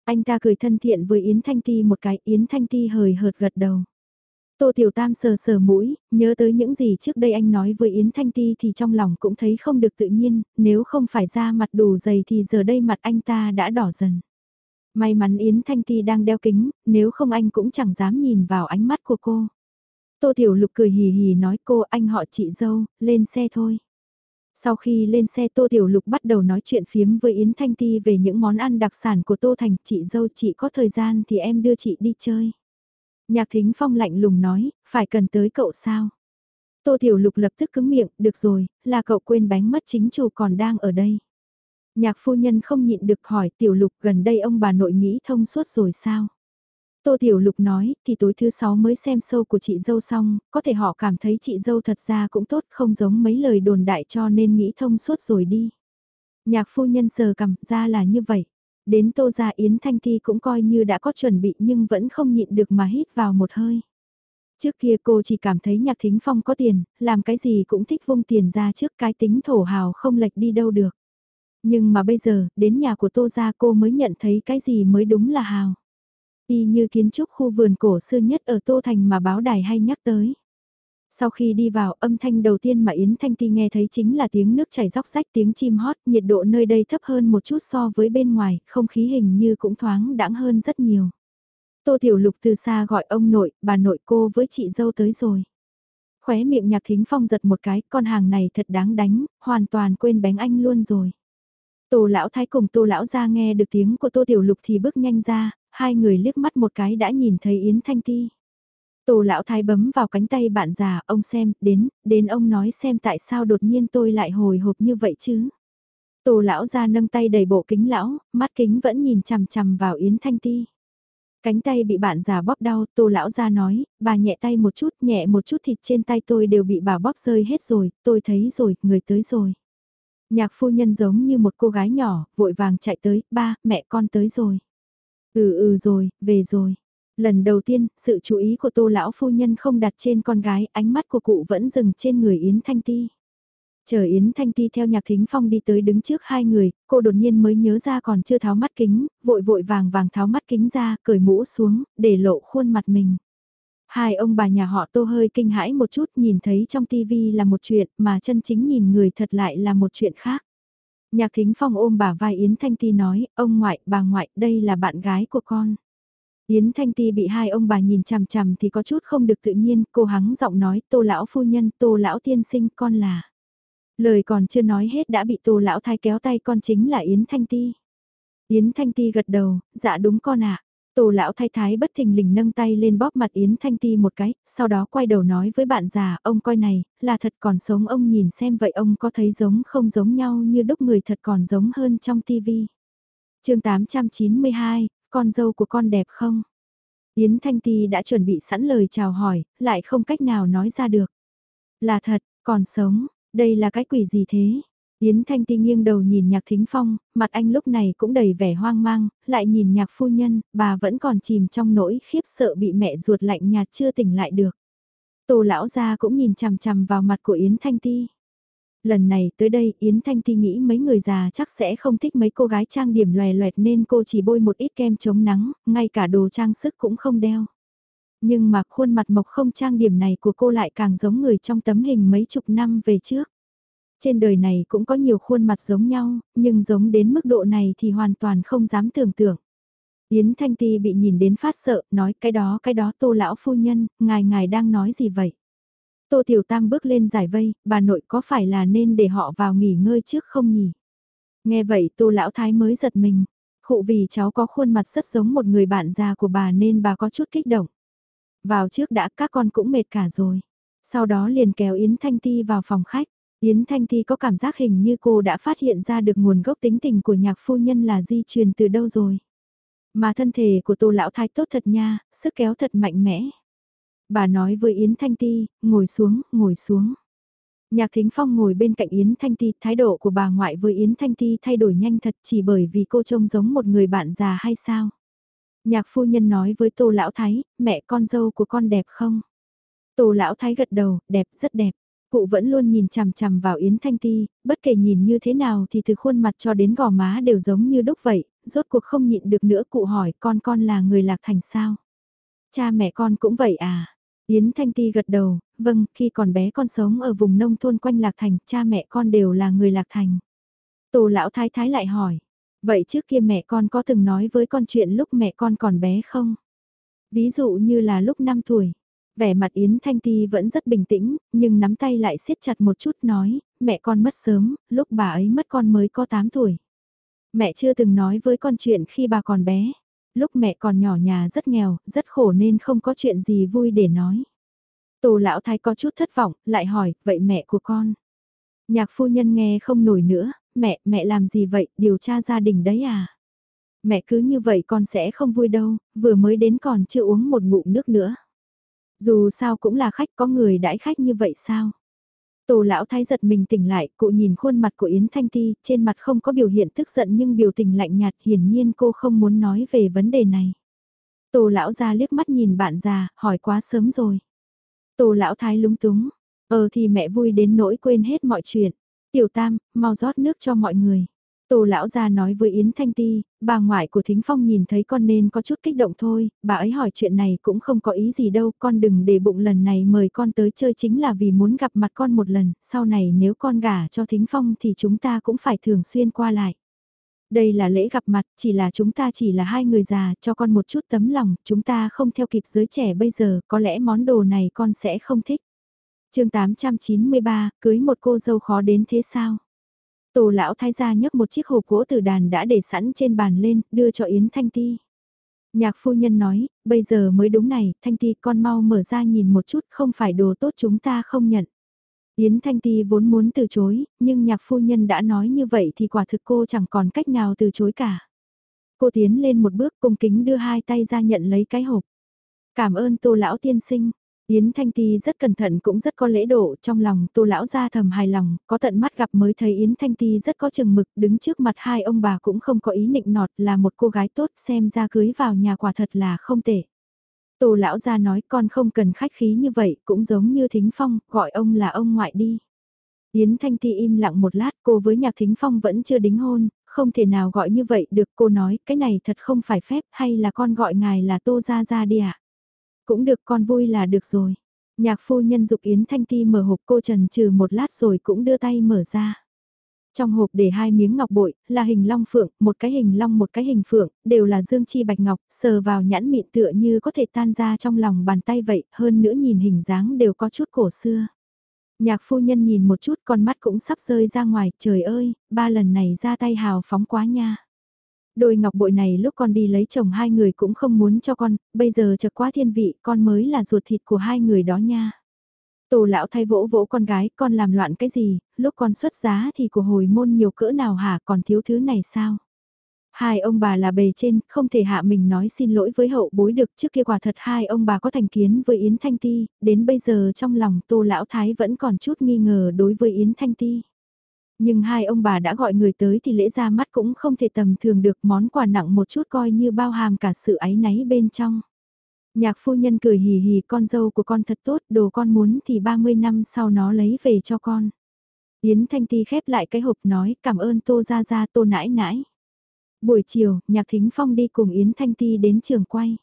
Anh ta cười thân thiện với Yến Thanh Ti một cái, Yến Thanh Ti hời hợt gật đầu. Tô Tiểu Tam sờ sờ mũi, nhớ tới những gì trước đây anh nói với Yến Thanh Ti thì trong lòng cũng thấy không được tự nhiên, nếu không phải ra mặt đủ dày thì giờ đây mặt anh ta đã đỏ dần. May mắn Yến Thanh Ti đang đeo kính, nếu không anh cũng chẳng dám nhìn vào ánh mắt của cô. Tô Tiểu Lục cười hì hì nói cô anh họ chị dâu, lên xe thôi. Sau khi lên xe Tô Tiểu Lục bắt đầu nói chuyện phiếm với Yến Thanh Ti về những món ăn đặc sản của Tô Thành, chị dâu chị có thời gian thì em đưa chị đi chơi. Nhạc thính phong lạnh lùng nói, phải cần tới cậu sao? Tô Tiểu Lục lập tức cứng miệng, được rồi, là cậu quên bánh mất chính chủ còn đang ở đây. Nhạc phu nhân không nhịn được hỏi Tiểu Lục gần đây ông bà nội nghĩ thông suốt rồi sao? Tô Tiểu Lục nói, thì tối thứ sáu mới xem sâu của chị dâu xong, có thể họ cảm thấy chị dâu thật ra cũng tốt không giống mấy lời đồn đại cho nên nghĩ thông suốt rồi đi. Nhạc phu nhân sờ cầm ra là như vậy. Đến Tô Gia Yến Thanh Thi cũng coi như đã có chuẩn bị nhưng vẫn không nhịn được mà hít vào một hơi. Trước kia cô chỉ cảm thấy nhạc thính phong có tiền, làm cái gì cũng thích vung tiền ra trước cái tính thổ hào không lệch đi đâu được. Nhưng mà bây giờ, đến nhà của Tô Gia cô mới nhận thấy cái gì mới đúng là hào. Y như kiến trúc khu vườn cổ xưa nhất ở Tô Thành mà báo đài hay nhắc tới. Sau khi đi vào âm thanh đầu tiên mà Yến Thanh Ti nghe thấy chính là tiếng nước chảy róc rách tiếng chim hót, nhiệt độ nơi đây thấp hơn một chút so với bên ngoài, không khí hình như cũng thoáng đãng hơn rất nhiều. Tô Tiểu Lục từ xa gọi ông nội, bà nội cô với chị dâu tới rồi. Khóe miệng nhạc thính phong giật một cái, con hàng này thật đáng đánh, hoàn toàn quên bánh anh luôn rồi. Tô lão thái cùng tô lão gia nghe được tiếng của tô tiểu lục thì bước nhanh ra, hai người liếc mắt một cái đã nhìn thấy Yến Thanh Ti. Tô lão thái bấm vào cánh tay bạn già, ông xem, đến, đến ông nói xem tại sao đột nhiên tôi lại hồi hộp như vậy chứ. Tô lão ra nâng tay đầy bộ kính lão, mắt kính vẫn nhìn chằm chằm vào Yến Thanh Ti. Cánh tay bị bạn già bóp đau, tô lão ra nói, bà nhẹ tay một chút, nhẹ một chút thịt trên tay tôi đều bị bà bóp rơi hết rồi, tôi thấy rồi, người tới rồi. Nhạc phu nhân giống như một cô gái nhỏ, vội vàng chạy tới, ba, mẹ con tới rồi. Ừ ừ rồi, về rồi. Lần đầu tiên, sự chú ý của tô lão phu nhân không đặt trên con gái, ánh mắt của cụ vẫn dừng trên người Yến Thanh Ti. Chờ Yến Thanh Ti theo nhạc thính phong đi tới đứng trước hai người, cô đột nhiên mới nhớ ra còn chưa tháo mắt kính, vội vội vàng vàng tháo mắt kính ra, cởi mũ xuống, để lộ khuôn mặt mình. Hai ông bà nhà họ tô hơi kinh hãi một chút nhìn thấy trong tivi là một chuyện mà chân chính nhìn người thật lại là một chuyện khác. Nhạc thính phong ôm bà vai Yến Thanh Ti nói, ông ngoại, bà ngoại, đây là bạn gái của con. Yến Thanh Ti bị hai ông bà nhìn chằm chằm thì có chút không được tự nhiên, cô hắng giọng nói, tô lão phu nhân, tô lão tiên sinh, con là. Lời còn chưa nói hết đã bị tô lão thái kéo tay con chính là Yến Thanh Ti. Yến Thanh Ti gật đầu, dạ đúng con ạ. Tô lão thay thái bất thình lình nâng tay lên bóp mặt Yến Thanh Ti một cái, sau đó quay đầu nói với bạn già, ông coi này, là thật còn sống ông nhìn xem vậy ông có thấy giống không giống nhau như đúc người thật còn giống hơn trong tivi. chương 892, con dâu của con đẹp không? Yến Thanh Ti đã chuẩn bị sẵn lời chào hỏi, lại không cách nào nói ra được. Là thật, còn sống, đây là cái quỷ gì thế? Yến Thanh Ti nghiêng đầu nhìn nhạc thính phong, mặt anh lúc này cũng đầy vẻ hoang mang, lại nhìn nhạc phu nhân, bà vẫn còn chìm trong nỗi khiếp sợ bị mẹ ruột lạnh nhạt chưa tỉnh lại được. Tô lão gia cũng nhìn chằm chằm vào mặt của Yến Thanh Ti. Lần này tới đây Yến Thanh Ti nghĩ mấy người già chắc sẽ không thích mấy cô gái trang điểm loè loẹt nên cô chỉ bôi một ít kem chống nắng, ngay cả đồ trang sức cũng không đeo. Nhưng mà khuôn mặt mộc không trang điểm này của cô lại càng giống người trong tấm hình mấy chục năm về trước. Trên đời này cũng có nhiều khuôn mặt giống nhau, nhưng giống đến mức độ này thì hoàn toàn không dám tưởng tượng. Yến Thanh Ti bị nhìn đến phát sợ, nói cái đó cái đó tô lão phu nhân, ngài ngài đang nói gì vậy? Tô Tiểu Tam bước lên giải vây, bà nội có phải là nên để họ vào nghỉ ngơi trước không nhỉ? Nghe vậy Tô Lão Thái mới giật mình. Khụ vì cháu có khuôn mặt rất giống một người bạn già của bà nên bà có chút kích động. Vào trước đã các con cũng mệt cả rồi. Sau đó liền kéo Yến Thanh Ti vào phòng khách. Yến Thanh Ti có cảm giác hình như cô đã phát hiện ra được nguồn gốc tính tình của nhạc phu nhân là di truyền từ đâu rồi. Mà thân thể của tô lão thái tốt thật nha, sức kéo thật mạnh mẽ. Bà nói với Yến Thanh Ti, ngồi xuống, ngồi xuống. Nhạc Thính Phong ngồi bên cạnh Yến Thanh Ti, thái độ của bà ngoại với Yến Thanh Ti thay đổi nhanh thật chỉ bởi vì cô trông giống một người bạn già hay sao? Nhạc phu nhân nói với Tô Lão Thái, mẹ con dâu của con đẹp không? Tô Lão Thái gật đầu, đẹp, rất đẹp. Cụ vẫn luôn nhìn chằm chằm vào Yến Thanh Ti, bất kể nhìn như thế nào thì từ khuôn mặt cho đến gò má đều giống như đúc vậy, rốt cuộc không nhịn được nữa cụ hỏi con con là người lạc thành sao? Cha mẹ con cũng vậy à? Yến Thanh Ti gật đầu, vâng, khi còn bé con sống ở vùng nông thôn quanh Lạc Thành, cha mẹ con đều là người Lạc Thành. Tổ lão thái thái lại hỏi, vậy trước kia mẹ con có từng nói với con chuyện lúc mẹ con còn bé không? Ví dụ như là lúc 5 tuổi. Vẻ mặt Yến Thanh Ti vẫn rất bình tĩnh, nhưng nắm tay lại siết chặt một chút nói, mẹ con mất sớm, lúc bà ấy mất con mới có 8 tuổi. Mẹ chưa từng nói với con chuyện khi bà còn bé lúc mẹ còn nhỏ nhà rất nghèo, rất khổ nên không có chuyện gì vui để nói. Tổ lão thái có chút thất vọng, lại hỏi, vậy mẹ của con? Nhạc phu nhân nghe không nổi nữa, mẹ, mẹ làm gì vậy, điều tra gia đình đấy à? Mẹ cứ như vậy con sẽ không vui đâu, vừa mới đến còn chưa uống một ngụm nước nữa. Dù sao cũng là khách có người đãi khách như vậy sao? Tổ lão thái giật mình tỉnh lại, cụ nhìn khuôn mặt của Yến Thanh Ti, trên mặt không có biểu hiện tức giận nhưng biểu tình lạnh nhạt hiển nhiên cô không muốn nói về vấn đề này. Tổ lão ra liếc mắt nhìn bạn già, hỏi quá sớm rồi. Tổ lão thái lúng túng, ờ thì mẹ vui đến nỗi quên hết mọi chuyện. Tiểu tam, mau rót nước cho mọi người. Tô lão gia nói với Yến Thanh Ti, bà ngoại của Thính Phong nhìn thấy con nên có chút kích động thôi, bà ấy hỏi chuyện này cũng không có ý gì đâu, con đừng để bụng lần này mời con tới chơi chính là vì muốn gặp mặt con một lần, sau này nếu con gả cho Thính Phong thì chúng ta cũng phải thường xuyên qua lại. Đây là lễ gặp mặt, chỉ là chúng ta chỉ là hai người già, cho con một chút tấm lòng, chúng ta không theo kịp giới trẻ bây giờ, có lẽ món đồ này con sẽ không thích. chương 893, cưới một cô dâu khó đến thế sao? Tô lão thái gia nhấc một chiếc hộp gỗ từ đàn đã để sẵn trên bàn lên, đưa cho Yến Thanh Ti. Nhạc phu nhân nói, bây giờ mới đúng này, Thanh Ti con mau mở ra nhìn một chút không phải đồ tốt chúng ta không nhận. Yến Thanh Ti vốn muốn từ chối, nhưng nhạc phu nhân đã nói như vậy thì quả thực cô chẳng còn cách nào từ chối cả. Cô tiến lên một bước cung kính đưa hai tay ra nhận lấy cái hộp. Cảm ơn tô lão tiên sinh. Yến Thanh Ti rất cẩn thận cũng rất có lễ độ, trong lòng tô lão Gia thầm hài lòng, có tận mắt gặp mới thấy Yến Thanh Ti rất có chừng mực, đứng trước mặt hai ông bà cũng không có ý nịnh nọt là một cô gái tốt xem ra cưới vào nhà quả thật là không tệ. Tô lão Gia nói con không cần khách khí như vậy, cũng giống như Thính Phong, gọi ông là ông ngoại đi. Yến Thanh Ti im lặng một lát, cô với Nhạc Thính Phong vẫn chưa đính hôn, không thể nào gọi như vậy được, cô nói, cái này thật không phải phép, hay là con gọi ngài là Tô Gia Gia đi ạ? Cũng được con vui là được rồi. Nhạc phu nhân dục Yến Thanh Ti mở hộp cô trần trừ một lát rồi cũng đưa tay mở ra. Trong hộp để hai miếng ngọc bội, là hình long phượng, một cái hình long một cái hình phượng, đều là dương chi bạch ngọc, sờ vào nhãn mịn tựa như có thể tan ra trong lòng bàn tay vậy, hơn nữa nhìn hình dáng đều có chút cổ xưa. Nhạc phu nhân nhìn một chút con mắt cũng sắp rơi ra ngoài, trời ơi, ba lần này ra tay hào phóng quá nha. Đôi ngọc bội này lúc con đi lấy chồng hai người cũng không muốn cho con, bây giờ chợt quá thiên vị, con mới là ruột thịt của hai người đó nha. Tổ lão thay vỗ vỗ con gái, con làm loạn cái gì, lúc con xuất giá thì của hồi môn nhiều cỡ nào hả, còn thiếu thứ này sao? Hai ông bà là bề trên, không thể hạ mình nói xin lỗi với hậu bối được trước kia quả thật hai ông bà có thành kiến với Yến Thanh Ti, đến bây giờ trong lòng tô lão thái vẫn còn chút nghi ngờ đối với Yến Thanh Ti. Nhưng hai ông bà đã gọi người tới thì lễ ra mắt cũng không thể tầm thường được món quà nặng một chút coi như bao hàm cả sự áy náy bên trong. Nhạc phu nhân cười hì hì con dâu của con thật tốt, đồ con muốn thì 30 năm sau nó lấy về cho con. Yến Thanh Ti khép lại cái hộp nói cảm ơn Tô Gia Gia Tô nãi nãi. Buổi chiều, Nhạc Thính Phong đi cùng Yến Thanh Ti đến trường quay.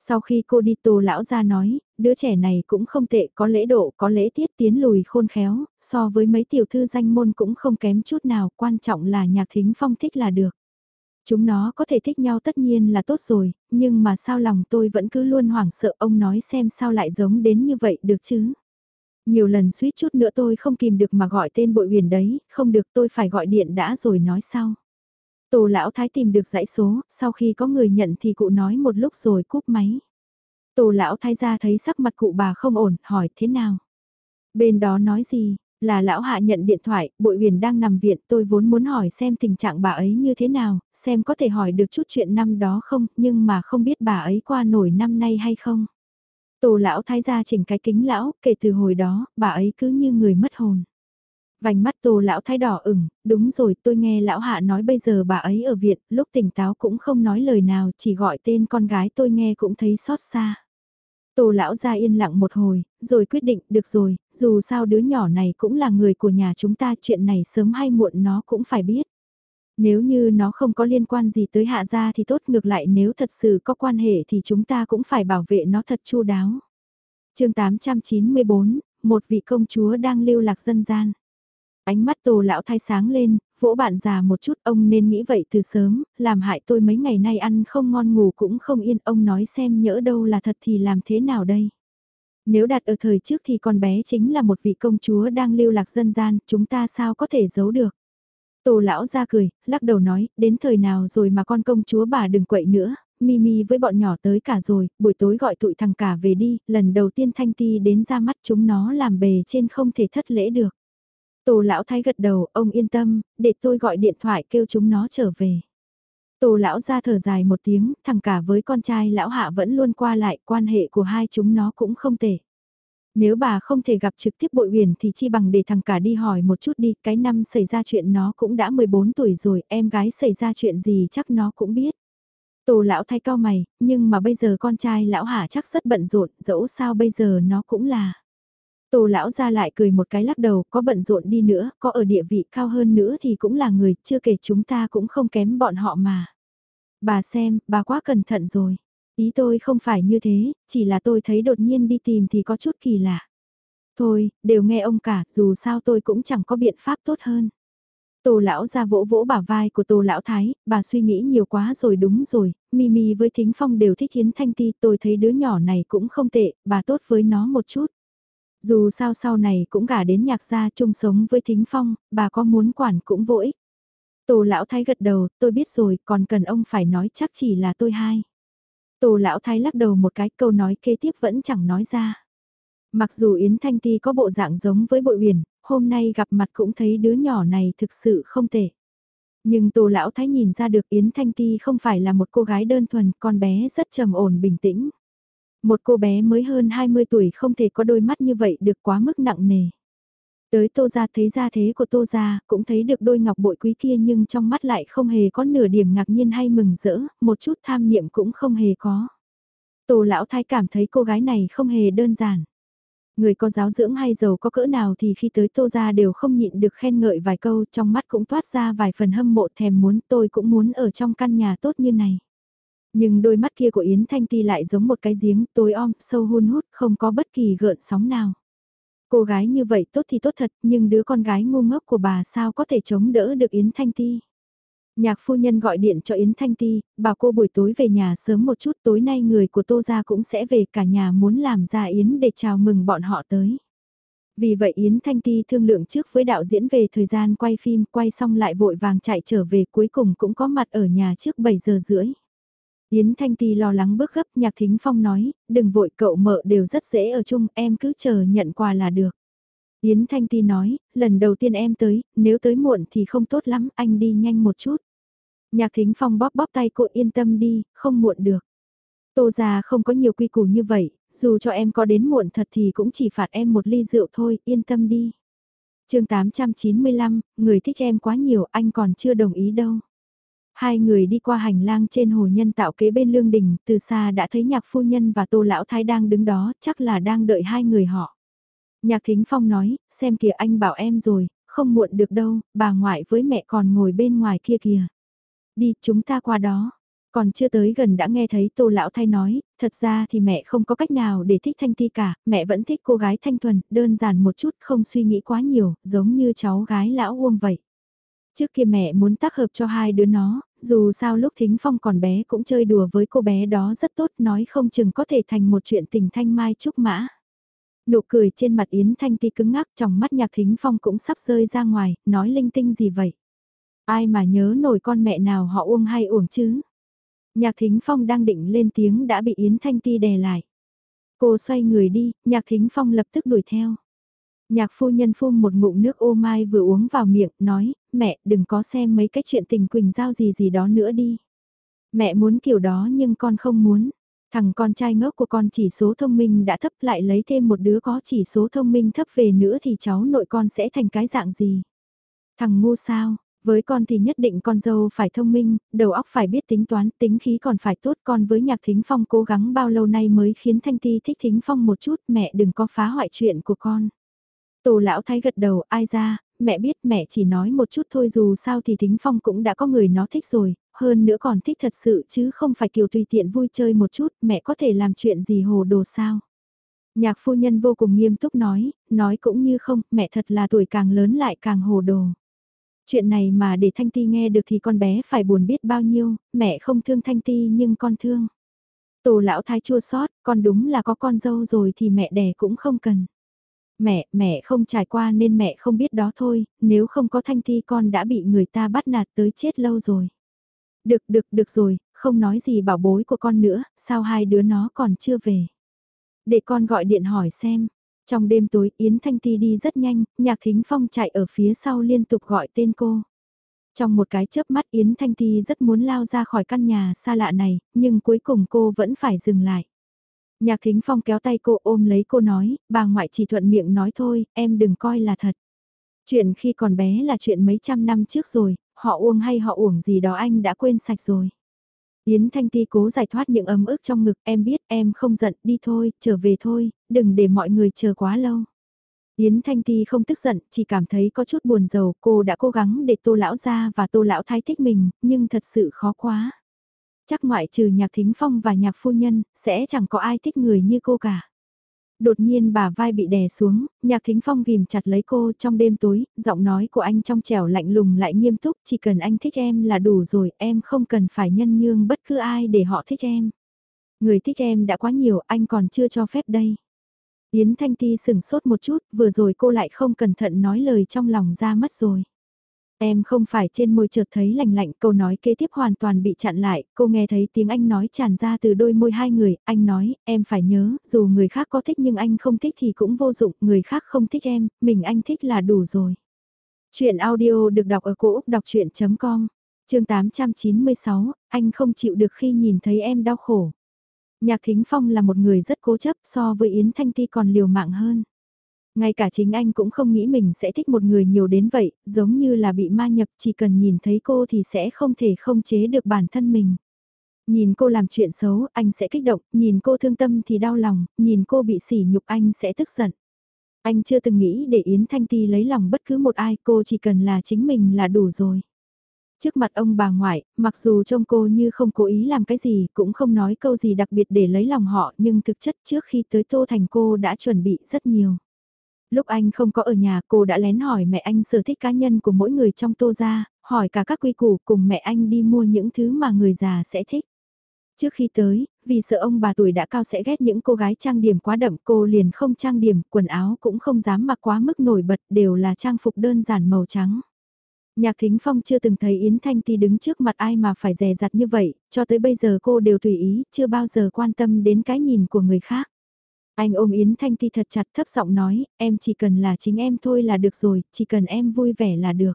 Sau khi cô đi Tô Lão ra nói, đứa trẻ này cũng không tệ, có lễ độ, có lễ tiết tiến lùi khôn khéo, so với mấy tiểu thư danh môn cũng không kém chút nào, quan trọng là Nhạc Thính Phong thích là được. Chúng nó có thể thích nhau tất nhiên là tốt rồi, nhưng mà sao lòng tôi vẫn cứ luôn hoảng sợ ông nói xem sao lại giống đến như vậy được chứ. Nhiều lần suýt chút nữa tôi không kìm được mà gọi tên bội huyền đấy, không được tôi phải gọi điện đã rồi nói sau tô lão thái tìm được dãy số, sau khi có người nhận thì cụ nói một lúc rồi cúp máy. tô lão thái ra thấy sắc mặt cụ bà không ổn, hỏi thế nào? Bên đó nói gì, là lão hạ nhận điện thoại, bội huyền đang nằm viện, tôi vốn muốn hỏi xem tình trạng bà ấy như thế nào, xem có thể hỏi được chút chuyện năm đó không, nhưng mà không biết bà ấy qua nổi năm nay hay không. tô lão thái gia chỉnh cái kính lão, kể từ hồi đó, bà ấy cứ như người mất hồn. Vành mắt tô lão thái đỏ ửng, đúng rồi tôi nghe lão hạ nói bây giờ bà ấy ở viện, lúc tỉnh táo cũng không nói lời nào, chỉ gọi tên con gái tôi nghe cũng thấy xót xa. Tô lão ra yên lặng một hồi, rồi quyết định, được rồi, dù sao đứa nhỏ này cũng là người của nhà chúng ta, chuyện này sớm hay muộn nó cũng phải biết. Nếu như nó không có liên quan gì tới hạ gia thì tốt ngược lại nếu thật sự có quan hệ thì chúng ta cũng phải bảo vệ nó thật chu đáo. chương 894, một vị công chúa đang lưu lạc dân gian. Ánh mắt tổ lão thay sáng lên, vỗ bạn già một chút ông nên nghĩ vậy từ sớm, làm hại tôi mấy ngày nay ăn không ngon ngủ cũng không yên ông nói xem nhỡ đâu là thật thì làm thế nào đây. Nếu đặt ở thời trước thì con bé chính là một vị công chúa đang lưu lạc dân gian, chúng ta sao có thể giấu được. Tổ lão ra cười, lắc đầu nói, đến thời nào rồi mà con công chúa bà đừng quậy nữa, Mimi với bọn nhỏ tới cả rồi, buổi tối gọi tụi thằng cả về đi, lần đầu tiên Thanh Ti đến ra mắt chúng nó làm bề trên không thể thất lễ được. Tô lão thái gật đầu, ông yên tâm, để tôi gọi điện thoại kêu chúng nó trở về. Tô lão ra thở dài một tiếng, thằng cả với con trai lão hạ vẫn luôn qua lại, quan hệ của hai chúng nó cũng không tệ. Nếu bà không thể gặp trực tiếp bội huyền thì chi bằng để thằng cả đi hỏi một chút đi, cái năm xảy ra chuyện nó cũng đã 14 tuổi rồi, em gái xảy ra chuyện gì chắc nó cũng biết. Tô lão thay cao mày, nhưng mà bây giờ con trai lão hạ chắc rất bận rộn, dẫu sao bây giờ nó cũng là. Tô lão ra lại cười một cái lắc đầu, có bận rộn đi nữa, có ở địa vị cao hơn nữa thì cũng là người, chưa kể chúng ta cũng không kém bọn họ mà. Bà xem, bà quá cẩn thận rồi. Ý tôi không phải như thế, chỉ là tôi thấy đột nhiên đi tìm thì có chút kỳ lạ. Thôi, đều nghe ông cả, dù sao tôi cũng chẳng có biện pháp tốt hơn. Tô lão ra vỗ vỗ bả vai của Tô lão thái, bà suy nghĩ nhiều quá rồi đúng rồi, Mimi với Thính Phong đều thích Hiến Thanh Ti, tôi thấy đứa nhỏ này cũng không tệ, bà tốt với nó một chút. Dù sao sau này cũng gả đến nhạc gia chung sống với Thính Phong, bà có muốn quản cũng vô ích. Tổ lão thái gật đầu, tôi biết rồi, còn cần ông phải nói chắc chỉ là tôi hai. Tổ lão thái lắc đầu một cái câu nói kế tiếp vẫn chẳng nói ra. Mặc dù Yến Thanh Ti có bộ dạng giống với bội huyền, hôm nay gặp mặt cũng thấy đứa nhỏ này thực sự không tệ. Nhưng tổ lão thái nhìn ra được Yến Thanh Ti không phải là một cô gái đơn thuần, con bé rất trầm ổn bình tĩnh. Một cô bé mới hơn 20 tuổi không thể có đôi mắt như vậy được quá mức nặng nề. Tới tô ra thấy ra thế của tô ra, cũng thấy được đôi ngọc bội quý kia nhưng trong mắt lại không hề có nửa điểm ngạc nhiên hay mừng rỡ, một chút tham niệm cũng không hề có. Tô lão thái cảm thấy cô gái này không hề đơn giản. Người có giáo dưỡng hay giàu có cỡ nào thì khi tới tô ra đều không nhịn được khen ngợi vài câu trong mắt cũng toát ra vài phần hâm mộ thèm muốn tôi cũng muốn ở trong căn nhà tốt như này. Nhưng đôi mắt kia của Yến Thanh Ti lại giống một cái giếng tối om, sâu hun hút, không có bất kỳ gợn sóng nào. Cô gái như vậy tốt thì tốt thật, nhưng đứa con gái ngu ngốc của bà sao có thể chống đỡ được Yến Thanh Ti. Nhạc phu nhân gọi điện cho Yến Thanh Ti, bảo cô buổi tối về nhà sớm một chút tối nay người của Tô Gia cũng sẽ về cả nhà muốn làm ra Yến để chào mừng bọn họ tới. Vì vậy Yến Thanh Ti thương lượng trước với đạo diễn về thời gian quay phim, quay xong lại vội vàng chạy trở về cuối cùng cũng có mặt ở nhà trước 7 giờ rưỡi. Yến Thanh Ti lo lắng bước gấp, Nhạc Thính Phong nói, đừng vội cậu mợ đều rất dễ ở chung, em cứ chờ nhận quà là được. Yến Thanh Ti nói, lần đầu tiên em tới, nếu tới muộn thì không tốt lắm, anh đi nhanh một chút. Nhạc Thính Phong bóp bóp tay cô yên tâm đi, không muộn được. Tô già không có nhiều quy củ như vậy, dù cho em có đến muộn thật thì cũng chỉ phạt em một ly rượu thôi, yên tâm đi. chương 895, người thích em quá nhiều, anh còn chưa đồng ý đâu. Hai người đi qua hành lang trên hồ nhân tạo kế bên lương đình, từ xa đã thấy nhạc phu nhân và tô lão thái đang đứng đó, chắc là đang đợi hai người họ. Nhạc thính phong nói, xem kìa anh bảo em rồi, không muộn được đâu, bà ngoại với mẹ còn ngồi bên ngoài kia kìa. Đi, chúng ta qua đó. Còn chưa tới gần đã nghe thấy tô lão thay nói, thật ra thì mẹ không có cách nào để thích Thanh Ti cả, mẹ vẫn thích cô gái thanh thuần, đơn giản một chút không suy nghĩ quá nhiều, giống như cháu gái lão Uông vậy. Trước kia mẹ muốn tác hợp cho hai đứa nó, dù sao lúc Thính Phong còn bé cũng chơi đùa với cô bé đó rất tốt nói không chừng có thể thành một chuyện tình thanh mai trúc mã. Nụ cười trên mặt Yến Thanh Ti cứng ngắc trong mắt nhạc Thính Phong cũng sắp rơi ra ngoài, nói linh tinh gì vậy. Ai mà nhớ nổi con mẹ nào họ uông hay uổng chứ. Nhạc Thính Phong đang định lên tiếng đã bị Yến Thanh Ti đè lại. Cô xoay người đi, Nhạc Thính Phong lập tức đuổi theo. Nhạc phu nhân phun một ngụm nước ô mai vừa uống vào miệng, nói, mẹ đừng có xem mấy cái chuyện tình quỳnh giao gì gì đó nữa đi. Mẹ muốn kiểu đó nhưng con không muốn. Thằng con trai ngốc của con chỉ số thông minh đã thấp lại lấy thêm một đứa có chỉ số thông minh thấp về nữa thì cháu nội con sẽ thành cái dạng gì. Thằng ngu sao, với con thì nhất định con dâu phải thông minh, đầu óc phải biết tính toán, tính khí còn phải tốt con với nhạc thính phong cố gắng bao lâu nay mới khiến Thanh Ti thích thính phong một chút mẹ đừng có phá hoại chuyện của con. Tô lão thái gật đầu, ai ra, mẹ biết mẹ chỉ nói một chút thôi dù sao thì Thính Phong cũng đã có người nó thích rồi, hơn nữa còn thích thật sự chứ không phải kiểu tùy tiện vui chơi một chút, mẹ có thể làm chuyện gì hồ đồ sao. Nhạc phu nhân vô cùng nghiêm túc nói, nói cũng như không, mẹ thật là tuổi càng lớn lại càng hồ đồ. Chuyện này mà để Thanh Ti nghe được thì con bé phải buồn biết bao nhiêu, mẹ không thương Thanh Ti nhưng con thương. Tổ lão thái chua sót, con đúng là có con dâu rồi thì mẹ đẻ cũng không cần. Mẹ, mẹ không trải qua nên mẹ không biết đó thôi, nếu không có thanh thi con đã bị người ta bắt nạt tới chết lâu rồi. Được, được, được rồi, không nói gì bảo bối của con nữa, sao hai đứa nó còn chưa về. Để con gọi điện hỏi xem. Trong đêm tối Yến Thanh Ti đi rất nhanh, Nhạc Thính Phong chạy ở phía sau liên tục gọi tên cô. Trong một cái chớp mắt Yến Thanh Ti rất muốn lao ra khỏi căn nhà xa lạ này, nhưng cuối cùng cô vẫn phải dừng lại. Nhạc Thính Phong kéo tay cô ôm lấy cô nói, bà ngoại chỉ thuận miệng nói thôi, em đừng coi là thật. Chuyện khi còn bé là chuyện mấy trăm năm trước rồi, họ uống hay họ uổng gì đó anh đã quên sạch rồi. Yến Thanh Ti cố giải thoát những ấm ức trong ngực, em biết em không giận, đi thôi, trở về thôi, đừng để mọi người chờ quá lâu. Yến Thanh Ti không tức giận, chỉ cảm thấy có chút buồn rầu, cô đã cố gắng để tô lão ra và tô lão thái thích mình, nhưng thật sự khó quá. Chắc ngoại trừ nhạc thính phong và nhạc phu nhân, sẽ chẳng có ai thích người như cô cả. Đột nhiên bà vai bị đè xuống, nhạc thính phong ghim chặt lấy cô trong đêm tối, giọng nói của anh trong trẻo lạnh lùng lại nghiêm túc, chỉ cần anh thích em là đủ rồi, em không cần phải nhân nhương bất cứ ai để họ thích em. Người thích em đã quá nhiều, anh còn chưa cho phép đây. Yến Thanh Ti sừng sốt một chút, vừa rồi cô lại không cẩn thận nói lời trong lòng ra mất rồi. Em không phải trên môi chợt thấy lạnh lạnh, câu nói kế tiếp hoàn toàn bị chặn lại, cô nghe thấy tiếng anh nói tràn ra từ đôi môi hai người, anh nói, em phải nhớ, dù người khác có thích nhưng anh không thích thì cũng vô dụng, người khác không thích em, mình anh thích là đủ rồi. Chuyện audio được đọc ở cổ Úc đọc chuyện.com, chương 896, anh không chịu được khi nhìn thấy em đau khổ. Nhạc Thính Phong là một người rất cố chấp so với Yến Thanh Ti còn liều mạng hơn. Ngay cả chính anh cũng không nghĩ mình sẽ thích một người nhiều đến vậy, giống như là bị ma nhập chỉ cần nhìn thấy cô thì sẽ không thể không chế được bản thân mình. Nhìn cô làm chuyện xấu, anh sẽ kích động, nhìn cô thương tâm thì đau lòng, nhìn cô bị sỉ nhục anh sẽ tức giận. Anh chưa từng nghĩ để Yến Thanh Ti lấy lòng bất cứ một ai, cô chỉ cần là chính mình là đủ rồi. Trước mặt ông bà ngoại, mặc dù trông cô như không cố ý làm cái gì, cũng không nói câu gì đặc biệt để lấy lòng họ, nhưng thực chất trước khi tới Tô Thành cô đã chuẩn bị rất nhiều. Lúc anh không có ở nhà cô đã lén hỏi mẹ anh sở thích cá nhân của mỗi người trong Tô ra, hỏi cả các quy củ cùng mẹ anh đi mua những thứ mà người già sẽ thích. Trước khi tới, vì sợ ông bà tuổi đã cao sẽ ghét những cô gái trang điểm quá đậm cô liền không trang điểm, quần áo cũng không dám mặc quá mức nổi bật đều là trang phục đơn giản màu trắng. Nhạc Thính Phong chưa từng thấy Yến Thanh Ti đứng trước mặt ai mà phải dè dặt như vậy, cho tới bây giờ cô đều tùy ý, chưa bao giờ quan tâm đến cái nhìn của người khác. Anh ôm Yến Thanh Ti thật chặt thấp giọng nói, em chỉ cần là chính em thôi là được rồi, chỉ cần em vui vẻ là được.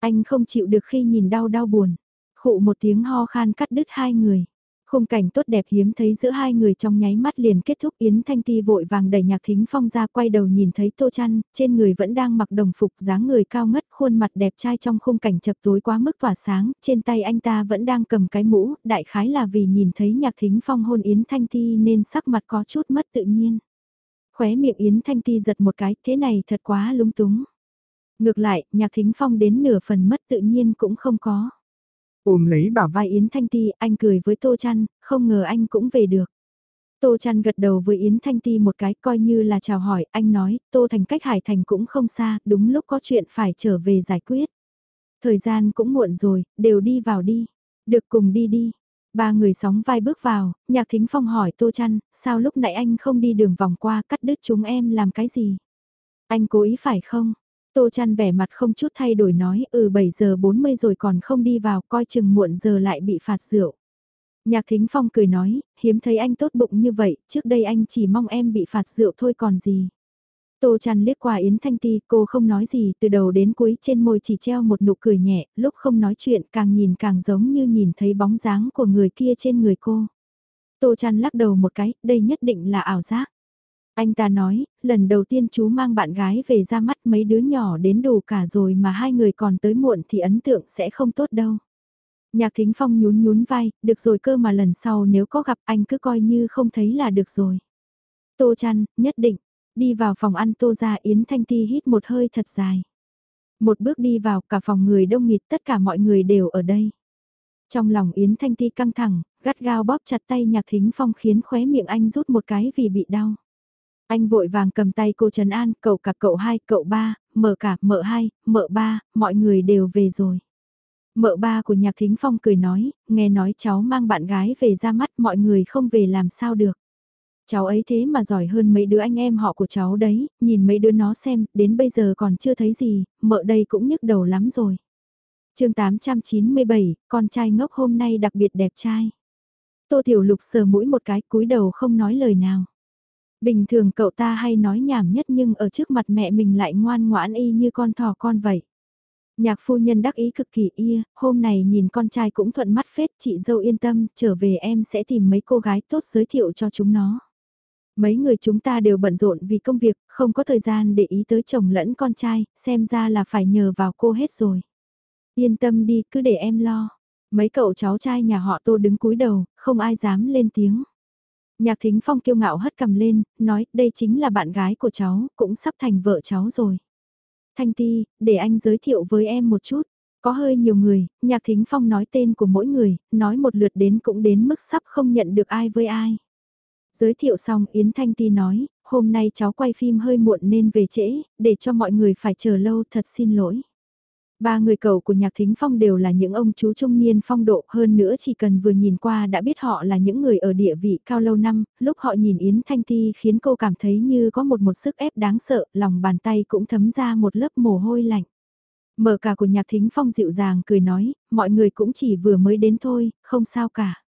Anh không chịu được khi nhìn đau đau buồn. Khụ một tiếng ho khan cắt đứt hai người. Khung cảnh tốt đẹp hiếm thấy giữa hai người trong nháy mắt liền kết thúc Yến Thanh Ti vội vàng đẩy nhạc thính phong ra quay đầu nhìn thấy Tô Chăn, trên người vẫn đang mặc đồng phục dáng người cao ngất khuôn mặt đẹp trai trong khung cảnh chập tối quá mức tỏa sáng, trên tay anh ta vẫn đang cầm cái mũ, đại khái là vì nhìn thấy nhạc thính phong hôn Yến Thanh Ti nên sắc mặt có chút mất tự nhiên. Khóe miệng Yến Thanh Ti giật một cái, thế này thật quá lung túng. Ngược lại, nhạc thính phong đến nửa phần mất tự nhiên cũng không có. Ôm lấy bảo vai Yến Thanh Ti, anh cười với Tô Chăn, không ngờ anh cũng về được. Tô Chăn gật đầu với Yến Thanh Ti một cái coi như là chào hỏi, anh nói, Tô Thành cách Hải Thành cũng không xa, đúng lúc có chuyện phải trở về giải quyết. Thời gian cũng muộn rồi, đều đi vào đi. Được cùng đi đi. Ba người sóng vai bước vào, nhạc thính phong hỏi Tô Chăn, sao lúc nãy anh không đi đường vòng qua cắt đứt chúng em làm cái gì? Anh cố ý phải không? Tô chăn vẻ mặt không chút thay đổi nói ừ 7 giờ 40 rồi còn không đi vào coi chừng muộn giờ lại bị phạt rượu. Nhạc Thính Phong cười nói, hiếm thấy anh tốt bụng như vậy, trước đây anh chỉ mong em bị phạt rượu thôi còn gì. Tô chăn liếc qua Yến Thanh Ti, cô không nói gì, từ đầu đến cuối trên môi chỉ treo một nụ cười nhẹ, lúc không nói chuyện càng nhìn càng giống như nhìn thấy bóng dáng của người kia trên người cô. Tô chăn lắc đầu một cái, đây nhất định là ảo giác. Anh ta nói, lần đầu tiên chú mang bạn gái về ra mắt mấy đứa nhỏ đến đủ cả rồi mà hai người còn tới muộn thì ấn tượng sẽ không tốt đâu. Nhạc thính phong nhún nhún vai, được rồi cơ mà lần sau nếu có gặp anh cứ coi như không thấy là được rồi. Tô chăn, nhất định, đi vào phòng ăn tô ra Yến Thanh Ti hít một hơi thật dài. Một bước đi vào cả phòng người đông nghịt tất cả mọi người đều ở đây. Trong lòng Yến Thanh Ti căng thẳng, gắt gao bóp chặt tay nhạc thính phong khiến khóe miệng anh rút một cái vì bị đau. Anh vội vàng cầm tay cô Trần An, cậu cả cậu hai, cậu ba, mở cả, mở hai, mở ba, mọi người đều về rồi. Mợ ba của Nhạc Thính Phong cười nói, nghe nói cháu mang bạn gái về ra mắt mọi người không về làm sao được. Cháu ấy thế mà giỏi hơn mấy đứa anh em họ của cháu đấy, nhìn mấy đứa nó xem, đến bây giờ còn chưa thấy gì, mợ đây cũng nhức đầu lắm rồi. chương 897, con trai ngốc hôm nay đặc biệt đẹp trai. Tô Tiểu Lục sờ mũi một cái cúi đầu không nói lời nào. Bình thường cậu ta hay nói nhảm nhất nhưng ở trước mặt mẹ mình lại ngoan ngoãn y như con thỏ con vậy. Nhạc phu nhân đắc ý cực kỳ y, hôm nay nhìn con trai cũng thuận mắt phết, chị dâu yên tâm, trở về em sẽ tìm mấy cô gái tốt giới thiệu cho chúng nó. Mấy người chúng ta đều bận rộn vì công việc, không có thời gian để ý tới chồng lẫn con trai, xem ra là phải nhờ vào cô hết rồi. Yên tâm đi, cứ để em lo. Mấy cậu cháu trai nhà họ tô đứng cúi đầu, không ai dám lên tiếng. Nhạc Thính Phong kiêu ngạo hất cầm lên, nói đây chính là bạn gái của cháu, cũng sắp thành vợ cháu rồi. Thanh Ti, để anh giới thiệu với em một chút. Có hơi nhiều người, Nhạc Thính Phong nói tên của mỗi người, nói một lượt đến cũng đến mức sắp không nhận được ai với ai. Giới thiệu xong Yến Thanh Ti nói, hôm nay cháu quay phim hơi muộn nên về trễ, để cho mọi người phải chờ lâu thật xin lỗi. Ba người cậu của Nhạc Thính Phong đều là những ông chú trung niên phong độ hơn nữa chỉ cần vừa nhìn qua đã biết họ là những người ở địa vị cao lâu năm, lúc họ nhìn Yến Thanh Ti khiến cô cảm thấy như có một một sức ép đáng sợ, lòng bàn tay cũng thấm ra một lớp mồ hôi lạnh. Mở cả của Nhạc Thính Phong dịu dàng cười nói, mọi người cũng chỉ vừa mới đến thôi, không sao cả.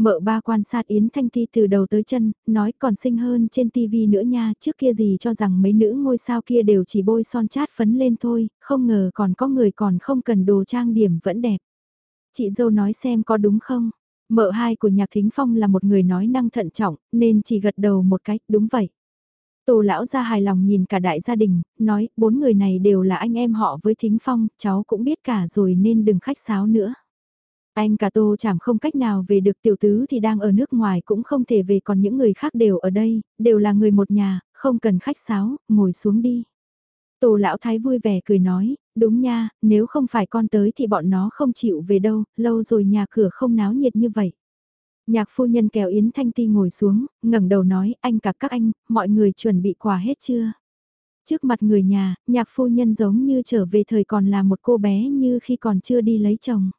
Mợ ba quan sát Yến Thanh Ti từ đầu tới chân, nói còn xinh hơn trên tivi nữa nha, trước kia gì cho rằng mấy nữ ngôi sao kia đều chỉ bôi son chát phấn lên thôi, không ngờ còn có người còn không cần đồ trang điểm vẫn đẹp. Chị dâu nói xem có đúng không? Mợ hai của nhạc thính phong là một người nói năng thận trọng, nên chỉ gật đầu một cái, đúng vậy. Tô lão ra hài lòng nhìn cả đại gia đình, nói, bốn người này đều là anh em họ với thính phong, cháu cũng biết cả rồi nên đừng khách sáo nữa. Anh cả tô chẳng không cách nào về được tiểu tứ thì đang ở nước ngoài cũng không thể về còn những người khác đều ở đây, đều là người một nhà, không cần khách sáo, ngồi xuống đi. Tô lão thái vui vẻ cười nói, đúng nha, nếu không phải con tới thì bọn nó không chịu về đâu, lâu rồi nhà cửa không náo nhiệt như vậy. Nhạc phu nhân kéo Yến Thanh Ti ngồi xuống, ngẩng đầu nói, anh cả các anh, mọi người chuẩn bị quà hết chưa? Trước mặt người nhà, nhạc phu nhân giống như trở về thời còn là một cô bé như khi còn chưa đi lấy chồng.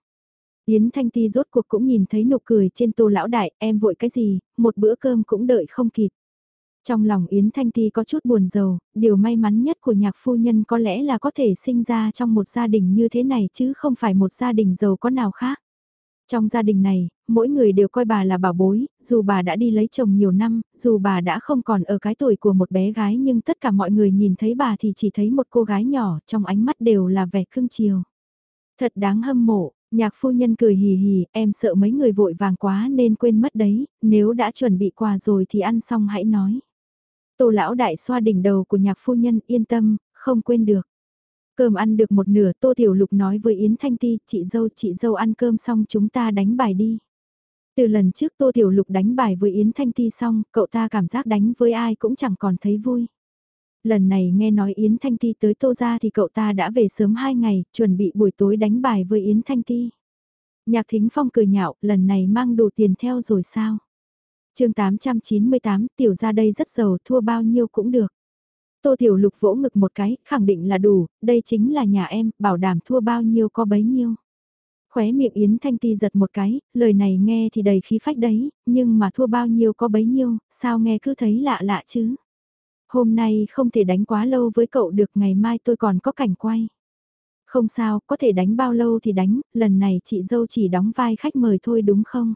Yến Thanh Ti rốt cuộc cũng nhìn thấy nụ cười trên tô lão đại, em vội cái gì, một bữa cơm cũng đợi không kịp. Trong lòng Yến Thanh Ti có chút buồn rầu, điều may mắn nhất của nhạc phu nhân có lẽ là có thể sinh ra trong một gia đình như thế này chứ không phải một gia đình giàu có nào khác. Trong gia đình này, mỗi người đều coi bà là bảo bối, dù bà đã đi lấy chồng nhiều năm, dù bà đã không còn ở cái tuổi của một bé gái nhưng tất cả mọi người nhìn thấy bà thì chỉ thấy một cô gái nhỏ, trong ánh mắt đều là vẻ cưng chiều. Thật đáng hâm mộ, nhạc phu nhân cười hì hì, em sợ mấy người vội vàng quá nên quên mất đấy, nếu đã chuẩn bị quà rồi thì ăn xong hãy nói. Tô lão đại xoa đỉnh đầu của nhạc phu nhân yên tâm, không quên được. Cơm ăn được một nửa Tô Tiểu Lục nói với Yến Thanh Ti, chị dâu chị dâu ăn cơm xong chúng ta đánh bài đi. Từ lần trước Tô Tiểu Lục đánh bài với Yến Thanh Ti xong, cậu ta cảm giác đánh với ai cũng chẳng còn thấy vui. Lần này nghe nói Yến Thanh Ti tới Tô gia thì cậu ta đã về sớm 2 ngày, chuẩn bị buổi tối đánh bài với Yến Thanh Ti. Nhạc Thính Phong cười nhạo, lần này mang đủ tiền theo rồi sao? chương 898, tiểu ra đây rất giàu, thua bao nhiêu cũng được. Tô Tiểu Lục vỗ ngực một cái, khẳng định là đủ, đây chính là nhà em, bảo đảm thua bao nhiêu có bấy nhiêu. Khóe miệng Yến Thanh Ti giật một cái, lời này nghe thì đầy khí phách đấy, nhưng mà thua bao nhiêu có bấy nhiêu, sao nghe cứ thấy lạ lạ chứ. Hôm nay không thể đánh quá lâu với cậu được, ngày mai tôi còn có cảnh quay. Không sao, có thể đánh bao lâu thì đánh, lần này chị dâu chỉ đóng vai khách mời thôi đúng không?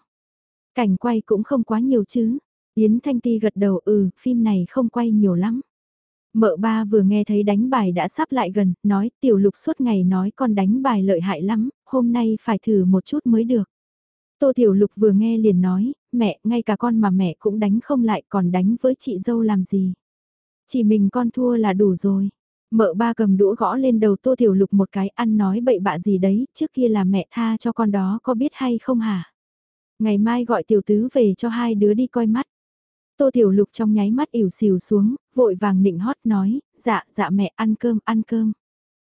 Cảnh quay cũng không quá nhiều chứ. Yến Thanh Ti gật đầu ừ, phim này không quay nhiều lắm. Mợ ba vừa nghe thấy đánh bài đã sắp lại gần, nói tiểu lục suốt ngày nói con đánh bài lợi hại lắm, hôm nay phải thử một chút mới được. Tô tiểu lục vừa nghe liền nói, mẹ, ngay cả con mà mẹ cũng đánh không lại còn đánh với chị dâu làm gì. Chỉ mình con thua là đủ rồi. Mợ ba cầm đũa gõ lên đầu tô tiểu lục một cái ăn nói bậy bạ gì đấy, trước kia là mẹ tha cho con đó có biết hay không hả? Ngày mai gọi tiểu tứ về cho hai đứa đi coi mắt. Tô Tiểu Lục trong nháy mắt ỉu xìu xuống, vội vàng nịnh hót nói, dạ, dạ mẹ ăn cơm, ăn cơm.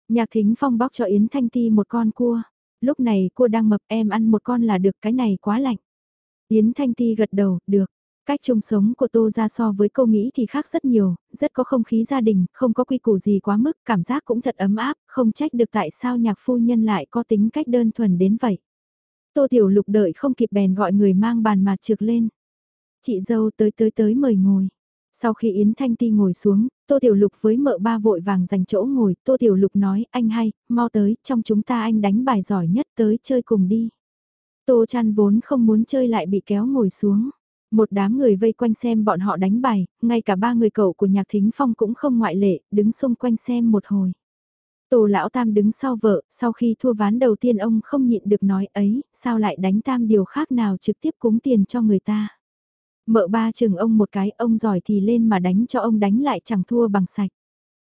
Nhạc Thính Phong bóc cho Yến Thanh Ti một con cua. Lúc này cua đang mập em ăn một con là được cái này quá lạnh. Yến Thanh Ti gật đầu, được. Cách chung sống của Tô ra so với cô nghĩ thì khác rất nhiều, rất có không khí gia đình, không có quy củ gì quá mức, cảm giác cũng thật ấm áp, không trách được tại sao nhạc phu nhân lại có tính cách đơn thuần đến vậy. Tô Tiểu Lục đợi không kịp bèn gọi người mang bàn mặt trượt lên. Chị dâu tới tới tới mời ngồi. Sau khi Yến Thanh Ti ngồi xuống, Tô Tiểu Lục với mợ ba vội vàng dành chỗ ngồi, Tô Tiểu Lục nói, anh hay, mau tới, trong chúng ta anh đánh bài giỏi nhất tới chơi cùng đi. Tô chăn vốn không muốn chơi lại bị kéo ngồi xuống. Một đám người vây quanh xem bọn họ đánh bài, ngay cả ba người cậu của nhạc thính phong cũng không ngoại lệ, đứng xung quanh xem một hồi. tổ lão tam đứng sau vợ, sau khi thua ván đầu tiên ông không nhịn được nói ấy, sao lại đánh tam điều khác nào trực tiếp cúng tiền cho người ta. Mợ ba chừng ông một cái, ông giỏi thì lên mà đánh cho ông đánh lại chẳng thua bằng sạch.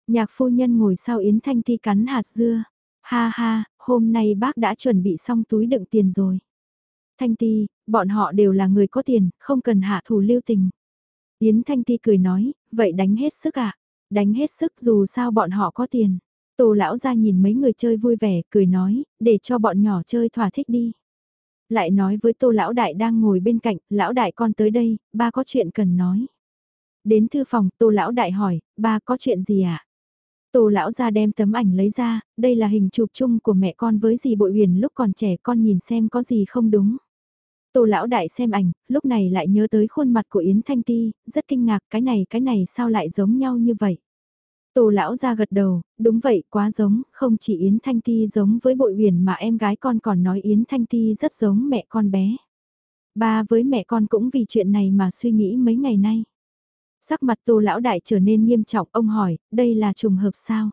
Nhạc phu nhân ngồi sau Yến Thanh Ti cắn hạt dưa. Ha ha, hôm nay bác đã chuẩn bị xong túi đựng tiền rồi. Thanh Ti, bọn họ đều là người có tiền, không cần hạ thủ lưu tình. Yến Thanh Ti cười nói, vậy đánh hết sức ạ. À? Đánh hết sức dù sao bọn họ có tiền. Tô lão ra nhìn mấy người chơi vui vẻ, cười nói, để cho bọn nhỏ chơi thỏa thích đi. Lại nói với tô lão đại đang ngồi bên cạnh, lão đại con tới đây, ba có chuyện cần nói. Đến thư phòng, tô lão đại hỏi, ba có chuyện gì ạ? À? Tô lão ra đem tấm ảnh lấy ra, đây là hình chụp chung của mẹ con với dì bội huyền lúc còn trẻ con nhìn xem có gì không đúng. Tô lão đại xem ảnh, lúc này lại nhớ tới khuôn mặt của Yến Thanh Ti, rất kinh ngạc cái này cái này sao lại giống nhau như vậy. Tô lão ra gật đầu, đúng vậy, quá giống, không chỉ Yến Thanh Ti giống với bội huyền mà em gái con còn nói Yến Thanh Ti rất giống mẹ con bé. Ba với mẹ con cũng vì chuyện này mà suy nghĩ mấy ngày nay. Sắc mặt tô lão đại trở nên nghiêm trọng, ông hỏi, đây là trùng hợp sao?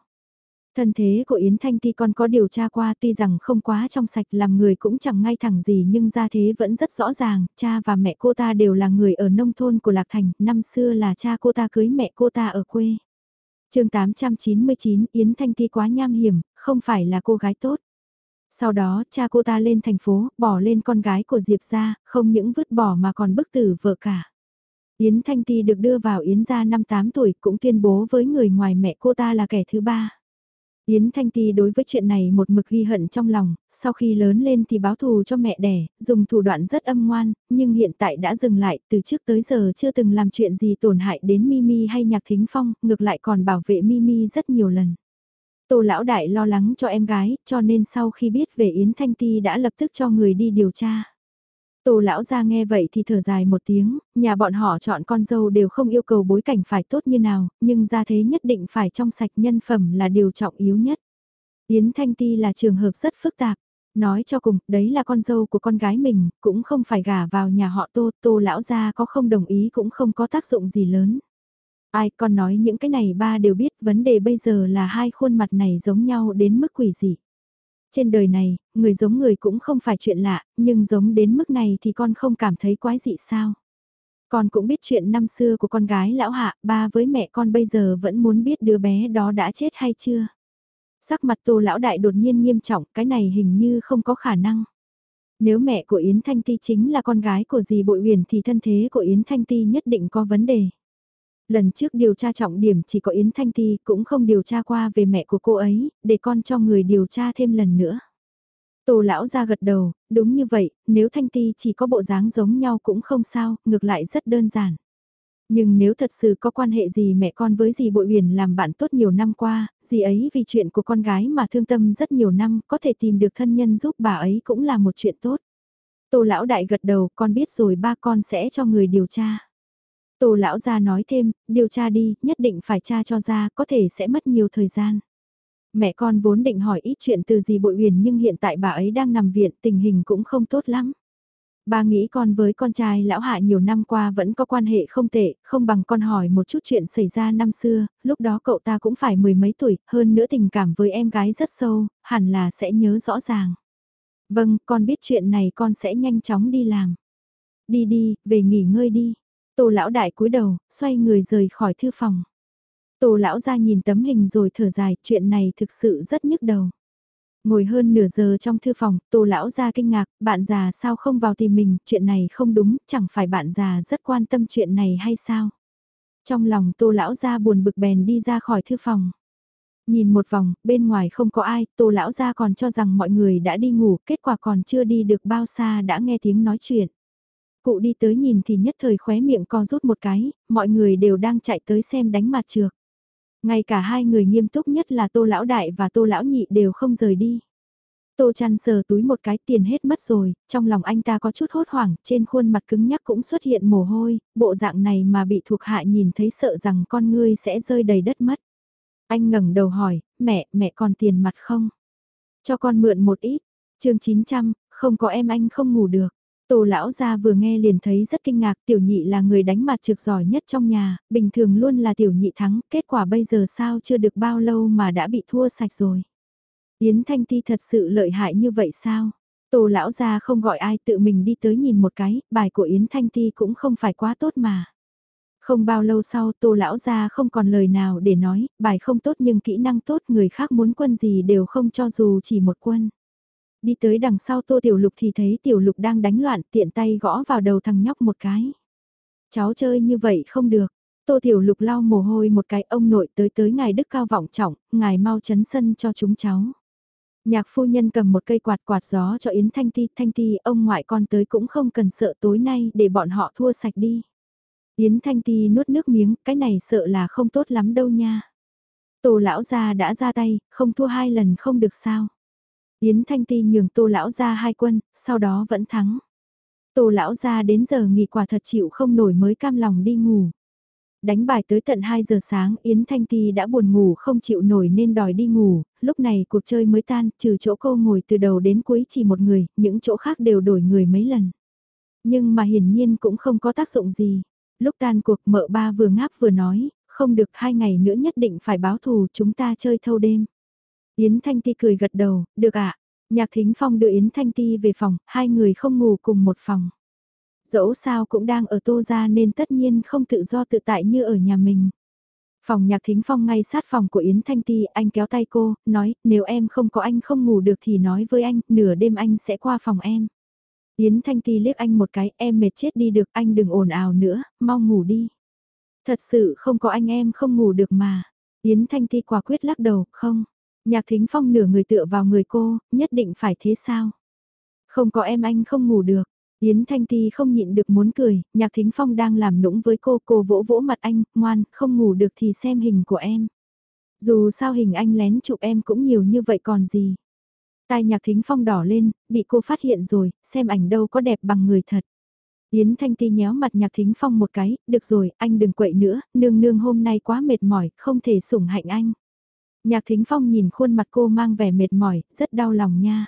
Thân thế của Yến Thanh Ti con có điều tra qua tuy rằng không quá trong sạch làm người cũng chẳng ngay thẳng gì nhưng gia thế vẫn rất rõ ràng, cha và mẹ cô ta đều là người ở nông thôn của Lạc Thành, năm xưa là cha cô ta cưới mẹ cô ta ở quê. chương 899 Yến Thanh Ti quá nham hiểm, không phải là cô gái tốt. Sau đó cha cô ta lên thành phố, bỏ lên con gái của Diệp ra, không những vứt bỏ mà còn bức tử vợ cả. Yến Thanh Ti được đưa vào Yến gia năm 8 tuổi cũng tuyên bố với người ngoài mẹ cô ta là kẻ thứ ba. Yến Thanh Ti đối với chuyện này một mực ghi hận trong lòng, sau khi lớn lên thì báo thù cho mẹ đẻ, dùng thủ đoạn rất âm ngoan, nhưng hiện tại đã dừng lại, từ trước tới giờ chưa từng làm chuyện gì tổn hại đến Mimi hay Nhạc Thính Phong, ngược lại còn bảo vệ Mimi rất nhiều lần. Tô lão đại lo lắng cho em gái, cho nên sau khi biết về Yến Thanh Ti đã lập tức cho người đi điều tra. Tô lão ra nghe vậy thì thở dài một tiếng, nhà bọn họ chọn con dâu đều không yêu cầu bối cảnh phải tốt như nào, nhưng ra thế nhất định phải trong sạch nhân phẩm là điều trọng yếu nhất. Yến Thanh Ti là trường hợp rất phức tạp. Nói cho cùng, đấy là con dâu của con gái mình, cũng không phải gả vào nhà họ tô, tô lão gia có không đồng ý cũng không có tác dụng gì lớn. Ai con nói những cái này ba đều biết vấn đề bây giờ là hai khuôn mặt này giống nhau đến mức quỷ dị. Trên đời này, người giống người cũng không phải chuyện lạ, nhưng giống đến mức này thì con không cảm thấy quái dị sao. Con cũng biết chuyện năm xưa của con gái lão hạ, ba với mẹ con bây giờ vẫn muốn biết đứa bé đó đã chết hay chưa. Sắc mặt tô lão đại đột nhiên nghiêm trọng, cái này hình như không có khả năng. Nếu mẹ của Yến Thanh Ti chính là con gái của dì Bội Huyền thì thân thế của Yến Thanh Ti nhất định có vấn đề. Lần trước điều tra trọng điểm chỉ có Yến Thanh Ti cũng không điều tra qua về mẹ của cô ấy, để con cho người điều tra thêm lần nữa. Tô lão ra gật đầu, đúng như vậy, nếu Thanh Ti chỉ có bộ dáng giống nhau cũng không sao, ngược lại rất đơn giản. Nhưng nếu thật sự có quan hệ gì mẹ con với dì Bội Huyền làm bạn tốt nhiều năm qua, dì ấy vì chuyện của con gái mà thương tâm rất nhiều năm, có thể tìm được thân nhân giúp bà ấy cũng là một chuyện tốt. Tô lão đại gật đầu, con biết rồi ba con sẽ cho người điều tra. Tô lão gia nói thêm, điều tra đi, nhất định phải tra cho ra, có thể sẽ mất nhiều thời gian. Mẹ con vốn định hỏi ít chuyện từ gì bội huyền nhưng hiện tại bà ấy đang nằm viện, tình hình cũng không tốt lắm. Bà nghĩ con với con trai lão hạ nhiều năm qua vẫn có quan hệ không tệ, không bằng con hỏi một chút chuyện xảy ra năm xưa, lúc đó cậu ta cũng phải mười mấy tuổi, hơn nữa tình cảm với em gái rất sâu, hẳn là sẽ nhớ rõ ràng. Vâng, con biết chuyện này con sẽ nhanh chóng đi làm. Đi đi, về nghỉ ngơi đi. Tô lão đại cúi đầu, xoay người rời khỏi thư phòng. Tô lão ra nhìn tấm hình rồi thở dài, chuyện này thực sự rất nhức đầu. Ngồi hơn nửa giờ trong thư phòng, tô lão ra kinh ngạc, bạn già sao không vào tìm mình, chuyện này không đúng, chẳng phải bạn già rất quan tâm chuyện này hay sao? Trong lòng tô lão ra buồn bực bèn đi ra khỏi thư phòng. Nhìn một vòng, bên ngoài không có ai, tô lão ra còn cho rằng mọi người đã đi ngủ, kết quả còn chưa đi được bao xa đã nghe tiếng nói chuyện. Cụ đi tới nhìn thì nhất thời khóe miệng co rút một cái, mọi người đều đang chạy tới xem đánh mặt trược. Ngay cả hai người nghiêm túc nhất là Tô Lão Đại và Tô Lão Nhị đều không rời đi. Tô chăn sờ túi một cái tiền hết mất rồi, trong lòng anh ta có chút hốt hoảng, trên khuôn mặt cứng nhắc cũng xuất hiện mồ hôi, bộ dạng này mà bị thuộc hạ nhìn thấy sợ rằng con ngươi sẽ rơi đầy đất mất. Anh ngẩng đầu hỏi, mẹ, mẹ còn tiền mặt không? Cho con mượn một ít, chương 900, không có em anh không ngủ được. Tô lão gia vừa nghe liền thấy rất kinh ngạc tiểu nhị là người đánh mặt trực giỏi nhất trong nhà, bình thường luôn là tiểu nhị thắng, kết quả bây giờ sao chưa được bao lâu mà đã bị thua sạch rồi. Yến Thanh Ti thật sự lợi hại như vậy sao? Tô lão gia không gọi ai tự mình đi tới nhìn một cái, bài của Yến Thanh Ti cũng không phải quá tốt mà. Không bao lâu sau tô lão gia không còn lời nào để nói, bài không tốt nhưng kỹ năng tốt người khác muốn quân gì đều không cho dù chỉ một quân. Đi tới đằng sau tô tiểu lục thì thấy tiểu lục đang đánh loạn tiện tay gõ vào đầu thằng nhóc một cái. Cháu chơi như vậy không được. Tô Tiểu Lục lau mồ hôi một cái ông nội tới tới ngài đức cao vọng trọng, ngài mau chấn sân cho chúng cháu. Nhạc phu nhân cầm một cây quạt quạt gió cho Yến Thanh Ti, Thanh Ti ông ngoại con tới cũng không cần sợ tối nay để bọn họ thua sạch đi. Yến Thanh Ti nuốt nước miếng, cái này sợ là không tốt lắm đâu nha. Tổ lão gia đã ra tay, không thua hai lần không được sao. Yến Thanh Ti nhường Tô Lão ra hai quân, sau đó vẫn thắng. Tô Lão ra đến giờ nghỉ quả thật chịu không nổi mới cam lòng đi ngủ. Đánh bài tới tận 2 giờ sáng Yến Thanh Ti đã buồn ngủ không chịu nổi nên đòi đi ngủ, lúc này cuộc chơi mới tan, trừ chỗ cô ngồi từ đầu đến cuối chỉ một người, những chỗ khác đều đổi người mấy lần. Nhưng mà hiển nhiên cũng không có tác dụng gì. Lúc tan cuộc mợ ba vừa ngáp vừa nói, không được hai ngày nữa nhất định phải báo thù chúng ta chơi thâu đêm. Yến Thanh Ti cười gật đầu, được ạ. Nhạc Thính Phong đưa Yến Thanh Ti về phòng, hai người không ngủ cùng một phòng. Dẫu sao cũng đang ở tô ra nên tất nhiên không tự do tự tại như ở nhà mình. Phòng nhạc thính phong ngay sát phòng của Yến Thanh Ti, anh kéo tay cô, nói, nếu em không có anh không ngủ được thì nói với anh, nửa đêm anh sẽ qua phòng em. Yến Thanh Ti liếc anh một cái, em mệt chết đi được, anh đừng ồn ào nữa, mau ngủ đi. Thật sự không có anh em không ngủ được mà. Yến Thanh Ti quả quyết lắc đầu, không. Nhạc thính phong nửa người tựa vào người cô, nhất định phải thế sao? Không có em anh không ngủ được. Yến Thanh Ti không nhịn được muốn cười, Nhạc Thính Phong đang làm nũng với cô, cô vỗ vỗ mặt anh, ngoan, không ngủ được thì xem hình của em. Dù sao hình anh lén chụp em cũng nhiều như vậy còn gì. Tai Nhạc Thính Phong đỏ lên, bị cô phát hiện rồi, xem ảnh đâu có đẹp bằng người thật. Yến Thanh Ti nhéo mặt Nhạc Thính Phong một cái, được rồi, anh đừng quậy nữa, nương nương hôm nay quá mệt mỏi, không thể sủng hạnh anh. Nhạc Thính Phong nhìn khuôn mặt cô mang vẻ mệt mỏi, rất đau lòng nha.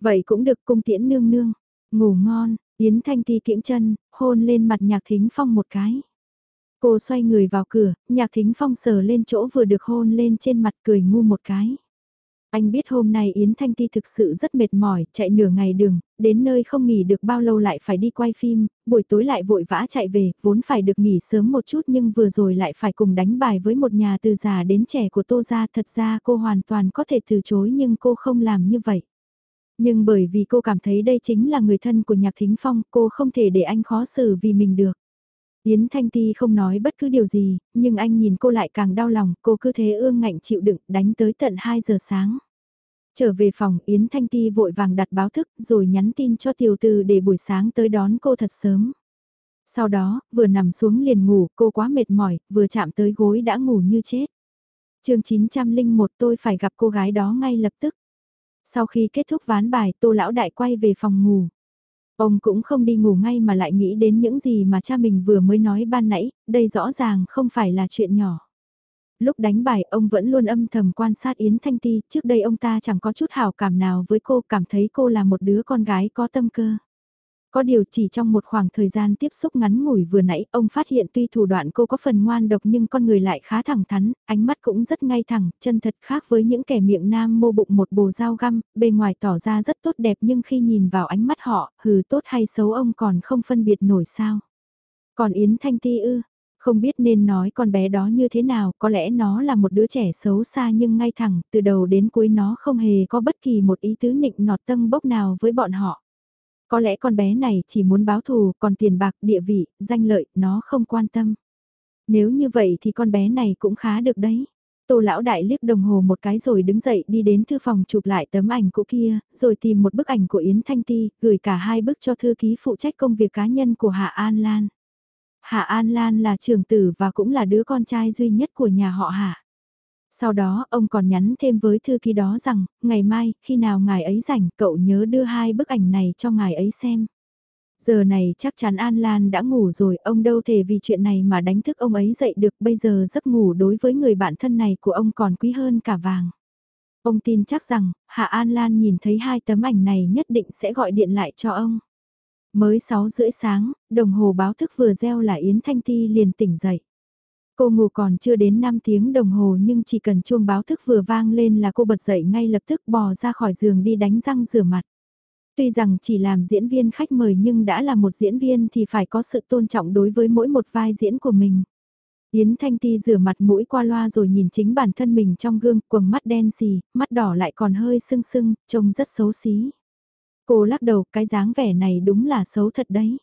Vậy cũng được cung tiễn nương nương. Ngủ ngon, Yến Thanh Ti kiễng chân, hôn lên mặt Nhạc Thính Phong một cái. Cô xoay người vào cửa, Nhạc Thính Phong sờ lên chỗ vừa được hôn lên trên mặt cười ngu một cái. Anh biết hôm nay Yến Thanh Ti thực sự rất mệt mỏi, chạy nửa ngày đường, đến nơi không nghỉ được bao lâu lại phải đi quay phim, buổi tối lại vội vã chạy về, vốn phải được nghỉ sớm một chút nhưng vừa rồi lại phải cùng đánh bài với một nhà từ già đến trẻ của Tô Gia. Thật ra cô hoàn toàn có thể từ chối nhưng cô không làm như vậy. Nhưng bởi vì cô cảm thấy đây chính là người thân của Nhạc Thính Phong, cô không thể để anh khó xử vì mình được. Yến Thanh Ti không nói bất cứ điều gì, nhưng anh nhìn cô lại càng đau lòng, cô cứ thế ương ngạnh chịu đựng, đánh tới tận 2 giờ sáng. Trở về phòng, Yến Thanh Ti vội vàng đặt báo thức, rồi nhắn tin cho tiểu tư để buổi sáng tới đón cô thật sớm. Sau đó, vừa nằm xuống liền ngủ, cô quá mệt mỏi, vừa chạm tới gối đã ngủ như chết. chương 901 tôi phải gặp cô gái đó ngay lập tức. Sau khi kết thúc ván bài, tô lão đại quay về phòng ngủ. Ông cũng không đi ngủ ngay mà lại nghĩ đến những gì mà cha mình vừa mới nói ban nãy, đây rõ ràng không phải là chuyện nhỏ. Lúc đánh bài ông vẫn luôn âm thầm quan sát Yến Thanh Ti, trước đây ông ta chẳng có chút hào cảm nào với cô, cảm thấy cô là một đứa con gái có tâm cơ. Có điều chỉ trong một khoảng thời gian tiếp xúc ngắn ngủi vừa nãy, ông phát hiện tuy thủ đoạn cô có phần ngoan độc nhưng con người lại khá thẳng thắn, ánh mắt cũng rất ngay thẳng, chân thật khác với những kẻ miệng nam mô bụng một bồ dao găm, bề ngoài tỏ ra rất tốt đẹp nhưng khi nhìn vào ánh mắt họ, hừ tốt hay xấu ông còn không phân biệt nổi sao. Còn Yến Thanh Ti ư, không biết nên nói con bé đó như thế nào, có lẽ nó là một đứa trẻ xấu xa nhưng ngay thẳng, từ đầu đến cuối nó không hề có bất kỳ một ý tứ nịnh nọt tâm bốc nào với bọn họ. Có lẽ con bé này chỉ muốn báo thù, còn tiền bạc, địa vị, danh lợi, nó không quan tâm. Nếu như vậy thì con bé này cũng khá được đấy. Tô lão đại liếc đồng hồ một cái rồi đứng dậy đi đến thư phòng chụp lại tấm ảnh cũ kia, rồi tìm một bức ảnh của Yến Thanh Ti, gửi cả hai bức cho thư ký phụ trách công việc cá nhân của Hạ An Lan. Hạ An Lan là trưởng tử và cũng là đứa con trai duy nhất của nhà họ Hạ. Sau đó, ông còn nhắn thêm với thư ký đó rằng, ngày mai, khi nào ngài ấy rảnh, cậu nhớ đưa hai bức ảnh này cho ngài ấy xem. Giờ này chắc chắn An Lan đã ngủ rồi, ông đâu thể vì chuyện này mà đánh thức ông ấy dậy được, bây giờ giấc ngủ đối với người bạn thân này của ông còn quý hơn cả vàng. Ông tin chắc rằng, Hạ An Lan nhìn thấy hai tấm ảnh này nhất định sẽ gọi điện lại cho ông. Mới 6 rưỡi sáng, đồng hồ báo thức vừa reo là Yến Thanh Ti liền tỉnh dậy. Cô ngủ còn chưa đến 5 tiếng đồng hồ nhưng chỉ cần chuông báo thức vừa vang lên là cô bật dậy ngay lập tức bò ra khỏi giường đi đánh răng rửa mặt. Tuy rằng chỉ làm diễn viên khách mời nhưng đã là một diễn viên thì phải có sự tôn trọng đối với mỗi một vai diễn của mình. Yến Thanh Ti rửa mặt mũi qua loa rồi nhìn chính bản thân mình trong gương, quầng mắt đen xì, mắt đỏ lại còn hơi sưng sưng, trông rất xấu xí. Cô lắc đầu, cái dáng vẻ này đúng là xấu thật đấy.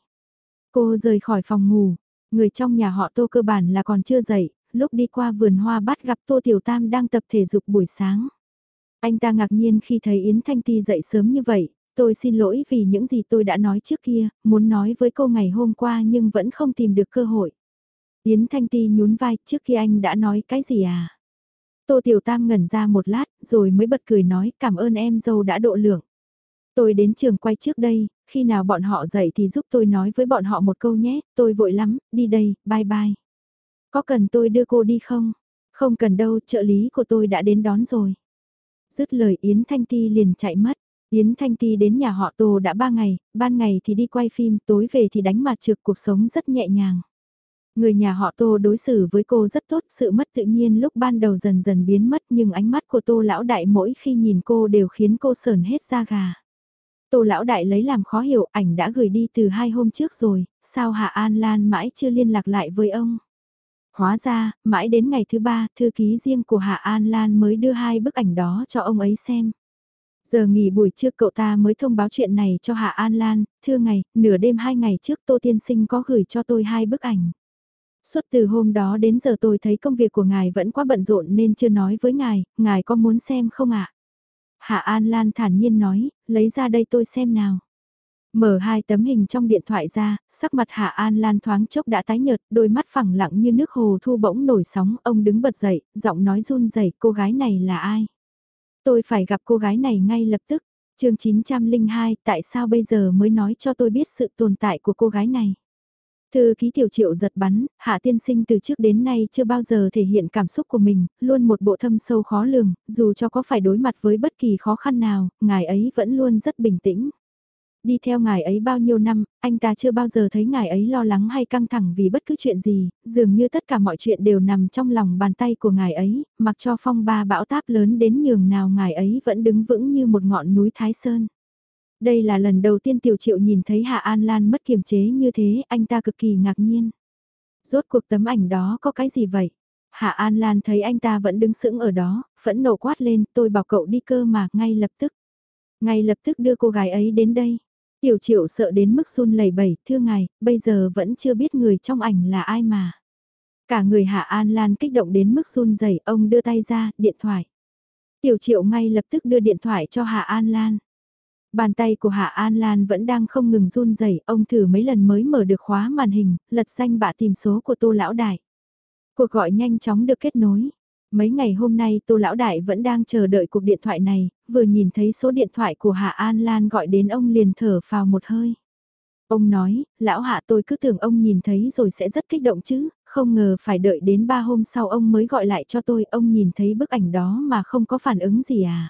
Cô rời khỏi phòng ngủ, Người trong nhà họ Tô cơ bản là còn chưa dậy, lúc đi qua vườn hoa bắt gặp Tô Tiểu Tam đang tập thể dục buổi sáng. Anh ta ngạc nhiên khi thấy Yến Thanh Ti dậy sớm như vậy, tôi xin lỗi vì những gì tôi đã nói trước kia, muốn nói với cô ngày hôm qua nhưng vẫn không tìm được cơ hội. Yến Thanh Ti nhún vai, trước khi anh đã nói cái gì à? Tô Tiểu Tam ngẩn ra một lát, rồi mới bật cười nói cảm ơn em dâu đã độ lượng. Tôi đến trường quay trước đây, khi nào bọn họ dậy thì giúp tôi nói với bọn họ một câu nhé, tôi vội lắm, đi đây, bye bye. Có cần tôi đưa cô đi không? Không cần đâu, trợ lý của tôi đã đến đón rồi. Dứt lời Yến Thanh Ti liền chạy mất. Yến Thanh Ti đến nhà họ Tô đã ba ngày, ban ngày thì đi quay phim, tối về thì đánh mặt trượt cuộc sống rất nhẹ nhàng. Người nhà họ Tô đối xử với cô rất tốt, sự mất tự nhiên lúc ban đầu dần dần biến mất nhưng ánh mắt của Tô lão đại mỗi khi nhìn cô đều khiến cô sờn hết da gà. Tô lão đại lấy làm khó hiểu ảnh đã gửi đi từ hai hôm trước rồi, sao Hạ An Lan mãi chưa liên lạc lại với ông. Hóa ra, mãi đến ngày thứ ba, thư ký riêng của Hạ An Lan mới đưa hai bức ảnh đó cho ông ấy xem. Giờ nghỉ buổi trưa cậu ta mới thông báo chuyện này cho Hạ An Lan, thưa ngày, nửa đêm hai ngày trước Tô Tiên Sinh có gửi cho tôi hai bức ảnh. Suốt từ hôm đó đến giờ tôi thấy công việc của ngài vẫn quá bận rộn nên chưa nói với ngài, ngài có muốn xem không ạ? Hạ An Lan thản nhiên nói, lấy ra đây tôi xem nào. Mở hai tấm hình trong điện thoại ra, sắc mặt Hạ An Lan thoáng chốc đã tái nhợt, đôi mắt phẳng lặng như nước hồ thu bỗng nổi sóng, ông đứng bật dậy, giọng nói run rẩy, cô gái này là ai? Tôi phải gặp cô gái này ngay lập tức. chương 902, tại sao bây giờ mới nói cho tôi biết sự tồn tại của cô gái này? Thư ký tiểu triệu giật bắn, hạ tiên sinh từ trước đến nay chưa bao giờ thể hiện cảm xúc của mình, luôn một bộ thâm sâu khó lường, dù cho có phải đối mặt với bất kỳ khó khăn nào, ngài ấy vẫn luôn rất bình tĩnh. Đi theo ngài ấy bao nhiêu năm, anh ta chưa bao giờ thấy ngài ấy lo lắng hay căng thẳng vì bất cứ chuyện gì, dường như tất cả mọi chuyện đều nằm trong lòng bàn tay của ngài ấy, mặc cho phong ba bão táp lớn đến nhường nào ngài ấy vẫn đứng vững như một ngọn núi Thái Sơn. Đây là lần đầu tiên Tiểu Triệu nhìn thấy Hạ An Lan mất kiềm chế như thế, anh ta cực kỳ ngạc nhiên. Rốt cuộc tấm ảnh đó có cái gì vậy? Hạ An Lan thấy anh ta vẫn đứng sững ở đó, phẫn nộ quát lên, tôi bảo cậu đi cơ mà, ngay lập tức. Ngay lập tức đưa cô gái ấy đến đây. Tiểu triệu sợ đến mức run lẩy bẩy, thưa ngài, bây giờ vẫn chưa biết người trong ảnh là ai mà. Cả người Hạ An Lan kích động đến mức run rẩy, ông đưa tay ra, điện thoại. Tiểu triệu ngay lập tức đưa điện thoại cho Hạ An Lan. Bàn tay của Hạ An Lan vẫn đang không ngừng run rẩy, ông thử mấy lần mới mở được khóa màn hình, lật danh bạ tìm số của Tô Lão Đại. Cuộc gọi nhanh chóng được kết nối. Mấy ngày hôm nay Tô Lão Đại vẫn đang chờ đợi cuộc điện thoại này, vừa nhìn thấy số điện thoại của Hạ An Lan gọi đến ông liền thở vào một hơi. Ông nói, lão hạ tôi cứ tưởng ông nhìn thấy rồi sẽ rất kích động chứ, không ngờ phải đợi đến ba hôm sau ông mới gọi lại cho tôi, ông nhìn thấy bức ảnh đó mà không có phản ứng gì à.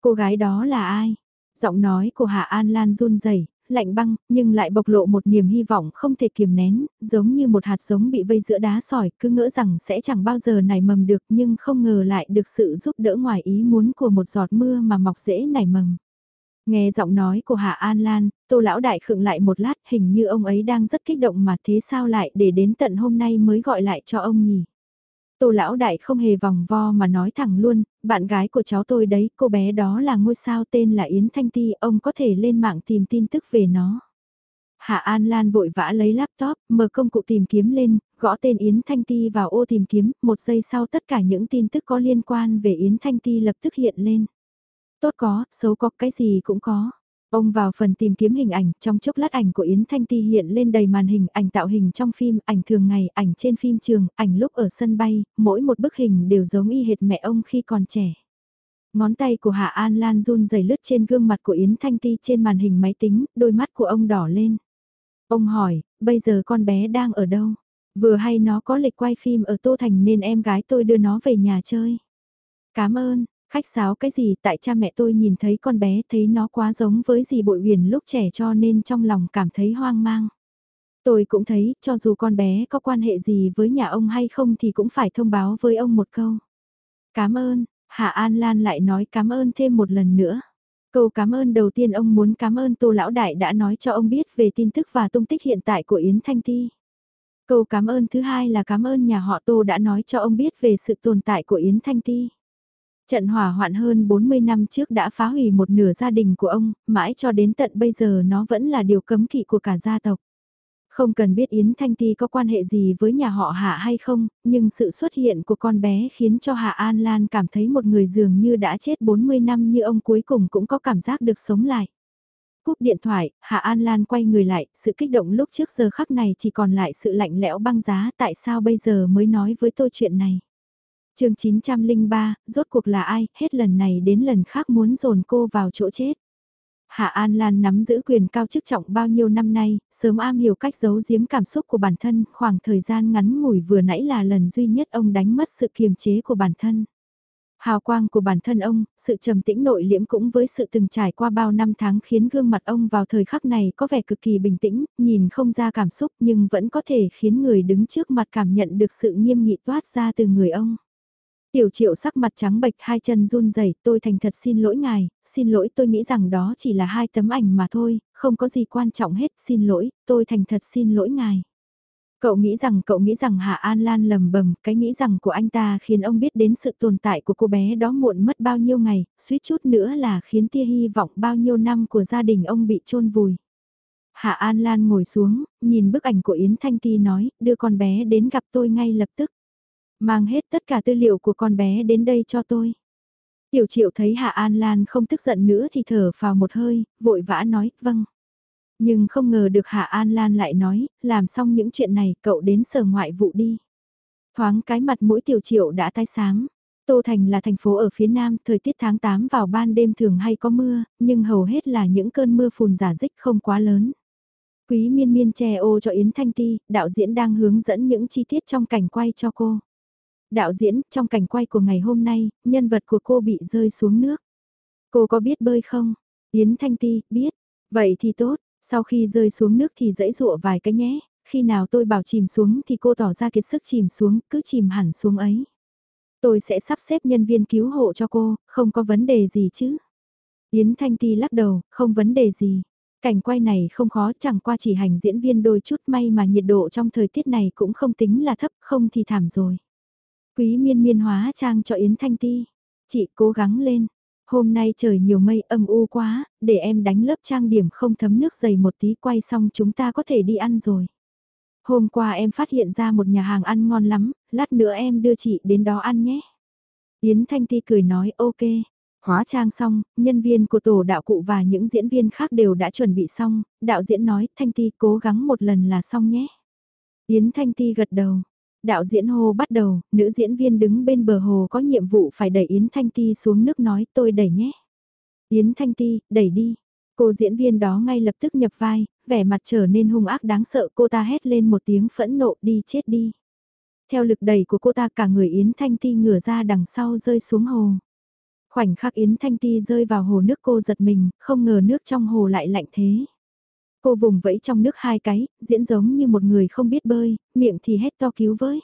Cô gái đó là ai? Giọng nói của Hạ An Lan run rẩy lạnh băng, nhưng lại bộc lộ một niềm hy vọng không thể kiềm nén, giống như một hạt giống bị vây giữa đá sỏi, cứ ngỡ rằng sẽ chẳng bao giờ nảy mầm được nhưng không ngờ lại được sự giúp đỡ ngoài ý muốn của một giọt mưa mà mọc dễ nảy mầm. Nghe giọng nói của Hạ An Lan, Tô Lão Đại khựng lại một lát hình như ông ấy đang rất kích động mà thế sao lại để đến tận hôm nay mới gọi lại cho ông nhỉ? Tô lão đại không hề vòng vo mà nói thẳng luôn, bạn gái của cháu tôi đấy, cô bé đó là ngôi sao tên là Yến Thanh Ti, ông có thể lên mạng tìm tin tức về nó. Hạ An Lan vội vã lấy laptop, mở công cụ tìm kiếm lên, gõ tên Yến Thanh Ti vào ô tìm kiếm, một giây sau tất cả những tin tức có liên quan về Yến Thanh Ti lập tức hiện lên. Tốt có, xấu có, cái gì cũng có. Ông vào phần tìm kiếm hình ảnh, trong chốc lát ảnh của Yến Thanh Ti hiện lên đầy màn hình, ảnh tạo hình trong phim, ảnh thường ngày, ảnh trên phim trường, ảnh lúc ở sân bay, mỗi một bức hình đều giống y hệt mẹ ông khi còn trẻ. Ngón tay của Hạ An Lan run rẩy lướt trên gương mặt của Yến Thanh Ti trên màn hình máy tính, đôi mắt của ông đỏ lên. Ông hỏi, bây giờ con bé đang ở đâu? Vừa hay nó có lịch quay phim ở Tô Thành nên em gái tôi đưa nó về nhà chơi. Cảm ơn, Khách sáo cái gì tại cha mẹ tôi nhìn thấy con bé thấy nó quá giống với dì bội huyền lúc trẻ cho nên trong lòng cảm thấy hoang mang. Tôi cũng thấy, cho dù con bé có quan hệ gì với nhà ông hay không thì cũng phải thông báo với ông một câu. Cảm ơn, Hạ An Lan lại nói cảm ơn thêm một lần nữa. Câu cảm ơn đầu tiên ông muốn cảm ơn Tô Lão Đại đã nói cho ông biết về tin tức và tung tích hiện tại của Yến Thanh Ti. Câu cảm ơn thứ hai là cảm ơn nhà họ Tô đã nói cho ông biết về sự tồn tại của Yến Thanh Ti. Trận hỏa hoạn hơn 40 năm trước đã phá hủy một nửa gia đình của ông, mãi cho đến tận bây giờ nó vẫn là điều cấm kỵ của cả gia tộc. Không cần biết Yến Thanh Ti có quan hệ gì với nhà họ Hạ hay không, nhưng sự xuất hiện của con bé khiến cho Hạ An Lan cảm thấy một người dường như đã chết 40 năm như ông cuối cùng cũng có cảm giác được sống lại. Cúp điện thoại, Hạ An Lan quay người lại, sự kích động lúc trước giờ khắc này chỉ còn lại sự lạnh lẽo băng giá tại sao bây giờ mới nói với tôi chuyện này chương 903, rốt cuộc là ai, hết lần này đến lần khác muốn dồn cô vào chỗ chết. Hạ An Lan nắm giữ quyền cao chức trọng bao nhiêu năm nay, sớm am hiểu cách giấu giếm cảm xúc của bản thân, khoảng thời gian ngắn ngủi vừa nãy là lần duy nhất ông đánh mất sự kiềm chế của bản thân. Hào quang của bản thân ông, sự trầm tĩnh nội liễm cũng với sự từng trải qua bao năm tháng khiến gương mặt ông vào thời khắc này có vẻ cực kỳ bình tĩnh, nhìn không ra cảm xúc nhưng vẫn có thể khiến người đứng trước mặt cảm nhận được sự nghiêm nghị toát ra từ người ông. Tiểu triệu sắc mặt trắng bệch hai chân run rẩy tôi thành thật xin lỗi ngài, xin lỗi tôi nghĩ rằng đó chỉ là hai tấm ảnh mà thôi, không có gì quan trọng hết, xin lỗi, tôi thành thật xin lỗi ngài. Cậu nghĩ rằng cậu nghĩ rằng Hạ An Lan lầm bầm, cái nghĩ rằng của anh ta khiến ông biết đến sự tồn tại của cô bé đó muộn mất bao nhiêu ngày, suýt chút nữa là khiến tia hy vọng bao nhiêu năm của gia đình ông bị chôn vùi. Hạ An Lan ngồi xuống, nhìn bức ảnh của Yến Thanh Ti nói, đưa con bé đến gặp tôi ngay lập tức. Mang hết tất cả tư liệu của con bé đến đây cho tôi. Tiểu triệu thấy Hạ An Lan không tức giận nữa thì thở vào một hơi, vội vã nói, vâng. Nhưng không ngờ được Hạ An Lan lại nói, làm xong những chuyện này cậu đến sở ngoại vụ đi. Thoáng cái mặt mũi tiểu triệu đã tái sáng. Tô Thành là thành phố ở phía nam, thời tiết tháng 8 vào ban đêm thường hay có mưa, nhưng hầu hết là những cơn mưa phùn giả dích không quá lớn. Quý miên miên che ô cho Yến Thanh Ti, đạo diễn đang hướng dẫn những chi tiết trong cảnh quay cho cô. Đạo diễn, trong cảnh quay của ngày hôm nay, nhân vật của cô bị rơi xuống nước. Cô có biết bơi không? Yến Thanh Ti, biết. Vậy thì tốt, sau khi rơi xuống nước thì dãy dụa vài cái nhé, khi nào tôi bảo chìm xuống thì cô tỏ ra kiệt sức chìm xuống, cứ chìm hẳn xuống ấy. Tôi sẽ sắp xếp nhân viên cứu hộ cho cô, không có vấn đề gì chứ. Yến Thanh Ti lắc đầu, không vấn đề gì. Cảnh quay này không khó chẳng qua chỉ hành diễn viên đôi chút may mà nhiệt độ trong thời tiết này cũng không tính là thấp không thì thảm rồi. Quý miên miên hóa trang cho Yến Thanh Ti. Chị cố gắng lên. Hôm nay trời nhiều mây âm u quá, để em đánh lớp trang điểm không thấm nước dày một tí quay xong chúng ta có thể đi ăn rồi. Hôm qua em phát hiện ra một nhà hàng ăn ngon lắm, lát nữa em đưa chị đến đó ăn nhé. Yến Thanh Ti cười nói ok. Hóa trang xong, nhân viên của tổ đạo cụ và những diễn viên khác đều đã chuẩn bị xong, đạo diễn nói Thanh Ti cố gắng một lần là xong nhé. Yến Thanh Ti gật đầu, Đạo diễn hồ bắt đầu, nữ diễn viên đứng bên bờ hồ có nhiệm vụ phải đẩy Yến Thanh Ti xuống nước nói tôi đẩy nhé. Yến Thanh Ti, đẩy đi. Cô diễn viên đó ngay lập tức nhập vai, vẻ mặt trở nên hung ác đáng sợ cô ta hét lên một tiếng phẫn nộ đi chết đi. Theo lực đẩy của cô ta cả người Yến Thanh Ti ngửa ra đằng sau rơi xuống hồ. Khoảnh khắc Yến Thanh Ti rơi vào hồ nước cô giật mình, không ngờ nước trong hồ lại lạnh thế. Cô vùng vẫy trong nước hai cái, diễn giống như một người không biết bơi, miệng thì hét to cứu với.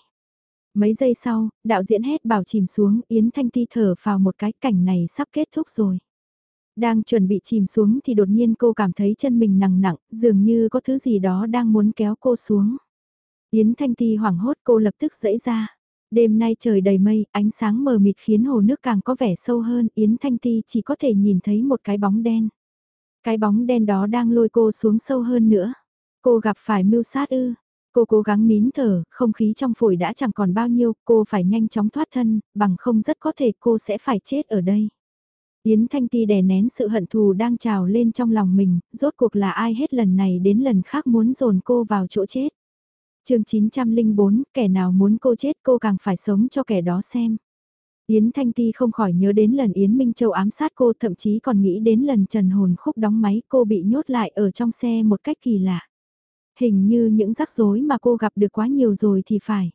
Mấy giây sau, đạo diễn hét bảo chìm xuống, Yến Thanh Ti thở vào một cái cảnh này sắp kết thúc rồi. Đang chuẩn bị chìm xuống thì đột nhiên cô cảm thấy chân mình nặng nặng, dường như có thứ gì đó đang muốn kéo cô xuống. Yến Thanh Ti hoảng hốt cô lập tức dẫy ra. Đêm nay trời đầy mây, ánh sáng mờ mịt khiến hồ nước càng có vẻ sâu hơn, Yến Thanh Ti chỉ có thể nhìn thấy một cái bóng đen. Cái bóng đen đó đang lôi cô xuống sâu hơn nữa. Cô gặp phải mưu sát ư. Cô cố gắng nín thở, không khí trong phổi đã chẳng còn bao nhiêu, cô phải nhanh chóng thoát thân, bằng không rất có thể cô sẽ phải chết ở đây. Yến Thanh Ti đè nén sự hận thù đang trào lên trong lòng mình, rốt cuộc là ai hết lần này đến lần khác muốn dồn cô vào chỗ chết. chương 904, kẻ nào muốn cô chết cô càng phải sống cho kẻ đó xem. Yến Thanh Ti không khỏi nhớ đến lần Yến Minh Châu ám sát cô thậm chí còn nghĩ đến lần Trần Hồn Khúc đóng máy cô bị nhốt lại ở trong xe một cách kỳ lạ. Hình như những rắc rối mà cô gặp được quá nhiều rồi thì phải.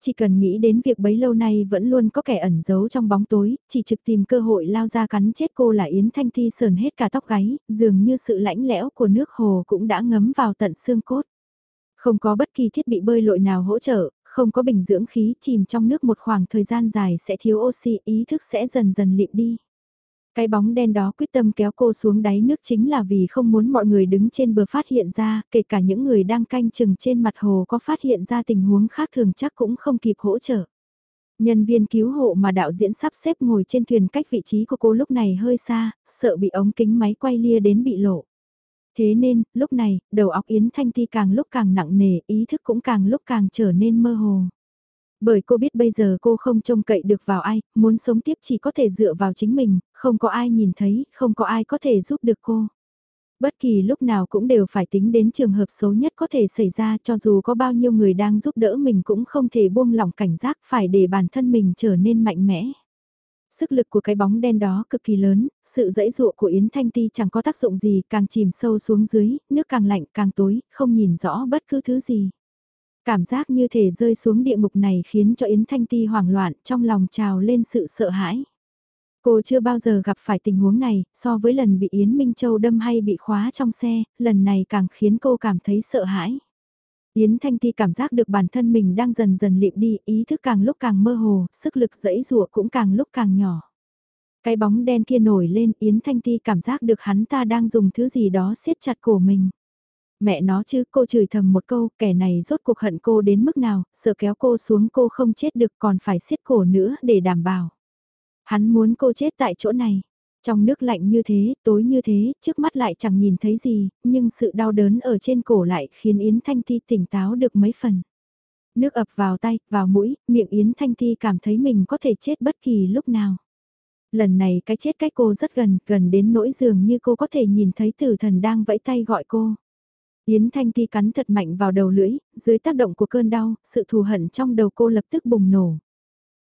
Chỉ cần nghĩ đến việc bấy lâu nay vẫn luôn có kẻ ẩn giấu trong bóng tối, chỉ trực tìm cơ hội lao ra cắn chết cô là Yến Thanh Ti sờn hết cả tóc gáy, dường như sự lãnh lẽo của nước hồ cũng đã ngấm vào tận xương cốt. Không có bất kỳ thiết bị bơi lội nào hỗ trợ, không có bình dưỡng khí chìm trong nước một khoảng thời gian dài sẽ thiếu oxy, ý thức sẽ dần dần lịm đi. Cái bóng đen đó quyết tâm kéo cô xuống đáy nước chính là vì không muốn mọi người đứng trên bờ phát hiện ra, kể cả những người đang canh chừng trên mặt hồ có phát hiện ra tình huống khác thường chắc cũng không kịp hỗ trợ. Nhân viên cứu hộ mà đạo diễn sắp xếp ngồi trên thuyền cách vị trí của cô lúc này hơi xa, sợ bị ống kính máy quay lia đến bị lộ. Thế nên, lúc này, đầu óc Yến Thanh Ti càng lúc càng nặng nề, ý thức cũng càng lúc càng trở nên mơ hồ. Bởi cô biết bây giờ cô không trông cậy được vào ai, muốn sống tiếp chỉ có thể dựa vào chính mình, không có ai nhìn thấy, không có ai có thể giúp được cô. Bất kỳ lúc nào cũng đều phải tính đến trường hợp xấu nhất có thể xảy ra cho dù có bao nhiêu người đang giúp đỡ mình cũng không thể buông lỏng cảnh giác phải để bản thân mình trở nên mạnh mẽ. Sức lực của cái bóng đen đó cực kỳ lớn, sự dãy dụa của Yến Thanh Ti chẳng có tác dụng gì, càng chìm sâu xuống dưới, nước càng lạnh càng tối, không nhìn rõ bất cứ thứ gì. Cảm giác như thể rơi xuống địa ngục này khiến cho Yến Thanh Ti hoảng loạn trong lòng trào lên sự sợ hãi. Cô chưa bao giờ gặp phải tình huống này, so với lần bị Yến Minh Châu đâm hay bị khóa trong xe, lần này càng khiến cô cảm thấy sợ hãi. Yến Thanh Ti cảm giác được bản thân mình đang dần dần liệm đi, ý thức càng lúc càng mơ hồ, sức lực dẫy rụa cũng càng lúc càng nhỏ. Cái bóng đen kia nổi lên, Yến Thanh Ti cảm giác được hắn ta đang dùng thứ gì đó siết chặt cổ mình. Mẹ nó chứ, cô chửi thầm một câu, kẻ này rốt cuộc hận cô đến mức nào, sợ kéo cô xuống cô không chết được còn phải siết cổ nữa để đảm bảo. Hắn muốn cô chết tại chỗ này. Trong nước lạnh như thế, tối như thế, trước mắt lại chẳng nhìn thấy gì, nhưng sự đau đớn ở trên cổ lại khiến Yến Thanh Ti tỉnh táo được mấy phần. Nước ập vào tay, vào mũi, miệng Yến Thanh Ti cảm thấy mình có thể chết bất kỳ lúc nào. Lần này cái chết cách cô rất gần, gần đến nỗi dường như cô có thể nhìn thấy tử thần đang vẫy tay gọi cô. Yến Thanh Ti cắn thật mạnh vào đầu lưỡi, dưới tác động của cơn đau, sự thù hận trong đầu cô lập tức bùng nổ.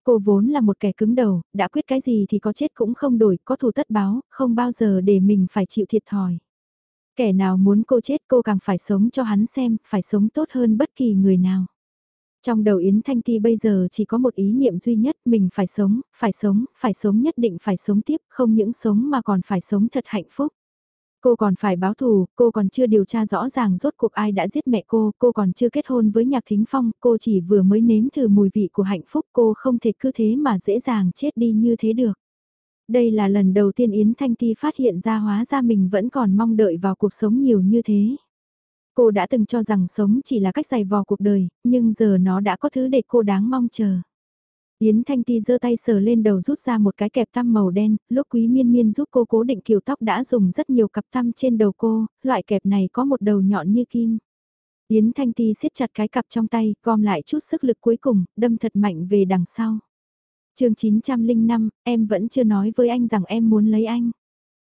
Cô vốn là một kẻ cứng đầu, đã quyết cái gì thì có chết cũng không đổi, có thù tất báo, không bao giờ để mình phải chịu thiệt thòi. Kẻ nào muốn cô chết cô càng phải sống cho hắn xem, phải sống tốt hơn bất kỳ người nào. Trong đầu Yến Thanh Ti bây giờ chỉ có một ý niệm duy nhất, mình phải sống, phải sống, phải sống nhất định phải sống tiếp, không những sống mà còn phải sống thật hạnh phúc. Cô còn phải báo thù, cô còn chưa điều tra rõ ràng rốt cuộc ai đã giết mẹ cô, cô còn chưa kết hôn với Nhạc Thính Phong, cô chỉ vừa mới nếm thử mùi vị của hạnh phúc, cô không thể cứ thế mà dễ dàng chết đi như thế được. Đây là lần đầu tiên Yến Thanh Ti phát hiện ra hóa ra mình vẫn còn mong đợi vào cuộc sống nhiều như thế. Cô đã từng cho rằng sống chỉ là cách giày vò cuộc đời, nhưng giờ nó đã có thứ để cô đáng mong chờ. Yến Thanh Ti giơ tay sờ lên đầu rút ra một cái kẹp tăm màu đen, lúc quý miên miên giúp cô cố định kiểu tóc đã dùng rất nhiều cặp tăm trên đầu cô, loại kẹp này có một đầu nhọn như kim. Yến Thanh Ti siết chặt cái cặp trong tay, gom lại chút sức lực cuối cùng, đâm thật mạnh về đằng sau. chương 905, em vẫn chưa nói với anh rằng em muốn lấy anh.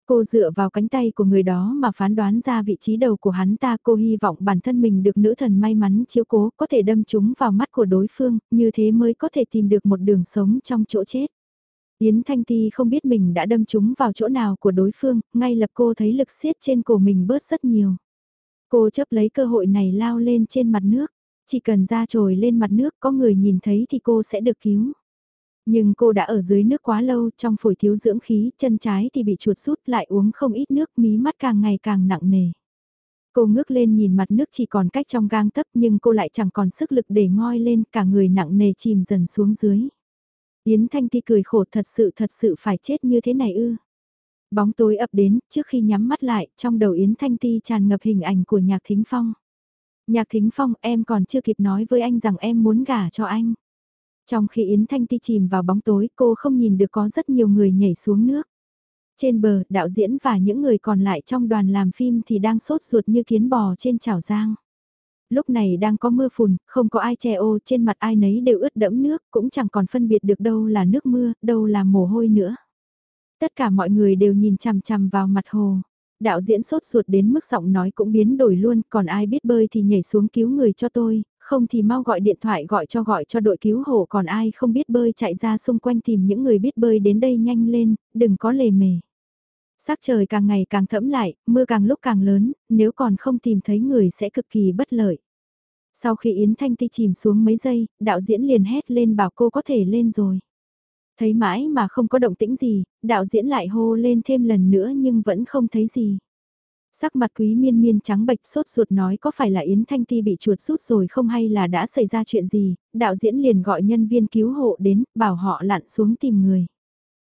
Cô dựa vào cánh tay của người đó mà phán đoán ra vị trí đầu của hắn ta cô hy vọng bản thân mình được nữ thần may mắn chiếu cố có thể đâm chúng vào mắt của đối phương, như thế mới có thể tìm được một đường sống trong chỗ chết. Yến Thanh Ti không biết mình đã đâm chúng vào chỗ nào của đối phương, ngay lập cô thấy lực siết trên cổ mình bớt rất nhiều. Cô chấp lấy cơ hội này lao lên trên mặt nước, chỉ cần ra trồi lên mặt nước có người nhìn thấy thì cô sẽ được cứu. Nhưng cô đã ở dưới nước quá lâu, trong phổi thiếu dưỡng khí, chân trái thì bị chuột rút lại uống không ít nước, mí mắt càng ngày càng nặng nề. Cô ngước lên nhìn mặt nước chỉ còn cách trong gang tấc nhưng cô lại chẳng còn sức lực để ngoi lên, cả người nặng nề chìm dần xuống dưới. Yến Thanh Ti cười khổ thật sự thật sự phải chết như thế này ư. Bóng tối ập đến, trước khi nhắm mắt lại, trong đầu Yến Thanh Ti tràn ngập hình ảnh của Nhạc Thính Phong. Nhạc Thính Phong, em còn chưa kịp nói với anh rằng em muốn gả cho anh. Trong khi Yến Thanh Ti chìm vào bóng tối cô không nhìn được có rất nhiều người nhảy xuống nước. Trên bờ, đạo diễn và những người còn lại trong đoàn làm phim thì đang sốt ruột như kiến bò trên chảo giang. Lúc này đang có mưa phùn, không có ai che ô trên mặt ai nấy đều ướt đẫm nước, cũng chẳng còn phân biệt được đâu là nước mưa, đâu là mồ hôi nữa. Tất cả mọi người đều nhìn chằm chằm vào mặt hồ. Đạo diễn sốt ruột đến mức giọng nói cũng biến đổi luôn, còn ai biết bơi thì nhảy xuống cứu người cho tôi, không thì mau gọi điện thoại gọi cho gọi cho đội cứu hộ còn ai không biết bơi chạy ra xung quanh tìm những người biết bơi đến đây nhanh lên, đừng có lề mề. Sắc trời càng ngày càng thẫm lại, mưa càng lúc càng lớn, nếu còn không tìm thấy người sẽ cực kỳ bất lợi. Sau khi Yến Thanh Ti chìm xuống mấy giây, đạo diễn liền hét lên bảo cô có thể lên rồi. Thấy mãi mà không có động tĩnh gì, đạo diễn lại hô lên thêm lần nữa nhưng vẫn không thấy gì. Sắc mặt quý miên miên trắng bệch sốt ruột nói có phải là Yến Thanh Ti bị chuột rút rồi không hay là đã xảy ra chuyện gì, đạo diễn liền gọi nhân viên cứu hộ đến, bảo họ lặn xuống tìm người.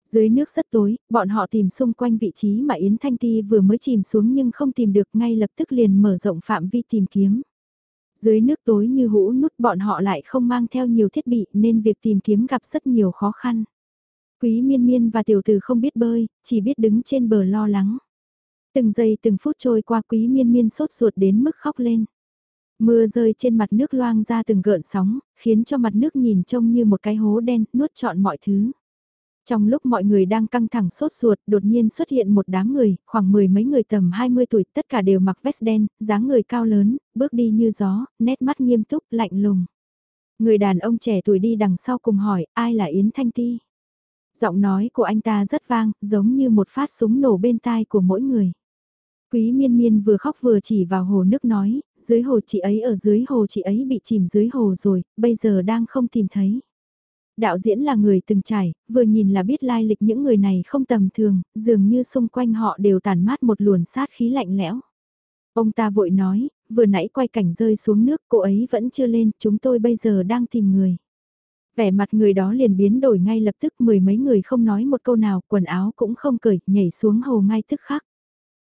Dưới nước rất tối, bọn họ tìm xung quanh vị trí mà Yến Thanh Ti vừa mới chìm xuống nhưng không tìm được ngay lập tức liền mở rộng phạm vi tìm kiếm. Dưới nước tối như hũ nút bọn họ lại không mang theo nhiều thiết bị nên việc tìm kiếm gặp rất nhiều khó khăn. Quý miên miên và tiểu tử không biết bơi, chỉ biết đứng trên bờ lo lắng. Từng giây từng phút trôi qua quý miên miên sốt ruột đến mức khóc lên. Mưa rơi trên mặt nước loang ra từng gợn sóng, khiến cho mặt nước nhìn trông như một cái hố đen, nuốt trọn mọi thứ. Trong lúc mọi người đang căng thẳng sốt ruột, đột nhiên xuất hiện một đám người, khoảng mười mấy người tầm 20 tuổi, tất cả đều mặc vest đen, dáng người cao lớn, bước đi như gió, nét mắt nghiêm túc, lạnh lùng. Người đàn ông trẻ tuổi đi đằng sau cùng hỏi, ai là Yến Thanh Ti? Giọng nói của anh ta rất vang, giống như một phát súng nổ bên tai của mỗi người. Quý miên miên vừa khóc vừa chỉ vào hồ nước nói, dưới hồ chị ấy ở dưới hồ chị ấy bị chìm dưới hồ rồi, bây giờ đang không tìm thấy. Đạo diễn là người từng trải, vừa nhìn là biết lai lịch những người này không tầm thường, dường như xung quanh họ đều tàn mát một luồn sát khí lạnh lẽo. Ông ta vội nói, vừa nãy quay cảnh rơi xuống nước cô ấy vẫn chưa lên, chúng tôi bây giờ đang tìm người. Vẻ mặt người đó liền biến đổi ngay lập tức mười mấy người không nói một câu nào, quần áo cũng không cởi, nhảy xuống hồ ngay tức khắc.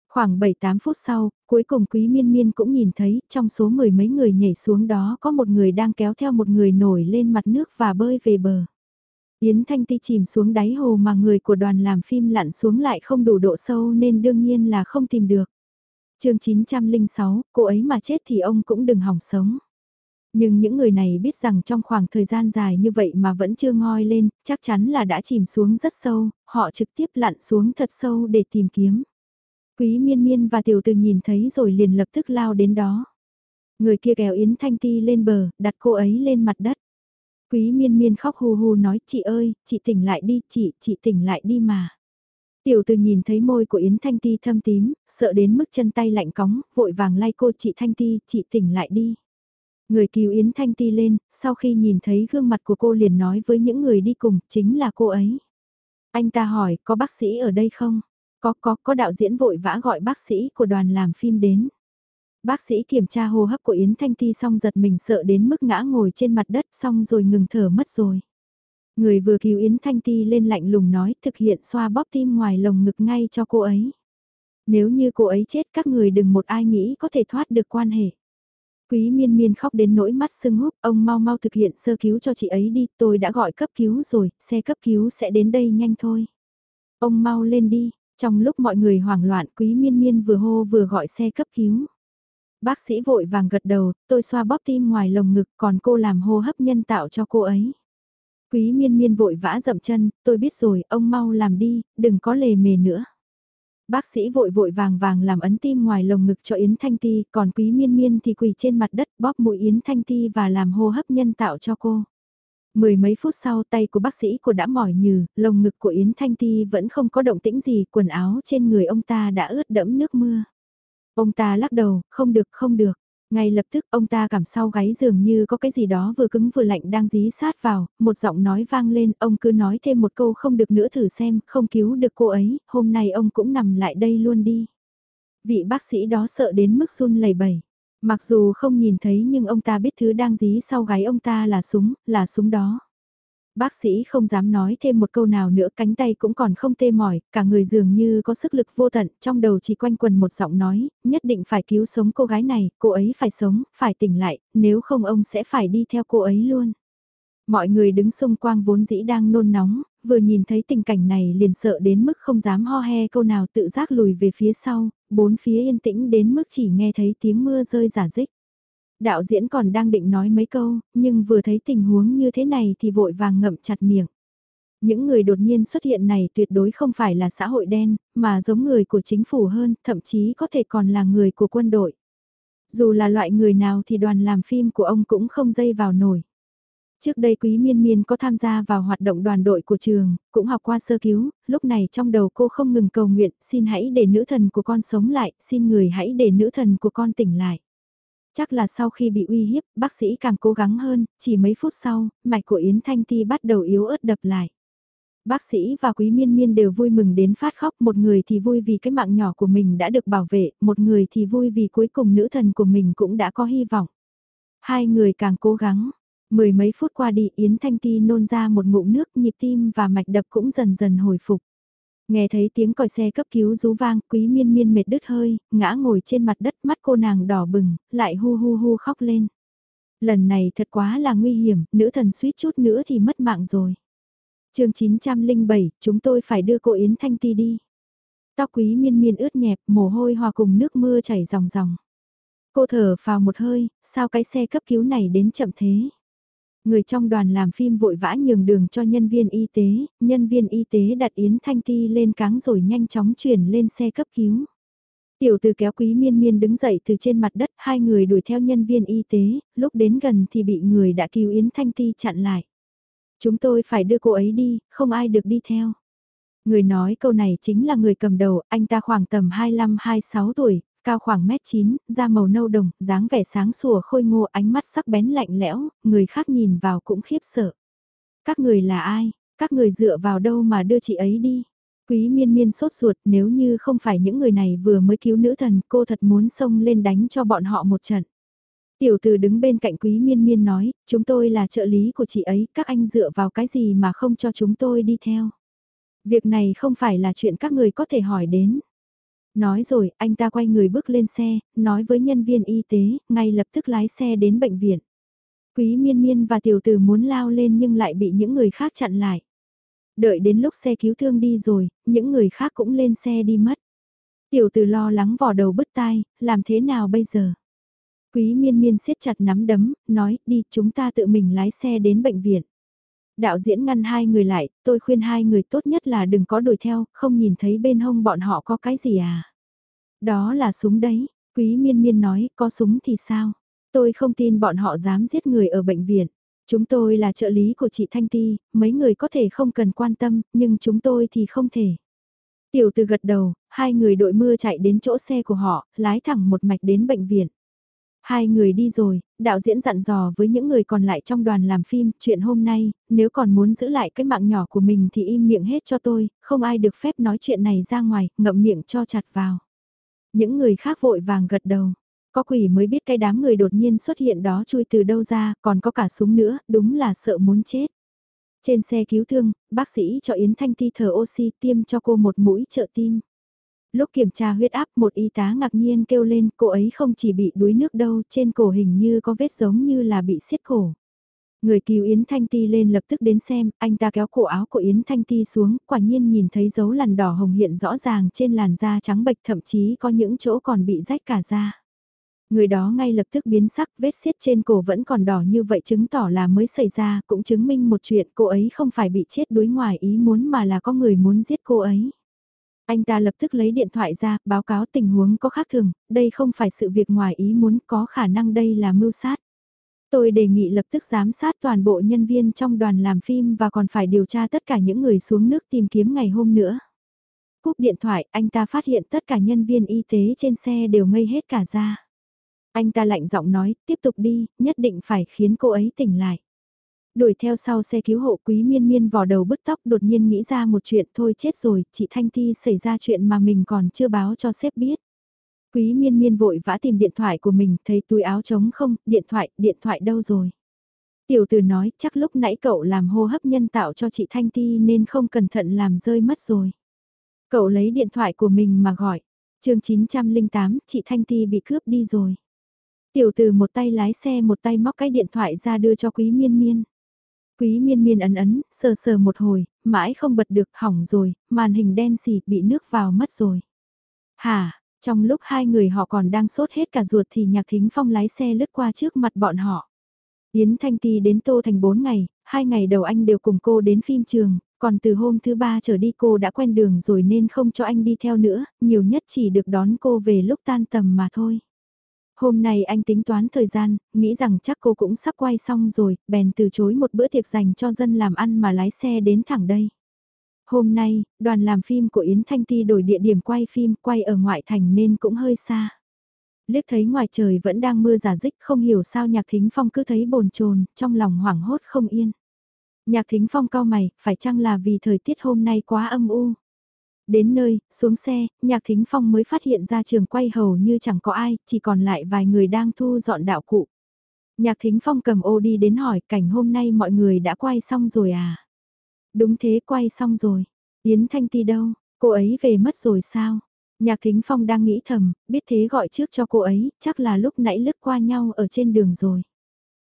Khoảng 7-8 phút sau, cuối cùng Quý Miên Miên cũng nhìn thấy, trong số mười mấy người nhảy xuống đó có một người đang kéo theo một người nổi lên mặt nước và bơi về bờ. Yến Thanh Ti chìm xuống đáy hồ mà người của đoàn làm phim lặn xuống lại không đủ độ sâu nên đương nhiên là không tìm được. Trường 906, cô ấy mà chết thì ông cũng đừng hỏng sống. Nhưng những người này biết rằng trong khoảng thời gian dài như vậy mà vẫn chưa ngoi lên, chắc chắn là đã chìm xuống rất sâu, họ trực tiếp lặn xuống thật sâu để tìm kiếm. Quý miên miên và tiểu từ nhìn thấy rồi liền lập tức lao đến đó. Người kia kéo Yến Thanh Ti lên bờ, đặt cô ấy lên mặt đất. Quý miên miên khóc hù hù nói chị ơi, chị tỉnh lại đi, chị, chị tỉnh lại đi mà. Tiểu từ nhìn thấy môi của Yến Thanh Ti thâm tím, sợ đến mức chân tay lạnh cóng, vội vàng lay cô chị Thanh Ti, chị tỉnh lại đi. Người cứu Yến Thanh Ti lên, sau khi nhìn thấy gương mặt của cô liền nói với những người đi cùng, chính là cô ấy. Anh ta hỏi, có bác sĩ ở đây không? Có, có, có đạo diễn vội vã gọi bác sĩ của đoàn làm phim đến. Bác sĩ kiểm tra hô hấp của Yến Thanh Ti xong giật mình sợ đến mức ngã ngồi trên mặt đất xong rồi ngừng thở mất rồi. Người vừa cứu Yến Thanh Ti lên lạnh lùng nói thực hiện xoa bóp tim ngoài lồng ngực ngay cho cô ấy. Nếu như cô ấy chết các người đừng một ai nghĩ có thể thoát được quan hệ. Quý miên miên khóc đến nỗi mắt sưng húp, ông mau mau thực hiện sơ cứu cho chị ấy đi, tôi đã gọi cấp cứu rồi, xe cấp cứu sẽ đến đây nhanh thôi. Ông mau lên đi, trong lúc mọi người hoảng loạn quý miên miên vừa hô vừa gọi xe cấp cứu. Bác sĩ vội vàng gật đầu, tôi xoa bóp tim ngoài lồng ngực còn cô làm hô hấp nhân tạo cho cô ấy. Quý miên miên vội vã dậm chân, tôi biết rồi, ông mau làm đi, đừng có lề mề nữa. Bác sĩ vội vội vàng vàng làm ấn tim ngoài lồng ngực cho Yến Thanh Ti, còn quý miên miên thì quỳ trên mặt đất bóp mũi Yến Thanh Ti và làm hô hấp nhân tạo cho cô. Mười mấy phút sau tay của bác sĩ của đã mỏi nhừ, lồng ngực của Yến Thanh Ti vẫn không có động tĩnh gì, quần áo trên người ông ta đã ướt đẫm nước mưa. Ông ta lắc đầu, không được, không được. Ngay lập tức ông ta cảm sau gáy dường như có cái gì đó vừa cứng vừa lạnh đang dí sát vào, một giọng nói vang lên, ông cứ nói thêm một câu không được nữa thử xem, không cứu được cô ấy, hôm nay ông cũng nằm lại đây luôn đi. Vị bác sĩ đó sợ đến mức run lẩy bẩy. Mặc dù không nhìn thấy nhưng ông ta biết thứ đang dí sau gáy ông ta là súng, là súng đó. Bác sĩ không dám nói thêm một câu nào nữa, cánh tay cũng còn không tê mỏi, cả người dường như có sức lực vô tận, trong đầu chỉ quanh quần một giọng nói, nhất định phải cứu sống cô gái này, cô ấy phải sống, phải tỉnh lại, nếu không ông sẽ phải đi theo cô ấy luôn. Mọi người đứng xung quanh vốn dĩ đang nôn nóng, vừa nhìn thấy tình cảnh này liền sợ đến mức không dám ho he câu nào tự giác lùi về phía sau, bốn phía yên tĩnh đến mức chỉ nghe thấy tiếng mưa rơi giả dích. Đạo diễn còn đang định nói mấy câu, nhưng vừa thấy tình huống như thế này thì vội vàng ngậm chặt miệng. Những người đột nhiên xuất hiện này tuyệt đối không phải là xã hội đen, mà giống người của chính phủ hơn, thậm chí có thể còn là người của quân đội. Dù là loại người nào thì đoàn làm phim của ông cũng không dây vào nổi. Trước đây Quý Miên Miên có tham gia vào hoạt động đoàn đội của trường, cũng học qua sơ cứu, lúc này trong đầu cô không ngừng cầu nguyện, xin hãy để nữ thần của con sống lại, xin người hãy để nữ thần của con tỉnh lại. Chắc là sau khi bị uy hiếp, bác sĩ càng cố gắng hơn, chỉ mấy phút sau, mạch của Yến Thanh Ti bắt đầu yếu ớt đập lại. Bác sĩ và Quý Miên Miên đều vui mừng đến phát khóc, một người thì vui vì cái mạng nhỏ của mình đã được bảo vệ, một người thì vui vì cuối cùng nữ thần của mình cũng đã có hy vọng. Hai người càng cố gắng, mười mấy phút qua đi Yến Thanh Ti nôn ra một ngụm nước nhịp tim và mạch đập cũng dần dần hồi phục. Nghe thấy tiếng còi xe cấp cứu rú vang, quý miên miên mệt đứt hơi, ngã ngồi trên mặt đất mắt cô nàng đỏ bừng, lại hu hu hu khóc lên. Lần này thật quá là nguy hiểm, nữ thần suýt chút nữa thì mất mạng rồi. chương 907, chúng tôi phải đưa cô Yến Thanh Ti đi. Tóc quý miên miên ướt nhẹp, mồ hôi hòa cùng nước mưa chảy ròng ròng. Cô thở vào một hơi, sao cái xe cấp cứu này đến chậm thế? Người trong đoàn làm phim vội vã nhường đường cho nhân viên y tế, nhân viên y tế đặt Yến Thanh Ti lên cáng rồi nhanh chóng chuyển lên xe cấp cứu. Tiểu từ kéo quý miên miên đứng dậy từ trên mặt đất, hai người đuổi theo nhân viên y tế, lúc đến gần thì bị người đã cứu Yến Thanh Ti chặn lại. Chúng tôi phải đưa cô ấy đi, không ai được đi theo. Người nói câu này chính là người cầm đầu, anh ta khoảng tầm 25-26 tuổi, cao khoảng mét 9, da màu nâu đồng, dáng vẻ sáng sủa khôi ngô ánh mắt sắc bén lạnh lẽo, người khác nhìn vào cũng khiếp sợ. Các người là ai? Các người dựa vào đâu mà đưa chị ấy đi? Quý miên miên sốt ruột nếu như không phải những người này vừa mới cứu nữ thần cô thật muốn xông lên đánh cho bọn họ một trận. Tiểu từ đứng bên cạnh quý miên miên nói, chúng tôi là trợ lý của chị ấy, các anh dựa vào cái gì mà không cho chúng tôi đi theo. Việc này không phải là chuyện các người có thể hỏi đến. Nói rồi, anh ta quay người bước lên xe, nói với nhân viên y tế, ngay lập tức lái xe đến bệnh viện. Quý miên miên và tiểu tử muốn lao lên nhưng lại bị những người khác chặn lại. Đợi đến lúc xe cứu thương đi rồi, những người khác cũng lên xe đi mất. Tiểu tử lo lắng vò đầu bứt tai, làm thế nào bây giờ? Quý miên miên siết chặt nắm đấm, nói, đi chúng ta tự mình lái xe đến bệnh viện. Đạo diễn ngăn hai người lại, tôi khuyên hai người tốt nhất là đừng có đuổi theo, không nhìn thấy bên hông bọn họ có cái gì à. Đó là súng đấy, quý miên miên nói, có súng thì sao? Tôi không tin bọn họ dám giết người ở bệnh viện. Chúng tôi là trợ lý của chị Thanh Ti, mấy người có thể không cần quan tâm, nhưng chúng tôi thì không thể. Tiểu từ gật đầu, hai người đội mưa chạy đến chỗ xe của họ, lái thẳng một mạch đến bệnh viện. Hai người đi rồi, đạo diễn dặn dò với những người còn lại trong đoàn làm phim, chuyện hôm nay, nếu còn muốn giữ lại cái mạng nhỏ của mình thì im miệng hết cho tôi, không ai được phép nói chuyện này ra ngoài, ngậm miệng cho chặt vào. Những người khác vội vàng gật đầu. Có quỷ mới biết cái đám người đột nhiên xuất hiện đó chui từ đâu ra, còn có cả súng nữa, đúng là sợ muốn chết. Trên xe cứu thương, bác sĩ cho Yến Thanh Ti thở oxy tiêm cho cô một mũi trợ tim. Lúc kiểm tra huyết áp một y tá ngạc nhiên kêu lên cô ấy không chỉ bị đuối nước đâu, trên cổ hình như có vết giống như là bị xiết cổ. Người cứu Yến Thanh Ti lên lập tức đến xem, anh ta kéo cổ áo của Yến Thanh Ti xuống, quả nhiên nhìn thấy dấu lằn đỏ hồng hiện rõ ràng trên làn da trắng bệch thậm chí có những chỗ còn bị rách cả da. Người đó ngay lập tức biến sắc, vết xiết trên cổ vẫn còn đỏ như vậy chứng tỏ là mới xảy ra, cũng chứng minh một chuyện cô ấy không phải bị chết đuối ngoài ý muốn mà là có người muốn giết cô ấy. Anh ta lập tức lấy điện thoại ra, báo cáo tình huống có khác thường, đây không phải sự việc ngoài ý muốn có khả năng đây là mưu sát. Tôi đề nghị lập tức giám sát toàn bộ nhân viên trong đoàn làm phim và còn phải điều tra tất cả những người xuống nước tìm kiếm ngày hôm nữa. Cúp điện thoại, anh ta phát hiện tất cả nhân viên y tế trên xe đều ngây hết cả ra. Anh ta lạnh giọng nói, tiếp tục đi, nhất định phải khiến cô ấy tỉnh lại. Đuổi theo sau xe cứu hộ quý miên miên vò đầu bứt tóc đột nhiên nghĩ ra một chuyện thôi chết rồi, chị Thanh thi xảy ra chuyện mà mình còn chưa báo cho sếp biết. Quý miên miên vội vã tìm điện thoại của mình, thấy túi áo trống không, điện thoại, điện thoại đâu rồi. Tiểu tử nói chắc lúc nãy cậu làm hô hấp nhân tạo cho chị Thanh Ti nên không cẩn thận làm rơi mất rồi. Cậu lấy điện thoại của mình mà gọi. chương 908, chị Thanh Ti bị cướp đi rồi. Tiểu tử một tay lái xe một tay móc cái điện thoại ra đưa cho quý miên miên. Quý miên miên ấn ấn, sờ sờ một hồi, mãi không bật được, hỏng rồi, màn hình đen xì, bị nước vào mất rồi. Hả, trong lúc hai người họ còn đang sốt hết cả ruột thì nhạc thính phong lái xe lướt qua trước mặt bọn họ. Yến Thanh Ti đến Tô Thành 4 ngày, hai ngày đầu anh đều cùng cô đến phim trường, còn từ hôm thứ ba trở đi cô đã quen đường rồi nên không cho anh đi theo nữa, nhiều nhất chỉ được đón cô về lúc tan tầm mà thôi. Hôm nay anh tính toán thời gian, nghĩ rằng chắc cô cũng sắp quay xong rồi, bèn từ chối một bữa tiệc dành cho dân làm ăn mà lái xe đến thẳng đây. Hôm nay, đoàn làm phim của Yến Thanh Ti đổi địa điểm quay phim, quay ở ngoại thành nên cũng hơi xa. Liếc thấy ngoài trời vẫn đang mưa giả dích không hiểu sao nhạc thính phong cứ thấy bồn chồn trong lòng hoảng hốt không yên. Nhạc thính phong cao mày, phải chăng là vì thời tiết hôm nay quá âm u? Đến nơi, xuống xe, nhạc thính phong mới phát hiện ra trường quay hầu như chẳng có ai, chỉ còn lại vài người đang thu dọn đạo cụ. Nhạc thính phong cầm ô đi đến hỏi cảnh hôm nay mọi người đã quay xong rồi à? Đúng thế quay xong rồi. Yến Thanh Ti đâu, cô ấy về mất rồi sao? Nhạc thính phong đang nghĩ thầm, biết thế gọi trước cho cô ấy, chắc là lúc nãy lướt qua nhau ở trên đường rồi.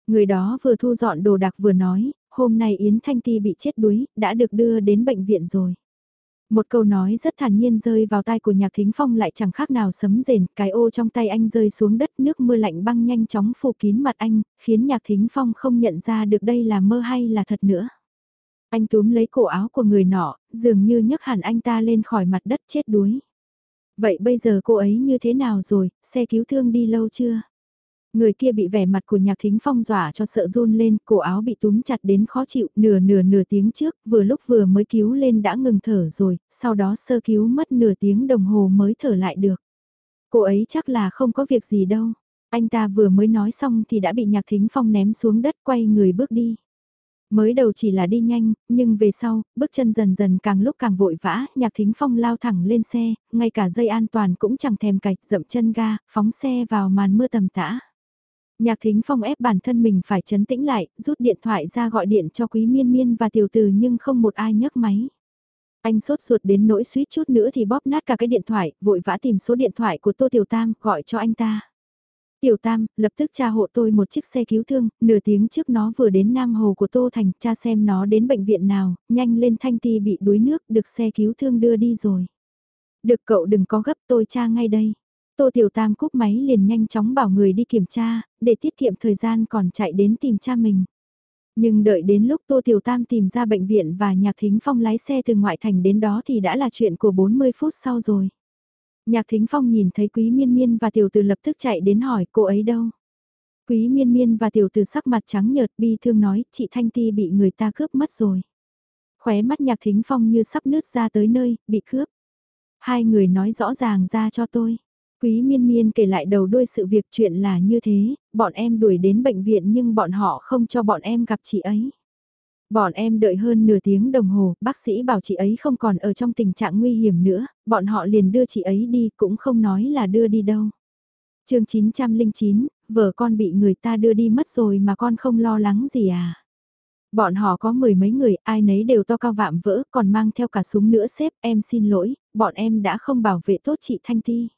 Người đó vừa thu dọn đồ đạc vừa nói, hôm nay Yến Thanh Ti bị chết đuối, đã được đưa đến bệnh viện rồi. Một câu nói rất thản nhiên rơi vào tai của nhạc thính phong lại chẳng khác nào sấm rền, cái ô trong tay anh rơi xuống đất nước mưa lạnh băng nhanh chóng phủ kín mặt anh, khiến nhạc thính phong không nhận ra được đây là mơ hay là thật nữa. Anh túm lấy cổ áo của người nọ, dường như nhấc hẳn anh ta lên khỏi mặt đất chết đuối. Vậy bây giờ cô ấy như thế nào rồi, xe cứu thương đi lâu chưa? Người kia bị vẻ mặt của nhạc thính phong dọa cho sợ run lên, cổ áo bị túm chặt đến khó chịu, nửa nửa nửa tiếng trước, vừa lúc vừa mới cứu lên đã ngừng thở rồi, sau đó sơ cứu mất nửa tiếng đồng hồ mới thở lại được. Cô ấy chắc là không có việc gì đâu. Anh ta vừa mới nói xong thì đã bị nhạc thính phong ném xuống đất quay người bước đi. Mới đầu chỉ là đi nhanh, nhưng về sau, bước chân dần dần càng lúc càng vội vã, nhạc thính phong lao thẳng lên xe, ngay cả dây an toàn cũng chẳng thèm cạch, dậm chân ga, phóng xe vào màn mưa tầm tã. Nhạc thính phong ép bản thân mình phải chấn tĩnh lại, rút điện thoại ra gọi điện cho quý miên miên và tiểu từ nhưng không một ai nhấc máy. Anh sốt ruột đến nỗi suýt chút nữa thì bóp nát cả cái điện thoại, vội vã tìm số điện thoại của Tô Tiểu Tam, gọi cho anh ta. Tiểu Tam, lập tức tra hộ tôi một chiếc xe cứu thương, nửa tiếng trước nó vừa đến Nam Hồ của Tô Thành, cha xem nó đến bệnh viện nào, nhanh lên Thanh Ti bị đuối nước, được xe cứu thương đưa đi rồi. Được cậu đừng có gấp tôi tra ngay đây. Tô Tiểu Tam cúp máy liền nhanh chóng bảo người đi kiểm tra, để tiết kiệm thời gian còn chạy đến tìm cha mình. Nhưng đợi đến lúc Tô Tiểu Tam tìm ra bệnh viện và Nhạc Thính Phong lái xe từ ngoại thành đến đó thì đã là chuyện của 40 phút sau rồi. Nhạc Thính Phong nhìn thấy Quý Miên Miên và Tiểu Từ lập tức chạy đến hỏi cô ấy đâu. Quý Miên Miên và Tiểu Từ sắc mặt trắng nhợt bi thương nói chị Thanh Ti bị người ta cướp mất rồi. Khóe mắt Nhạc Thính Phong như sắp nứt ra tới nơi, bị cướp. Hai người nói rõ ràng ra cho tôi. Quý miên miên kể lại đầu đuôi sự việc chuyện là như thế, bọn em đuổi đến bệnh viện nhưng bọn họ không cho bọn em gặp chị ấy. Bọn em đợi hơn nửa tiếng đồng hồ, bác sĩ bảo chị ấy không còn ở trong tình trạng nguy hiểm nữa, bọn họ liền đưa chị ấy đi cũng không nói là đưa đi đâu. chương 909, vợ con bị người ta đưa đi mất rồi mà con không lo lắng gì à? Bọn họ có mười mấy người, ai nấy đều to cao vạm vỡ, còn mang theo cả súng nữa xếp, em xin lỗi, bọn em đã không bảo vệ tốt chị Thanh Ti.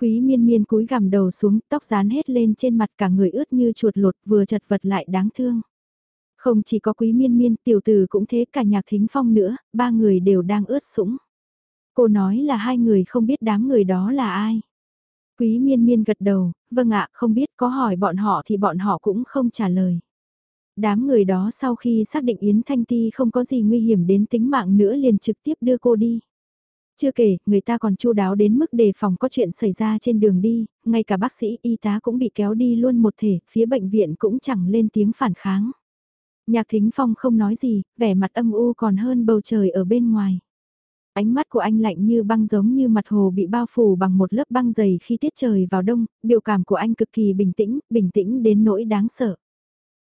Quý miên miên cúi gằm đầu xuống, tóc dán hết lên trên mặt cả người ướt như chuột lột vừa chật vật lại đáng thương. Không chỉ có quý miên miên, tiểu tử cũng thế cả nhạc thính phong nữa, ba người đều đang ướt sũng. Cô nói là hai người không biết đám người đó là ai. Quý miên miên gật đầu, vâng ạ, không biết có hỏi bọn họ thì bọn họ cũng không trả lời. Đám người đó sau khi xác định Yến Thanh Ti không có gì nguy hiểm đến tính mạng nữa liền trực tiếp đưa cô đi. Chưa kể, người ta còn chu đáo đến mức đề phòng có chuyện xảy ra trên đường đi, ngay cả bác sĩ y tá cũng bị kéo đi luôn một thể, phía bệnh viện cũng chẳng lên tiếng phản kháng. Nhạc thính phong không nói gì, vẻ mặt âm u còn hơn bầu trời ở bên ngoài. Ánh mắt của anh lạnh như băng giống như mặt hồ bị bao phủ bằng một lớp băng dày khi tiết trời vào đông, biểu cảm của anh cực kỳ bình tĩnh, bình tĩnh đến nỗi đáng sợ.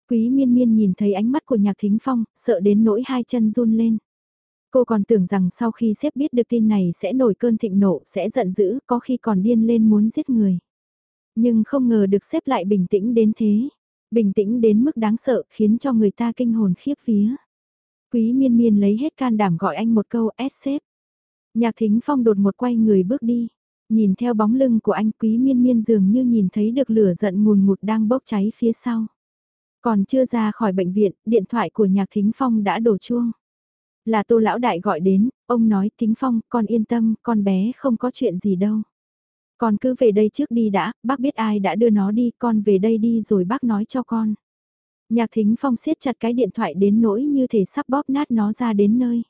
Quý miên miên nhìn thấy ánh mắt của nhạc thính phong, sợ đến nỗi hai chân run lên. Cô còn tưởng rằng sau khi sếp biết được tin này sẽ nổi cơn thịnh nộ, sẽ giận dữ, có khi còn điên lên muốn giết người. Nhưng không ngờ được sếp lại bình tĩnh đến thế. Bình tĩnh đến mức đáng sợ khiến cho người ta kinh hồn khiếp vía. Quý miên miên lấy hết can đảm gọi anh một câu S sếp. Nhạc thính phong đột một quay người bước đi. Nhìn theo bóng lưng của anh quý miên miên dường như nhìn thấy được lửa giận ngùn ngụt đang bốc cháy phía sau. Còn chưa ra khỏi bệnh viện, điện thoại của nhạc thính phong đã đổ chuông. Là tô lão đại gọi đến, ông nói tính phong, con yên tâm, con bé không có chuyện gì đâu. Con cứ về đây trước đi đã, bác biết ai đã đưa nó đi, con về đây đi rồi bác nói cho con. Nhạc thính phong siết chặt cái điện thoại đến nỗi như thể sắp bóp nát nó ra đến nơi.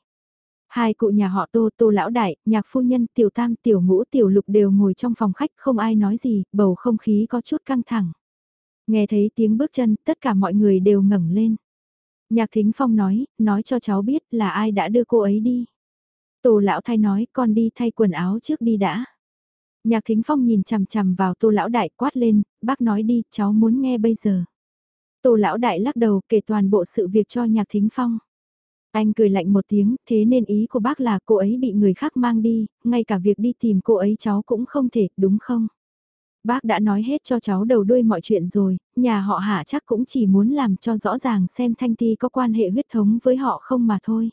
Hai cụ nhà họ tô, tô lão đại, nhạc phu nhân, tiểu tam, tiểu ngũ, tiểu lục đều ngồi trong phòng khách không ai nói gì, bầu không khí có chút căng thẳng. Nghe thấy tiếng bước chân, tất cả mọi người đều ngẩng lên. Nhạc Thính Phong nói, nói cho cháu biết là ai đã đưa cô ấy đi. Tô lão thay nói con đi thay quần áo trước đi đã. Nhạc Thính Phong nhìn chằm chằm vào tô lão đại quát lên, bác nói đi, cháu muốn nghe bây giờ. Tô lão đại lắc đầu kể toàn bộ sự việc cho Nhạc Thính Phong. Anh cười lạnh một tiếng, thế nên ý của bác là cô ấy bị người khác mang đi, ngay cả việc đi tìm cô ấy cháu cũng không thể, đúng không? Bác đã nói hết cho cháu đầu đuôi mọi chuyện rồi, nhà họ hạ chắc cũng chỉ muốn làm cho rõ ràng xem Thanh Ti có quan hệ huyết thống với họ không mà thôi.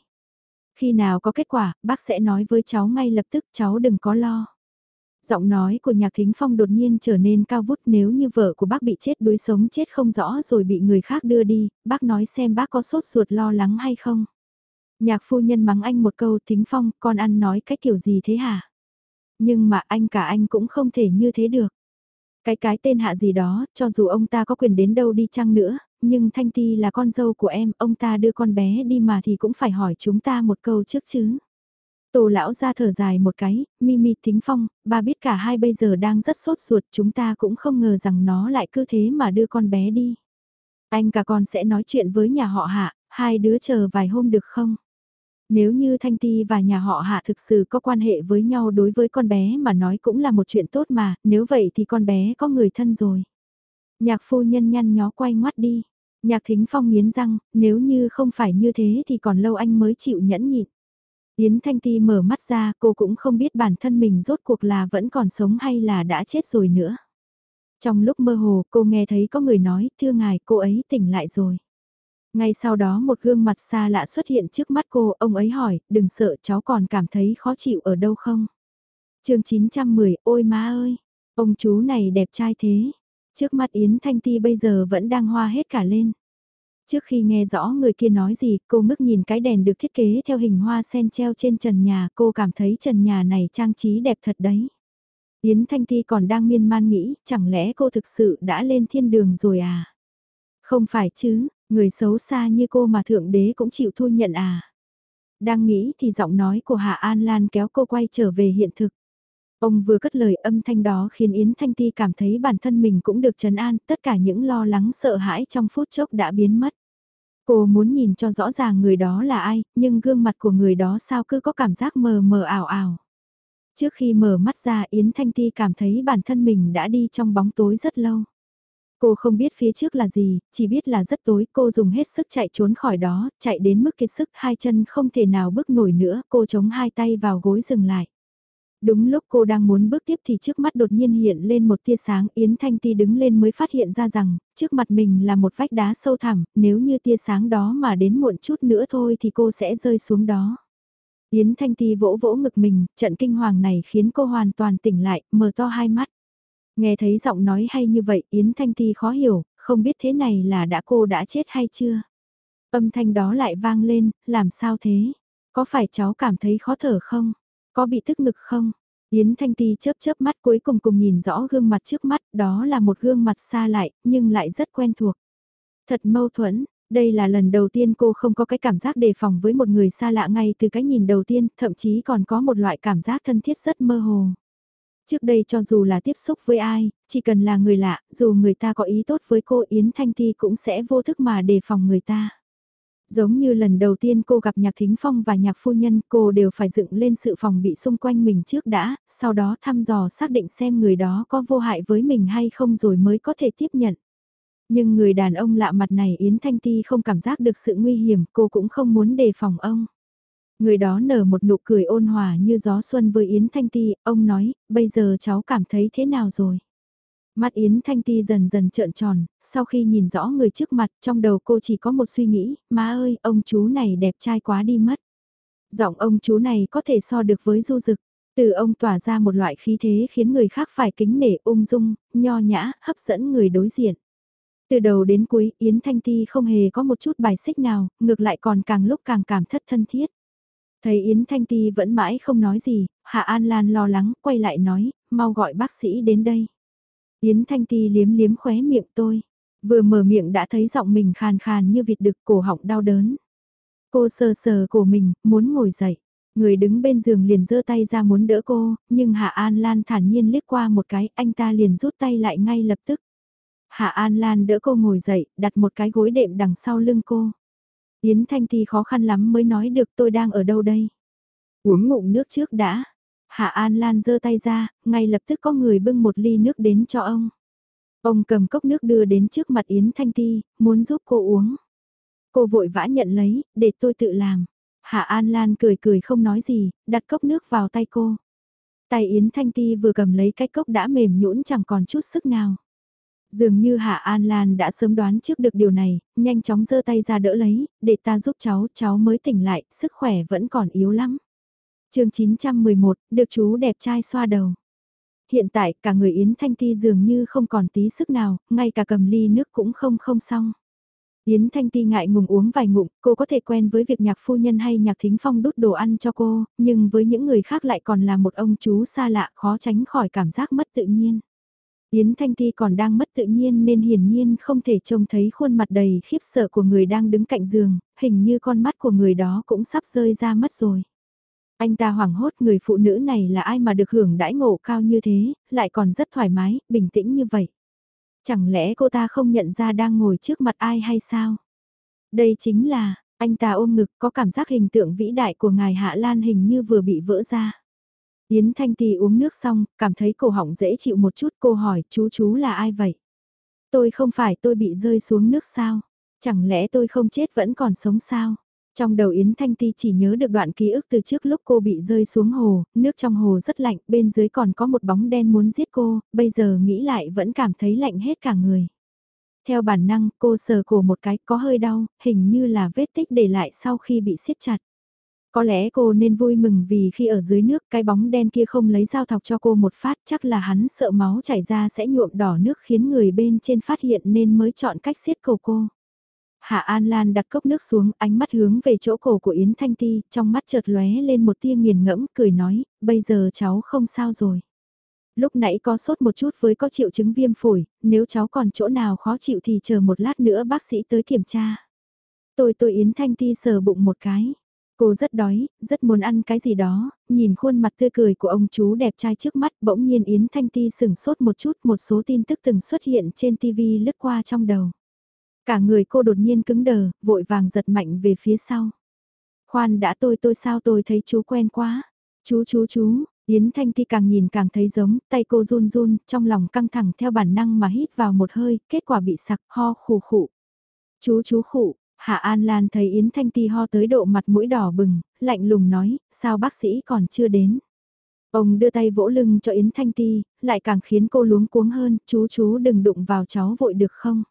Khi nào có kết quả, bác sẽ nói với cháu ngay lập tức cháu đừng có lo. Giọng nói của nhạc thính phong đột nhiên trở nên cao vút nếu như vợ của bác bị chết đuối sống chết không rõ rồi bị người khác đưa đi, bác nói xem bác có sốt ruột lo lắng hay không. Nhạc phu nhân mắng anh một câu thính phong con ăn nói cách kiểu gì thế hả? Nhưng mà anh cả anh cũng không thể như thế được. Cái cái tên hạ gì đó, cho dù ông ta có quyền đến đâu đi chăng nữa, nhưng Thanh Ti là con dâu của em, ông ta đưa con bé đi mà thì cũng phải hỏi chúng ta một câu trước chứ. Tô lão ra thở dài một cái, Mimi Thính Phong, bà biết cả hai bây giờ đang rất sốt ruột chúng ta cũng không ngờ rằng nó lại cứ thế mà đưa con bé đi. Anh cả con sẽ nói chuyện với nhà họ hạ, hai đứa chờ vài hôm được không? Nếu như Thanh Ti và nhà họ Hạ thực sự có quan hệ với nhau đối với con bé mà nói cũng là một chuyện tốt mà, nếu vậy thì con bé có người thân rồi. Nhạc phu nhân nhăn nhó quay ngoắt đi. Nhạc thính phong nghiến răng, nếu như không phải như thế thì còn lâu anh mới chịu nhẫn nhịn. Yến Thanh Ti mở mắt ra cô cũng không biết bản thân mình rốt cuộc là vẫn còn sống hay là đã chết rồi nữa. Trong lúc mơ hồ cô nghe thấy có người nói, thưa ngài cô ấy tỉnh lại rồi. Ngay sau đó một gương mặt xa lạ xuất hiện trước mắt cô, ông ấy hỏi, đừng sợ cháu còn cảm thấy khó chịu ở đâu không? chương 910, ôi má ơi, ông chú này đẹp trai thế. Trước mắt Yến Thanh Ti bây giờ vẫn đang hoa hết cả lên. Trước khi nghe rõ người kia nói gì, cô ngước nhìn cái đèn được thiết kế theo hình hoa sen treo trên trần nhà, cô cảm thấy trần nhà này trang trí đẹp thật đấy. Yến Thanh Ti còn đang miên man nghĩ, chẳng lẽ cô thực sự đã lên thiên đường rồi à? Không phải chứ, người xấu xa như cô mà thượng đế cũng chịu thu nhận à? Đang nghĩ thì giọng nói của Hạ An Lan kéo cô quay trở về hiện thực. Ông vừa cất lời âm thanh đó khiến Yến Thanh Ti cảm thấy bản thân mình cũng được trấn an, tất cả những lo lắng sợ hãi trong phút chốc đã biến mất. Cô muốn nhìn cho rõ ràng người đó là ai, nhưng gương mặt của người đó sao cứ có cảm giác mờ mờ ảo ảo. Trước khi mở mắt ra Yến Thanh Ti cảm thấy bản thân mình đã đi trong bóng tối rất lâu. Cô không biết phía trước là gì, chỉ biết là rất tối, cô dùng hết sức chạy trốn khỏi đó, chạy đến mức kiệt sức hai chân không thể nào bước nổi nữa, cô chống hai tay vào gối dừng lại. Đúng lúc cô đang muốn bước tiếp thì trước mắt đột nhiên hiện lên một tia sáng Yến Thanh Ti đứng lên mới phát hiện ra rằng, trước mặt mình là một vách đá sâu thẳm, nếu như tia sáng đó mà đến muộn chút nữa thôi thì cô sẽ rơi xuống đó. Yến Thanh Ti vỗ vỗ ngực mình, trận kinh hoàng này khiến cô hoàn toàn tỉnh lại, mở to hai mắt. Nghe thấy giọng nói hay như vậy Yến Thanh Ti khó hiểu, không biết thế này là đã cô đã chết hay chưa. Âm thanh đó lại vang lên, làm sao thế? Có phải cháu cảm thấy khó thở không? Có bị tức ngực không? Yến Thanh Ti chớp chớp mắt cuối cùng cùng nhìn rõ gương mặt trước mắt, đó là một gương mặt xa lại, nhưng lại rất quen thuộc. Thật mâu thuẫn, đây là lần đầu tiên cô không có cái cảm giác đề phòng với một người xa lạ ngay từ cái nhìn đầu tiên, thậm chí còn có một loại cảm giác thân thiết rất mơ hồ. Trước đây cho dù là tiếp xúc với ai, chỉ cần là người lạ, dù người ta có ý tốt với cô Yến Thanh Ti cũng sẽ vô thức mà đề phòng người ta. Giống như lần đầu tiên cô gặp Nhạc Thính Phong và Nhạc Phu Nhân cô đều phải dựng lên sự phòng bị xung quanh mình trước đã, sau đó thăm dò xác định xem người đó có vô hại với mình hay không rồi mới có thể tiếp nhận. Nhưng người đàn ông lạ mặt này Yến Thanh Ti không cảm giác được sự nguy hiểm, cô cũng không muốn đề phòng ông. Người đó nở một nụ cười ôn hòa như gió xuân với Yến Thanh Ti, ông nói, bây giờ cháu cảm thấy thế nào rồi? Mắt Yến Thanh Ti dần dần trợn tròn, sau khi nhìn rõ người trước mặt trong đầu cô chỉ có một suy nghĩ, má ơi, ông chú này đẹp trai quá đi mất. Giọng ông chú này có thể so được với du dực, từ ông tỏa ra một loại khí thế khiến người khác phải kính nể ung dung, nho nhã, hấp dẫn người đối diện. Từ đầu đến cuối, Yến Thanh Ti không hề có một chút bài xích nào, ngược lại còn càng lúc càng cảm thất thân thiết. Thấy Yến Thanh Ti vẫn mãi không nói gì, Hạ An Lan lo lắng, quay lại nói, mau gọi bác sĩ đến đây. Yến Thanh Ti liếm liếm khóe miệng tôi. Vừa mở miệng đã thấy giọng mình khàn khàn như vịt đực cổ họng đau đớn. Cô sờ sờ cổ mình, muốn ngồi dậy. Người đứng bên giường liền giơ tay ra muốn đỡ cô, nhưng Hạ An Lan thản nhiên liếc qua một cái, anh ta liền rút tay lại ngay lập tức. Hạ An Lan đỡ cô ngồi dậy, đặt một cái gối đệm đằng sau lưng cô. Yến Thanh Ti khó khăn lắm mới nói được tôi đang ở đâu đây. Uống ngụm nước trước đã. Hạ An Lan giơ tay ra, ngay lập tức có người bưng một ly nước đến cho ông. Ông cầm cốc nước đưa đến trước mặt Yến Thanh Ti, muốn giúp cô uống. Cô vội vã nhận lấy, để tôi tự làm. Hạ An Lan cười cười không nói gì, đặt cốc nước vào tay cô. Tay Yến Thanh Ti vừa cầm lấy cái cốc đã mềm nhũn chẳng còn chút sức nào. Dường như Hạ An Lan đã sớm đoán trước được điều này, nhanh chóng giơ tay ra đỡ lấy, để ta giúp cháu, cháu mới tỉnh lại, sức khỏe vẫn còn yếu lắm chương 911, được chú đẹp trai xoa đầu. Hiện tại cả người Yến Thanh Ti dường như không còn tí sức nào, ngay cả cầm ly nước cũng không không xong. Yến Thanh Ti ngại ngùng uống vài ngụm, cô có thể quen với việc nhạc phu nhân hay nhạc thính phong đút đồ ăn cho cô, nhưng với những người khác lại còn là một ông chú xa lạ khó tránh khỏi cảm giác mất tự nhiên. Yến Thanh Ti còn đang mất tự nhiên nên hiển nhiên không thể trông thấy khuôn mặt đầy khiếp sợ của người đang đứng cạnh giường, hình như con mắt của người đó cũng sắp rơi ra mất rồi. Anh ta hoảng hốt người phụ nữ này là ai mà được hưởng đãi ngộ cao như thế, lại còn rất thoải mái, bình tĩnh như vậy. Chẳng lẽ cô ta không nhận ra đang ngồi trước mặt ai hay sao? Đây chính là, anh ta ôm ngực có cảm giác hình tượng vĩ đại của ngài Hạ Lan hình như vừa bị vỡ ra. Yến Thanh Tì uống nước xong, cảm thấy cổ họng dễ chịu một chút cô hỏi chú chú là ai vậy? Tôi không phải tôi bị rơi xuống nước sao? Chẳng lẽ tôi không chết vẫn còn sống sao? Trong đầu Yến Thanh Ti chỉ nhớ được đoạn ký ức từ trước lúc cô bị rơi xuống hồ, nước trong hồ rất lạnh, bên dưới còn có một bóng đen muốn giết cô, bây giờ nghĩ lại vẫn cảm thấy lạnh hết cả người. Theo bản năng, cô sờ cổ một cái có hơi đau, hình như là vết tích để lại sau khi bị siết chặt. Có lẽ cô nên vui mừng vì khi ở dưới nước cái bóng đen kia không lấy dao thọc cho cô một phát chắc là hắn sợ máu chảy ra sẽ nhuộm đỏ nước khiến người bên trên phát hiện nên mới chọn cách siết cổ cô. Hạ An Lan đặt cốc nước xuống, ánh mắt hướng về chỗ cổ của Yến Thanh Ti, trong mắt chợt lóe lên một tia nghiền ngẫm, cười nói, bây giờ cháu không sao rồi. Lúc nãy có sốt một chút với có triệu chứng viêm phổi, nếu cháu còn chỗ nào khó chịu thì chờ một lát nữa bác sĩ tới kiểm tra. Tôi tôi Yến Thanh Ti sờ bụng một cái. Cô rất đói, rất muốn ăn cái gì đó, nhìn khuôn mặt tươi cười của ông chú đẹp trai trước mắt bỗng nhiên Yến Thanh Ti sừng sốt một chút một số tin tức từng xuất hiện trên TV lướt qua trong đầu. Cả người cô đột nhiên cứng đờ, vội vàng giật mạnh về phía sau. Khoan đã tôi tôi sao tôi thấy chú quen quá. Chú chú chú, Yến Thanh Ti càng nhìn càng thấy giống, tay cô run run, trong lòng căng thẳng theo bản năng mà hít vào một hơi, kết quả bị sặc, ho khủ khủ. Chú chú khủ. Hạ An Lan thấy Yến Thanh Ti ho tới độ mặt mũi đỏ bừng, lạnh lùng nói, sao bác sĩ còn chưa đến. Ông đưa tay vỗ lưng cho Yến Thanh Ti, lại càng khiến cô luống cuống hơn, chú chú đừng đụng vào cháu vội được không?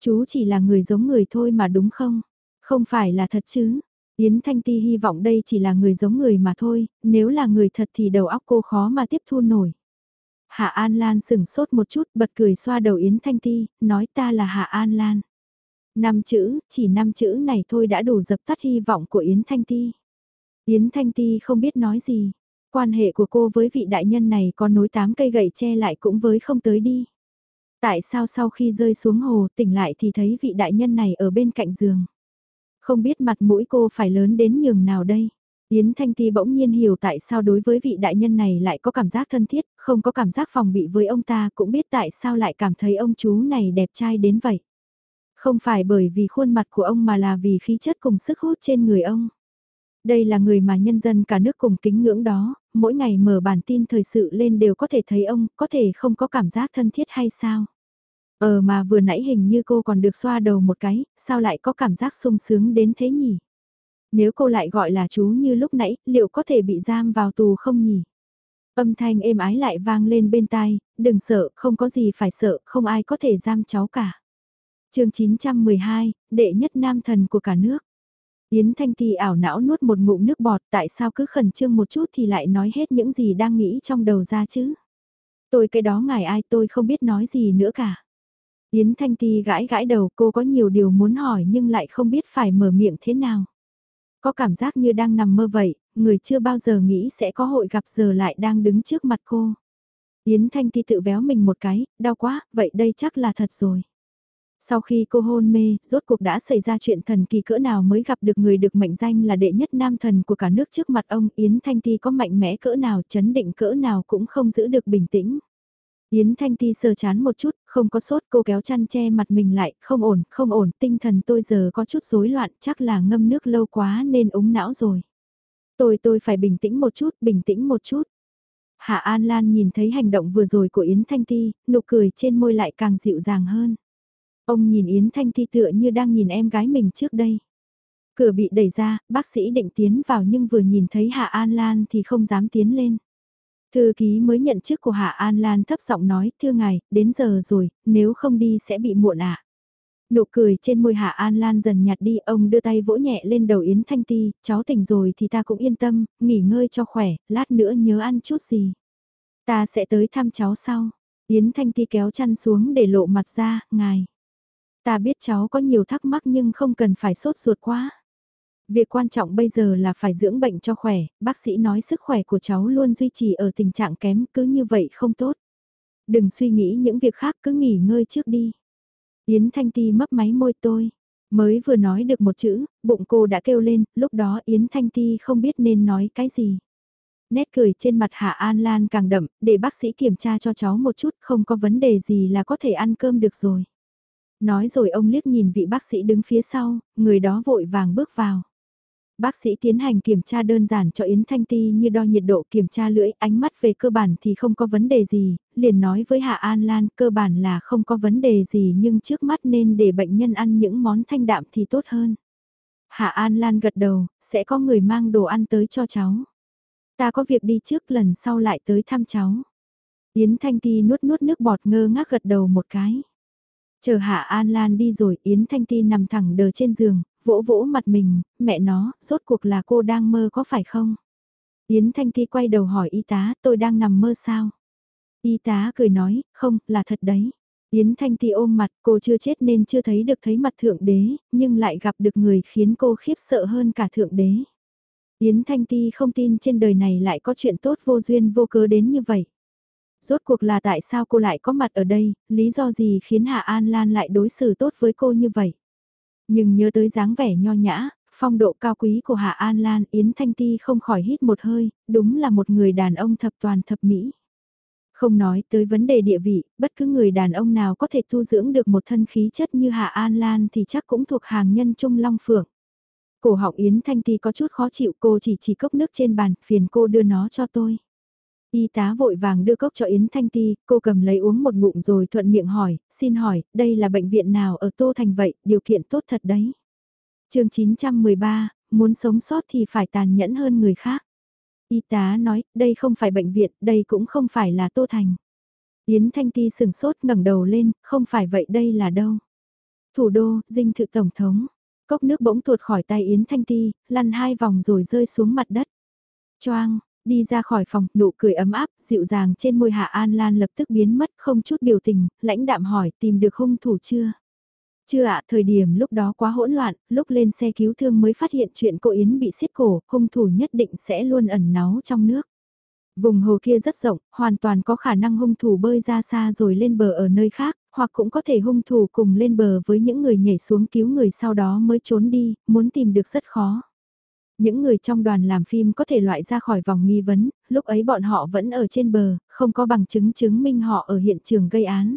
Chú chỉ là người giống người thôi mà đúng không? Không phải là thật chứ? Yến Thanh Ti hy vọng đây chỉ là người giống người mà thôi, nếu là người thật thì đầu óc cô khó mà tiếp thu nổi. Hạ An Lan sững sốt một chút bật cười xoa đầu Yến Thanh Ti, nói ta là Hạ An Lan. Năm chữ, chỉ năm chữ này thôi đã đủ dập tắt hy vọng của Yến Thanh Ti. Yến Thanh Ti không biết nói gì, quan hệ của cô với vị đại nhân này có nối tám cây gậy che lại cũng với không tới đi. Tại sao sau khi rơi xuống hồ tỉnh lại thì thấy vị đại nhân này ở bên cạnh giường? Không biết mặt mũi cô phải lớn đến nhường nào đây? Yến Thanh Ti bỗng nhiên hiểu tại sao đối với vị đại nhân này lại có cảm giác thân thiết, không có cảm giác phòng bị với ông ta cũng biết tại sao lại cảm thấy ông chú này đẹp trai đến vậy. Không phải bởi vì khuôn mặt của ông mà là vì khí chất cùng sức hút trên người ông. Đây là người mà nhân dân cả nước cùng kính ngưỡng đó, mỗi ngày mở bản tin thời sự lên đều có thể thấy ông, có thể không có cảm giác thân thiết hay sao? Ờ mà vừa nãy hình như cô còn được xoa đầu một cái, sao lại có cảm giác sung sướng đến thế nhỉ? Nếu cô lại gọi là chú như lúc nãy, liệu có thể bị giam vào tù không nhỉ? Âm thanh êm ái lại vang lên bên tai, đừng sợ, không có gì phải sợ, không ai có thể giam cháu cả chương 912, đệ nhất nam thần của cả nước. Yến Thanh Ti ảo não nuốt một ngụm nước bọt tại sao cứ khẩn trương một chút thì lại nói hết những gì đang nghĩ trong đầu ra chứ. Tôi cái đó ngài ai tôi không biết nói gì nữa cả. Yến Thanh Ti gãi gãi đầu cô có nhiều điều muốn hỏi nhưng lại không biết phải mở miệng thế nào. Có cảm giác như đang nằm mơ vậy, người chưa bao giờ nghĩ sẽ có hội gặp giờ lại đang đứng trước mặt cô. Yến Thanh Ti tự véo mình một cái, đau quá, vậy đây chắc là thật rồi. Sau khi cô hôn mê, rốt cuộc đã xảy ra chuyện thần kỳ cỡ nào mới gặp được người được mệnh danh là đệ nhất nam thần của cả nước trước mặt ông Yến Thanh Ti có mạnh mẽ cỡ nào, chấn định cỡ nào cũng không giữ được bình tĩnh. Yến Thanh Ti sờ chán một chút, không có sốt cô kéo chăn che mặt mình lại, không ổn, không ổn, tinh thần tôi giờ có chút rối loạn, chắc là ngâm nước lâu quá nên ống não rồi. Tôi tôi phải bình tĩnh một chút, bình tĩnh một chút. Hạ An Lan nhìn thấy hành động vừa rồi của Yến Thanh Ti, nụ cười trên môi lại càng dịu dàng hơn. Ông nhìn Yến Thanh Ti tựa như đang nhìn em gái mình trước đây. Cửa bị đẩy ra, bác sĩ định tiến vào nhưng vừa nhìn thấy Hạ An Lan thì không dám tiến lên. Thư ký mới nhận chức của Hạ An Lan thấp giọng nói, thưa ngài, đến giờ rồi, nếu không đi sẽ bị muộn ạ. À. Nụ cười trên môi Hạ An Lan dần nhạt đi, ông đưa tay vỗ nhẹ lên đầu Yến Thanh Ti, cháu tỉnh rồi thì ta cũng yên tâm, nghỉ ngơi cho khỏe, lát nữa nhớ ăn chút gì. Ta sẽ tới thăm cháu sau. Yến Thanh Ti kéo chăn xuống để lộ mặt ra, ngài. Ta biết cháu có nhiều thắc mắc nhưng không cần phải sốt ruột quá. Việc quan trọng bây giờ là phải dưỡng bệnh cho khỏe, bác sĩ nói sức khỏe của cháu luôn duy trì ở tình trạng kém, cứ như vậy không tốt. Đừng suy nghĩ những việc khác cứ nghỉ ngơi trước đi. Yến Thanh Ti mấp máy môi tôi. Mới vừa nói được một chữ, bụng cô đã kêu lên, lúc đó Yến Thanh Ti không biết nên nói cái gì. Nét cười trên mặt Hạ An Lan càng đậm, để bác sĩ kiểm tra cho cháu một chút, không có vấn đề gì là có thể ăn cơm được rồi. Nói rồi ông liếc nhìn vị bác sĩ đứng phía sau, người đó vội vàng bước vào. Bác sĩ tiến hành kiểm tra đơn giản cho Yến Thanh Ti như đo nhiệt độ kiểm tra lưỡi, ánh mắt về cơ bản thì không có vấn đề gì, liền nói với Hạ An Lan cơ bản là không có vấn đề gì nhưng trước mắt nên để bệnh nhân ăn những món thanh đạm thì tốt hơn. Hạ An Lan gật đầu, sẽ có người mang đồ ăn tới cho cháu. Ta có việc đi trước lần sau lại tới thăm cháu. Yến Thanh Ti nuốt nuốt nước bọt ngơ ngác gật đầu một cái. Chờ Hạ An Lan đi rồi Yến Thanh Ti nằm thẳng đờ trên giường, vỗ vỗ mặt mình, mẹ nó, rốt cuộc là cô đang mơ có phải không? Yến Thanh Ti quay đầu hỏi y tá, tôi đang nằm mơ sao? Y tá cười nói, không, là thật đấy. Yến Thanh Ti ôm mặt, cô chưa chết nên chưa thấy được thấy mặt Thượng Đế, nhưng lại gặp được người khiến cô khiếp sợ hơn cả Thượng Đế. Yến Thanh Ti không tin trên đời này lại có chuyện tốt vô duyên vô cớ đến như vậy. Rốt cuộc là tại sao cô lại có mặt ở đây, lý do gì khiến Hạ An Lan lại đối xử tốt với cô như vậy? Nhưng nhớ tới dáng vẻ nho nhã, phong độ cao quý của Hạ An Lan, Yến Thanh Ti không khỏi hít một hơi, đúng là một người đàn ông thập toàn thập mỹ. Không nói tới vấn đề địa vị, bất cứ người đàn ông nào có thể tu dưỡng được một thân khí chất như Hạ An Lan thì chắc cũng thuộc hàng nhân trung long phượng. Cổ họng Yến Thanh Ti có chút khó chịu cô chỉ chỉ cốc nước trên bàn, phiền cô đưa nó cho tôi. Y tá vội vàng đưa cốc cho Yến Thanh Ti, cô cầm lấy uống một ngụm rồi thuận miệng hỏi, xin hỏi, đây là bệnh viện nào ở Tô Thành vậy, điều kiện tốt thật đấy. chương 913, muốn sống sót thì phải tàn nhẫn hơn người khác. Y tá nói, đây không phải bệnh viện, đây cũng không phải là Tô Thành. Yến Thanh Ti sừng sốt ngẩng đầu lên, không phải vậy đây là đâu. Thủ đô, dinh thự tổng thống. Cốc nước bỗng tuột khỏi tay Yến Thanh Ti, lăn hai vòng rồi rơi xuống mặt đất. Choang, Đi ra khỏi phòng, nụ cười ấm áp, dịu dàng trên môi Hạ An Lan lập tức biến mất, không chút biểu tình, lãnh đạm hỏi tìm được hung thủ chưa? Chưa ạ, thời điểm lúc đó quá hỗn loạn, lúc lên xe cứu thương mới phát hiện chuyện cô Yến bị xiết cổ, hung thủ nhất định sẽ luôn ẩn náu trong nước. Vùng hồ kia rất rộng, hoàn toàn có khả năng hung thủ bơi ra xa rồi lên bờ ở nơi khác, hoặc cũng có thể hung thủ cùng lên bờ với những người nhảy xuống cứu người sau đó mới trốn đi, muốn tìm được rất khó. Những người trong đoàn làm phim có thể loại ra khỏi vòng nghi vấn, lúc ấy bọn họ vẫn ở trên bờ, không có bằng chứng chứng minh họ ở hiện trường gây án.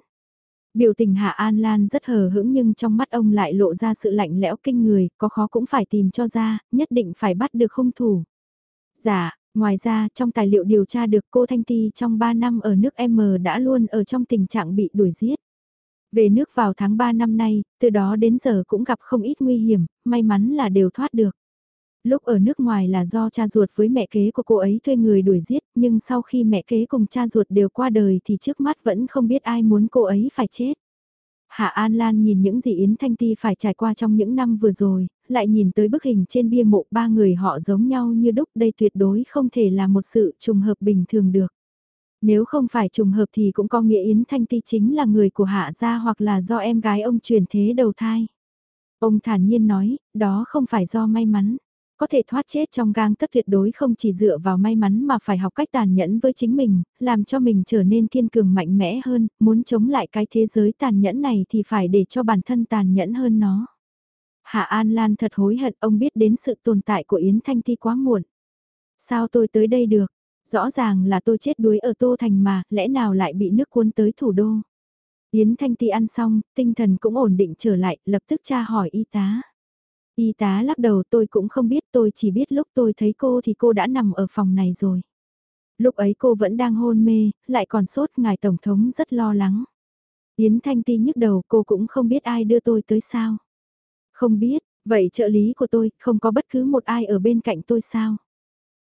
Biểu tình Hạ An Lan rất hờ hững nhưng trong mắt ông lại lộ ra sự lạnh lẽo kinh người, có khó cũng phải tìm cho ra, nhất định phải bắt được hung thủ. Dạ, ngoài ra trong tài liệu điều tra được cô Thanh Ti trong 3 năm ở nước M đã luôn ở trong tình trạng bị đuổi giết. Về nước vào tháng 3 năm nay, từ đó đến giờ cũng gặp không ít nguy hiểm, may mắn là đều thoát được. Lúc ở nước ngoài là do cha ruột với mẹ kế của cô ấy thuê người đuổi giết, nhưng sau khi mẹ kế cùng cha ruột đều qua đời thì trước mắt vẫn không biết ai muốn cô ấy phải chết. Hạ An Lan nhìn những gì Yến Thanh Ti phải trải qua trong những năm vừa rồi, lại nhìn tới bức hình trên bia mộ ba người họ giống nhau như đúc đây tuyệt đối không thể là một sự trùng hợp bình thường được. Nếu không phải trùng hợp thì cũng có nghĩa Yến Thanh Ti chính là người của Hạ gia hoặc là do em gái ông truyền thế đầu thai. Ông thản nhiên nói, đó không phải do may mắn. Có thể thoát chết trong gang tấc tuyệt đối không chỉ dựa vào may mắn mà phải học cách tàn nhẫn với chính mình, làm cho mình trở nên kiên cường mạnh mẽ hơn, muốn chống lại cái thế giới tàn nhẫn này thì phải để cho bản thân tàn nhẫn hơn nó. Hạ An Lan thật hối hận ông biết đến sự tồn tại của Yến Thanh Ti quá muộn. Sao tôi tới đây được? Rõ ràng là tôi chết đuối ở Tô Thành mà, lẽ nào lại bị nước cuốn tới thủ đô? Yến Thanh Ti ăn xong, tinh thần cũng ổn định trở lại, lập tức tra hỏi y tá. Y tá lắc đầu tôi cũng không biết tôi chỉ biết lúc tôi thấy cô thì cô đã nằm ở phòng này rồi. Lúc ấy cô vẫn đang hôn mê, lại còn sốt ngài Tổng thống rất lo lắng. Yến Thanh Ti nhức đầu cô cũng không biết ai đưa tôi tới sao. Không biết, vậy trợ lý của tôi không có bất cứ một ai ở bên cạnh tôi sao.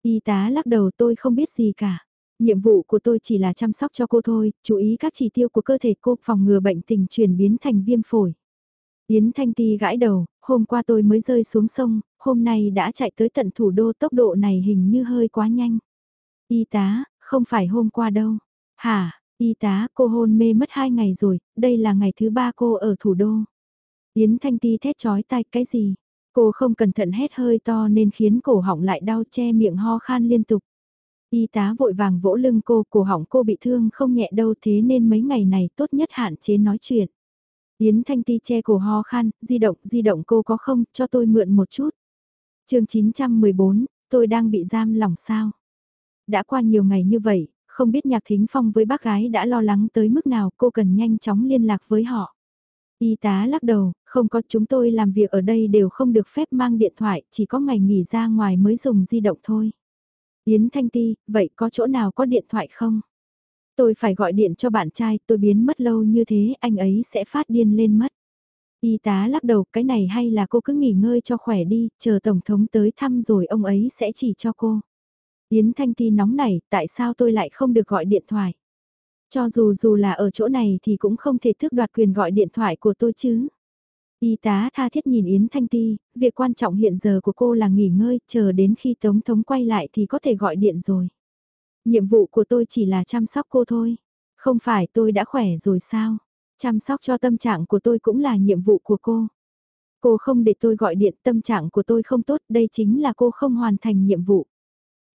Y tá lắc đầu tôi không biết gì cả. Nhiệm vụ của tôi chỉ là chăm sóc cho cô thôi, chú ý các chỉ tiêu của cơ thể cô phòng ngừa bệnh tình chuyển biến thành viêm phổi. Yến Thanh Ti gãi đầu, hôm qua tôi mới rơi xuống sông, hôm nay đã chạy tới tận thủ đô tốc độ này hình như hơi quá nhanh. Y tá, không phải hôm qua đâu. Hả, y tá, cô hôn mê mất hai ngày rồi, đây là ngày thứ ba cô ở thủ đô. Yến Thanh Ti thét chói tai cái gì? Cô không cẩn thận hét hơi to nên khiến cổ họng lại đau che miệng ho khan liên tục. Y tá vội vàng vỗ lưng cô, cổ họng cô bị thương không nhẹ đâu thế nên mấy ngày này tốt nhất hạn chế nói chuyện. Yến Thanh Ti che cổ ho khan, di động, di động cô có không, cho tôi mượn một chút. chương 914, tôi đang bị giam lỏng sao? Đã qua nhiều ngày như vậy, không biết Nhạc Thính Phong với bác gái đã lo lắng tới mức nào cô cần nhanh chóng liên lạc với họ. Y tá lắc đầu, không có chúng tôi làm việc ở đây đều không được phép mang điện thoại, chỉ có ngày nghỉ ra ngoài mới dùng di động thôi. Yến Thanh Ti, vậy có chỗ nào có điện thoại không? Tôi phải gọi điện cho bạn trai, tôi biến mất lâu như thế, anh ấy sẽ phát điên lên mất. Y tá lắc đầu, cái này hay là cô cứ nghỉ ngơi cho khỏe đi, chờ Tổng thống tới thăm rồi ông ấy sẽ chỉ cho cô. Yến Thanh Ti nóng nảy, tại sao tôi lại không được gọi điện thoại? Cho dù dù là ở chỗ này thì cũng không thể tước đoạt quyền gọi điện thoại của tôi chứ. Y tá tha thiết nhìn Yến Thanh Ti, việc quan trọng hiện giờ của cô là nghỉ ngơi, chờ đến khi Tống Thống quay lại thì có thể gọi điện rồi. Nhiệm vụ của tôi chỉ là chăm sóc cô thôi. Không phải tôi đã khỏe rồi sao? Chăm sóc cho tâm trạng của tôi cũng là nhiệm vụ của cô. Cô không để tôi gọi điện tâm trạng của tôi không tốt, đây chính là cô không hoàn thành nhiệm vụ.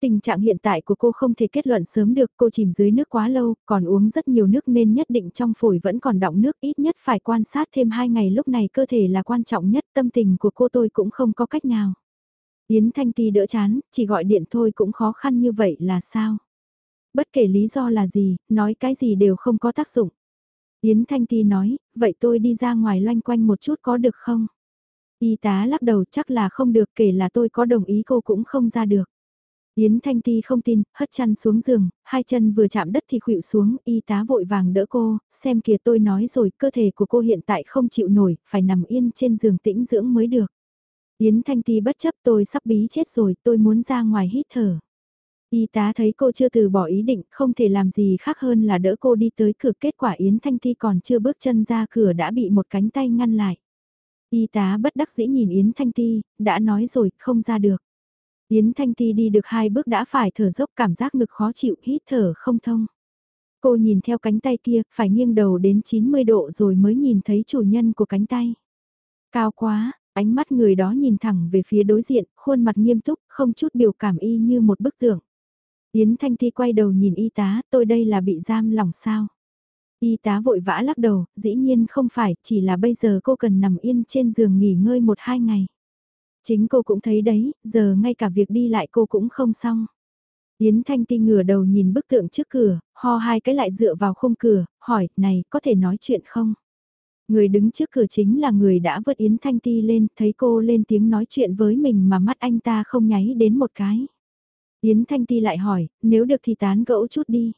Tình trạng hiện tại của cô không thể kết luận sớm được, cô chìm dưới nước quá lâu, còn uống rất nhiều nước nên nhất định trong phổi vẫn còn đọng nước ít nhất phải quan sát thêm 2 ngày lúc này cơ thể là quan trọng nhất, tâm tình của cô tôi cũng không có cách nào. Yến Thanh Ti đỡ chán, chỉ gọi điện thôi cũng khó khăn như vậy là sao? Bất kể lý do là gì, nói cái gì đều không có tác dụng. Yến Thanh Ti nói, vậy tôi đi ra ngoài loanh quanh một chút có được không? Y tá lắc đầu chắc là không được kể là tôi có đồng ý cô cũng không ra được. Yến Thanh Ti không tin, hất chăn xuống giường, hai chân vừa chạm đất thì khuỵu xuống, y tá vội vàng đỡ cô, xem kìa tôi nói rồi, cơ thể của cô hiện tại không chịu nổi, phải nằm yên trên giường tĩnh dưỡng mới được. Yến Thanh Ti bất chấp tôi sắp bí chết rồi, tôi muốn ra ngoài hít thở. Y tá thấy cô chưa từ bỏ ý định, không thể làm gì khác hơn là đỡ cô đi tới cửa kết quả Yến Thanh Ti còn chưa bước chân ra cửa đã bị một cánh tay ngăn lại. Y tá bất đắc dĩ nhìn Yến Thanh Ti, đã nói rồi, không ra được. Yến Thanh Ti đi được hai bước đã phải thở dốc cảm giác ngực khó chịu hít thở không thông. Cô nhìn theo cánh tay kia, phải nghiêng đầu đến 90 độ rồi mới nhìn thấy chủ nhân của cánh tay. Cao quá, ánh mắt người đó nhìn thẳng về phía đối diện, khuôn mặt nghiêm túc, không chút biểu cảm y như một bức tượng. Yến Thanh Ti quay đầu nhìn y tá, tôi đây là bị giam lòng sao? Y tá vội vã lắc đầu, dĩ nhiên không phải, chỉ là bây giờ cô cần nằm yên trên giường nghỉ ngơi một hai ngày. Chính cô cũng thấy đấy, giờ ngay cả việc đi lại cô cũng không xong. Yến Thanh Ti ngửa đầu nhìn bức tượng trước cửa, ho hai cái lại dựa vào khung cửa, hỏi, này, có thể nói chuyện không? Người đứng trước cửa chính là người đã vớt Yến Thanh Ti lên, thấy cô lên tiếng nói chuyện với mình mà mắt anh ta không nháy đến một cái. Yến Thanh Ti lại hỏi, nếu được thì tán gẫu chút đi.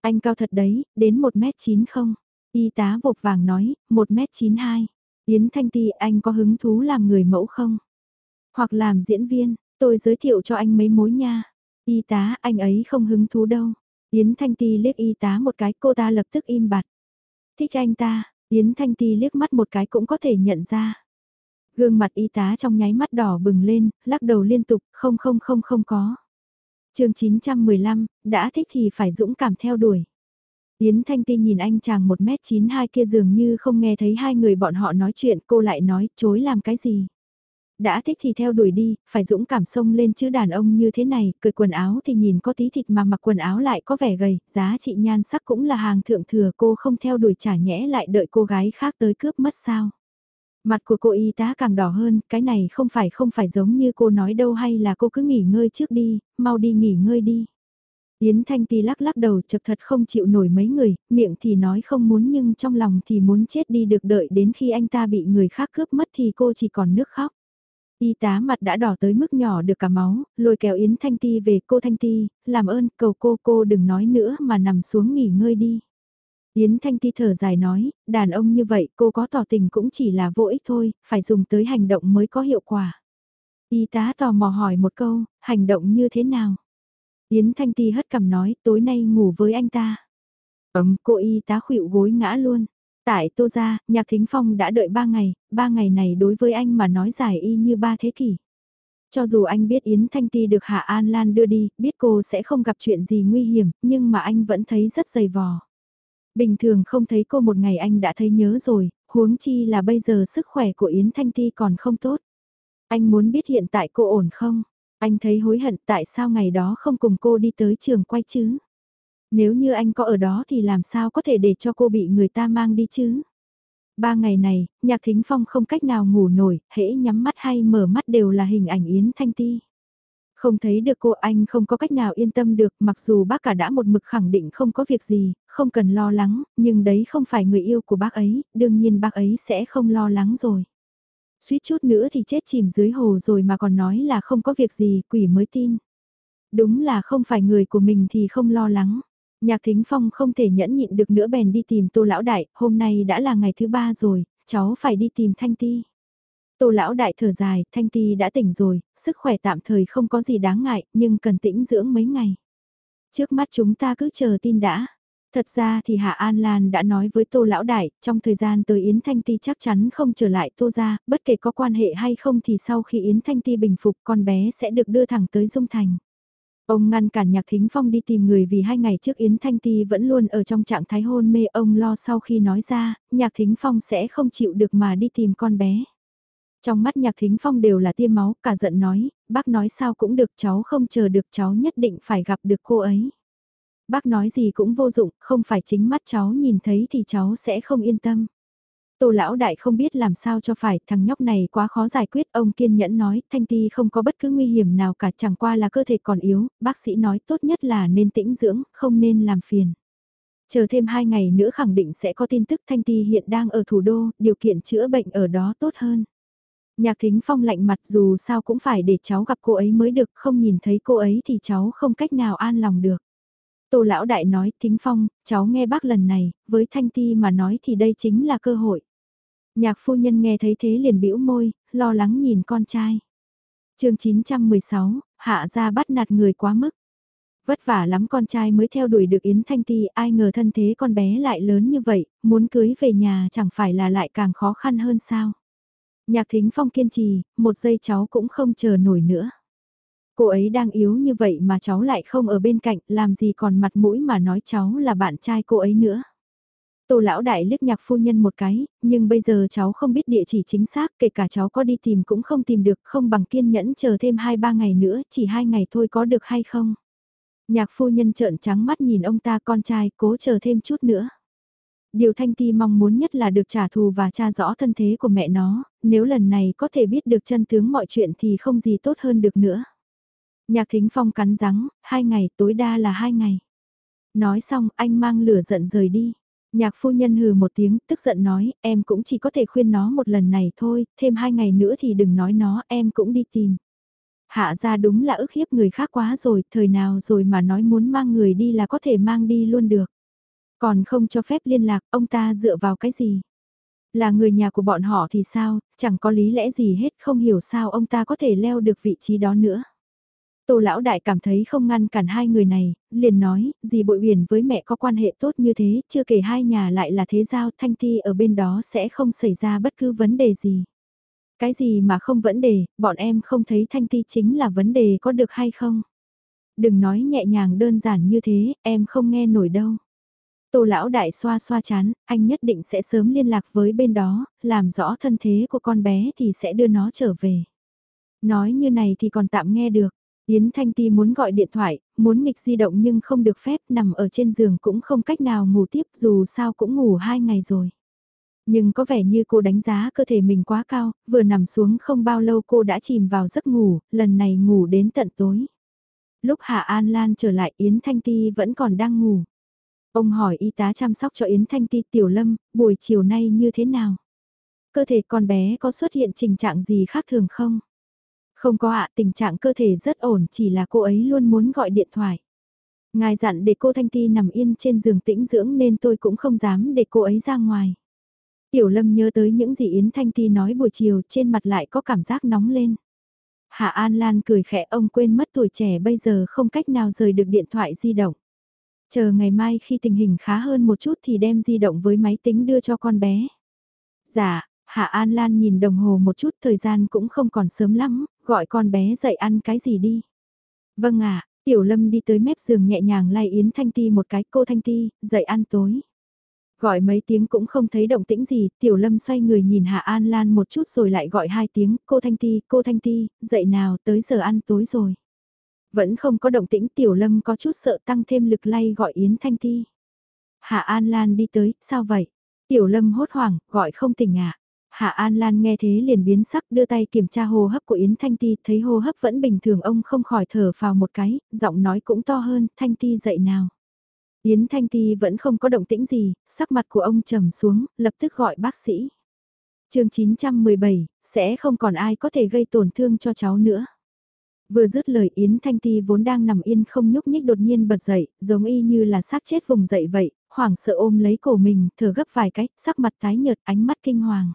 Anh cao thật đấy, đến 1m9 không? Y tá vội vàng nói, 1m92. Yến Thanh Ti anh có hứng thú làm người mẫu không? Hoặc làm diễn viên, tôi giới thiệu cho anh mấy mối nha. Y tá, anh ấy không hứng thú đâu. Yến Thanh Ti liếc y tá một cái, cô ta lập tức im bặt. Thích anh ta, Yến Thanh Ti liếc mắt một cái cũng có thể nhận ra. Gương mặt y tá trong nháy mắt đỏ bừng lên, lắc đầu liên tục, không không không không có chương 915, đã thích thì phải dũng cảm theo đuổi. Yến Thanh Ti nhìn anh chàng 1m92 kia dường như không nghe thấy hai người bọn họ nói chuyện, cô lại nói, chối làm cái gì đã thích thì theo đuổi đi, phải dũng cảm sông lên chứ đàn ông như thế này, cười quần áo thì nhìn có tí thịt mà mặc quần áo lại có vẻ gầy, giá trị nhan sắc cũng là hàng thượng thừa cô không theo đuổi trả nhẽ lại đợi cô gái khác tới cướp mất sao. Mặt của cô y tá càng đỏ hơn, cái này không phải không phải giống như cô nói đâu hay là cô cứ nghỉ ngơi trước đi, mau đi nghỉ ngơi đi. Yến Thanh Ti lắc lắc đầu chật thật không chịu nổi mấy người, miệng thì nói không muốn nhưng trong lòng thì muốn chết đi được đợi đến khi anh ta bị người khác cướp mất thì cô chỉ còn nước khóc. Y tá mặt đã đỏ tới mức nhỏ được cả máu, lôi kéo Yến Thanh Ti về cô Thanh Ti, làm ơn cầu cô cô đừng nói nữa mà nằm xuống nghỉ ngơi đi. Yến Thanh Ti thở dài nói, đàn ông như vậy cô có tỏ tình cũng chỉ là vô ích thôi, phải dùng tới hành động mới có hiệu quả. Y tá tò mò hỏi một câu, hành động như thế nào? Yến Thanh Ti hất cằm nói, tối nay ngủ với anh ta. Ấm, cô y tá khuỵu gối ngã luôn. Tại Tô Gia, Nhạc Thính Phong đã đợi ba ngày, ba ngày này đối với anh mà nói dài y như ba thế kỷ. Cho dù anh biết Yến Thanh Ti được Hạ An Lan đưa đi, biết cô sẽ không gặp chuyện gì nguy hiểm, nhưng mà anh vẫn thấy rất dày vò. Bình thường không thấy cô một ngày anh đã thấy nhớ rồi, huống chi là bây giờ sức khỏe của Yến Thanh Ti còn không tốt. Anh muốn biết hiện tại cô ổn không? Anh thấy hối hận tại sao ngày đó không cùng cô đi tới trường quay chứ? Nếu như anh có ở đó thì làm sao có thể để cho cô bị người ta mang đi chứ? Ba ngày này, nhạc thính phong không cách nào ngủ nổi, hễ nhắm mắt hay mở mắt đều là hình ảnh Yến Thanh Ti. Không thấy được cô anh không có cách nào yên tâm được mặc dù bác cả đã một mực khẳng định không có việc gì, không cần lo lắng, nhưng đấy không phải người yêu của bác ấy, đương nhiên bác ấy sẽ không lo lắng rồi. Suýt chút nữa thì chết chìm dưới hồ rồi mà còn nói là không có việc gì, quỷ mới tin. Đúng là không phải người của mình thì không lo lắng. Nhạc Thính Phong không thể nhẫn nhịn được nữa bèn đi tìm Tô Lão Đại, hôm nay đã là ngày thứ ba rồi, cháu phải đi tìm Thanh Ti. Tô Lão Đại thở dài, Thanh Ti đã tỉnh rồi, sức khỏe tạm thời không có gì đáng ngại, nhưng cần tĩnh dưỡng mấy ngày. Trước mắt chúng ta cứ chờ tin đã. Thật ra thì Hạ An Lan đã nói với Tô Lão Đại, trong thời gian tới Yến Thanh Ti chắc chắn không trở lại Tô gia, bất kể có quan hệ hay không thì sau khi Yến Thanh Ti bình phục con bé sẽ được đưa thẳng tới Dung Thành. Ông ngăn cản Nhạc Thính Phong đi tìm người vì hai ngày trước Yến Thanh Ti vẫn luôn ở trong trạng thái hôn mê ông lo sau khi nói ra, Nhạc Thính Phong sẽ không chịu được mà đi tìm con bé. Trong mắt Nhạc Thính Phong đều là tiêm máu, cả giận nói, bác nói sao cũng được cháu không chờ được cháu nhất định phải gặp được cô ấy. Bác nói gì cũng vô dụng, không phải chính mắt cháu nhìn thấy thì cháu sẽ không yên tâm. Tô lão đại không biết làm sao cho phải, thằng nhóc này quá khó giải quyết, ông kiên nhẫn nói, Thanh Ti không có bất cứ nguy hiểm nào cả, chẳng qua là cơ thể còn yếu, bác sĩ nói tốt nhất là nên tĩnh dưỡng, không nên làm phiền. Chờ thêm hai ngày nữa khẳng định sẽ có tin tức Thanh Ti hiện đang ở thủ đô, điều kiện chữa bệnh ở đó tốt hơn. Nhạc thính phong lạnh mặt dù sao cũng phải để cháu gặp cô ấy mới được, không nhìn thấy cô ấy thì cháu không cách nào an lòng được. Tô lão đại nói, thính phong, cháu nghe bác lần này, với Thanh Ti mà nói thì đây chính là cơ hội. Nhạc phu nhân nghe thấy thế liền bĩu môi, lo lắng nhìn con trai. chương 916, hạ gia bắt nạt người quá mức. Vất vả lắm con trai mới theo đuổi được Yến Thanh Ti, ai ngờ thân thế con bé lại lớn như vậy, muốn cưới về nhà chẳng phải là lại càng khó khăn hơn sao. Nhạc thính phong kiên trì, một giây cháu cũng không chờ nổi nữa. Cô ấy đang yếu như vậy mà cháu lại không ở bên cạnh, làm gì còn mặt mũi mà nói cháu là bạn trai cô ấy nữa. Tô lão đại liếc nhạc phu nhân một cái, nhưng bây giờ cháu không biết địa chỉ chính xác, kể cả cháu có đi tìm cũng không tìm được, không bằng kiên nhẫn chờ thêm 2-3 ngày nữa, chỉ 2 ngày thôi có được hay không? Nhạc phu nhân trợn trắng mắt nhìn ông ta con trai, cố chờ thêm chút nữa. Điều Thanh Ti mong muốn nhất là được trả thù và tra rõ thân thế của mẹ nó, nếu lần này có thể biết được chân tướng mọi chuyện thì không gì tốt hơn được nữa. Nhạc Thính Phong cắn răng, hai ngày tối đa là hai ngày. Nói xong anh mang lửa giận rời đi. Nhạc phu nhân hừ một tiếng, tức giận nói, em cũng chỉ có thể khuyên nó một lần này thôi, thêm hai ngày nữa thì đừng nói nó, em cũng đi tìm. Hạ ra đúng là ức hiếp người khác quá rồi, thời nào rồi mà nói muốn mang người đi là có thể mang đi luôn được. Còn không cho phép liên lạc, ông ta dựa vào cái gì? Là người nhà của bọn họ thì sao, chẳng có lý lẽ gì hết, không hiểu sao ông ta có thể leo được vị trí đó nữa. Tô lão đại cảm thấy không ngăn cản hai người này, liền nói, dì bội huyền với mẹ có quan hệ tốt như thế, chưa kể hai nhà lại là thế giao thanh thi ở bên đó sẽ không xảy ra bất cứ vấn đề gì. Cái gì mà không vấn đề, bọn em không thấy thanh ti chính là vấn đề có được hay không? Đừng nói nhẹ nhàng đơn giản như thế, em không nghe nổi đâu. Tô lão đại xoa xoa chán, anh nhất định sẽ sớm liên lạc với bên đó, làm rõ thân thế của con bé thì sẽ đưa nó trở về. Nói như này thì còn tạm nghe được. Yến Thanh Ti muốn gọi điện thoại, muốn nghịch di động nhưng không được phép nằm ở trên giường cũng không cách nào ngủ tiếp dù sao cũng ngủ hai ngày rồi. Nhưng có vẻ như cô đánh giá cơ thể mình quá cao, vừa nằm xuống không bao lâu cô đã chìm vào giấc ngủ, lần này ngủ đến tận tối. Lúc Hạ An Lan trở lại Yến Thanh Ti vẫn còn đang ngủ. Ông hỏi y tá chăm sóc cho Yến Thanh Ti Tiểu Lâm, buổi chiều nay như thế nào? Cơ thể con bé có xuất hiện tình trạng gì khác thường không? Không có ạ, tình trạng cơ thể rất ổn, chỉ là cô ấy luôn muốn gọi điện thoại. Ngài dặn để cô Thanh Ti nằm yên trên giường tĩnh dưỡng nên tôi cũng không dám để cô ấy ra ngoài. Tiểu Lâm nhớ tới những gì Yến Thanh Ti nói buổi chiều trên mặt lại có cảm giác nóng lên. Hạ An Lan cười khẽ ông quên mất tuổi trẻ bây giờ không cách nào rời được điện thoại di động. Chờ ngày mai khi tình hình khá hơn một chút thì đem di động với máy tính đưa cho con bé. Dạ, Hạ An Lan nhìn đồng hồ một chút thời gian cũng không còn sớm lắm, gọi con bé dậy ăn cái gì đi. Vâng ạ, Tiểu Lâm đi tới mép giường nhẹ nhàng lay Yến Thanh Ti một cái cô Thanh Ti, dậy ăn tối. Gọi mấy tiếng cũng không thấy động tĩnh gì, Tiểu Lâm xoay người nhìn Hạ An Lan một chút rồi lại gọi hai tiếng, cô Thanh Ti, cô Thanh Ti, dậy nào, tới giờ ăn tối rồi. Vẫn không có động tĩnh Tiểu Lâm có chút sợ tăng thêm lực lay gọi Yến Thanh Ti. Hạ An Lan đi tới, sao vậy? Tiểu Lâm hốt hoảng, gọi không tỉnh ạ. Hạ An Lan nghe thế liền biến sắc đưa tay kiểm tra hô hấp của Yến Thanh Ti, thấy hô hấp vẫn bình thường ông không khỏi thở vào một cái, giọng nói cũng to hơn, Thanh Ti dậy nào. Yến Thanh Ti vẫn không có động tĩnh gì, sắc mặt của ông trầm xuống, lập tức gọi bác sĩ. chương 917, sẽ không còn ai có thể gây tổn thương cho cháu nữa. Vừa dứt lời Yến Thanh Ti vốn đang nằm yên không nhúc nhích đột nhiên bật dậy, giống y như là xác chết vùng dậy vậy, hoảng sợ ôm lấy cổ mình, thở gấp vài cách, sắc mặt tái nhợt, ánh mắt kinh hoàng.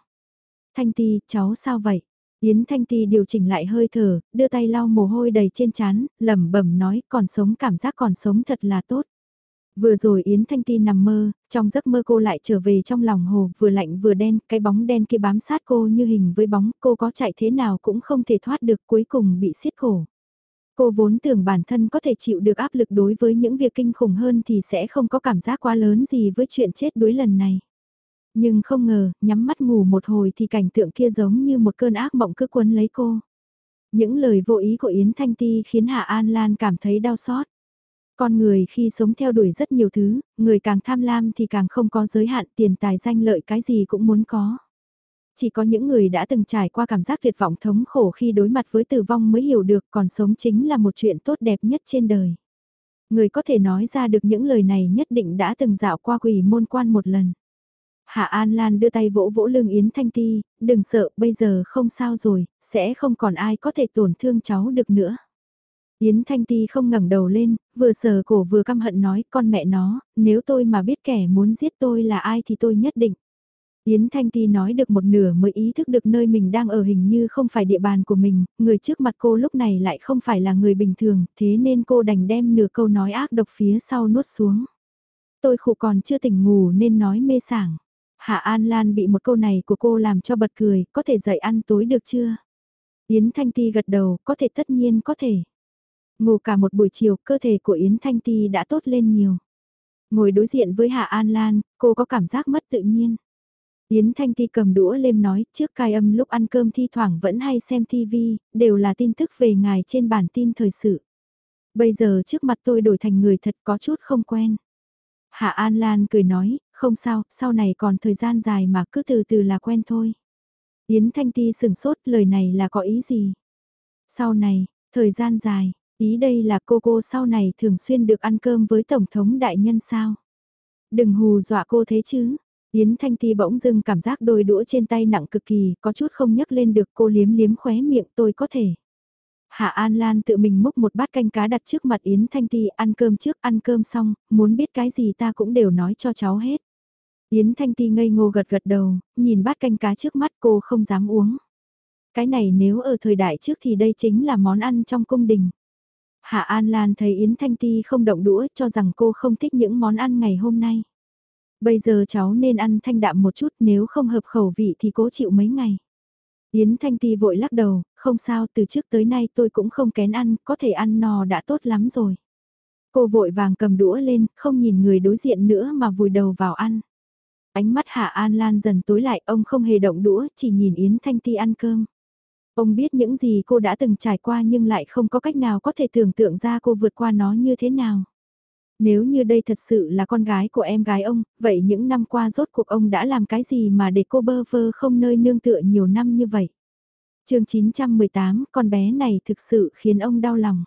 Thanh Ti, cháu sao vậy? Yến Thanh Ti điều chỉnh lại hơi thở, đưa tay lau mồ hôi đầy trên trán, lẩm bẩm nói, còn sống cảm giác còn sống thật là tốt. Vừa rồi Yến Thanh Ti nằm mơ, trong giấc mơ cô lại trở về trong lòng hồ, vừa lạnh vừa đen, cái bóng đen kia bám sát cô như hình với bóng, cô có chạy thế nào cũng không thể thoát được cuối cùng bị siết cổ. Cô vốn tưởng bản thân có thể chịu được áp lực đối với những việc kinh khủng hơn thì sẽ không có cảm giác quá lớn gì với chuyện chết đuối lần này. Nhưng không ngờ, nhắm mắt ngủ một hồi thì cảnh tượng kia giống như một cơn ác mộng cứ quấn lấy cô. Những lời vô ý của Yến Thanh Ti khiến Hạ An Lan cảm thấy đau xót. Con người khi sống theo đuổi rất nhiều thứ, người càng tham lam thì càng không có giới hạn tiền tài danh lợi cái gì cũng muốn có. Chỉ có những người đã từng trải qua cảm giác tuyệt vọng thống khổ khi đối mặt với tử vong mới hiểu được còn sống chính là một chuyện tốt đẹp nhất trên đời. Người có thể nói ra được những lời này nhất định đã từng dạo qua quỷ môn quan một lần. Hạ An Lan đưa tay vỗ vỗ lưng Yến Thanh Ti, đừng sợ, bây giờ không sao rồi, sẽ không còn ai có thể tổn thương cháu được nữa. Yến Thanh Ti không ngẩng đầu lên, vừa sờ cổ vừa căm hận nói, con mẹ nó, nếu tôi mà biết kẻ muốn giết tôi là ai thì tôi nhất định. Yến Thanh Ti nói được một nửa mới ý thức được nơi mình đang ở hình như không phải địa bàn của mình, người trước mặt cô lúc này lại không phải là người bình thường, thế nên cô đành đem nửa câu nói ác độc phía sau nuốt xuống. Tôi khụ còn chưa tỉnh ngủ nên nói mê sảng. Hạ An Lan bị một câu này của cô làm cho bật cười, có thể dậy ăn tối được chưa? Yến Thanh Ti gật đầu, có thể tất nhiên có thể. Ngủ cả một buổi chiều, cơ thể của Yến Thanh Ti đã tốt lên nhiều. Ngồi đối diện với Hạ An Lan, cô có cảm giác mất tự nhiên. Yến Thanh Ti cầm đũa lên nói, trước cai âm lúc ăn cơm thi thoảng vẫn hay xem TV, đều là tin tức về ngài trên bản tin thời sự. Bây giờ trước mặt tôi đổi thành người thật có chút không quen. Hạ An Lan cười nói, không sao, sau này còn thời gian dài mà cứ từ từ là quen thôi. Yến Thanh Ti sừng sốt lời này là có ý gì? Sau này, thời gian dài, ý đây là cô cô sau này thường xuyên được ăn cơm với Tổng thống đại nhân sao? Đừng hù dọa cô thế chứ. Yến Thanh Ti bỗng dưng cảm giác đôi đũa trên tay nặng cực kỳ, có chút không nhấc lên được cô liếm liếm khóe miệng tôi có thể. Hạ An Lan tự mình múc một bát canh cá đặt trước mặt Yến Thanh Ti ăn cơm trước ăn cơm xong, muốn biết cái gì ta cũng đều nói cho cháu hết. Yến Thanh Ti ngây ngô gật gật đầu, nhìn bát canh cá trước mắt cô không dám uống. Cái này nếu ở thời đại trước thì đây chính là món ăn trong cung đình. Hạ An Lan thấy Yến Thanh Ti không động đũa cho rằng cô không thích những món ăn ngày hôm nay. Bây giờ cháu nên ăn thanh đạm một chút nếu không hợp khẩu vị thì cố chịu mấy ngày. Yến Thanh Ti vội lắc đầu, không sao từ trước tới nay tôi cũng không kén ăn, có thể ăn no đã tốt lắm rồi. Cô vội vàng cầm đũa lên, không nhìn người đối diện nữa mà vùi đầu vào ăn. Ánh mắt Hạ An Lan dần tối lại, ông không hề động đũa, chỉ nhìn Yến Thanh Ti ăn cơm. Ông biết những gì cô đã từng trải qua nhưng lại không có cách nào có thể tưởng tượng ra cô vượt qua nó như thế nào. Nếu như đây thật sự là con gái của em gái ông, vậy những năm qua rốt cuộc ông đã làm cái gì mà để cô bơ vơ không nơi nương tựa nhiều năm như vậy? chương 918, con bé này thực sự khiến ông đau lòng.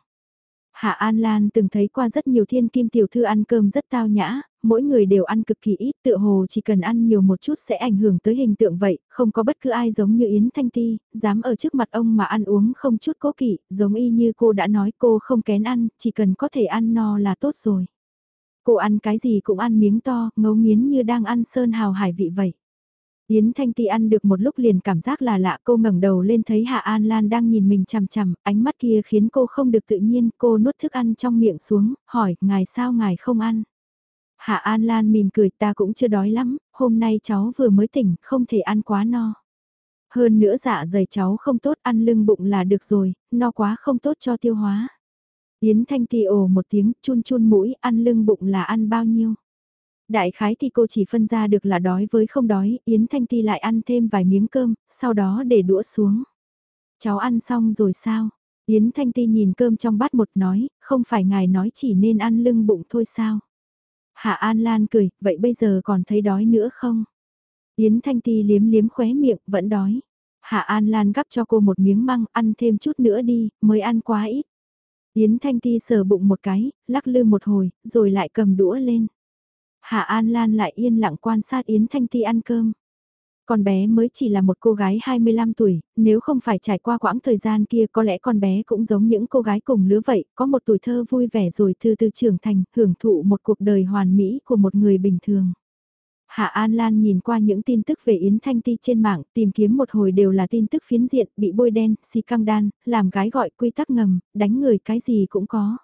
Hạ An Lan từng thấy qua rất nhiều thiên kim tiểu thư ăn cơm rất tao nhã, mỗi người đều ăn cực kỳ ít tựa hồ chỉ cần ăn nhiều một chút sẽ ảnh hưởng tới hình tượng vậy, không có bất cứ ai giống như Yến Thanh Ti, dám ở trước mặt ông mà ăn uống không chút cố kỵ, giống y như cô đã nói cô không kén ăn, chỉ cần có thể ăn no là tốt rồi. Cô ăn cái gì cũng ăn miếng to, ngấu nghiến như đang ăn sơn hào hải vị vậy. Yến Thanh Ti ăn được một lúc liền cảm giác là lạ cô ngẩng đầu lên thấy Hạ An Lan đang nhìn mình chằm chằm, ánh mắt kia khiến cô không được tự nhiên, cô nuốt thức ăn trong miệng xuống, hỏi, ngài sao ngài không ăn? Hạ An Lan mỉm cười ta cũng chưa đói lắm, hôm nay cháu vừa mới tỉnh, không thể ăn quá no. Hơn nữa dạ dày cháu không tốt ăn lưng bụng là được rồi, no quá không tốt cho tiêu hóa. Yến Thanh Ti ồ một tiếng, chun chun mũi, ăn lưng bụng là ăn bao nhiêu. Đại khái thì cô chỉ phân ra được là đói với không đói, Yến Thanh Ti lại ăn thêm vài miếng cơm, sau đó để đũa xuống. Cháu ăn xong rồi sao? Yến Thanh Ti nhìn cơm trong bát một nói, không phải ngài nói chỉ nên ăn lưng bụng thôi sao? Hạ An Lan cười, vậy bây giờ còn thấy đói nữa không? Yến Thanh Ti liếm liếm khóe miệng, vẫn đói. Hạ An Lan gắp cho cô một miếng măng, ăn thêm chút nữa đi, mới ăn quá ít. Yến Thanh Ti sờ bụng một cái, lắc lư một hồi, rồi lại cầm đũa lên. Hạ An Lan lại yên lặng quan sát Yến Thanh Ti ăn cơm. Con bé mới chỉ là một cô gái 25 tuổi, nếu không phải trải qua quãng thời gian kia có lẽ con bé cũng giống những cô gái cùng lứa vậy, có một tuổi thơ vui vẻ rồi từ từ trưởng thành, hưởng thụ một cuộc đời hoàn mỹ của một người bình thường. Hạ An Lan nhìn qua những tin tức về Yến Thanh Ti trên mạng, tìm kiếm một hồi đều là tin tức phiến diện, bị bôi đen, xì căng đan, làm gái gọi quy tắc ngầm, đánh người cái gì cũng có.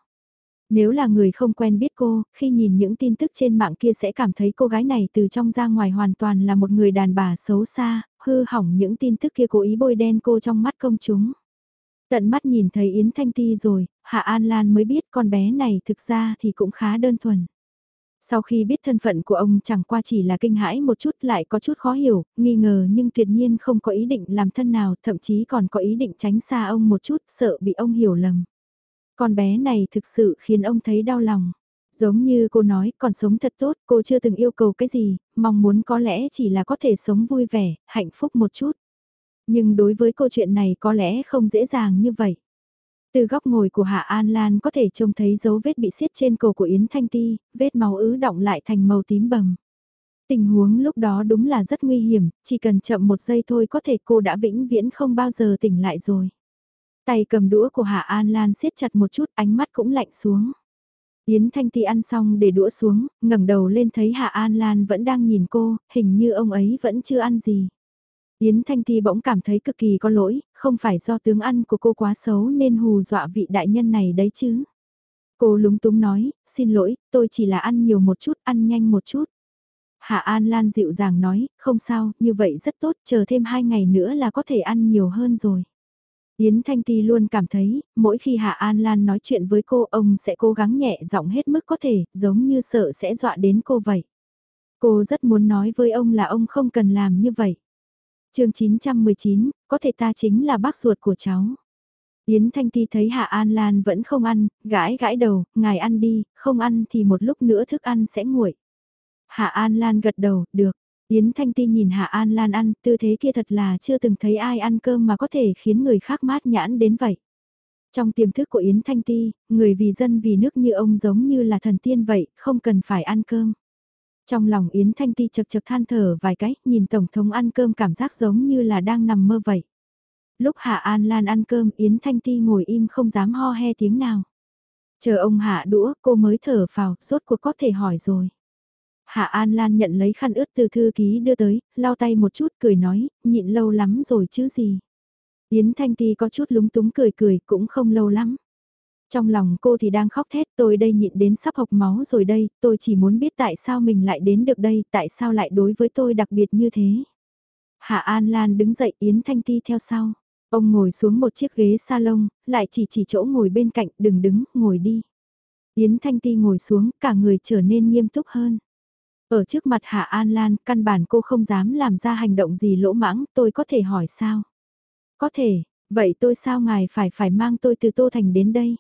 Nếu là người không quen biết cô, khi nhìn những tin tức trên mạng kia sẽ cảm thấy cô gái này từ trong ra ngoài hoàn toàn là một người đàn bà xấu xa, hư hỏng những tin tức kia cố ý bôi đen cô trong mắt công chúng. Tận mắt nhìn thấy Yến Thanh Ti rồi, Hạ An Lan mới biết con bé này thực ra thì cũng khá đơn thuần. Sau khi biết thân phận của ông chẳng qua chỉ là kinh hãi một chút lại có chút khó hiểu, nghi ngờ nhưng tuyệt nhiên không có ý định làm thân nào, thậm chí còn có ý định tránh xa ông một chút, sợ bị ông hiểu lầm. Con bé này thực sự khiến ông thấy đau lòng. Giống như cô nói, còn sống thật tốt, cô chưa từng yêu cầu cái gì, mong muốn có lẽ chỉ là có thể sống vui vẻ, hạnh phúc một chút. Nhưng đối với câu chuyện này có lẽ không dễ dàng như vậy. Từ góc ngồi của Hạ An Lan có thể trông thấy dấu vết bị xiết trên cổ của Yến Thanh Ti, vết máu ứ động lại thành màu tím bầm. Tình huống lúc đó đúng là rất nguy hiểm, chỉ cần chậm một giây thôi có thể cô đã vĩnh viễn không bao giờ tỉnh lại rồi. Tay cầm đũa của Hạ An Lan siết chặt một chút, ánh mắt cũng lạnh xuống. Yến Thanh Ti ăn xong để đũa xuống, ngẩng đầu lên thấy Hạ An Lan vẫn đang nhìn cô, hình như ông ấy vẫn chưa ăn gì. Yến Thanh Ti bỗng cảm thấy cực kỳ có lỗi, không phải do tướng ăn của cô quá xấu nên hù dọa vị đại nhân này đấy chứ. Cô lúng túng nói, xin lỗi, tôi chỉ là ăn nhiều một chút, ăn nhanh một chút. Hạ An Lan dịu dàng nói, không sao, như vậy rất tốt, chờ thêm hai ngày nữa là có thể ăn nhiều hơn rồi. Yến Thanh Ti luôn cảm thấy, mỗi khi Hạ An Lan nói chuyện với cô, ông sẽ cố gắng nhẹ giọng hết mức có thể, giống như sợ sẽ dọa đến cô vậy. Cô rất muốn nói với ông là ông không cần làm như vậy chương 919, có thể ta chính là bác ruột của cháu. Yến Thanh Ti thấy Hạ An Lan vẫn không ăn, gãi gãi đầu, ngài ăn đi, không ăn thì một lúc nữa thức ăn sẽ nguội. Hạ An Lan gật đầu, được. Yến Thanh Ti nhìn Hạ An Lan ăn, tư thế kia thật là chưa từng thấy ai ăn cơm mà có thể khiến người khác mát nhãn đến vậy. Trong tiềm thức của Yến Thanh Ti, người vì dân vì nước như ông giống như là thần tiên vậy, không cần phải ăn cơm. Trong lòng Yến Thanh Ti chật chật than thở vài cái, nhìn Tổng thống ăn cơm cảm giác giống như là đang nằm mơ vậy. Lúc Hạ An Lan ăn cơm Yến Thanh Ti ngồi im không dám ho he tiếng nào. Chờ ông hạ đũa, cô mới thở phào, rốt cuộc có thể hỏi rồi. Hạ An Lan nhận lấy khăn ướt từ thư ký đưa tới, lau tay một chút cười nói, nhịn lâu lắm rồi chứ gì. Yến Thanh Ti có chút lúng túng cười cười cũng không lâu lắm. Trong lòng cô thì đang khóc thét tôi đây nhịn đến sắp hộc máu rồi đây, tôi chỉ muốn biết tại sao mình lại đến được đây, tại sao lại đối với tôi đặc biệt như thế. Hạ An Lan đứng dậy Yến Thanh Ti theo sau. Ông ngồi xuống một chiếc ghế salon, lại chỉ chỉ chỗ ngồi bên cạnh, đừng đứng, ngồi đi. Yến Thanh Ti ngồi xuống, cả người trở nên nghiêm túc hơn. Ở trước mặt Hạ An Lan, căn bản cô không dám làm ra hành động gì lỗ mãng, tôi có thể hỏi sao? Có thể, vậy tôi sao ngài phải phải mang tôi từ Tô Thành đến đây?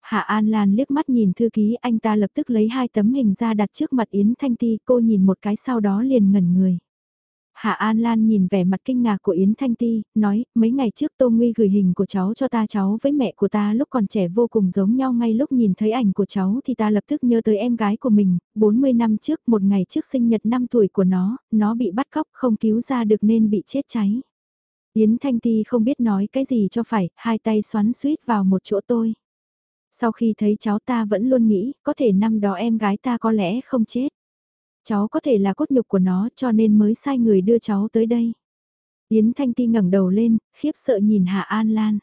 Hạ An Lan liếc mắt nhìn thư ký anh ta lập tức lấy hai tấm hình ra đặt trước mặt Yến Thanh Ti cô nhìn một cái sau đó liền ngẩn người. Hạ An Lan nhìn vẻ mặt kinh ngạc của Yến Thanh Ti, nói, mấy ngày trước Tô Nguy gửi hình của cháu cho ta cháu với mẹ của ta lúc còn trẻ vô cùng giống nhau ngay lúc nhìn thấy ảnh của cháu thì ta lập tức nhớ tới em gái của mình, 40 năm trước một ngày trước sinh nhật 5 tuổi của nó, nó bị bắt cóc không cứu ra được nên bị chết cháy. Yến Thanh Ti không biết nói cái gì cho phải, hai tay xoắn suýt vào một chỗ tôi. Sau khi thấy cháu ta vẫn luôn nghĩ, có thể năm đó em gái ta có lẽ không chết. Cháu có thể là cốt nhục của nó cho nên mới sai người đưa cháu tới đây. Yến Thanh Ti ngẩng đầu lên, khiếp sợ nhìn Hạ An Lan.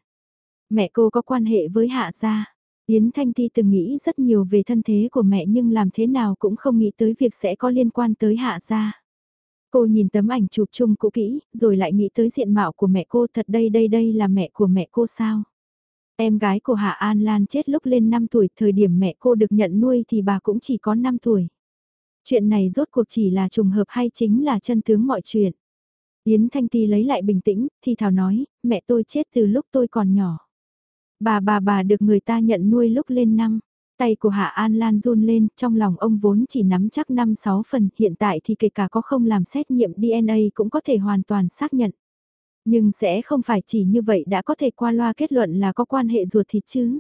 Mẹ cô có quan hệ với Hạ gia. Yến Thanh Ti từng nghĩ rất nhiều về thân thế của mẹ nhưng làm thế nào cũng không nghĩ tới việc sẽ có liên quan tới Hạ gia. Cô nhìn tấm ảnh chụp chung cũ kỹ, rồi lại nghĩ tới diện mạo của mẹ cô thật đây đây đây là mẹ của mẹ cô sao. Em gái của Hạ An Lan chết lúc lên 5 tuổi, thời điểm mẹ cô được nhận nuôi thì bà cũng chỉ có 5 tuổi. Chuyện này rốt cuộc chỉ là trùng hợp hay chính là chân tướng mọi chuyện. Yến Thanh Ti lấy lại bình tĩnh, thì thảo nói, mẹ tôi chết từ lúc tôi còn nhỏ. Bà bà bà được người ta nhận nuôi lúc lên năm. Tay của Hạ An Lan run lên, trong lòng ông vốn chỉ nắm chắc 5-6 phần, hiện tại thì kể cả có không làm xét nghiệm DNA cũng có thể hoàn toàn xác nhận. Nhưng sẽ không phải chỉ như vậy đã có thể qua loa kết luận là có quan hệ ruột thịt chứ.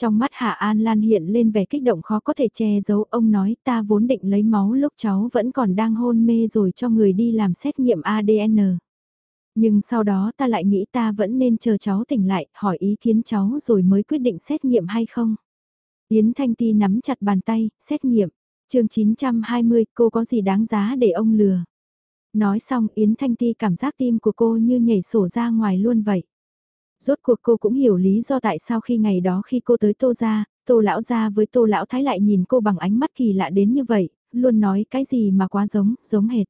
Trong mắt Hạ An Lan hiện lên vẻ kích động khó có thể che giấu, ông nói ta vốn định lấy máu lúc cháu vẫn còn đang hôn mê rồi cho người đi làm xét nghiệm ADN. Nhưng sau đó ta lại nghĩ ta vẫn nên chờ cháu tỉnh lại, hỏi ý kiến cháu rồi mới quyết định xét nghiệm hay không. Yến Thanh Ti nắm chặt bàn tay, xét nghiệm. chương 920, cô có gì đáng giá để ông lừa. Nói xong Yến Thanh Ti cảm giác tim của cô như nhảy sổ ra ngoài luôn vậy. Rốt cuộc cô cũng hiểu lý do tại sao khi ngày đó khi cô tới Tô Gia, Tô Lão Gia với Tô Lão Thái lại nhìn cô bằng ánh mắt kỳ lạ đến như vậy, luôn nói cái gì mà quá giống, giống hệt.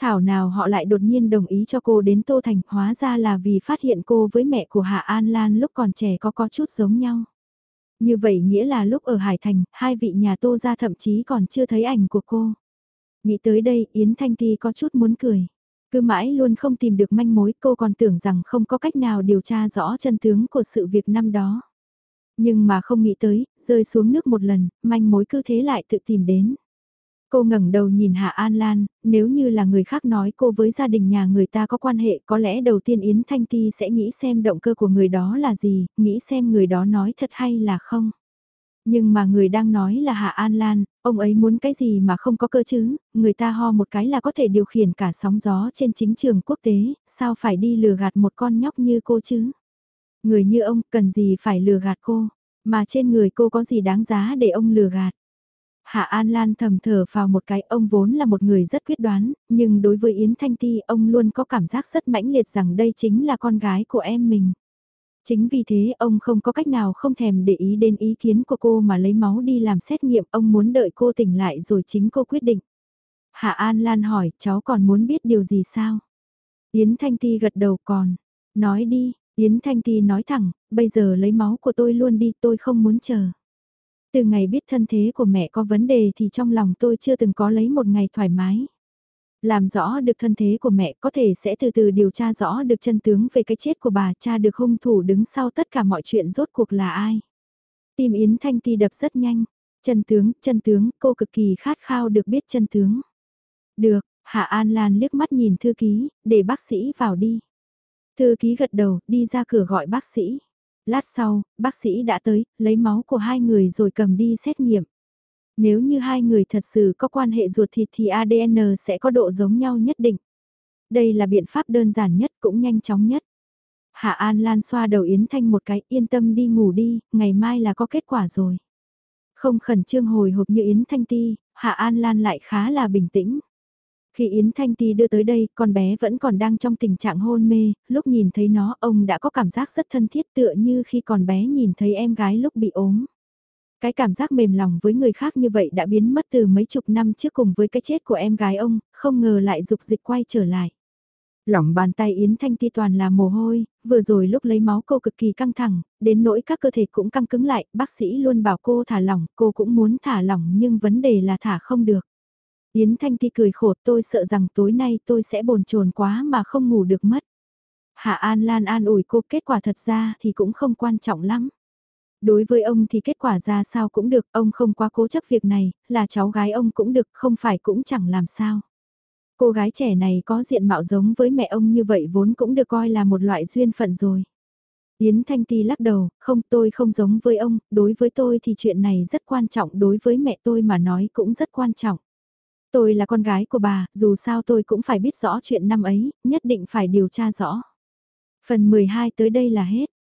Thảo nào họ lại đột nhiên đồng ý cho cô đến Tô Thành, hóa ra là vì phát hiện cô với mẹ của Hạ An Lan lúc còn trẻ có có chút giống nhau. Như vậy nghĩa là lúc ở Hải Thành, hai vị nhà Tô ra thậm chí còn chưa thấy ảnh của cô. Nghĩ tới đây, Yến Thanh Ti có chút muốn cười. Cứ mãi luôn không tìm được manh mối cô còn tưởng rằng không có cách nào điều tra rõ chân tướng của sự việc năm đó. Nhưng mà không nghĩ tới, rơi xuống nước một lần, manh mối cứ thế lại tự tìm đến. Cô ngẩng đầu nhìn Hạ An Lan, nếu như là người khác nói cô với gia đình nhà người ta có quan hệ có lẽ đầu tiên Yến Thanh Ti sẽ nghĩ xem động cơ của người đó là gì, nghĩ xem người đó nói thật hay là không. Nhưng mà người đang nói là Hạ An Lan, ông ấy muốn cái gì mà không có cơ chứ, người ta ho một cái là có thể điều khiển cả sóng gió trên chính trường quốc tế, sao phải đi lừa gạt một con nhóc như cô chứ? Người như ông cần gì phải lừa gạt cô, mà trên người cô có gì đáng giá để ông lừa gạt? Hạ An Lan thầm thở vào một cái ông vốn là một người rất quyết đoán, nhưng đối với Yến Thanh Ti ông luôn có cảm giác rất mãnh liệt rằng đây chính là con gái của em mình. Chính vì thế ông không có cách nào không thèm để ý đến ý kiến của cô mà lấy máu đi làm xét nghiệm ông muốn đợi cô tỉnh lại rồi chính cô quyết định. Hạ An Lan hỏi cháu còn muốn biết điều gì sao? Yến Thanh Ti gật đầu còn. Nói đi, Yến Thanh Ti nói thẳng, bây giờ lấy máu của tôi luôn đi tôi không muốn chờ. Từ ngày biết thân thế của mẹ có vấn đề thì trong lòng tôi chưa từng có lấy một ngày thoải mái. Làm rõ được thân thế của mẹ có thể sẽ từ từ điều tra rõ được chân tướng về cái chết của bà cha được hung thủ đứng sau tất cả mọi chuyện rốt cuộc là ai. Tim Yến Thanh Ti đập rất nhanh. Chân tướng, chân tướng, cô cực kỳ khát khao được biết chân tướng. Được, Hạ An Lan liếc mắt nhìn thư ký, để bác sĩ vào đi. Thư ký gật đầu, đi ra cửa gọi bác sĩ. Lát sau, bác sĩ đã tới, lấy máu của hai người rồi cầm đi xét nghiệm. Nếu như hai người thật sự có quan hệ ruột thịt thì ADN sẽ có độ giống nhau nhất định. Đây là biện pháp đơn giản nhất cũng nhanh chóng nhất. Hạ An Lan xoa đầu Yến Thanh một cái yên tâm đi ngủ đi, ngày mai là có kết quả rồi. Không khẩn trương hồi hộp như Yến Thanh Ti, Hạ An Lan lại khá là bình tĩnh. Khi Yến Thanh Ti đưa tới đây, con bé vẫn còn đang trong tình trạng hôn mê, lúc nhìn thấy nó ông đã có cảm giác rất thân thiết tựa như khi còn bé nhìn thấy em gái lúc bị ốm. Cái cảm giác mềm lòng với người khác như vậy đã biến mất từ mấy chục năm trước cùng với cái chết của em gái ông, không ngờ lại dục dịch quay trở lại. Lỏng bàn tay Yến Thanh Ti toàn là mồ hôi, vừa rồi lúc lấy máu cô cực kỳ căng thẳng, đến nỗi các cơ thể cũng căng cứng lại, bác sĩ luôn bảo cô thả lỏng, cô cũng muốn thả lỏng nhưng vấn đề là thả không được. Yến Thanh Ti cười khổ tôi sợ rằng tối nay tôi sẽ bồn chồn quá mà không ngủ được mất. Hạ An Lan an ủi cô kết quả thật ra thì cũng không quan trọng lắm. Đối với ông thì kết quả ra sao cũng được, ông không quá cố chấp việc này, là cháu gái ông cũng được, không phải cũng chẳng làm sao. Cô gái trẻ này có diện mạo giống với mẹ ông như vậy vốn cũng được coi là một loại duyên phận rồi. Yến Thanh Ti lắc đầu, không tôi không giống với ông, đối với tôi thì chuyện này rất quan trọng, đối với mẹ tôi mà nói cũng rất quan trọng. Tôi là con gái của bà, dù sao tôi cũng phải biết rõ chuyện năm ấy, nhất định phải điều tra rõ. Phần 12 tới đây là hết.